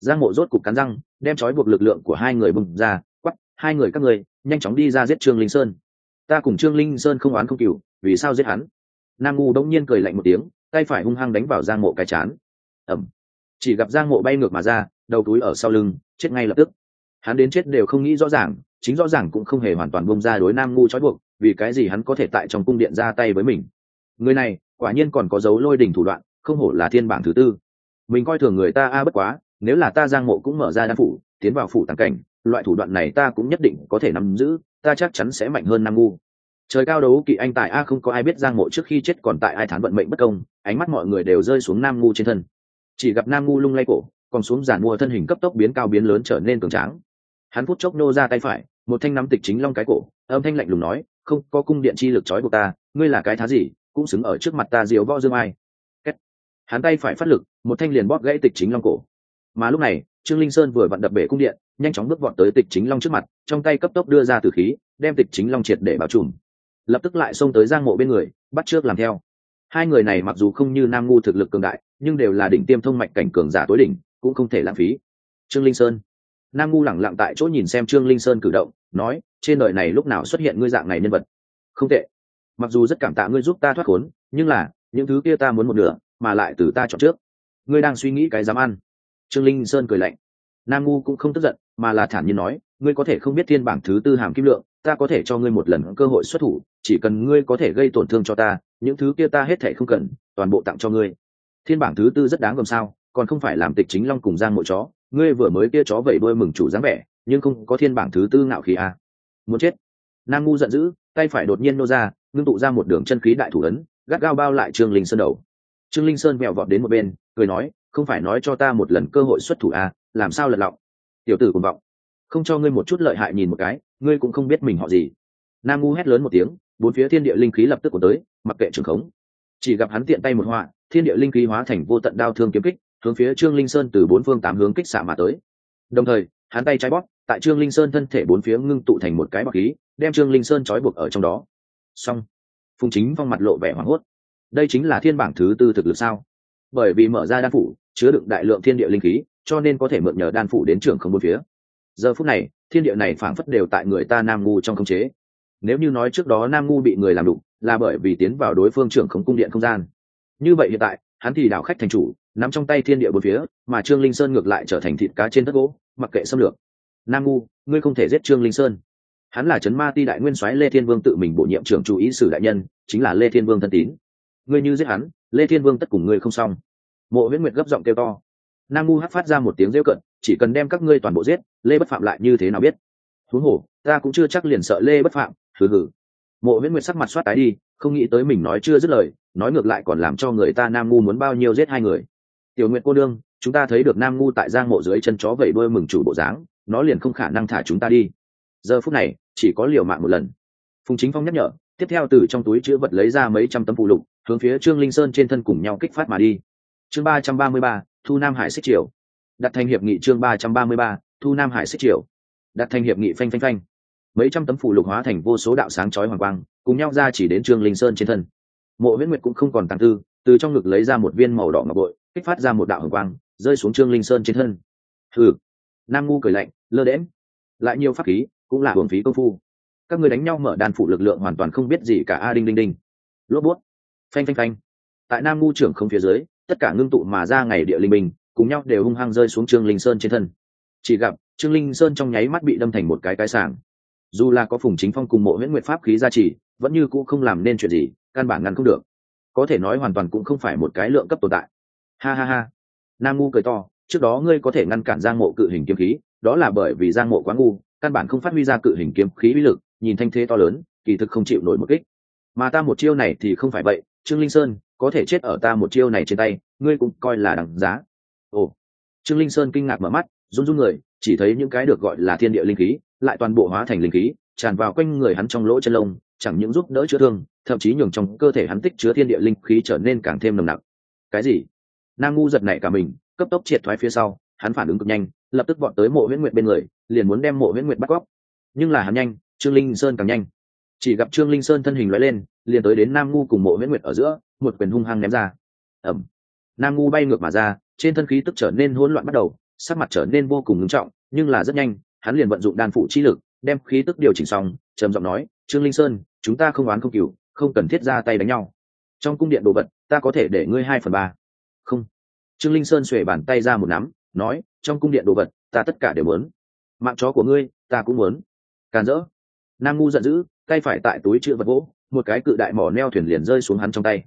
Giang mộ rốt cục cắn răng, đem trói buộc lực lượng của hai người bùng ra quắp hai người các người nhanh chóng đi ra giết trương linh sơn. Ta cùng trương linh sơn không oán không cừu, vì sao giết hắn? Nam ngu đông nhiên cười lạnh một tiếng, tay phải hung hăng đánh vào giang mộ cái chán. Ẩm chỉ gặp giang mộ bay ngược mà ra, đầu túi ở sau lưng, chết ngay lập tức hắn đến chết đều không nghĩ rõ ràng, chính rõ ràng cũng không hề hoàn toàn bông ra đối nam ngu trói buộc, vì cái gì hắn có thể tại trong cung điện ra tay với mình. Người này, quả nhiên còn có dấu lôi đình thủ đoạn, không hổ là thiên bảng thứ tư. Mình coi thường người ta a bất quá, nếu là ta giang mộ cũng mở ra đan phủ, tiến vào phủ tàng cảnh, loại thủ đoạn này ta cũng nhất định có thể nắm giữ, ta chắc chắn sẽ mạnh hơn nam ngu. Trời cao đấu kỵ anh tài a không có ai biết giang mộ trước khi chết còn tại ai thán vận mệnh bất công, ánh mắt mọi người đều rơi xuống nam ngu trên thân. Chỉ gặp nam ngu lung lay cổ, còn xuống giàn mua thân hình cấp tốc biến cao biến lớn trở nên cường tráng hắn phút chốc nô ra tay phải, một thanh nắm tịch chính long cái cổ, âm thanh lạnh lùng nói, không, có cung điện chi lực trói buộc ta, ngươi là cái thá gì, cũng xứng ở trước mặt ta diều võ dương ai. Kết. hắn tay phải phát lực, một thanh liền bóp gãy tịch chính long cổ. Mà lúc này, trương linh sơn vừa vặn đập bể cung điện, nhanh chóng bước vọt tới tịch chính long trước mặt, trong tay cấp tốc đưa ra từ khí, đem tịch chính long triệt để bảo trùm. Lập tức lại xông tới giang mộ bên người, bắt trước làm theo. Hai người này mặc dù không như nam ngu thực lực cường đại, nhưng đều là đỉnh tiêm thông mạch cảnh cường giả tối đỉnh, cũng không thể lãng phí. Trương linh sơn nam ngu lẳng lặng tại chỗ nhìn xem trương linh sơn cử động, nói, trên đời này lúc nào xuất hiện ngươi dạng này nhân vật? Không tệ. Mặc dù rất cảm tạ ngươi giúp ta thoát khốn, nhưng là, những thứ kia ta muốn một nửa, mà lại từ ta chọn trước. Ngươi đang suy nghĩ cái dám ăn. Trương linh sơn cười lạnh. Nam ngu cũng không tức giận, mà là thản nhiên nói, ngươi có thể không biết thiên bảng thứ tư hàm kim lượng, ta có thể cho ngươi một lần cơ hội xuất thủ, chỉ cần ngươi có thể gây tổn thương cho ta, những thứ kia ta hết thể không cần, toàn bộ tặng cho ngươi. Thiên bảng thứ tư rất đáng gồm sao, còn không phải làm tịch chính long cùng giang mộ chó ngươi vừa mới kia chó vẩy đuôi mừng chủ dáng vẻ nhưng không có thiên bảng thứ tư ngạo khí à. muốn chết. Nam ngu giận dữ tay phải đột nhiên nô ra ngưng tụ ra một đường chân khí đại thủ ấn gắt gao bao lại trương linh sơn đầu. Trương linh sơn mèo vọt đến một bên cười nói không phải nói cho ta một lần cơ hội xuất thủ à, làm sao lật lọng? Tiểu tử cùng vọng. Không cho ngươi một chút lợi hại nhìn một cái ngươi cũng không biết mình họ gì. Nam ngu hét lớn một tiếng bốn phía thiên địa linh khí lập tức của tới mặc kệ trường khống. Chỉ gặp hắn tiện tay một họa thiên địa linh khí hóa thành vô tận đao thương kiếm kích hướng phía trương linh sơn từ bốn phương tám hướng kích xạ mà tới. Đồng thời, hắn tay trái bóp, tại trương linh sơn thân thể bốn phía ngưng tụ thành một cái bọc khí, đem trương linh sơn trói buộc ở trong đó. Xong, phùng chính phong mặt lộ vẻ hoảng hốt. Đây chính là thiên bảng thứ tư thực lực sao? Bởi vì mở ra đan phủ, chứa đựng đại lượng thiên địa linh khí, cho nên có thể mượn nhờ đan phủ đến trường không bốn phía. Giờ phút này, thiên địa này phảng phất đều tại người ta nam ngu trong khống chế. Nếu như nói trước đó nam ngu bị người làm đụng là bởi vì tiến vào đối phương trưởng khống cung điện không gian. Như vậy hiện tại, hắn thì đảo khách thành chủ nắm trong tay thiên địa bốn phía, mà trương linh sơn ngược lại trở thành thịt cá trên đất gỗ, mặc kệ xâm lược. Nam ngu, ngươi không thể giết trương linh sơn. Hắn là trấn ma ti đại nguyên soái lê thiên vương tự mình bổ nhiệm trưởng chủ ý sử đại nhân, chính là lê thiên vương thân tín. Ngươi như giết hắn, lê thiên vương tất cùng ngươi không xong. Mộ huyễn nguyệt gấp giọng kêu to. Nam ngu hắc phát ra một tiếng rêu cận, chỉ cần đem các ngươi toàn bộ giết, lê bất phạm lại như thế nào biết? Thú hồ, ta cũng chưa chắc liền sợ lê bất phạm, hừ hừ. Mộ huyễn nguyệt sắc mặt soát tái đi, không nghĩ tới mình nói chưa dứt lời, nói ngược lại còn làm cho người ta nam ngu muốn bao nhiêu giết hai người tiểu nguyện cô đương, chúng ta thấy được nam ngu tại giang mộ dưới chân chó vẩy đuôi mừng chủ bộ dáng, nó liền không khả năng thả chúng ta đi. Giờ phút này, chỉ có liều mạng một lần. Phùng chính phong nhắc nhở, tiếp theo từ trong túi chữ vật lấy ra mấy trăm tấm phụ lục, hướng phía trương linh sơn trên thân cùng nhau kích phát mà đi. Chương ba trăm ba mươi ba, thu nam hải xích triều. Đặt thành hiệp nghị chương ba trăm ba mươi ba, thu nam hải xích triều. Đặt thành hiệp nghị phanh phanh phanh. Mấy trăm tấm phụ lục hóa thành vô số đạo sáng chói hoàng quang, cùng nhau ra chỉ đến trương linh sơn trên thân. Mộ huyễn nguyệt cũng không còn tàng tư, từ trong ngực lấy ra một viên màu đỏ ngọc bội kích phát ra một đạo hồng quang, rơi xuống trương linh sơn trên thân. Thử nam ngu cười lạnh, lơ đễm lại nhiều pháp khí, cũng là hưởng phí công phu. Các người đánh nhau mở đàn phụ lực lượng hoàn toàn không biết gì cả a đinh đinh đinh. Lốp bút. Phanh phanh phanh. Tại nam ngu trưởng không phía dưới, tất cả ngưng tụ mà ra ngày địa linh bình, cùng nhau đều hung hăng rơi xuống trương linh sơn trên thân. Chỉ gặp, trương linh sơn trong nháy mắt bị đâm thành một cái cái sàng dù là có phùng chính phong cùng mộ huyễn nguyệt pháp khí gia trì, vẫn như cũ không làm nên chuyện gì, căn bản ngăn không được. Có thể nói hoàn toàn cũng không phải một cái lượng cấp tồn tại ha ha ha. Nam ngu cười to, trước đó ngươi có thể ngăn cản giang mộ cự hình kiếm khí, đó là bởi vì giang mộ quá ngu, căn bản không phát huy ra cự hình kiếm khí uy lực, nhìn thanh thế to lớn, kỳ thực không chịu nổi một kích. Mà ta một chiêu này thì không phải vậy, trương linh sơn, có thể chết ở ta một chiêu này trên tay, ngươi cũng coi là đằng giá. Ồ. Trương linh sơn kinh ngạc mở mắt, run run người, chỉ thấy những cái được gọi là thiên địa linh khí, lại toàn bộ hóa thành linh khí, tràn vào quanh người hắn trong lỗ chân lông, chẳng những giúp đỡ chữa thương, thậm chí nhường trong cơ thể hắn tích chứa thiên địa linh khí trở nên càng thêm nồng nặc. Cái gì? Nam ngu giật nảy cả mình, cấp tốc triệt thoái phía sau, hắn phản ứng cực nhanh, lập tức vọt tới mộ huyễn nguyệt bên người, liền muốn đem mộ huyễn nguyệt bắt cóc nhưng là hắn nhanh, trương linh sơn càng nhanh. Chỉ gặp trương linh sơn thân hình loại lên, liền tới đến nam ngu cùng mộ huyễn nguyệt ở giữa, một quyền hung hăng ném ra. Ẩm nam ngu bay ngược mà ra, trên thân khí tức trở nên hỗn loạn bắt đầu, sắc mặt trở nên vô cùng ngưng trọng, nhưng là rất nhanh, hắn liền vận dụng đan phụ chi lực, đem khí tức điều chỉnh xong, trầm giọng nói, trương linh sơn, chúng ta không oán không cừu, không cần thiết ra tay đánh nhau. Trong cung điện đồ vật, ta có thể để ngươi hai phần ba trương linh sơn xuề bàn tay ra một nắm, nói, trong cung điện đồ vật, ta tất cả đều muốn. Mạng chó của ngươi, ta cũng muốn. Càn rỡ. Nam ngu giận dữ, tay phải tại túi chữ vật gỗ, một cái cự đại mỏ neo thuyền liền rơi xuống hắn trong tay.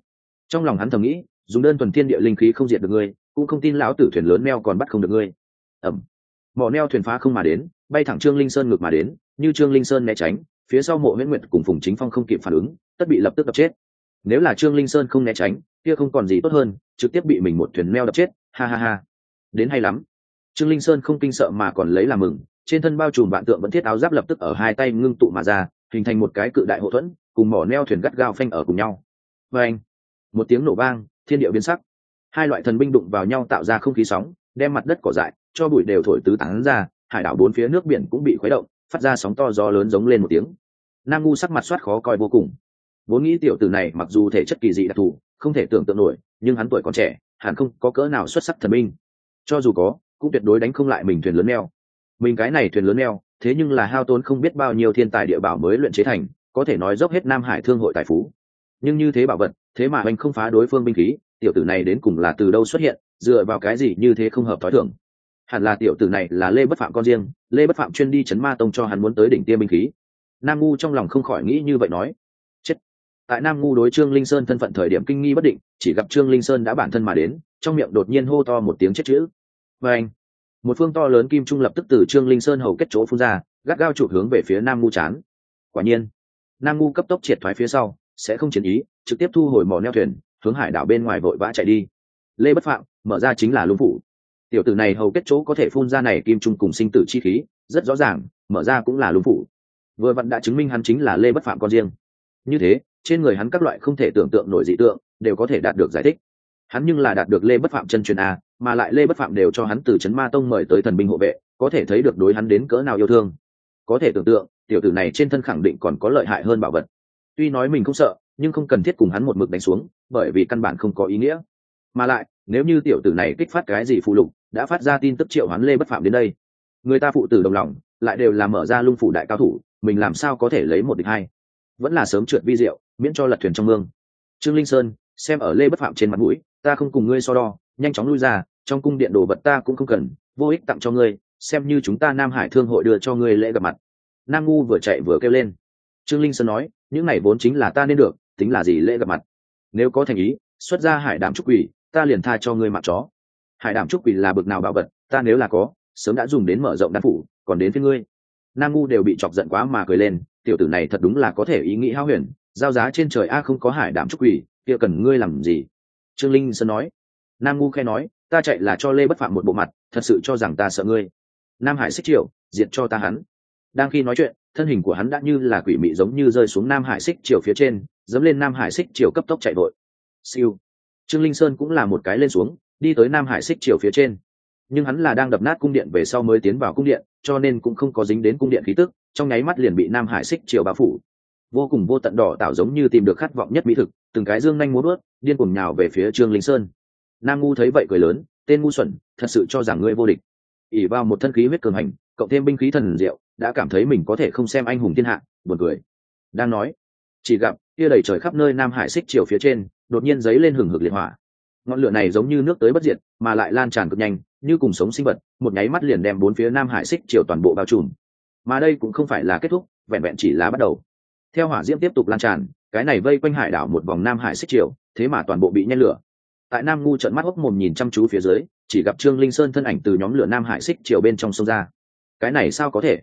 Trong lòng hắn thầm nghĩ, dùng đơn thuần thiên địa linh khí không diệt được ngươi, cũng không tin lão tử thuyền lớn neo còn bắt không được ngươi. Ẩm mỏ neo thuyền phá không mà đến, bay thẳng trương linh sơn ngược mà đến, như trương linh sơn né tránh, phía sau mộ nguyễn nguyệt cùng phùng chính phong không kịp phản ứng, tất bị lập tức đập chết nếu là trương linh sơn không né tránh, kia không còn gì tốt hơn, trực tiếp bị mình một thuyền neo đập chết, ha ha ha. Đến hay lắm. Trương linh sơn không kinh sợ mà còn lấy làm mừng, trên thân bao trùm vạn tượng vẫn thiết áo giáp lập tức ở hai tay ngưng tụ mà ra, hình thành một cái cự đại hậu thuẫn, cùng mỏ neo thuyền gắt gao phanh ở cùng nhau. Và anh một tiếng nổ vang, thiên địa biến sắc. Hai loại thần binh đụng vào nhau tạo ra không khí sóng, đem mặt đất cỏ dại, cho bụi đều thổi tứ tán ra, hải đảo bốn phía nước biển cũng bị khuấy động, phát ra sóng to gió lớn giống lên một tiếng. Nam ngu sắc mặt soát khó coi vô cùng vốn nghĩ tiểu tử này mặc dù thể chất kỳ dị đặc thù, không thể tưởng tượng nổi, nhưng hắn tuổi còn trẻ, hẳn không có cỡ nào xuất sắc thần minh. Cho dù có, cũng tuyệt đối đánh không lại mình thuyền lớn neo. Mình cái này thuyền lớn neo, thế nhưng là hao tốn không biết bao nhiêu thiên tài địa bảo mới luyện chế thành, có thể nói dốc hết nam hải thương hội tài phú. Nhưng như thế bảo vật, thế mà anh không phá đối phương binh khí, tiểu tử này đến cùng là từ đâu xuất hiện, dựa vào cái gì như thế không hợp thói thường. Hẳn là tiểu tử này là lê bất phạm con riêng, lê bất phạm chuyên đi chấn ma tông cho hắn muốn tới đỉnh tiêm binh khí. Nam ngu trong lòng không khỏi nghĩ như vậy nói tại nam ngu đối trương linh sơn thân phận thời điểm kinh nghi bất định, chỉ gặp trương linh sơn đã bản thân mà đến, trong miệng đột nhiên hô to một tiếng chết chữ. Và anh, một phương to lớn kim trung lập tức từ trương linh sơn hầu kết chỗ phun ra, gắt gao chụp hướng về phía nam ngu chán. Quả nhiên, nam ngu cấp tốc triệt thoái phía sau, sẽ không chiến ý, trực tiếp thu hồi mỏ neo thuyền, hướng hải đảo bên ngoài vội vã chạy đi. Lê bất phạm, mở ra chính là lũng phủ. Tiểu tử này hầu kết chỗ có thể phun ra này kim trung cùng sinh tử chi khí, rất rõ ràng, mở ra cũng là lũng phủ. Vừa vặn đã chứng minh hắn chính là lê bất phạm con riêng. Như thế trên người hắn các loại không thể tưởng tượng nổi dị tượng, đều có thể đạt được giải thích. Hắn nhưng là đạt được lê bất phạm chân truyền a, mà lại lê bất phạm đều cho hắn từ c ma tông mời tới thần binh hộ vệ, có thể thấy được đối hắn đến cỡ nào yêu thương. Có thể tưởng tượng, tiểu tử này trên thân khẳng định còn có lợi hại hơn bảo vật. Tuy nói mình không sợ, nhưng không cần thiết cùng hắn một mực đánh xuống, bởi vì căn bản không có ý nghĩa. Mà lại, nếu như tiểu tử này kích phát cái gì phụ lục, đã phát ra tin tức triệu hắn lê bất phạm đến đây. Người ta phụ tử đồng lòng, lại đều là mở ra lung phủ đại cao thủ, mình làm sao có thể lấy một địch hai? Vẫn là sớm trượt vi diệu miễn cho lật thuyền trong mương. Trương linh sơn, xem ở lê bất phạm trên mặt mũi, ta không cùng ngươi so đo, nhanh chóng lui ra, trong cung điện đồ vật ta cũng không cần, vô ích tặng cho ngươi, xem như chúng ta nam hải thương hội đưa cho ngươi lễ gặp mặt. Nam ngu vừa chạy vừa kêu lên. Trương linh sơn nói, những này vốn chính là ta nên được, tính là gì lễ gặp mặt? Nếu có thành ý, xuất ra hải đảm trúc quỷ, ta liền tha cho ngươi mặt chó. Hải đảm trúc quỷ là bực nào bảo vật, ta nếu là có, sớm đã dùng đến mở rộng đan phủ, còn đến với ngươi. Nam ngu đều bị chọc giận quá mà cười lên, tiểu tử này thật đúng là có thể ý nghĩ hao huyền giao giá trên trời a không có hải đảm trúc quỷ kia cần ngươi làm gì? Trương linh sơn nói. Nam ngu khe nói ta chạy là cho lê bất phạm một bộ mặt thật sự cho rằng ta sợ ngươi. Nam hải xích Triệu, diện cho ta hắn. Đang khi nói chuyện thân hình của hắn đã như là quỷ mị giống như rơi xuống nam hải xích triều phía trên dẫm lên nam hải xích triều cấp tốc chạy vội. Siêu. Trương linh sơn cũng là một cái lên xuống đi tới nam hải xích triều phía trên. Nhưng hắn là đang đập nát cung điện về sau mới tiến vào cung điện cho nên cũng không có dính đến cung điện khí tức trong nháy mắt liền bị nam hải xích triều bao phủ vô cùng vô tận đỏ tạo giống như tìm được khát vọng nhất mỹ thực, từng cái dương nhanh muốn ướt điên cuồng nhào về phía trương linh sơn. Nam ngu thấy vậy cười lớn, tên ngu xuẩn, thật sự cho rằng ngươi vô địch. Ỉ vào một thân khí huyết cường hành, cộng thêm binh khí thần diệu, đã cảm thấy mình có thể không xem anh hùng thiên hạ, buồn cười. Đang nói, chỉ gặp, kia đầy trời khắp nơi nam hải xích chiều phía trên, đột nhiên dấy lên hừng hực liệt hỏa. Ngọn lửa này giống như nước tới bất diệt, mà lại lan tràn cực nhanh, như cùng sống sinh vật, một nháy mắt liền đem bốn phía nam hải xích chiều toàn bộ bao trùm. Mà đây cũng không phải là kết thúc, vẹn vẹn chỉ là bắt đầu theo hỏa diễm tiếp tục lan tràn cái này vây quanh hải đảo một vòng nam hải xích triều, thế mà toàn bộ bị nhen lửa. Tại nam ngu trận mắt hốc mồm nhìn chăm chú phía dưới chỉ gặp trương linh sơn thân ảnh từ nhóm lửa nam hải xích triều bên trong sông ra. Cái này sao có thể?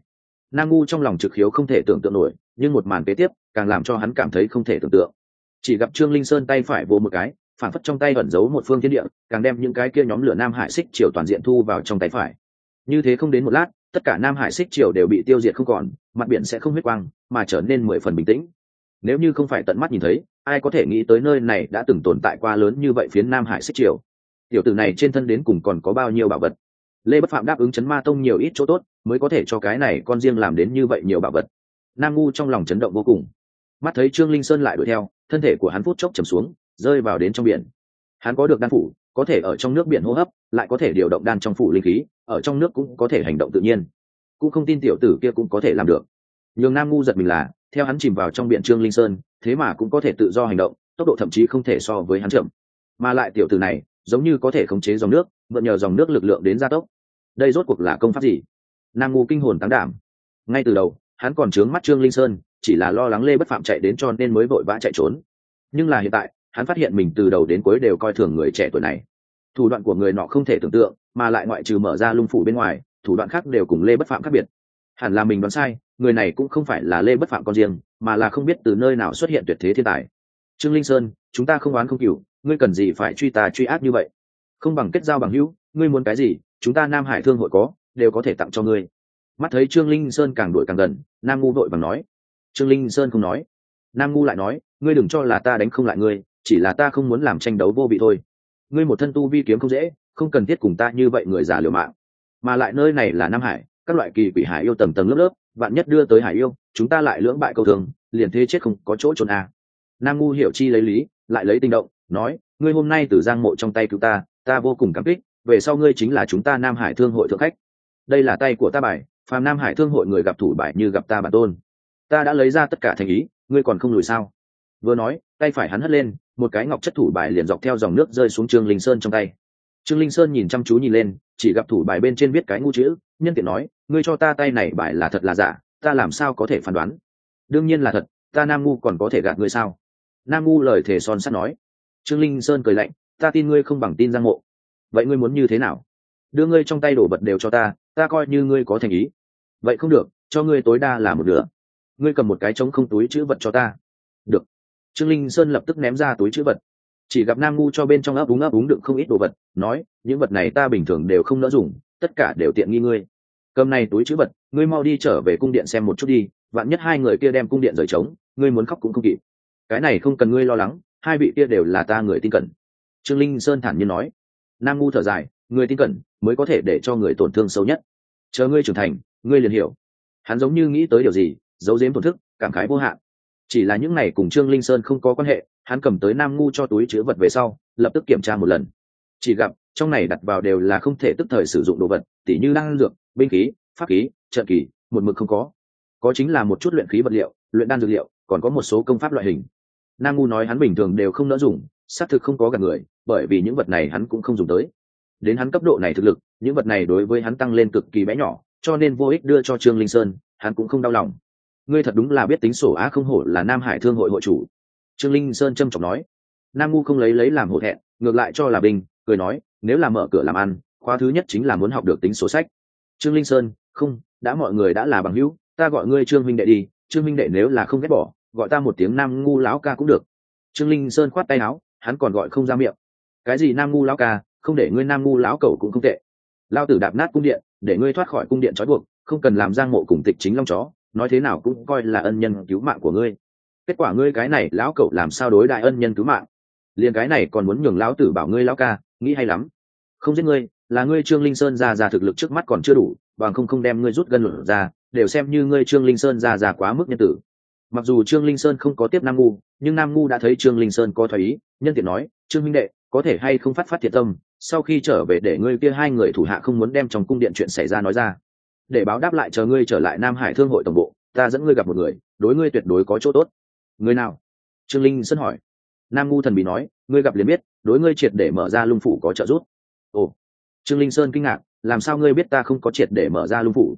Nam ngu trong lòng trực khiếu không thể tưởng tượng nổi nhưng một màn kế tiếp càng làm cho hắn cảm thấy không thể tưởng tượng. Chỉ gặp trương linh sơn tay phải vô một cái phản phất trong tay ẩn giấu một phương thiên địa càng đem những cái kia nhóm lửa nam hải xích triều toàn diện thu vào trong tay phải. Như thế không đến một lát tất cả nam hải xích triều đều bị tiêu diệt không còn, mặt biển sẽ không huyết quang, mà trở nên mười phần bình tĩnh. Nếu như không phải tận mắt nhìn thấy, ai có thể nghĩ tới nơi này đã từng tồn tại qua lớn như vậy phiến nam hải xích triều? Tiểu tử này trên thân đến cùng còn có bao nhiêu bảo vật? Lê bất phạm đáp ứng chấn ma tông nhiều ít chỗ tốt, mới có thể cho cái này con riêng làm đến như vậy nhiều bảo vật. Nam ngu trong lòng chấn động vô cùng. Mắt thấy trương linh sơn lại đuổi theo, thân thể của hắn phút chốc chầm xuống, rơi vào đến trong biển. Hắn có được đan phủ có thể ở trong nước biển hô hấp, lại có thể điều động đan trong phủ linh khí, ở trong nước cũng có thể hành động tự nhiên. Cũng không tin tiểu tử kia cũng có thể làm được. Nhường nam ngu giật mình là, theo hắn chìm vào trong biển trương linh sơn, thế mà cũng có thể tự do hành động, tốc độ thậm chí không thể so với hắn chậm. Mà lại tiểu tử này, giống như có thể khống chế dòng nước, mượn nhờ dòng nước lực lượng đến gia tốc. Đây rốt cuộc là công pháp gì? Nam ngu kinh hồn tán đảm. Ngay từ đầu, hắn còn trướng mắt trương linh sơn, chỉ là lo lắng lê bất phạm chạy đến cho nên mới vội vã chạy trốn. Nhưng là hiện tại hắn phát hiện mình từ đầu đến cuối đều coi thường người trẻ tuổi này. Thủ đoạn của người nọ không thể tưởng tượng, mà lại ngoại trừ mở ra lung phủ bên ngoài, thủ đoạn khác đều cùng lê bất phạm khác biệt. Hẳn là mình đoán sai, người này cũng không phải là lê bất phạm con riêng, mà là không biết từ nơi nào xuất hiện tuyệt thế thiên tài. Trương linh sơn, chúng ta không oán không cựu ngươi cần gì phải truy tà truy ác như vậy? Không bằng kết giao bằng hữu, ngươi muốn cái gì, chúng ta nam hải thương hội có, đều có thể tặng cho ngươi. Mắt thấy trương linh sơn càng đuổi càng gần, nam ngu vội bằng nói. Trương linh sơn không nói. Nam ngu lại nói, ngươi đừng cho là ta đánh không lại ngươi chỉ là ta không muốn làm tranh đấu vô vị thôi. Ngươi một thân tu vi kiếm không dễ, không cần thiết cùng ta như vậy người già liều mạng. Mà lại nơi này là nam hải, các loại kỳ quỷ hải yêu tầng tầng lớp lớp, vạn nhất đưa tới hải yêu, chúng ta lại lưỡng bại câu thường, liền thế chết không có chỗ trốn à. nam ngu hiểu chi lấy lý, lại lấy tinh động, nói, ngươi hôm nay từ giang mộ trong tay cứu ta ta vô cùng cảm kích, về sau ngươi chính là chúng ta nam hải thương hội thượng khách. Đây là tay của ta bài, phàm nam hải thương hội người gặp thủ bài như gặp ta bản tôn. Ta đã lấy ra tất cả thành ý, ngươi còn không lùi sao? Vừa nói, tay phải hắn hất lên một cái ngọc chất thủ bài liền dọc theo dòng nước rơi xuống trương linh sơn trong tay. Trương linh sơn nhìn chăm chú nhìn lên, chỉ gặp thủ bài bên trên viết cái ngu chữ, nhân tiện nói, ngươi cho ta tay này bài là thật là giả, ta làm sao có thể phán đoán? Đương nhiên là thật, ta nam ngu còn có thể gạt ngươi sao? Nam ngu lời thề son sắt nói. Trương linh sơn cười lạnh, ta tin ngươi không bằng tin giang mộ. Vậy ngươi muốn như thế nào? Đưa ngươi trong tay đổ vật đều cho ta ta coi như ngươi có thành ý. Vậy không được, cho ngươi tối đa là một nửa. Ngươi cầm một cái trống không túi chữ vật cho ta. Được trương linh sơn lập tức ném ra túi chữ vật. Chỉ gặp nam ngu cho bên trong ấp úng ấp úng đựng không ít đồ vật, nói, những vật này ta bình thường đều không nỡ dùng, tất cả đều tiện nghi ngươi. Cầm này túi chữ vật, ngươi mau đi trở về cung điện xem một chút đi, vạn nhất hai người kia đem cung điện rời trống, ngươi muốn khóc cũng không kịp. Cái này không cần ngươi lo lắng, hai vị kia đều là ta người tin cẩn. Trương linh sơn thản nhiên nói. Nam ngu thở dài, người tin cẩn mới có thể để cho người tổn thương sâu nhất. Chờ ngươi trưởng thành, ngươi liền hiểu. Hắn giống như nghĩ tới điều gì, giấu giếm tổn thức, cảm khái vô hạn chỉ là những này cùng trương linh sơn không có quan hệ, hắn cầm tới nam ngu cho túi chứa vật về sau, lập tức kiểm tra một lần. Chỉ gặp, trong này đặt vào đều là không thể tức thời sử dụng đồ vật, tỉ như đan dược, binh khí, pháp khí, trận kỳ, một mực không có. Có chính là một chút luyện khí vật liệu, luyện đan dược liệu, còn có một số công pháp loại hình. Nam ngu nói hắn bình thường đều không nỡ dùng, xác thực không có gặp người, bởi vì những vật này hắn cũng không dùng tới. Đến hắn cấp độ này thực lực, những vật này đối với hắn tăng lên cực kỳ bé nhỏ, cho nên vô ích đưa cho trương linh sơn, hắn cũng không đau lòng ngươi thật đúng là biết tính sổ á không hổ là nam hải thương hội hội chủ. Trương linh sơn trâm trọng nói. Nam ngu không lấy lấy làm hổ thẹn, ngược lại cho là bình, cười nói, nếu là mở cửa làm ăn, khóa thứ nhất chính là muốn học được tính số sách. Trương linh sơn, không, đã mọi người đã là bằng hữu, ta gọi ngươi trương minh đệ đi, trương minh đệ nếu là không ghét bỏ, gọi ta một tiếng nam ngu lão ca cũng được. Trương linh sơn khoát tay áo, hắn còn gọi không ra miệng. Cái gì nam ngu lão ca, không để ngươi nam ngu lão cầu cũng không tệ. Lao tử đạp nát cung điện, để ngươi thoát khỏi cung điện trói buộc, không cần làm giang mộ cùng tịch chính long chó nói thế nào cũng coi là ân nhân cứu mạng của ngươi. Kết quả ngươi cái này, lão cậu làm sao đối đại ân nhân cứu mạng? Liền cái này còn muốn nhường lão tử bảo ngươi lão ca, nghĩ hay lắm. Không giết ngươi, là ngươi trương linh sơn ra ra thực lực trước mắt còn chưa đủ, bằng không không đem ngươi rút gân luận ra, đều xem như ngươi trương linh sơn ra ra quá mức nhân tử. Mặc dù trương linh sơn không có tiếp nam ngu, nhưng nam ngu đã thấy trương linh sơn có thoái ý, nhân tiện nói, trương minh đệ, có thể hay không phát phát thiệt tâm, sau khi trở về để ngươi kia hai người thủ hạ không muốn đem trong cung điện chuyện xảy ra nói ra để báo đáp lại chờ ngươi trở lại nam hải thương hội tổng bộ, ta dẫn ngươi gặp một người, đối ngươi tuyệt đối có chỗ tốt. Người nào? Trương linh sơn hỏi. Nam ngu thần bị nói, ngươi gặp liền biết, đối ngươi triệt để mở ra lung phủ có trợ giúp. Ồ. Trương linh sơn kinh ngạc, làm sao ngươi biết ta không có triệt để mở ra lung phủ?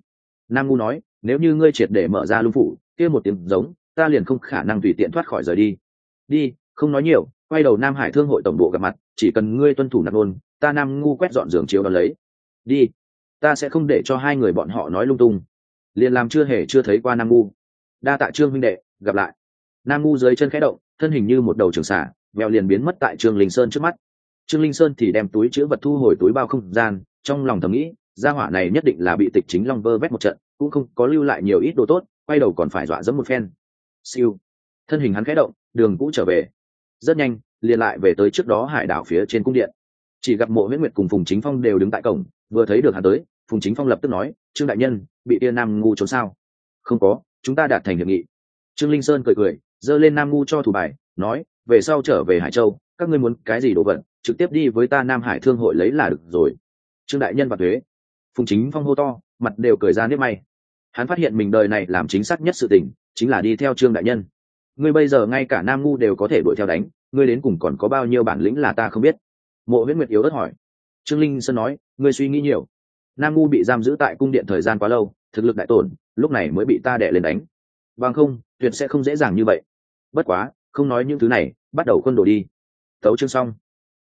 Nam ngu nói, nếu như ngươi triệt để mở ra lung phủ, kia một tiếng giống, ta liền không khả năng tùy tiện thoát khỏi rời đi. Đi, không nói nhiều, quay đầu nam hải thương hội tổng bộ gặp mặt, chỉ cần ngươi tuân thủ nạp luôn ta nam ngu quét dọn giường chiếu đón lấy. Đi ta sẽ không để cho hai người bọn họ nói lung tung. Liền làm chưa hề chưa thấy qua nam ngu. Đa tạ trương huynh đệ, gặp lại. Nam ngu dưới chân khẽ động, thân hình như một đầu trường xả mèo liền biến mất tại trương linh sơn trước mắt. Trương linh sơn thì đem túi chữ vật thu hồi túi bao không gian, trong lòng thầm nghĩ, gia hỏa này nhất định là bị tịch chính long vơ vét một trận, cũng không có lưu lại nhiều ít đồ tốt, quay đầu còn phải dọa dẫm một phen. Siêu. Thân hình hắn khẽ động, đường cũ trở về. Rất nhanh, liền lại về tới trước đó hải đảo phía trên cung điện. Chỉ gặp mộ huyết nguyệt cùng phùng chính phong đều đứng tại cổng vừa thấy được hắn tới, phùng chính phong lập tức nói, trương đại nhân, bị tia nam ngu trốn sao? Không có, chúng ta đạt thành hiệp nghị. Trương linh sơn cười cười, giơ lên nam ngu cho thủ bài, nói, về sau trở về hải châu, các ngươi muốn cái gì đồ vật, trực tiếp đi với ta nam hải thương hội lấy là được rồi. Trương đại nhân và thuế. Phùng chính phong hô to, mặt đều cười ra nếp may. Hắn phát hiện mình đời này làm chính xác nhất sự tình, chính là đi theo trương đại nhân. Ngươi bây giờ ngay cả nam ngu đều có thể đuổi theo đánh, ngươi đến cùng còn có bao nhiêu bản lĩnh là ta không biết. Mộ huyết nguyệt yếu ớt hỏi trương linh sơn nói, ngươi suy nghĩ nhiều. Nam ngu bị giam giữ tại cung điện thời gian quá lâu, thực lực đại tổn, lúc này mới bị ta đẻ lên đánh. Bằng không, tuyệt sẽ không dễ dàng như vậy. Bất quá, không nói những thứ này, bắt đầu quân đồ đi. Tấu chương xong.